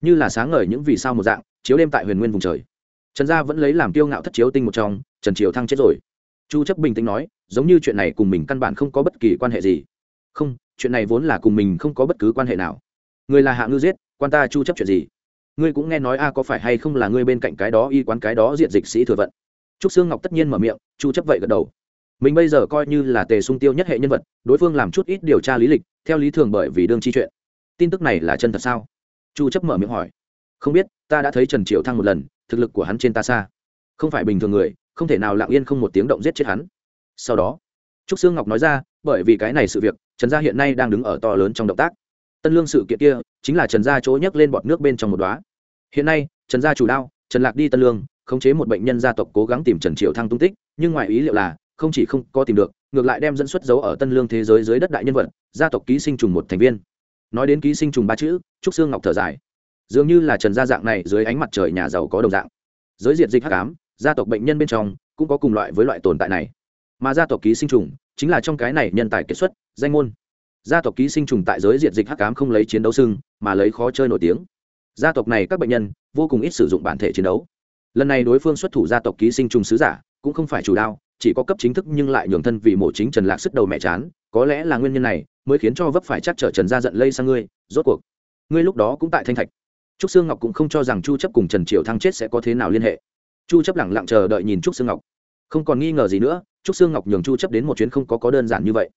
Như là sáng ngời những vì sao một dạng, chiếu đêm tại huyền nguyên vùng trời. Trần gia vẫn lấy làm kiêu ngạo thất chiếu tinh một trong, trần triều thăng chết rồi. Chu chấp bình tĩnh nói, giống như chuyện này cùng mình căn bản không có bất kỳ quan hệ gì. Không, chuyện này vốn là cùng mình không có bất cứ quan hệ nào. Người là hạ ngư giết, quan ta chu chấp chuyện gì? Ngươi cũng nghe nói a, có phải hay không là ngươi bên cạnh cái đó y quán cái đó diện dịch sĩ thừa vận? Trúc Sương ngọc tất nhiên mở miệng, chu chấp vậy gật đầu. Mình bây giờ coi như là tề sung tiêu nhất hệ nhân vật, đối phương làm chút ít điều tra lý lịch, theo lý thường bởi vì đương chi chuyện. Tin tức này là chân thật sao? Chu chấp mở miệng hỏi. Không biết, ta đã thấy trần triệu thăng một lần, thực lực của hắn trên ta xa. Không phải bình thường người, không thể nào lặng yên không một tiếng động giết chết hắn. Sau đó, trúc sương ngọc nói ra, bởi vì cái này sự việc, trần gia hiện nay đang đứng ở to lớn trong động tác. Tân lương sự kiện kia, chính là trần gia chỗ nhấc lên bọt nước bên trong một đóa. Hiện nay, trần gia chủ đao trần lạc đi tân lương khống chế một bệnh nhân gia tộc cố gắng tìm trần triệu thăng tung tích, nhưng ngoài ý liệu là, không chỉ không có tìm được, ngược lại đem dẫn xuất dấu ở tân lương thế giới dưới đất đại nhân vật, gia tộc ký sinh trùng một thành viên. Nói đến ký sinh trùng ba chữ, trúc sương ngọc thở dài. Dường như là trần gia dạng này dưới ánh mặt trời nhà giàu có đồng dạng. Giới diện dịch hắc ám, gia tộc bệnh nhân bên trong cũng có cùng loại với loại tồn tại này. Mà gia tộc ký sinh trùng chính là trong cái này nhân tài kết xuất, danh môn. Gia tộc ký sinh trùng tại giới diện dịch hắc ám không lấy chiến đấu sưng, mà lấy khó chơi nổi tiếng. Gia tộc này các bệnh nhân vô cùng ít sử dụng bản thể chiến đấu lần này đối phương xuất thủ gia tộc ký sinh trùng sứ giả, cũng không phải chủ đao, chỉ có cấp chính thức nhưng lại nhường thân vì mổ chính trần lạc sức đầu mẹ chán, có lẽ là nguyên nhân này mới khiến cho vấp phải chắc trở trần gia giận lây sang ngươi, rốt cuộc, ngươi lúc đó cũng tại thanh thạch. Trúc sương ngọc cũng không cho rằng chu chấp cùng trần triều thăng chết sẽ có thế nào liên hệ. Chu chấp lặng lặng chờ đợi nhìn trúc sương ngọc. Không còn nghi ngờ gì nữa, trúc sương ngọc nhường chu chấp đến một chuyến không có có đơn giản như vậy.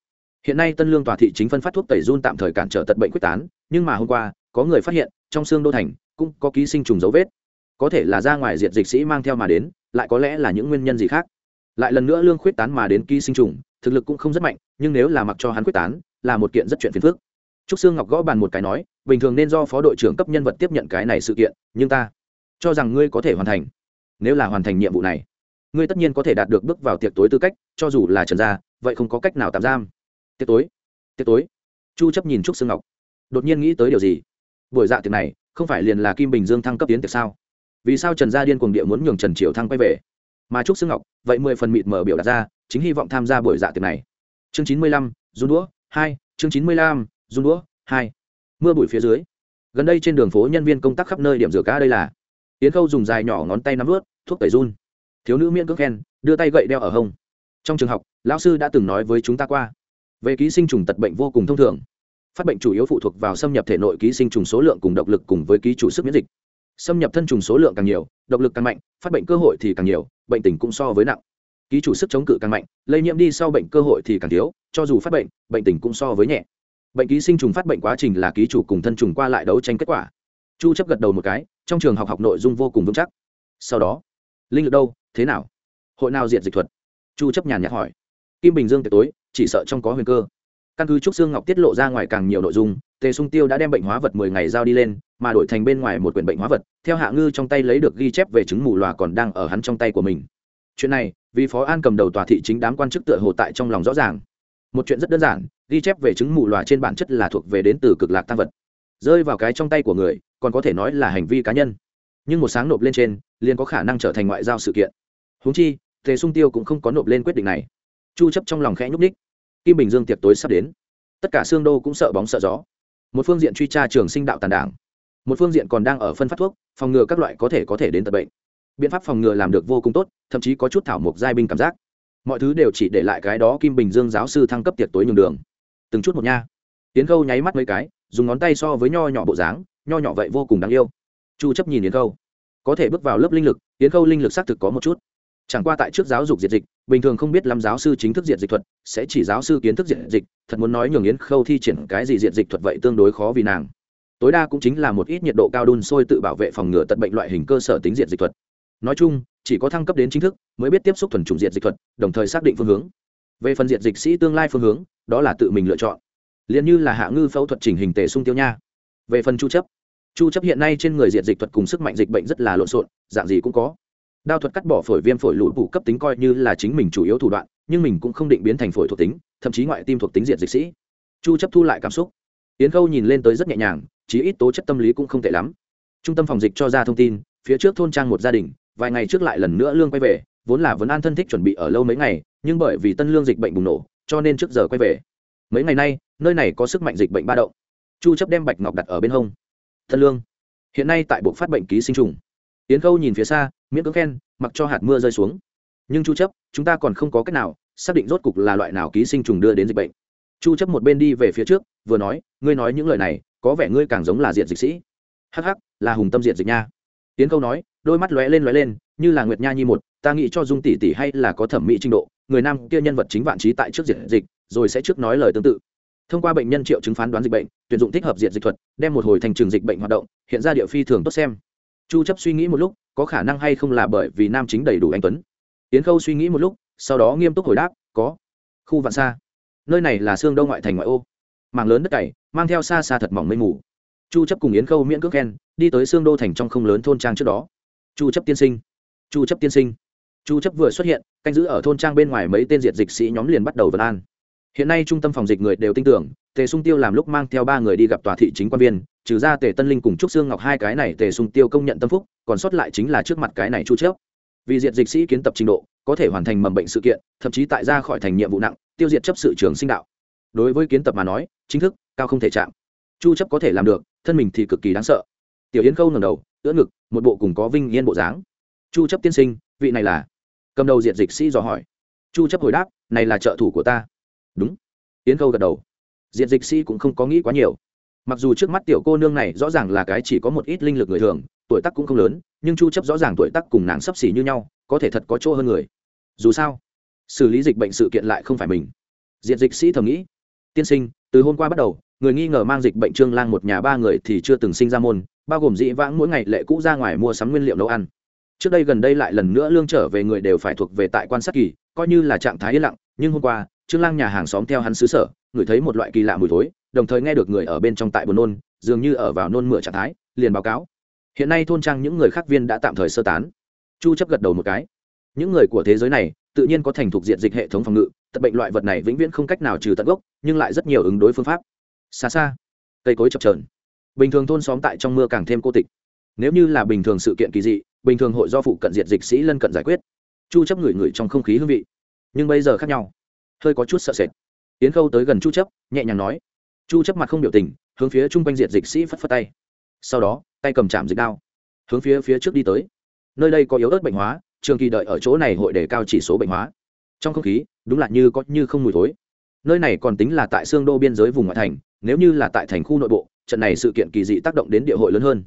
Hiện nay tân lương tòa thị chính phân phát thuốc tẩy run tạm thời cản trở tật bệnh quyết tán, nhưng mà hôm qua, có người phát hiện, trong xương đô thành, cũng có ký sinh trùng dấu vết có thể là ra ngoài diệt dịch sĩ mang theo mà đến, lại có lẽ là những nguyên nhân gì khác. Lại lần nữa lương khuyết tán mà đến ký sinh trùng, thực lực cũng không rất mạnh, nhưng nếu là mặc cho hắn quyết tán, là một kiện rất chuyện phiền phức. Trúc sương ngọc gõ bàn một cái nói, bình thường nên do phó đội trưởng cấp nhân vật tiếp nhận cái này sự kiện, nhưng ta cho rằng ngươi có thể hoàn thành. Nếu là hoàn thành nhiệm vụ này, ngươi tất nhiên có thể đạt được bước vào tiệc tối tư cách, cho dù là trần gia, vậy không có cách nào tạm giam. Tiệc tối tiệc tối. Chu chấp nhìn trúc sương ngọc, đột nhiên nghĩ tới điều gì? Buổi dạ tiệc này, không phải liền là kim bình dương thăng cấp tiến tiệc sao? Vì sao trần gia điên cuồng địa muốn nhường trần triều thăng quay về? Mà trúc sương ngọc, vậy mười phần mịt mở biểu đạt ra, chính hy vọng tham gia buổi dạ tiệc này. Chương chín mươi lăm, run đũa, hai, chương chín mươi lăm, run đũa, hai. Mưa bụi phía dưới. Gần đây trên đường phố nhân viên công tác khắp nơi điểm rửa cá đây là. Yến khâu dùng dài nhỏ ngón tay nắm ướt, thuốc tẩy run. Thiếu nữ miễn cưỡng khen, đưa tay gậy đeo ở hông. Trong trường học, lão sư đã từng nói với chúng ta qua, về ký sinh trùng tật bệnh vô cùng thông thường. Phát bệnh chủ yếu phụ thuộc vào xâm nhập thể nội ký sinh trùng số lượng cùng độc lực cùng với ký chủ sức miễn dịch xâm nhập thân trùng số lượng càng nhiều, độc lực càng mạnh, phát bệnh cơ hội thì càng nhiều, bệnh tình cũng so với nặng. Ký chủ sức chống cự càng mạnh, lây nhiễm đi sau bệnh cơ hội thì càng thiếu, cho dù phát bệnh bệnh tình cũng so với nhẹ. Bệnh ký sinh trùng phát bệnh quá trình là ký chủ cùng thân trùng qua lại đấu tranh kết quả. Chu chấp gật đầu một cái, trong trường học học nội dung vô cùng vững chắc. Sau đó, linh lực đâu, thế nào? Hội nào diện dịch thuật? Chu chấp nhàn nhạt hỏi. Kim bình dương tiệc tối, chỉ sợ trong có huyền cơ. Căn cứ trúc xương ngọc tiết lộ ra ngoài càng nhiều nội dung, tề sung tiêu đã đem bệnh hóa vật 10 ngày giao đi lên mà đổi thành bên ngoài một quyển bệnh hóa vật, theo hạ ngư trong tay lấy được ghi chép về chứng mù lòa còn đang ở hắn trong tay của mình. Chuyện này, vì phó an cầm đầu tòa thị chính đám quan chức tựa hồ tại trong lòng rõ ràng. Một chuyện rất đơn giản, ghi chép về chứng mù lòa trên bản chất là thuộc về đến từ cực lạc tăng vật. Rơi vào cái trong tay của người, còn có thể nói là hành vi cá nhân. Nhưng một sáng nộp lên trên, liền có khả năng trở thành ngoại giao sự kiện. Húng chi, tề sung tiêu cũng không có nộp lên quyết định này. Chu chấp trong lòng khẽ nhúc ních kim bình dương tiệc tối sắp đến. Tất cả xương đô cũng sợ bóng sợ gió. Một phương diện truy tra trường sinh đạo tàn đảng một phương diện còn đang ở phân phát thuốc, phòng ngừa các loại có thể có thể đến tận bệnh. Biện pháp phòng ngừa làm được vô cùng tốt, thậm chí có chút thảo mộc giai binh cảm giác. Mọi thứ đều chỉ để lại cái đó kim bình dương giáo sư thăng cấp tiệc tối nhường đường. Từng chút một nha. Tiến khâu nháy mắt mấy cái, dùng ngón tay so với nho nhỏ bộ dáng, nho nhỏ vậy vô cùng đáng yêu. Chu chấp nhìn yến khâu. Có thể bước vào lớp linh lực, yến khâu linh lực xác thực có một chút. Chẳng qua tại trước giáo dục diệt dịch, bình thường không biết làm giáo sư chính thức diệt dịch thuật, sẽ chỉ giáo sư kiến thức diệt dịch, thật muốn nói nhường yến khâu thi triển cái gì diệt dịch thuật vậy tương đối khó vì nàng tối đa cũng chính là một ít nhiệt độ cao đun sôi tự bảo vệ phòng ngừa tận bệnh loại hình cơ sở tính diện dịch thuật. Nói chung, chỉ có thăng cấp đến chính thức mới biết tiếp xúc thuần chủng diện dịch thuật, đồng thời xác định phương hướng. Về phần diện dịch sĩ tương lai phương hướng, đó là tự mình lựa chọn. Liền như là hạ ngư phẫu thuật chỉnh hình tề sung tiêu nha. Về phần chu chấp chu chấp hiện nay trên người diện dịch thuật cùng sức mạnh dịch bệnh rất là lộn xộn, dạng gì cũng có. Đao thuật cắt bỏ phổi viêm phổi lũ bù cấp tính coi như là chính mình chủ yếu thủ đoạn, nhưng mình cũng không định biến thành phổi thuộc tính, thậm chí ngoại tim thuộc tính diện dịch sĩ. Chu chấp thu lại cảm xúc. Yến khâu nhìn lên tới rất nhẹ nhàng chí ít tố chất tâm lý cũng không tệ lắm. Trung tâm phòng dịch cho ra thông tin, phía trước thôn trang một gia đình, vài ngày trước lại lần nữa lương quay về, vốn là vấn an thân thích chuẩn bị ở lâu mấy ngày, nhưng bởi vì tân lương dịch bệnh bùng nổ, cho nên trước giờ quay về. Mấy ngày nay, nơi này có sức mạnh dịch bệnh ba động. Chu chấp đem bạch ngọc đặt ở bên hông. Tân lương. Hiện nay tại bộ phát bệnh ký sinh trùng. Yến khâu nhìn phía xa, miễn cưỡng khen, mặc cho hạt mưa rơi xuống. Nhưng chu chấp, chúng ta còn không có cách nào, xác định rốt cục là loại nào ký sinh trùng đưa đến dịch bệnh. Chu chấp một bên đi về phía trước, vừa nói, ngươi nói những lời này có vẻ ngươi càng giống là diệt dịch sĩ. Hắc hắc, là hùng tâm diệt dịch nha. Tiến câu nói, đôi mắt lóe lên lóe lên, như là nguyệt nha nhi một, ta nghĩ cho dung tỷ tỷ hay là có thẩm mỹ trình độ, người nam kia nhân vật chính vạn trí tại trước diệt dịch, rồi sẽ trước nói lời tương tự. Thông qua bệnh nhân triệu chứng phán đoán dịch bệnh, tuyển dụng thích hợp diệt dịch thuật, đem một hồi thành trường dịch bệnh hoạt động, hiện ra địa phi thường tốt xem. Chu chấp suy nghĩ một lúc, có khả năng hay không là bởi vì nam chính đầy đủ anh tuấn. Tiến khâu suy nghĩ một lúc, sau đó nghiêm túc hồi đáp, có. Khu vạn xa nơi này là xương đông ngoại thành ngoại ô. Mảng lớn đất cày mang theo xa xa thật mỏng mây mù. Chu chấp cùng yến khâu miễn cước khen, đi tới xương đô thành trong không lớn thôn trang trước đó. Chu chấp tiên sinh. Chu chấp tiên sinh. Chu chấp vừa xuất hiện, canh giữ ở thôn trang bên ngoài mấy tên diệt dịch sĩ nhóm liền bắt đầu vân an. Hiện nay trung tâm phòng dịch người đều tin tưởng, tề sung tiêu làm lúc mang theo ba người đi gặp tòa thị chính quan viên, trừ ra tề tân linh cùng trúc xương ngọc hai cái này tề sung tiêu công nhận tâm phúc, còn sót lại chính là trước mặt cái này chu chấp. Vì diệt dịch sĩ kiến tập trình độ, có thể hoàn thành mầm bệnh sự kiện, thậm chí tại ra khỏi thành nhiệm vụ nặng, tiêu diệt chấp sự trường sinh đạo. Đối với kiến tập mà nói, chính thức cao không thể chạm. Chu chấp có thể làm được, thân mình thì cực kỳ đáng sợ. Tiểu yến khâu ngẩng đầu, ưỡn ngực, một bộ cùng có vinh yên bộ dáng. Chu chấp tiên sinh, vị này là? Cầm đầu diệt dịch sĩ dò hỏi. Chu chấp hồi đáp, này là trợ thủ của ta. Đúng. Yến khâu gật đầu. Diệt dịch sĩ cũng không có nghĩ quá nhiều. Mặc dù trước mắt tiểu cô nương này rõ ràng là cái chỉ có một ít linh lực người thường, tuổi tác cũng không lớn, nhưng chu chấp rõ ràng tuổi tác cùng nàng sắp xỉ như nhau, có thể thật có chỗ hơn người. Dù sao, xử lý dịch bệnh sự kiện lại không phải mình. Diệt dịch sĩ thầm nghĩ. Tiên sinh, từ hôm qua bắt đầu người nghi ngờ mang dịch bệnh trương lang một nhà ba người thì chưa từng sinh ra môn, bao gồm dĩ vãng mỗi ngày lệ cũ ra ngoài mua sắm nguyên liệu nấu ăn. Trước đây gần đây lại lần nữa lương trở về người đều phải thuộc về tại quan sát kỳ, coi như là trạng thái yên lặng, nhưng hôm qua, trương lang nhà hàng xóm theo hắn xứ sở ngửi thấy một loại kỳ lạ mùi thối, đồng thời nghe được người ở bên trong tại buồn nôn, dường như ở vào nôn mửa trạng thái, liền báo cáo. Hiện nay thôn trang những người khác viên đã tạm thời sơ tán. Chu chấp gật đầu một cái. Những người của thế giới này, tự nhiên có thành thục diện dịch hệ thống phòng ngự tật bệnh loại vật này vĩnh viễn không cách nào trừ tận gốc, nhưng lại rất nhiều ứng đối phương pháp xa xa, cây cối chập trờn bình thường thôn xóm tại trong mưa càng thêm cô tịch. Nếu như là bình thường sự kiện kỳ dị, bình thường hội do phụ cận diệt dịch sĩ lân cận giải quyết. Chu chấp người người trong không khí hương vị, nhưng bây giờ khác nhau. Hơi có chút sợ sệt. Tiến khâu tới gần chu chấp, nhẹ nhàng nói. Chu chấp mặt không biểu tình, hướng phía trung quanh diệt dịch sĩ phất phất tay. Sau đó, tay cầm chạm dịch đao, hướng phía phía trước đi tới. Nơi đây có yếu ớt bệnh hóa, trường kỳ đợi ở chỗ này hội đề cao chỉ số bệnh hóa. Trong không khí, đúng là như có như không mùi thối nơi này còn tính là tại xương đô biên giới vùng ngoại thành nếu như là tại thành khu nội bộ trận này sự kiện kỳ dị tác động đến địa hội lớn hơn.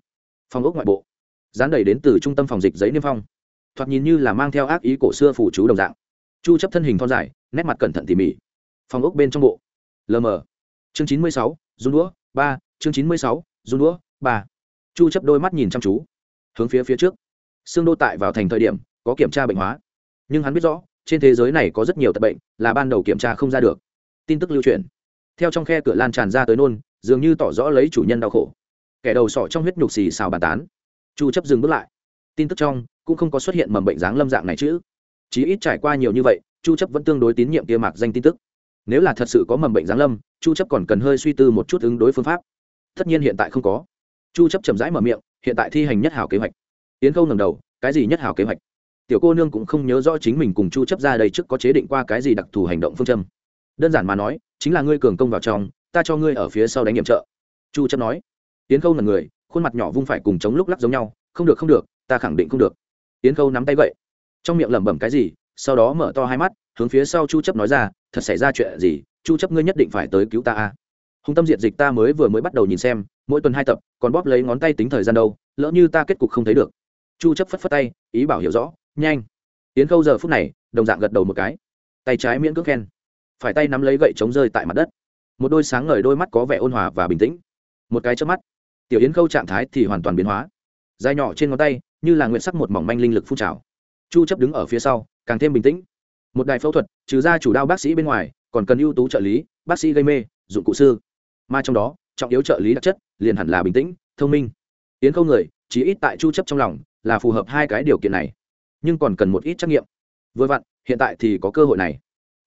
Phòng ốc ngoại bộ dán đầy đến từ trung tâm phòng dịch giấy niêm phong. Thoạt nhìn như là mang theo ác ý cổ xưa phủ chú đồng dạng. Chu chấp thân hình thon dài nét mặt cẩn thận tỉ mỉ. Phòng ốc bên trong bộ lm chương 96, run đũa ba. Chương 96, run đũa ba. Chu chấp đôi mắt nhìn chăm chú hướng phía phía trước. Xương đô tại vào thành thời điểm có kiểm tra bệnh hóa. Nhưng hắn biết rõ trên thế giới này có rất nhiều tật bệnh là ban đầu kiểm tra không ra được tin tức lưu truyền. Theo trong khe cửa lan tràn ra tới nôn, dường như tỏ rõ lấy chủ nhân đau khổ. Kẻ đầu sọ trong huyết nhục xì xào bàn tán. Chu chấp dừng bước lại. Tin tức trong cũng không có xuất hiện mầm bệnh dáng lâm dạng này chứ. Chí ít trải qua nhiều như vậy, chu chấp vẫn tương đối tín nhiệm kia mạc danh tin tức. Nếu là thật sự có mầm bệnh giáng lâm, chu chấp còn cần hơi suy tư một chút ứng đối phương pháp. Tất nhiên hiện tại không có. Chu chấp chậm rãi mở miệng, hiện tại thi hành nhất hảo kế hoạch. Tiến câu ngẩng đầu, cái gì nhất hảo kế hoạch? Tiểu cô nương cũng không nhớ rõ chính mình cùng chu chấp ra đây trước có chế định qua cái gì đặc thù hành động phương châm đơn giản mà nói, chính là ngươi cường công vào trong, ta cho ngươi ở phía sau đánh nhiệm trợ. Chu chấp nói. Tiến khâu là người, khuôn mặt nhỏ vung phải cùng chống lúc lắc giống nhau, không được không được, ta khẳng định không được. Tiến khâu nắm tay vậy trong miệng lẩm bẩm cái gì, sau đó mở to hai mắt, hướng phía sau chu chấp nói ra, thật xảy ra chuyện gì, chu chấp ngươi nhất định phải tới cứu ta a. Hùng tâm diệt dịch ta mới vừa mới bắt đầu nhìn xem, mỗi tuần hai tập, còn bóp lấy ngón tay tính thời gian đâu, lỡ như ta kết cục không thấy được. Chu chấp phất phất tay, ý bảo hiểu rõ, nhanh. Tiến khâu giờ phút này, đồng dạng gật đầu một cái. Tay trái miễn cưỡng khen phải tay nắm lấy gậy chống rơi tại mặt đất. Một đôi sáng ngời đôi mắt có vẻ ôn hòa và bình tĩnh. Một cái chớp mắt, tiểu yến khâu trạng thái thì hoàn toàn biến hóa. Dài nhỏ trên ngón tay, như là nguyện sắc một mỏng manh linh lực phun trào. Chu chấp đứng ở phía sau, càng thêm bình tĩnh. Một đài phẫu thuật, trừ ra chủ đao bác sĩ bên ngoài, còn cần ưu tú trợ lý, bác sĩ gây mê, dụng cụ sư. Mà trong đó, trọng yếu trợ lý đặc chất, liền hẳn là bình tĩnh, thông minh. Yến khâu người, chỉ ít tại chu chấp trong lòng, là phù hợp hai cái điều kiện này. Nhưng còn cần một ít trắc nghiệm vừa vặn, hiện tại thì có cơ hội này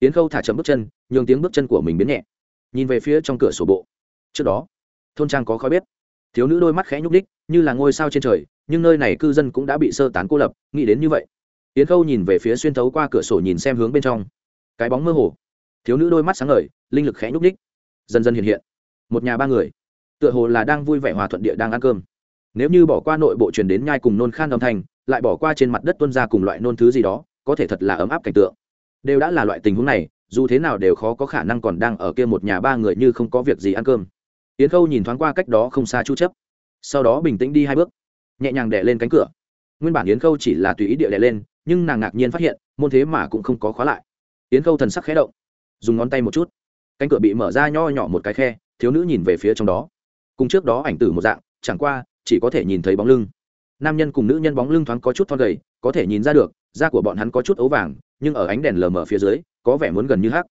yến khâu thả chậm bước chân, nhường tiếng bước chân của mình biến nhẹ. Nhìn về phía trong cửa sổ bộ. Trước đó, thôn trang có khói bếp. Thiếu nữ đôi mắt khẽ nhúc đích như là ngôi sao trên trời, nhưng nơi này cư dân cũng đã bị sơ tán cô lập, nghĩ đến như vậy. Yến khâu nhìn về phía xuyên thấu qua cửa sổ nhìn xem hướng bên trong. Cái bóng mơ hồ. Thiếu nữ đôi mắt sáng ngời, linh lực khẽ nhúc đích dần dần hiện hiện. Một nhà ba người. Tựa hồ là đang vui vẻ hòa thuận địa đang ăn cơm. Nếu như bỏ qua nội bộ truyền đến nhai cùng nôn khan âm thanh, lại bỏ qua trên mặt đất tuân ra cùng loại nôn thứ gì đó, có thể thật là ấm áp cảnh tượng đều đã là loại tình huống này, dù thế nào đều khó có khả năng còn đang ở kia một nhà ba người như không có việc gì ăn cơm. Yến khâu nhìn thoáng qua cách đó không xa chu chấp. Sau đó bình tĩnh đi hai bước, nhẹ nhàng đè lên cánh cửa. Nguyên bản yến khâu chỉ là tùy ý địa đè lên, nhưng nàng ngạc nhiên phát hiện, môn thế mà cũng không có khóa lại. Yến khâu thần sắc khẽ động, dùng ngón tay một chút. Cánh cửa bị mở ra nho nhỏ một cái khe, thiếu nữ nhìn về phía trong đó. Cùng trước đó ảnh tử một dạng, chẳng qua, chỉ có thể nhìn thấy bóng lưng. Nam nhân cùng nữ nhân bóng lưng thoáng có chút thon gầy, có thể nhìn ra được, da của bọn hắn có chút ấu vàng nhưng ở ánh đèn lờ mờ phía dưới, có vẻ muốn gần như hắc.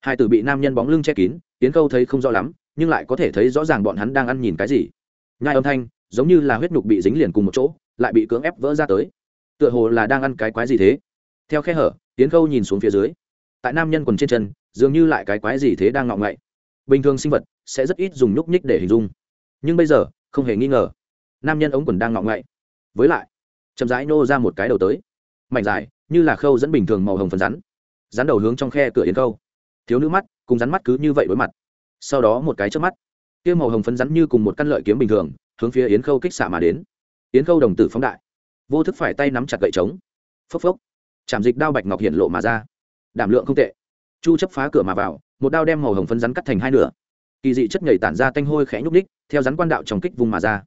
Hai tử bị nam nhân bóng lưng che kín tiến câu thấy không rõ lắm, nhưng lại có thể thấy rõ ràng bọn hắn đang ăn nhìn cái gì. Nhai âm thanh, giống như là huyết nhục bị dính liền cùng một chỗ, lại bị cưỡng ép vỡ ra tới. Tựa hồ là đang ăn cái quái gì thế? Theo khe hở tiến câu nhìn xuống phía dưới. Tại nam nhân quần trên chân, dường như lại cái quái gì thế đang ngọng ngậy. Bình thường sinh vật sẽ rất ít dùng nhúc nhích để hình dung. Nhưng bây giờ, không hề nghi ngờ. Nam nhân ống quần đang ngọng ngậy. Với lại, chậm rãi nô ra một cái đầu tới. Mảnh dài như là khâu dẫn bình thường màu hồng phần rắn. Rắn đầu hướng trong khe cửa yến câu thiếu nữ mắt, cùng rắn mắt cứ như vậy đối mặt. Sau đó một cái trước mắt, kia màu hồng phấn rắn như cùng một căn lợi kiếm bình thường, hướng phía yến khâu kích xạ mà đến. Yến khâu đồng tử phóng đại. Vô thức phải tay nắm chặt gậy trống. Phốc phốc. Chạm dịch đao bạch ngọc hiện lộ mà ra. Đảm lượng không tệ. Chu chấp phá cửa mà vào, một đao đem màu hồng phấn rắn cắt thành hai nửa. Kỳ dị chất nhảy tản ra tanh hôi khẽ nhúc ních theo rắn quan đạo trong kích vùng mà ra.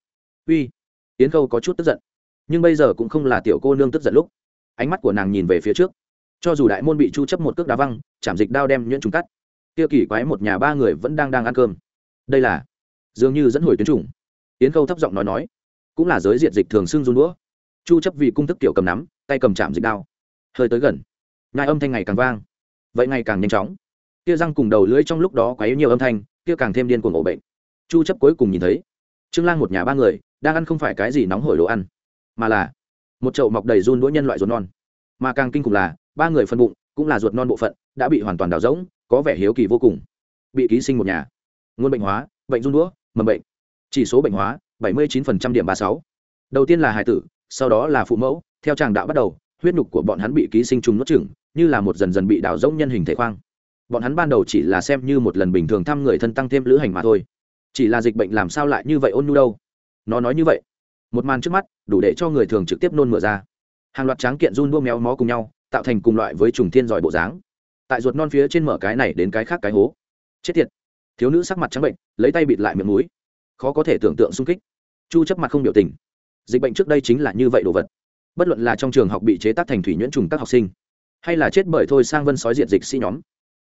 Uy. Yến khâu có chút tức giận. Nhưng bây giờ cũng không là tiểu cô nương tức giận lúc ánh mắt của nàng nhìn về phía trước. Cho dù đại môn bị chu chấp một cước đá văng chạm dịch đao đem nhuyễn trùng cắt. Kia kỳ quái một nhà ba người vẫn đang đang ăn cơm. Đây là dường như dẫn hồi tuyến trùng. Yến khâu thấp giọng nói nói, cũng là giới diện dịch thường xưng run đũa. Chu chấp vì cung thức tiểu cầm nắm, tay cầm chạm dịch đao. Hơi tới gần ngai âm thanh ngày càng vang. Vậy ngày càng nhanh chóng. Kia răng cùng đầu lưỡi trong lúc đó quấy nhiều âm thanh, kia càng thêm điên cuồng ổ bệnh. Chu chấp cuối cùng nhìn thấy, trương lang một nhà ba người đang ăn không phải cái gì nóng hổi đồ ăn, mà là một chậu mọc đầy run đũa nhân loại ruột non. Mà càng kinh khủng là, ba người phân bụng cũng là ruột non bộ phận, đã bị hoàn toàn đào rỗng, có vẻ hiếu kỳ vô cùng. Bị ký sinh một nhà. Nguồn bệnh hóa, bệnh run đũa, mầm bệnh. Chỉ số bệnh hóa 79% điểm 36. đầu tiên là hải tử, sau đó là phụ mẫu, theo tràng đạo bắt đầu, huyết nhục của bọn hắn bị ký sinh trùng nuốt chửng, như là một dần dần bị đào rỗng nhân hình thể khoang. Bọn hắn ban đầu chỉ là xem như một lần bình thường thăm người thân tăng thêm lữ hành mà thôi. Chỉ là dịch bệnh làm sao lại như vậy ôn nhu đâu? Nó nói như vậy một màn trước mắt, đủ để cho người thường trực tiếp nôn mửa ra. Hàng loạt tráng kiện run đua méo mó cùng nhau, tạo thành cùng loại với trùng thiên giỏi bộ dáng. Tại ruột non phía trên mở cái này đến cái khác cái hố. Chết tiệt. Thiếu nữ sắc mặt trắng bệnh, lấy tay bịt lại miệng mũi. Khó có thể tưởng tượng sung kích. Chu chấp mặt không biểu tình. Dịch bệnh trước đây chính là như vậy đồ vật. Bất luận là trong trường học bị chế tác thành thủy nhuyễn trùng các học sinh, hay là chết bởi thôi sang vân sói diện dịch sĩ nhóm.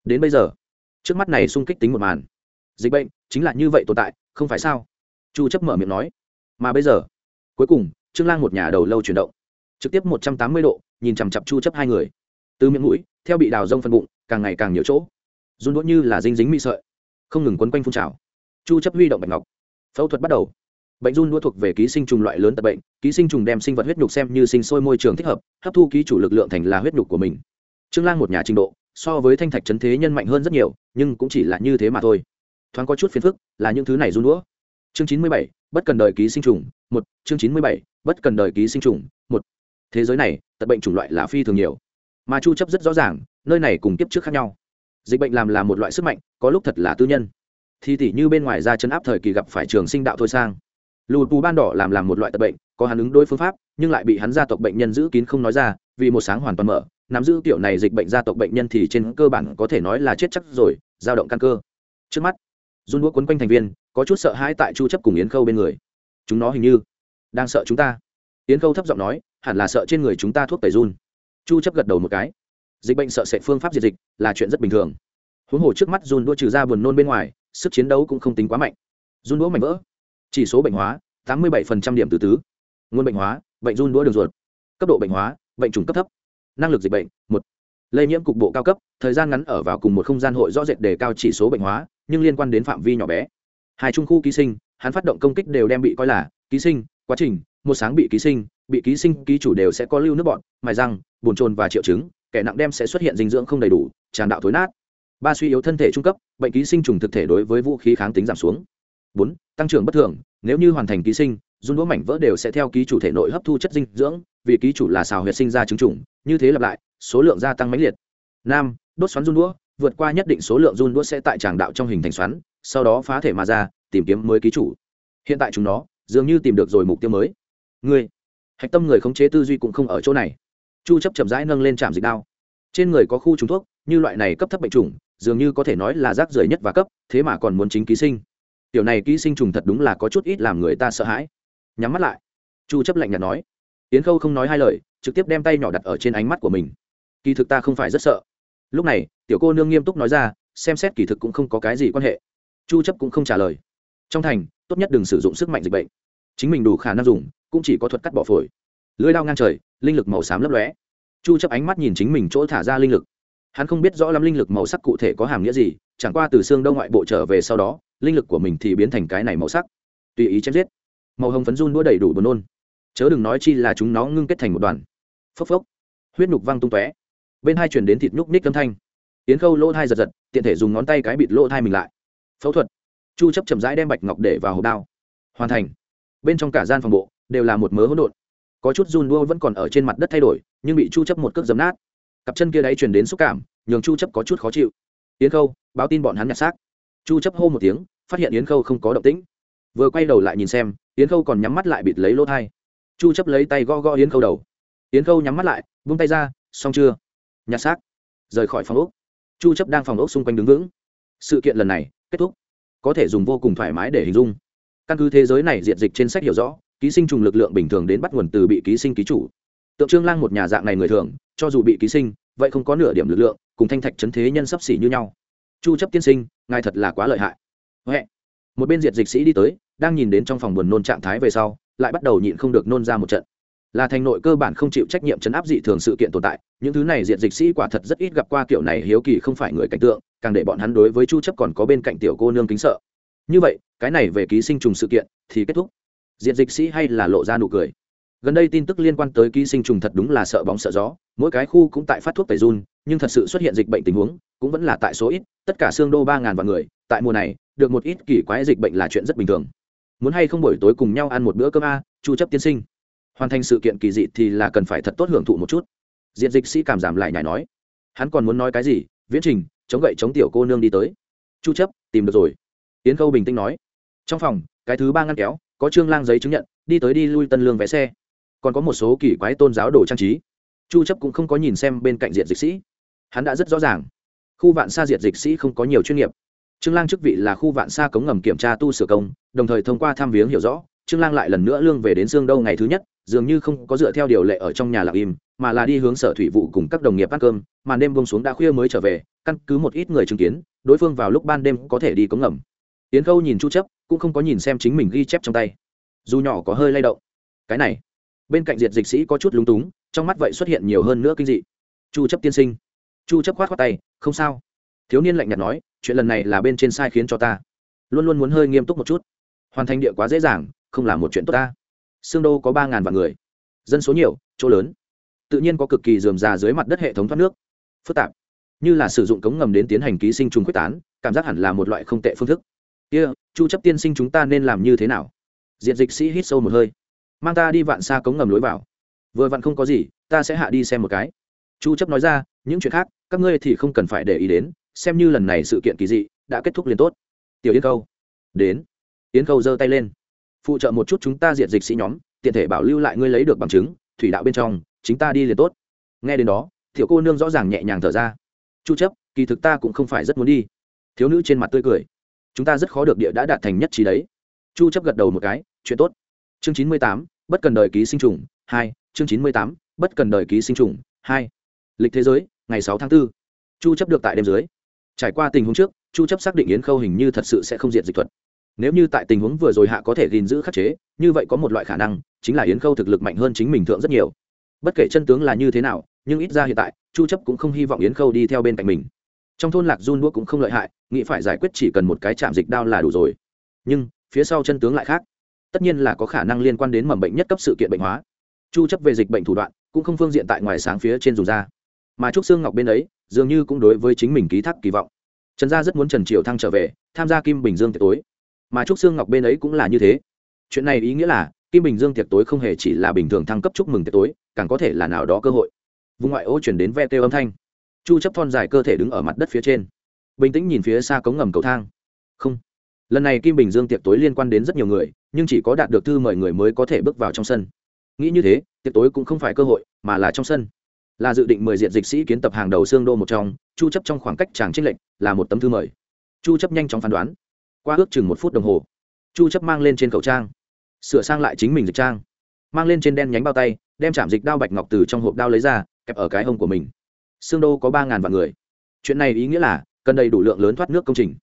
Đến bây giờ, trước mắt này sung kích tính một màn. Dịch bệnh chính là như vậy tồn tại, không phải sao? Chu chấp mở miệng nói. Mà bây giờ cuối cùng, trương lang một nhà đầu lâu chuyển động. Trực tiếp 180 độ, nhìn chằm chặp chu chấp hai người. Từ miệng mũi, theo bị đào rông phân bụng, càng ngày càng nhiều chỗ. Run đũa như là dinh dính mị sợi. Không ngừng quấn quanh phun trào. Chu chấp huy động bạch ngọc. Phẫu thuật bắt đầu. Bệnh run đũa thuộc về ký sinh trùng loại lớn tật bệnh, ký sinh trùng đem sinh vật huyết nhục xem như sinh sôi môi trường thích hợp, hấp thu ký chủ lực lượng thành là huyết nhục của mình. Trương lang một nhà trình độ, so với thanh thạch chấn thế nhân mạnh hơn rất nhiều, nhưng cũng chỉ là như thế mà thôi. Thoáng có chút phiền phức, là những thứ này run đũa chương chín mươi bảy bất cần đời ký sinh trùng, một, chương chín mươi bảy, bất cần đời ký sinh trùng, một. Thế giới này, tật bệnh chủng loại là phi thường nhiều. Mà chu chấp rất rõ ràng, nơi này cùng kiếp trước khác nhau. Dịch bệnh làm là một loại sức mạnh, có lúc thật là tư nhân. Thì tỷ như bên ngoài ra chân áp thời kỳ gặp phải trường sinh đạo thôi sang. Lùi tù ban đỏ làm làm một loại tật bệnh, có hắn ứng đối phương pháp, nhưng lại bị hắn gia tộc bệnh nhân giữ kín không nói ra, vì một sáng hoàn toàn mở, nắm giữ kiểu này dịch bệnh gia tộc bệnh nhân thì trên cơ bản có thể nói là chết chắc rồi, dao động căn cơ. Trước mắt run đũa quấn quanh thành viên, có chút sợ hãi tại chu chấp cùng yến khâu bên người. Chúng nó hình như đang sợ chúng ta. Yến khâu thấp giọng nói, hẳn là sợ trên người chúng ta thuốc tẩy run. Chu chấp gật đầu một cái. Dịch bệnh sợ sệt phương pháp diệt dịch là chuyện rất bình thường. Huống hồ trước mắt run đũa trừ ra buồn nôn bên ngoài, sức chiến đấu cũng không tính quá mạnh. Run đũa mạnh vỡ. Chỉ số bệnh hóa 87% điểm từ tứ. Nguồn bệnh hóa, bệnh run đũa đường ruột. Cấp độ bệnh hóa, bệnh trùng cấp thấp. Năng lực dịch bệnh, một lây nhiễm cục bộ cao cấp, thời gian ngắn ở vào cùng một không gian hội rõ rệt đề cao chỉ số bệnh hóa, nhưng liên quan đến phạm vi nhỏ bé. Hai trung khu ký sinh, hắn phát động công kích đều đem bị coi là ký sinh, quá trình, một sáng bị ký sinh, bị ký sinh ký chủ đều sẽ có lưu nước bọn, mài răng, bồn trồn và triệu chứng, kẻ nặng đem sẽ xuất hiện dinh dưỡng không đầy đủ, tràn đạo thối nát. Ba suy yếu thân thể trung cấp, bệnh ký sinh trùng thực thể đối với vũ khí kháng tính giảm xuống. Bốn, tăng trưởng bất thường, nếu như hoàn thành ký sinh, run đũa mảnh vỡ đều sẽ theo ký chủ thể nội hấp thu chất dinh dưỡng, vì ký chủ là xào huyệt sinh ra trứng trùng như thế lặp lại, số lượng gia tăng mãnh liệt. Năm đốt xoắn run đũa, vượt qua nhất định số lượng run đũa sẽ tại tràng đạo trong hình thành xoắn, sau đó phá thể mà ra, tìm kiếm mới ký chủ. Hiện tại chúng nó, dường như tìm được rồi mục tiêu mới. Người hạch tâm người khống chế tư duy cũng không ở chỗ này. Chu chấp chậm rãi nâng lên trạm dịch đao. Trên người có khu trùng thuốc, như loại này cấp thấp bệnh trùng, dường như có thể nói là rác rưởi nhất và cấp, thế mà còn muốn chính ký sinh. Tiểu này ký sinh trùng thật đúng là có chút ít làm người ta sợ hãi. Nhắm mắt lại. Chu chấp lạnh nhạt nói. Yến khâu không nói hai lời trực tiếp đem tay nhỏ đặt ở trên ánh mắt của mình. Kỳ thực ta không phải rất sợ. Lúc này, tiểu cô nương nghiêm túc nói ra, xem xét kỳ thực cũng không có cái gì quan hệ. Chu chấp cũng không trả lời. Trong thành, tốt nhất đừng sử dụng sức mạnh dịch bệnh. Chính mình đủ khả năng dùng, cũng chỉ có thuật cắt bỏ phổi. Lưỡi lao ngang trời, linh lực màu xám lấp lóe. Chu chấp ánh mắt nhìn chính mình chỗ thả ra linh lực. Hắn không biết rõ lắm linh lực màu sắc cụ thể có hàm nghĩa gì, chẳng qua từ xương đông ngoại bộ trở về sau đó, linh lực của mình thì biến thành cái này màu sắc. Tùy ý chém giết. Màu hồng phấn run đũa đầy đủ buồn nôn. Chớ đừng nói chi là chúng nó ngưng kết thành một đoàn phốc phốc. Huyết nhục văng tung tóe. Bên hai chuyển đến thịt nhúc ních âm thanh. Yến khâu lỗ thai giật giật, tiện thể dùng ngón tay cái bịt lỗ thai mình lại. Phẫu thuật. Chu chấp chậm rãi đem bạch ngọc để vào hộp đao. Hoàn thành. Bên trong cả gian phòng bộ đều là một mớ hỗn độn. Có chút run đua vẫn còn ở trên mặt đất thay đổi, nhưng bị chu chấp một cước dấm nát. Cặp chân kia đấy truyền đến xúc cảm, nhường chu chấp có chút khó chịu. Yến khâu, báo tin bọn hắn nhặt xác. Chu chấp hô một tiếng, phát hiện yến khâu không có động tĩnh. Vừa quay đầu lại nhìn xem, yến khâu còn nhắm mắt lại bịt lấy lỗ thai. Chu chấp lấy tay gõ gõ yến khâu đầu yến khâu nhắm mắt lại, buông tay ra, xong chưa? Nhặt xác. Rời khỏi phòng ốc. Chu chấp đang phòng ốc xung quanh đứng vững. Sự kiện lần này kết thúc. Có thể dùng vô cùng thoải mái để hình dung. Căn cứ thế giới này diện dịch trên sách hiểu rõ, ký sinh trùng lực lượng bình thường đến bắt nguồn từ bị ký sinh ký chủ. Tượng trương lang một nhà dạng này người thường, cho dù bị ký sinh, vậy không có nửa điểm lực lượng, cùng thanh thạch chấn thế nhân sắp xỉ như nhau. Chu chấp tiên sinh, ngài thật là quá lợi hại. Huệ. một bên diệt dịch sĩ đi tới, đang nhìn đến trong phòng buồn nôn trạng thái về sau, lại bắt đầu nhịn không được nôn ra một trận là thành nội cơ bản không chịu trách nhiệm chấn áp dị thường sự kiện tồn tại, những thứ này diện dịch sĩ quả thật rất ít gặp qua kiểu này hiếu kỳ không phải người cảnh tượng, càng để bọn hắn đối với chu chấp còn có bên cạnh tiểu cô nương kính sợ. Như vậy, cái này về ký sinh trùng sự kiện thì kết thúc. Diện dịch sĩ hay là lộ ra nụ cười. Gần đây tin tức liên quan tới ký sinh trùng thật đúng là sợ bóng sợ gió, mỗi cái khu cũng tại phát thuốc tẩy run, nhưng thật sự xuất hiện dịch bệnh tình huống, cũng vẫn là tại số ít, tất cả xương đô ba ngàn vạn người, tại mùa này, được một ít kỳ quái dịch bệnh là chuyện rất bình thường. Muốn hay không buổi tối cùng nhau ăn một bữa cơm a, chu chấp tiên sinh hoàn thành sự kiện kỳ dị thì là cần phải thật tốt hưởng thụ một chút. Diện dịch sĩ cảm giảm lại nhảy nói. Hắn còn muốn nói cái gì? Viễn trình, chống gậy chống tiểu cô nương đi tới. Chu chấp, tìm được rồi. Tiến khâu bình tĩnh nói. Trong phòng, cái thứ ba ngăn kéo, có trương lang giấy chứng nhận, đi tới đi lui tân lương vé xe. Còn có một số kỳ quái tôn giáo đồ trang trí. Chu chấp cũng không có nhìn xem bên cạnh diện dịch sĩ. Hắn đã rất rõ ràng. Khu vạn xa diện dịch sĩ không có nhiều chuyên nghiệp. Trương lang chức vị là khu vạn xa cống ngầm kiểm tra tu sửa công, đồng thời thông qua tham viếng hiểu rõ trương lang lại lần nữa lương về đến dương đâu ngày thứ nhất, dường như không có dựa theo điều lệ ở trong nhà lặng im, mà là đi hướng sở thủy vụ cùng các đồng nghiệp ăn cơm, màn đêm bông xuống đã khuya mới trở về, căn cứ một ít người chứng kiến, đối phương vào lúc ban đêm có thể đi cống ngầm. Yến khâu nhìn chu chấp, cũng không có nhìn xem chính mình ghi chép trong tay. Dù nhỏ có hơi lay động. Cái này, bên cạnh diệt dịch sĩ có chút lúng túng, trong mắt vậy xuất hiện nhiều hơn nữa kinh dị. Chu chấp tiên sinh. Chu chấp khoát khoát tay, không sao. Thiếu niên lạnh nhạt nói, chuyện lần này là bên trên sai khiến cho ta. Luôn luôn muốn hơi nghiêm túc một chút. Hoàn thành địa quá dễ dàng không là một chuyện tốt ta Sương Đô có ba ngàn vạn người, dân số nhiều, chỗ lớn, tự nhiên có cực kỳ dườm già dưới mặt đất hệ thống thoát nước, phức tạp, như là sử dụng cống ngầm đến tiến hành ký sinh trùng quyết tán, cảm giác hẳn là một loại không tệ phương thức. kia、yeah, Chu chấp tiên sinh chúng ta nên làm như thế nào? Diện dịch sĩ hít sâu một hơi, mang ta đi vạn xa cống ngầm lối vào. Vừa vặn không có gì, ta sẽ hạ đi xem một cái. Chu chấp nói ra, những chuyện khác, các ngươi thì không cần phải để ý đến, xem như lần này sự kiện kỳ dị đã kết thúc liền tốt. Tiểu Yến Câu, đến. Yến Câu giơ tay lên phụ trợ một chút chúng ta diệt dịch sĩ nhóm tiện thể bảo lưu lại ngươi lấy được bằng chứng thủy đạo bên trong chính ta đi liền tốt. Nghe đến đó thiểu cô nương rõ ràng nhẹ nhàng thở ra. Chu chấp kỳ thực ta cũng không phải rất muốn đi. Thiếu nữ trên mặt tươi cười. Chúng ta rất khó được địa đã đạt thành nhất trí đấy. Chu chấp gật đầu một cái chuyện tốt. Chương 98, bất cần đời ký sinh trùng 2, chương 98, bất cần đời ký sinh trùng 2. lịch thế giới ngày 6 tháng 4. chu chấp được tại đêm dưới. Trải qua tình huống trước chu chấp xác định yến khâu hình như thật sự sẽ không diệt dịch thuật nếu như tại tình huống vừa rồi hạ có thể gìn giữ khắc chế, như vậy có một loại khả năng, chính là yến khâu thực lực mạnh hơn chính mình thượng rất nhiều. Bất kể chân tướng là như thế nào, nhưng ít ra hiện tại, chu chấp cũng không hy vọng yến khâu đi theo bên cạnh mình. Trong thôn lạc run đua cũng không lợi hại, nghĩ phải giải quyết chỉ cần một cái chạm dịch đao là đủ rồi. Nhưng, phía sau chân tướng lại khác. Tất nhiên là có khả năng liên quan đến mầm bệnh nhất cấp sự kiện bệnh hóa. Chu chấp về dịch bệnh thủ đoạn, cũng không phương diện tại ngoài sáng phía trên dùng ra. Mà trúc xương ngọc bên ấy, dường như cũng đối với chính mình ký thác kỳ vọng. Trần gia rất muốn trần triều thăng trở về, tham gia kim bình dương tối mà trúc xương ngọc bên ấy cũng là như thế. Chuyện này ý nghĩa là, kim bình dương tiệc tối không hề chỉ là bình thường thăng cấp chúc mừng tiệc tối, càng có thể là nào đó cơ hội. Vùng ngoại ô chuyển đến ve kêu âm thanh. Chu chấp thon dài cơ thể đứng ở mặt đất phía trên. Bình tĩnh nhìn phía xa cống ngầm cầu thang. Không. Lần này kim bình dương tiệc tối liên quan đến rất nhiều người, nhưng chỉ có đạt được thư mời người mới có thể bước vào trong sân. Nghĩ như thế, tiệc tối cũng không phải cơ hội, mà là trong sân. Là dự định mời diện dịch sĩ kiến tập hàng đầu xương đô một trong, chu chấp trong khoảng cách chàng trinh lệnh là một tấm thư mời. Chu chấp nhanh chóng phán đoán qua ước chừng một phút đồng hồ, chu chấp mang lên trên khẩu trang, sửa sang lại chính mình dịch trang, mang lên trên đen nhánh bao tay, đem chạm dịch đao bạch ngọc từ trong hộp đao lấy ra, kẹp ở cái hông của mình. Xương đô có ba ngàn vạn người. Chuyện này ý nghĩa là, cần đầy đủ lượng lớn thoát nước công trình.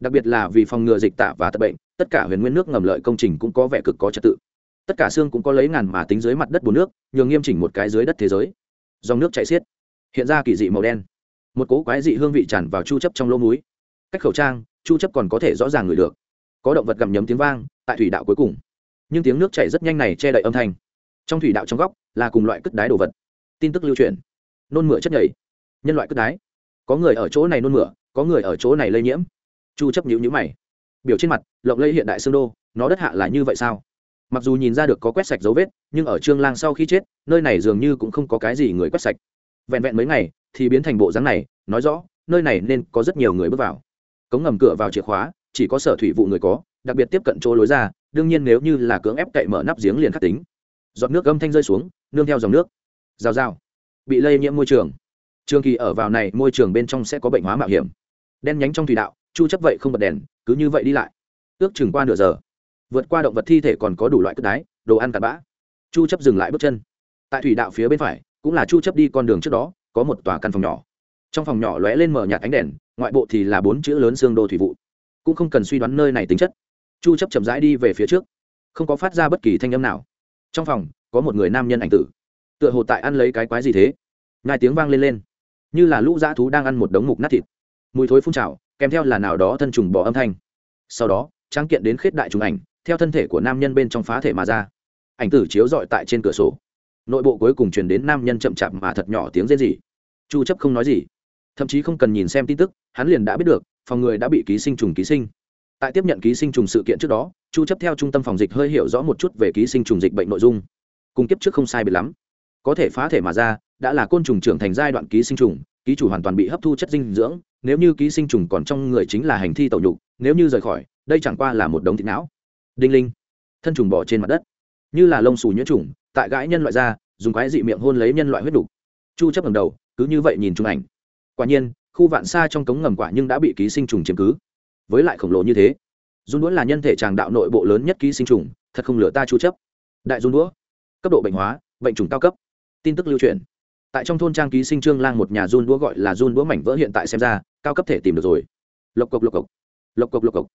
Đặc biệt là vì phòng ngừa dịch tả và tật bệnh, tất cả huyền nguyên nước ngầm lợi công trình cũng có vẻ cực có trật tự. Tất cả xương cũng có lấy ngàn mà tính dưới mặt đất bùn nước, nhường nghiêm chỉnh một cái dưới đất thế giới. Dòng nước chảy xiết, hiện ra kỳ dị màu đen. Một cỗ quái dị hương vị tràn vào chu chấp trong lỗ mũi. Cách khẩu trang chu chấp còn có thể rõ ràng ngửi được. Có động vật gặm nhấm tiếng vang, tại thủy đạo cuối cùng. Nhưng tiếng nước chảy rất nhanh này che đậy âm thanh. Trong thủy đạo trong góc, là cùng loại cất đái đồ vật. Tin tức lưu truyền. Nôn mửa chất nhảy nhân loại cất đái. Có người ở chỗ này nôn mửa, có người ở chỗ này lây nhiễm. Chu chấp nhíu nhíu mày. Biểu trên mặt, lộng lây hiện đại xương đô, nó đất hạ là như vậy sao? Mặc dù nhìn ra được có quét sạch dấu vết, nhưng ở trương lang sau khi chết, nơi này dường như cũng không có cái gì người quét sạch. Vẹn vẹn mấy ngày, thì biến thành bộ dáng này, nói rõ, nơi này nên có rất nhiều người bước vào cống ngầm cửa vào chìa khóa, chỉ có sở thủy vụ người có, đặc biệt tiếp cận chỗ lối ra, đương nhiên nếu như là cưỡng ép cậy mở nắp giếng liền khắc tính. Giọt nước âm thanh rơi xuống, nương theo dòng nước. Rào rào. Bị lây nhiễm môi trường. Trường kỳ ở vào này, môi trường bên trong sẽ có bệnh hóa mạo hiểm. Đen nhánh trong thủy đạo, chu chấp vậy không bật đèn, cứ như vậy đi lại. Ước chừng qua nửa giờ. Vượt qua động vật thi thể còn có đủ loại cất đái, đồ ăn cặn bã. Chu chấp dừng lại bước chân. Tại thủy đạo phía bên phải, cũng là chu chấp đi con đường trước đó, có một tòa căn phòng nhỏ trong phòng nhỏ lóe lên mở nhạt ánh đèn, ngoại bộ thì là bốn chữ lớn xương đô thủy vụ. Cũng không cần suy đoán nơi này tính chất. Chu chấp chậm rãi đi về phía trước, không có phát ra bất kỳ thanh âm nào. Trong phòng, có một người nam nhân ảnh tử. Tựa hồ tại ăn lấy cái quái gì thế? Ngài tiếng vang lên lên. Như là lũ dã thú đang ăn một đống mục nát thịt. Mùi thối phun trào, kèm theo là nào đó thân trùng bỏ âm thanh. Sau đó trang kiện đến khết đại trùng ảnh, theo thân thể của nam nhân bên trong phá thể mà ra. Ảnh tử chiếu dọi tại trên cửa sổ. Nội bộ cuối cùng truyền đến nam nhân chậm chạp mà thật nhỏ tiếng rên rỉ. Chu chấp không nói gì thậm chí không cần nhìn xem tin tức, hắn liền đã biết được, phòng người đã bị ký sinh trùng ký sinh. Tại tiếp nhận ký sinh trùng sự kiện trước đó, chu chấp theo trung tâm phòng dịch hơi hiểu rõ một chút về ký sinh trùng dịch bệnh nội dung. Cung kiếp trước không sai biệt lắm. Có thể phá thể mà ra, đã là côn trùng trưởng thành giai đoạn ký sinh trùng, ký chủ hoàn toàn bị hấp thu chất dinh dưỡng, nếu như ký sinh trùng còn trong người chính là hành thi tẩu nhục, nếu như rời khỏi, đây chẳng qua là một đống thịt não. Đinh linh, thân trùng bỏ trên mặt đất. Như là lông xù nhuyễn trùng, tại gãi nhân loại ra, dùng quái dị miệng hôn lấy nhân loại huyết đục. Chu chấp ngẩng đầu, cứ như vậy nhìn trung ảnh quả nhiên, khu vạn xa trong cống ngầm quả nhưng đã bị ký sinh trùng chiếm cứ. Với lại khổng lồ như thế run đũa là nhân thể tràng đạo nội bộ lớn nhất ký sinh trùng, thật không lửa ta chu chấp. Đại run đũa, cấp độ bệnh hóa, bệnh trùng cao cấp. Tin tức lưu truyền. Tại trong thôn trang ký sinh trương lang một nhà run đũa gọi là run đũa mảnh vỡ hiện tại xem ra, cao cấp thể tìm được rồi. Lộc cộc lộc cộc. Lộc cộc lộc cộc.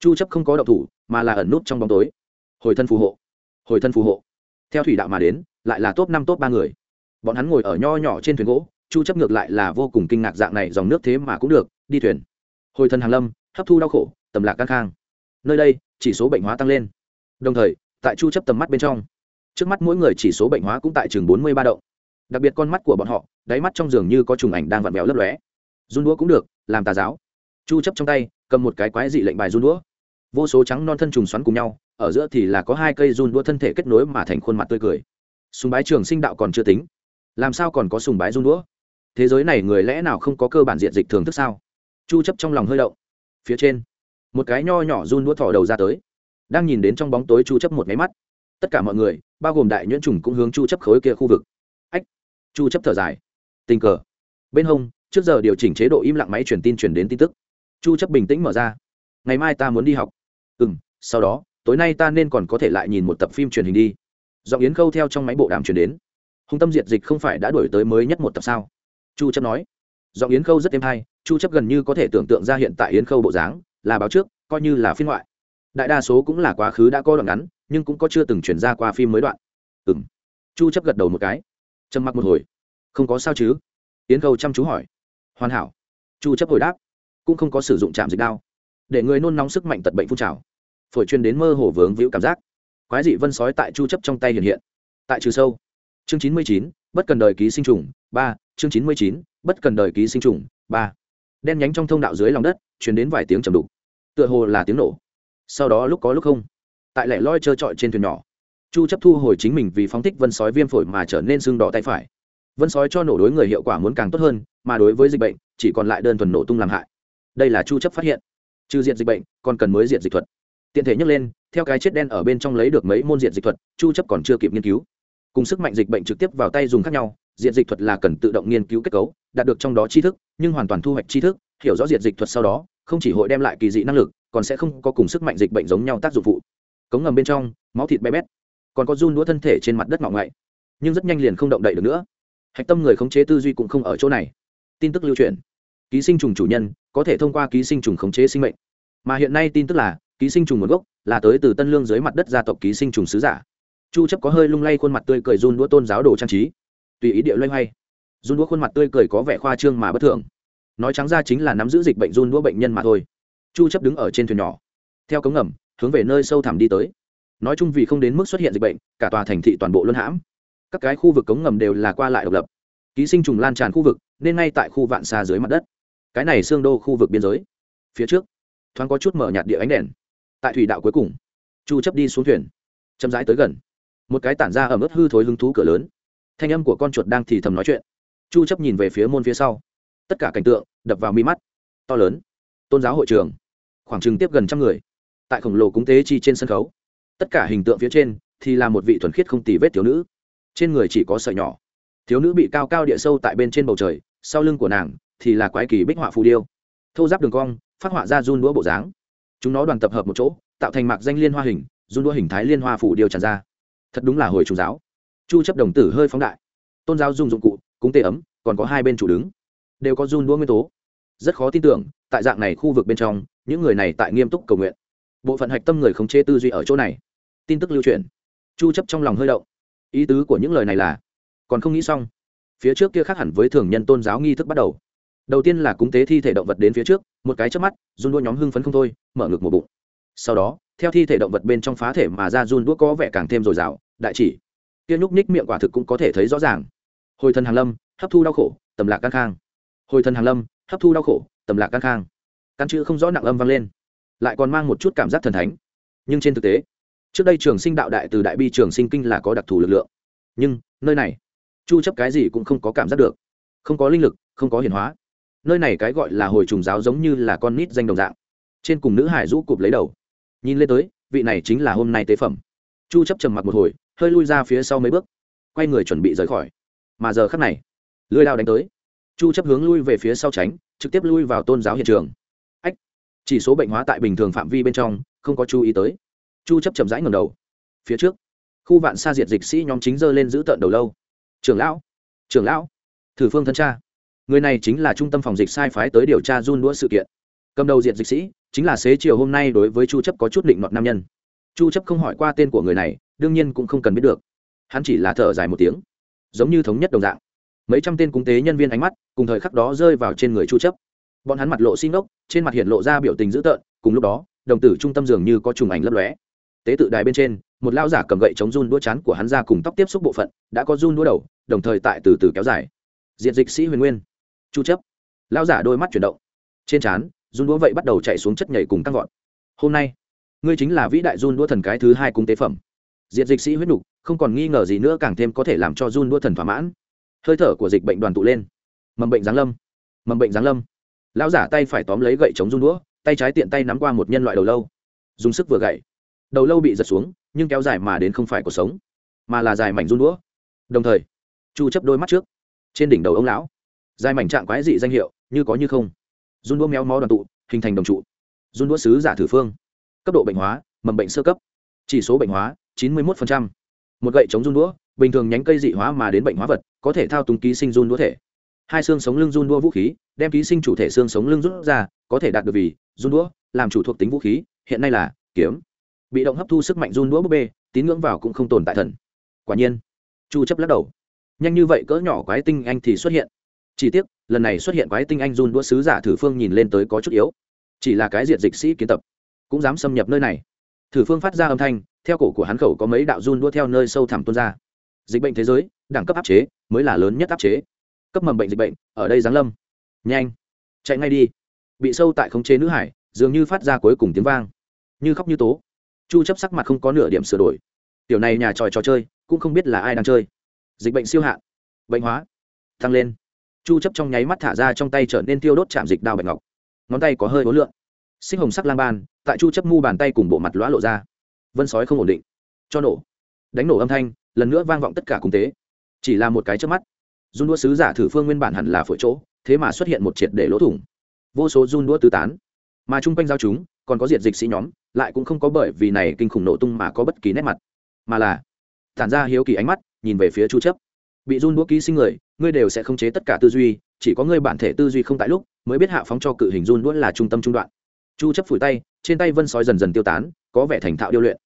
Chu chấp không có động thủ, mà là ẩn nút trong bóng tối. Hồi thân phù hộ. Hồi thân phù hộ. Theo thủy đạo mà đến, lại là top năm, top ba người. Bọn hắn ngồi ở nho nhỏ trên thuyền gỗ chu chấp ngược lại là vô cùng kinh ngạc dạng này, dòng nước thế mà cũng được, đi thuyền. Hồi thân hàng lâm, hấp thu đau khổ, tầm lạc căng khang. Nơi đây, chỉ số bệnh hóa tăng lên. Đồng thời, tại chu chấp tầm mắt bên trong, trước mắt mỗi người chỉ số bệnh hóa cũng tại chừng 43 độ. Đặc biệt con mắt của bọn họ, đáy mắt trong giường như có trùng ảnh đang vặn vẹo lấp lóe. Run đũa cũng được, làm tà giáo. Chu chấp trong tay, cầm một cái quái dị lệnh bài run đũa. Vô số trắng non thân trùng xoắn cùng nhau, ở giữa thì là có hai cây run đũa thân thể kết nối mà thành khuôn mặt tươi cười. Sùng bái trường sinh đạo còn chưa tính. Làm sao còn có sùng bái run đũa? Thế giới này người lẽ nào không có cơ bản diện dịch thường thức sao? Chu chấp trong lòng hơi động. Phía trên một cái nho nhỏ run đũa thò đầu ra tới. Đang nhìn đến trong bóng tối chu chấp một máy mắt. Tất cả mọi người bao gồm đại nhuyễn trùng cũng hướng chu chấp khối kia khu vực. Ách chu chấp thở dài. Tình cờ. Bên hông trước giờ điều chỉnh chế độ im lặng máy truyền tin truyền đến tin tức. Chu chấp bình tĩnh mở ra. Ngày mai ta muốn đi học. Ừm, sau đó tối nay ta nên còn có thể lại nhìn một tập phim truyền hình đi. Giọng yến khâu theo trong máy bộ đàm truyền đến. Hung tâm diệt dịch không phải đã đổi tới mới nhất một tập sao? Chu chấp nói. Giọng yến khâu rất êm hay chu chấp gần như có thể tưởng tượng ra hiện tại yến khâu bộ dáng là báo trước coi như là phiên ngoại. Đại đa số cũng là quá khứ đã có đoạn ngắn nhưng cũng có chưa từng chuyển ra qua phim mới đoạn. Ừm. Chu chấp gật đầu một cái. Trầm mặc một hồi. Không có sao chứ? Yến khâu chăm chú hỏi. Hoàn hảo. Chu chấp hồi đáp. Cũng không có sử dụng chạm dịch đao. Để người nôn nóng sức mạnh tật bệnh phun trào. Phổi chuyên đến mơ hồ vướng víu cảm giác. Quái dị vân sói tại chu chấp trong tay hiện hiện. Tại trừ sâu. Chương 99, bất cần đời ký sinh trùng ba chương 99, bất cần đời ký sinh trùng ba. Đen nhánh trong thông đạo dưới lòng đất truyền đến vài tiếng trầm đục. Tựa hồ là tiếng nổ. Sau đó lúc có lúc không. Tại lẻ loi trơ trọi trên thuyền nhỏ chu chấp thu hồi chính mình vì phóng thích vân sói viêm phổi mà trở nên sưng đỏ tay phải. Vân sói cho nổ đối người hiệu quả muốn càng tốt hơn mà đối với dịch bệnh chỉ còn lại đơn thuần nổ tung làm hại. Đây là chu chấp phát hiện. Trừ diện dịch bệnh còn cần mới diện dịch thuật. Tiện thể nhắc lên theo cái chết đen ở bên trong lấy được mấy môn diện dịch thuật chu chấp còn chưa kịp nghiên cứu. Cùng sức mạnh dịch bệnh trực tiếp vào tay dùng khác nhau diện dịch thuật là cần tự động nghiên cứu kết cấu, đạt được trong đó tri thức, nhưng hoàn toàn thu hoạch tri thức, hiểu rõ diện dịch thuật sau đó, không chỉ hội đem lại kỳ dị năng lực, còn sẽ không có cùng sức mạnh dịch bệnh giống nhau tác dụng phụ. Cống ngầm bên trong, máu thịt bé bét, còn có run đũa thân thể trên mặt đất ngọng ngậy nhưng rất nhanh liền không động đậy được nữa. Hạch tâm người khống chế tư duy cũng không ở chỗ này. Tin tức lưu truyền. Ký sinh trùng chủ nhân có thể thông qua ký sinh trùng khống chế sinh mệnh. Mà hiện nay tin tức là, ký sinh trùng nguồn gốc là tới từ tân lương dưới mặt đất gia tộc ký sinh trùng sứ giả. Chu chấp có hơi lung lay khuôn mặt tươi cười run đũa tôn giáo đồ trang trí tùy ý địa loay hoay. Run đũa khuôn mặt tươi cười có vẻ khoa trương mà bất thường. Nói trắng ra chính là nắm giữ dịch bệnh run đũa bệnh nhân mà thôi. Chu chấp đứng ở trên thuyền nhỏ. Theo cống ngầm, hướng về nơi sâu thẳm đi tới. Nói chung vì không đến mức xuất hiện dịch bệnh, cả tòa thành thị toàn bộ luân hãm. Các cái khu vực cống ngầm đều là qua lại độc lập. Ký sinh trùng lan tràn khu vực, nên ngay tại khu vạn xa dưới mặt đất. Cái này xương đô khu vực biên giới. Phía trước, thoáng có chút mở nhạt địa ánh đèn. Tại thủy đạo cuối cùng, chu chấp đi xuống thuyền, chậm rãi tới gần. Một cái tản ra ở mức hư thối hứng thú cửa lớn thanh âm của con chuột đang thì thầm nói chuyện. Chu chấp nhìn về phía môn phía sau. Tất cả cảnh tượng đập vào mi mắt. To lớn. Tôn giáo hội trường. Khoảng chừng tiếp gần trăm người. Tại khổng lồ cúng tế chi trên sân khấu. Tất cả hình tượng phía trên thì là một vị thuần khiết không tì vết thiếu nữ. Trên người chỉ có sợi nhỏ. Thiếu nữ bị cao cao địa sâu tại bên trên bầu trời, sau lưng của nàng thì là quái kỳ bích họa phù điêu. Thô giáp đường cong, phát họa ra run đũa bộ dáng. Chúng nó đoàn tập hợp một chỗ, tạo thành mạc danh liên hoa hình, run đũa hình thái liên hoa phù điêu tràn ra. Thật đúng là hồi chủ giáo chu chấp đồng tử hơi phóng đại. Tôn giáo dùng dụng cụ, cúng tê ấm, còn có hai bên chủ đứng. Đều có run đua nguyên tố. Rất khó tin tưởng, tại dạng này khu vực bên trong, những người này tại nghiêm túc cầu nguyện. Bộ phận hạch tâm người khống chế tư duy ở chỗ này. Tin tức lưu truyền. Chu chấp trong lòng hơi động. Ý tứ của những lời này là, còn không nghĩ xong. Phía trước kia khác hẳn với thường nhân tôn giáo nghi thức bắt đầu. Đầu tiên là cúng tế thi thể động vật đến phía trước, một cái chớp mắt, run đua nhóm hưng phấn không thôi, mở ngực một bụng. Sau đó, theo thi thể động vật bên trong phá thể mà ra run đua có vẻ càng thêm dồi dào, đại chỉ kia nhúc nhích miệng quả thực cũng có thể thấy rõ ràng. Hồi thần hàng lâm, hấp thu đau khổ, tầm lạc căng khang. Hồi thần hàng lâm, hấp thu đau khổ, tầm lạc căng khang. Căn chữ không rõ nặng âm vang lên, lại còn mang một chút cảm giác thần thánh. Nhưng trên thực tế, trước đây trường sinh đạo đại từ đại bi trường sinh kinh là có đặc thù lực lượng. Nhưng, nơi này, chu chấp cái gì cũng không có cảm giác được. Không có linh lực, không có hiển hóa. Nơi này cái gọi là hồi trùng giáo giống như là con nít danh đồng dạng. Trên cùng nữ hải rũ cụp lấy đầu. Nhìn lên tới, vị này chính là hôm nay tế phẩm. Chu chấp trầm mặc một hồi hơi lui ra phía sau mấy bước, quay người chuẩn bị rời khỏi. Mà giờ khắc này lưỡi đao đánh tới. Chu chấp hướng lui về phía sau tránh, trực tiếp lui vào tôn giáo hiện trường. Ách, chỉ số bệnh hóa tại bình thường phạm vi bên trong, không có chú ý tới. Chu chấp chậm rãi ngẩng đầu. Phía trước, khu vạn xa diệt dịch sĩ nhóm chính dơ lên giữ tận đầu lâu. Trưởng lão trưởng lão, thử phương thân cha người này chính là trung tâm phòng dịch sai phái tới điều tra run đũa sự kiện. Cầm đầu diệt dịch sĩ chính là xế chiều hôm nay đối với chu chấp có chút định nọt nam nhân. Chu chấp không hỏi qua tên của người này đương nhiên cũng không cần biết được. Hắn chỉ là thở dài một tiếng, giống như thống nhất đồng dạng. Mấy trăm tên cung tế nhân viên ánh mắt cùng thời khắc đó rơi vào trên người chu chấp. Bọn hắn mặt lộ xin ốc trên mặt hiện lộ ra biểu tình dữ tợn, cùng lúc đó, đồng tử trung tâm dường như có trùng ảnh lấp lóe. Tế tự đài bên trên, một lão giả cầm gậy chống run đũa chán của hắn ra cùng tóc tiếp xúc bộ phận, đã có run đũa đầu, đồng thời tại từ từ kéo dài. Diện dịch sĩ huyền nguyên. Chu chấp. Lão giả đôi mắt chuyển động. Trên chán run đũa vậy bắt đầu chạy xuống chất nhảy cùng tăng vọt hôm nay, ngươi chính là vĩ đại run đũa thần cái thứ hai cung tế phẩm. Diệt dịch sĩ huyết nục, không còn nghi ngờ gì nữa càng thêm có thể làm cho run đua thần thỏa mãn. Hơi thở của dịch bệnh đoàn tụ lên. Mầm bệnh giáng lâm. Mầm bệnh giáng lâm. Lão giả tay phải tóm lấy gậy chống run đũa tay trái tiện tay nắm qua một nhân loại đầu lâu. Dùng sức vừa gậy. Đầu lâu bị giật xuống, nhưng kéo dài mà đến không phải cuộc sống, mà là dài mảnh run đũa đồng thời, chu chấp đôi mắt trước. Trên đỉnh đầu ông lão, dài mảnh trạng quái dị danh hiệu, như có như không. Run đũa méo mó đoàn tụ, hình thành đồng trụ. Run đũa sứ giả thử phương. Cấp độ bệnh hóa, mầm bệnh sơ cấp. Chỉ số bệnh hóa 91%. một gậy chống run đũa, bình thường nhánh cây dị hóa mà đến bệnh hóa vật, có thể thao túng ký sinh run đũa thể. Hai xương sống lưng run đũa vũ khí, đem ký sinh chủ thể xương sống lưng rút ra, có thể đạt được vì run đũa, làm chủ thuộc tính vũ khí, hiện nay là kiếm. Bị động hấp thu sức mạnh run đũa búp bê, tín ngưỡng vào cũng không tồn tại thần. Quả nhiên, chu chấp lắc đầu. Nhanh như vậy cỡ nhỏ quái tinh anh thì xuất hiện. Chỉ tiếc, lần này xuất hiện quái tinh anh run đũa sứ giả thử phương nhìn lên tới có chút yếu. Chỉ là cái diện dịch sĩ kiến tập, cũng dám xâm nhập nơi này. Thử phương phát ra âm thanh theo cổ của hắn khẩu có mấy đạo run đua theo nơi sâu thẳm tuôn ra. Dịch bệnh thế giới, đẳng cấp áp chế, mới là lớn nhất áp chế. Cấp mầm bệnh dịch bệnh, ở đây giáng lâm. Nhanh, chạy ngay đi. Bị sâu tại khống chế nữ hải, dường như phát ra cuối cùng tiếng vang. Như khóc như tố. Chu chấp sắc mặt không có nửa điểm sửa đổi. Tiểu này nhà tròi trò chơi, cũng không biết là ai đang chơi. Dịch bệnh siêu hạn, bệnh hóa, tăng lên. Chu chấp trong nháy mắt thả ra trong tay trở nên tiêu đốt chạm dịch đao bạch ngọc. Ngón tay có hơi hối lượng xích hồng sắc lang ban, tại chu chấp mu bàn tay cùng bộ mặt lõa lộ ra vân sói không ổn định. Cho nổ. Đánh nổ âm thanh, lần nữa vang vọng tất cả cung tế. Chỉ là một cái trước mắt, run đũa sứ giả thử phương nguyên bản hẳn là phổi chỗ, thế mà xuất hiện một triệt để lỗ thủng. Vô số run đũa tứ tán. Mà chung quanh giao chúng, còn có diệt dịch sĩ nhóm, lại cũng không có bởi vì này kinh khủng nổ tung mà có bất kỳ nét mặt. Mà là tản ra hiếu kỳ ánh mắt, nhìn về phía chu chấp. Bị run đũa ký sinh người, ngươi đều sẽ không chế tất cả tư duy, chỉ có ngươi bản thể tư duy không tại lúc, mới biết hạ phóng cho cự hình run đũa là trung tâm trung đoạn. Chu chấp phủi tay, trên tay vân sói dần dần tiêu tán, có vẻ thành thạo điêu luyện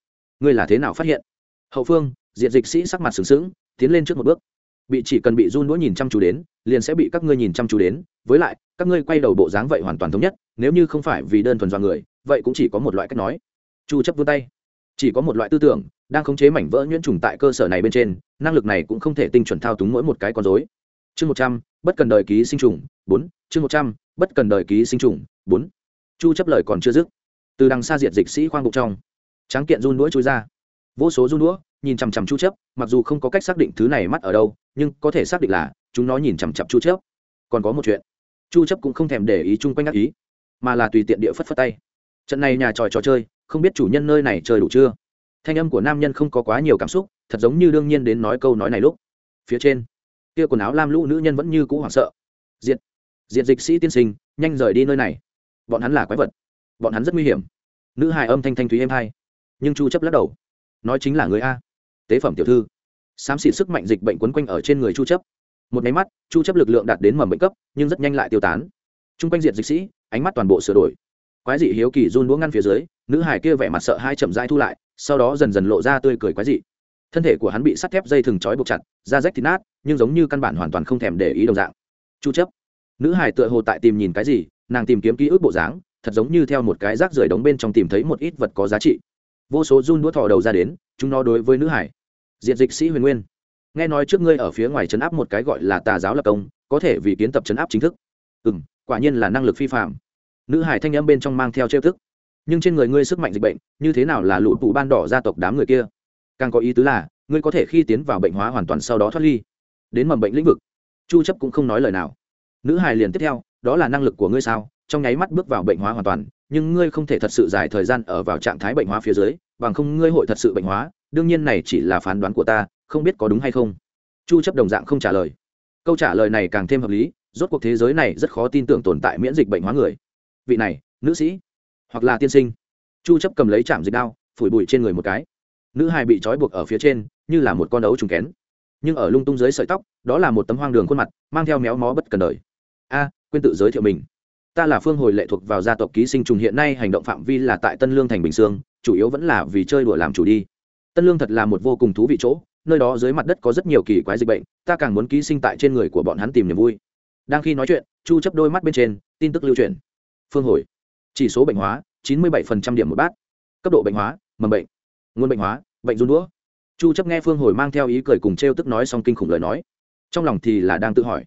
ngươi là thế nào phát hiện? Hậu phương, diện dịch sĩ sắc mặt sừng sững, tiến lên trước một bước. Bị chỉ cần bị run đũa nhìn chăm chú đến, liền sẽ bị các ngươi nhìn chăm chú đến. Với lại, các ngươi quay đầu bộ dáng vậy hoàn toàn thống nhất, nếu như không phải vì đơn thuần do người, vậy cũng chỉ có một loại cách nói. Chu chấp vươn tay. Chỉ có một loại tư tưởng, đang khống chế mảnh vỡ nhuyễn trùng tại cơ sở này bên trên, năng lực này cũng không thể tinh chuẩn thao túng mỗi một cái con rối. Chương một trăm, bất cần đời ký sinh trùng, bốn. Chương một trăm, bất cần đời ký sinh trùng, bốn. Chu chấp lời còn chưa dứt. Từ đằng xa diệt dịch sĩ khoang bụng trong tráng kiện run đũa chui ra. Vô số run đũa, nhìn chằm chằm chu chấp mặc dù không có cách xác định thứ này mắt ở đâu, nhưng có thể xác định là chúng nó nhìn chằm chằm chu chấp còn có một chuyện, chu chấp cũng không thèm để ý chung quanh ác ý, mà là tùy tiện địa phất phất tay. Trận này nhà tròi trò chơi, không biết chủ nhân nơi này chơi đủ chưa? Thanh âm của nam nhân không có quá nhiều cảm xúc, thật giống như đương nhiên đến nói câu nói này lúc. Phía trên, kia quần áo lam lũ nữ nhân vẫn như cũ hoảng sợ. Diệt diệt dịch sĩ tiên sinh, nhanh rời đi nơi này. Bọn hắn là quái vật. Bọn hắn rất nguy hiểm. Nữ hài âm thanh thanh thúy êm hai nhưng chu chấp lắc đầu. Nói chính là người a. Tế phẩm tiểu thư. Xám xịt sức mạnh dịch bệnh quấn quanh ở trên người chu chấp. Một máy mắt, chu chấp lực lượng đạt đến mầm bệnh cấp, nhưng rất nhanh lại tiêu tán. Trung quanh diệt dịch sĩ, ánh mắt toàn bộ sửa đổi. Quái dị hiếu kỳ run đũa ngăn phía dưới, nữ hải kia vẻ mặt sợ hai chậm rãi thu lại, sau đó dần dần lộ ra tươi cười quái dị. Thân thể của hắn bị sắt thép dây thừng trói buộc chặt, da rách thịt nát, nhưng giống như căn bản hoàn toàn không thèm để ý đồng dạng. Chu chấp. Nữ hải tựa hồ tại tìm nhìn cái gì, nàng tìm kiếm ký ức bộ dáng, thật giống như theo một cái rác rưởi đống bên trong tìm thấy một ít vật có giá trị vô số run đũa thò đầu ra đến, chúng nó đối với nữ hải. Diện dịch sĩ huyền nguyên, nghe nói trước ngươi ở phía ngoài chấn áp một cái gọi là tà giáo lập công, có thể vì kiến tập chấn áp chính thức. Ừ quả nhiên là năng lực phi phạm. Nữ hải thanh âm bên trong mang theo trêu thức nhưng trên người ngươi sức mạnh dịch bệnh, như thế nào là lụ tụ ban đỏ gia tộc đám người kia? Càng có ý tứ là, ngươi có thể khi tiến vào bệnh hóa hoàn toàn sau đó thoát ly. Đến mầm bệnh lĩnh vực, chu chấp cũng không nói lời nào. Nữ hài liền tiếp theo, đó là năng lực của ngươi sao? Trong nháy mắt bước vào bệnh hóa hoàn toàn nhưng ngươi không thể thật sự dài thời gian ở vào trạng thái bệnh hóa phía dưới, bằng không ngươi hội thật sự bệnh hóa, đương nhiên này chỉ là phán đoán của ta, không biết có đúng hay không. Chu chấp đồng dạng không trả lời. Câu trả lời này càng thêm hợp lý, rốt cuộc thế giới này rất khó tin tưởng tồn tại miễn dịch bệnh hóa người. Vị này, nữ sĩ, hoặc là tiên sinh. Chu chấp cầm lấy chạm dịch đao, phủi bụi trên người một cái. Nữ hài bị trói buộc ở phía trên, như là một con ấu trùng kén. Nhưng ở lung tung dưới sợi tóc, đó là một tấm hoang đường khuôn mặt, mang theo méo mó bất cần đời. A, quên tự giới thiệu mình ta là phương hồi lệ thuộc vào gia tộc ký sinh trùng, hiện nay hành động phạm vi là tại tân lương thành bình sương, chủ yếu vẫn là vì chơi đùa làm chủ đi. Tân lương thật là một vô cùng thú vị chỗ, nơi đó dưới mặt đất có rất nhiều kỳ quái dịch bệnh, ta càng muốn ký sinh tại trên người của bọn hắn tìm niềm vui. Đang khi nói chuyện, chu chấp đôi mắt bên trên, tin tức lưu truyền. Phương hồi. Chỉ số bệnh hóa, chín mươi 97% điểm một bát. Cấp độ bệnh hóa, mầm bệnh. Nguồn bệnh hóa, bệnh run đũa. Chu chấp nghe phương hồi mang theo ý cười cùng treo tức nói xong kinh khủng lời nói. Trong lòng thì là đang tự hỏi.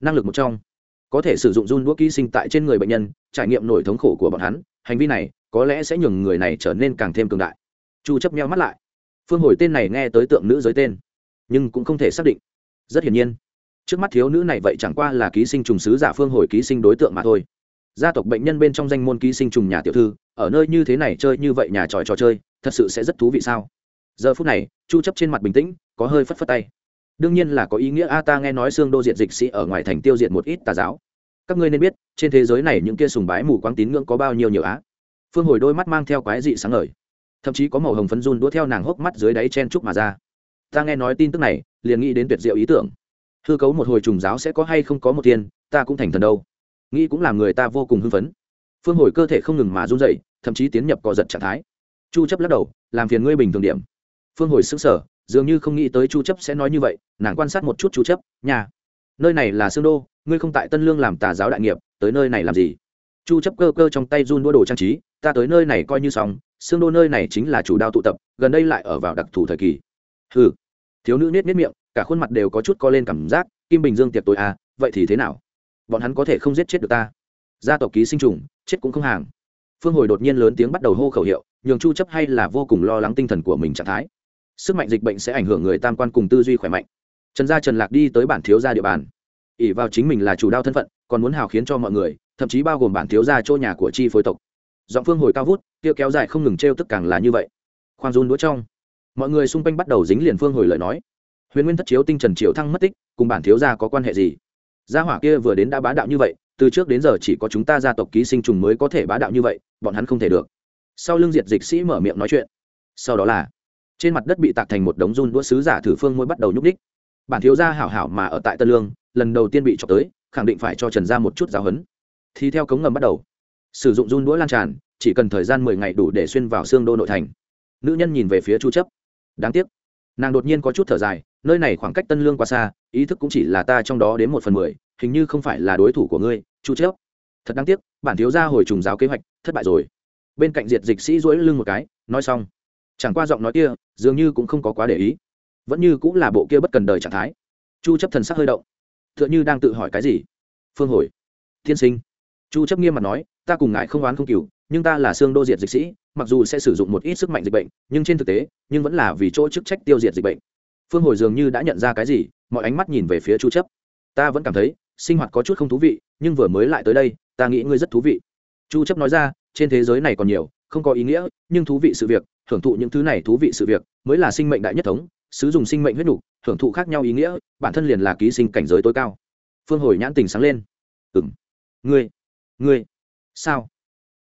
Năng lực một trong có thể sử dụng run đũa ký sinh tại trên người bệnh nhân, trải nghiệm nổi thống khổ của bọn hắn, hành vi này có lẽ sẽ nhường người này trở nên càng thêm cường đại. Chu chấp nheo mắt lại. Phương hồi tên này nghe tới tượng nữ giới tên, nhưng cũng không thể xác định. Rất hiển nhiên, trước mắt thiếu nữ này vậy chẳng qua là ký sinh trùng sứ giả phương hồi ký sinh đối tượng mà thôi. Gia tộc bệnh nhân bên trong danh môn ký sinh trùng nhà tiểu thư, ở nơi như thế này chơi như vậy nhà tròi trò chơi, thật sự sẽ rất thú vị sao? Giờ phút này, chu chấp trên mặt bình tĩnh, có hơi phất phất tay đương nhiên là có ý nghĩa a, ta nghe nói xương đô diệt dịch sĩ ở ngoài thành tiêu diệt một ít tà giáo. Các ngươi nên biết, trên thế giới này những kia sùng bái mù quáng tín ngưỡng có bao nhiêu nhiều á? Phương hồi đôi mắt mang theo quái dị sáng ngời. Thậm chí có màu hồng phấn run đua theo nàng hốc mắt dưới đáy chen trúc mà ra. Ta nghe nói tin tức này, liền nghĩ đến tuyệt diệu ý tưởng. Hư cấu một hồi trùng giáo sẽ có hay không có một tiền ta cũng thành thần đâu. Nghĩ cũng làm người ta vô cùng hưng phấn. Phương hồi cơ thể không ngừng mà run dậy thậm chí tiến nhập cò giật trạng thái. Chu chấp lắc đầu, làm phiền ngươi bình thường điểm. Phương hồi sững sờ dường như không nghĩ tới chu chấp sẽ nói như vậy, nàng quan sát một chút chu chấp, nhà, nơi này là sương đô, ngươi không tại tân lương làm tà giáo đại nghiệp, tới nơi này làm gì? Chu chấp cơ cơ trong tay run đua đồ trang trí, ta tới nơi này coi như xong, sương đô nơi này chính là chủ đao tụ tập, gần đây lại ở vào đặc thù thời kỳ. Hừ. Thiếu nữ nết nết miệng, cả khuôn mặt đều có chút co lên cảm giác, kim bình dương tiệc tối à vậy thì thế nào? Bọn hắn có thể không giết chết được ta. Gia tộc ký sinh trùng, chết cũng không hàng. Phương hồi đột nhiên lớn tiếng bắt đầu hô khẩu hiệu, nhường chu chấp hay là vô cùng lo lắng tinh thần của mình trạng thái sức mạnh dịch bệnh sẽ ảnh hưởng người tam quan cùng tư duy khỏe mạnh. Trần gia trần lạc đi tới bản thiếu gia địa bàn. Ỉ vào chính mình là chủ đao thân phận, còn muốn hào khiến cho mọi người, thậm chí bao gồm bản thiếu gia chỗ nhà của chi phối tộc. Giọng phương hồi cao vút, kia kéo dài không ngừng trêu tức càng là như vậy. Khoan run đũa trong. Mọi người xung quanh bắt đầu dính liền phương hồi lời nói. Huyền nguyên thất chiếu tinh trần triều thăng mất tích, cùng bản thiếu gia có quan hệ gì? Gia hỏa kia vừa đến đã bá đạo như vậy, từ trước đến giờ chỉ có chúng ta gia tộc ký sinh trùng mới có thể bá đạo như vậy, bọn hắn không thể được. Sau lưng diệt dịch sĩ mở miệng nói chuyện. Sau đó là trên mặt đất bị tạc thành một đống run đũa sứ giả thử phương môi bắt đầu nhúc ních bản thiếu gia hảo hảo mà ở tại tân lương, lần đầu tiên bị trọc tới, khẳng định phải cho trần gia một chút giáo hấn thì theo cống ngầm bắt đầu, sử dụng run đũa lan tràn, chỉ cần thời gian mười ngày đủ để xuyên vào xương đô nội thành. Nữ nhân nhìn về phía chu chấp. Đáng tiếc, nàng đột nhiên có chút thở dài, nơi này khoảng cách tân lương quá xa, ý thức cũng chỉ là ta trong đó đến một phần mười, hình như không phải là đối thủ của ngươi, chu chấp. Thật đáng tiếc, bản thiếu gia hồi trùng giáo kế hoạch, thất bại rồi. Bên cạnh diệt dịch sĩ duỗi lưng một cái, nói xong chẳng qua giọng nói kia, dường như cũng không có quá để ý. Vẫn như cũng là bộ kia bất cần đời trạng thái. Chu chấp thần sắc hơi động. Tựa như đang tự hỏi cái gì? Phương hồi. Thiên sinh. Chu chấp nghiêm mặt nói, ta cùng ngài không oán không cừu, nhưng ta là xương đô diệt dịch sĩ, mặc dù sẽ sử dụng một ít sức mạnh dịch bệnh, nhưng trên thực tế, nhưng vẫn là vì chỗ chức trách tiêu diệt dịch bệnh. Phương hồi dường như đã nhận ra cái gì, mọi ánh mắt nhìn về phía chu chấp. Ta vẫn cảm thấy, sinh hoạt có chút không thú vị, nhưng vừa mới lại tới đây, ta nghĩ ngươi rất thú vị. Chu chấp nói ra, trên thế giới này còn nhiều không có ý nghĩa, nhưng thú vị sự việc hưởng thụ những thứ này thú vị sự việc, mới là sinh mệnh đại nhất thống sử dụng sinh mệnh huyết nhục hưởng thụ khác nhau ý nghĩa, bản thân liền là ký sinh cảnh giới tối cao. Phương hồi nhãn tình sáng lên. Ừm. Ngươi. Ngươi. Sao?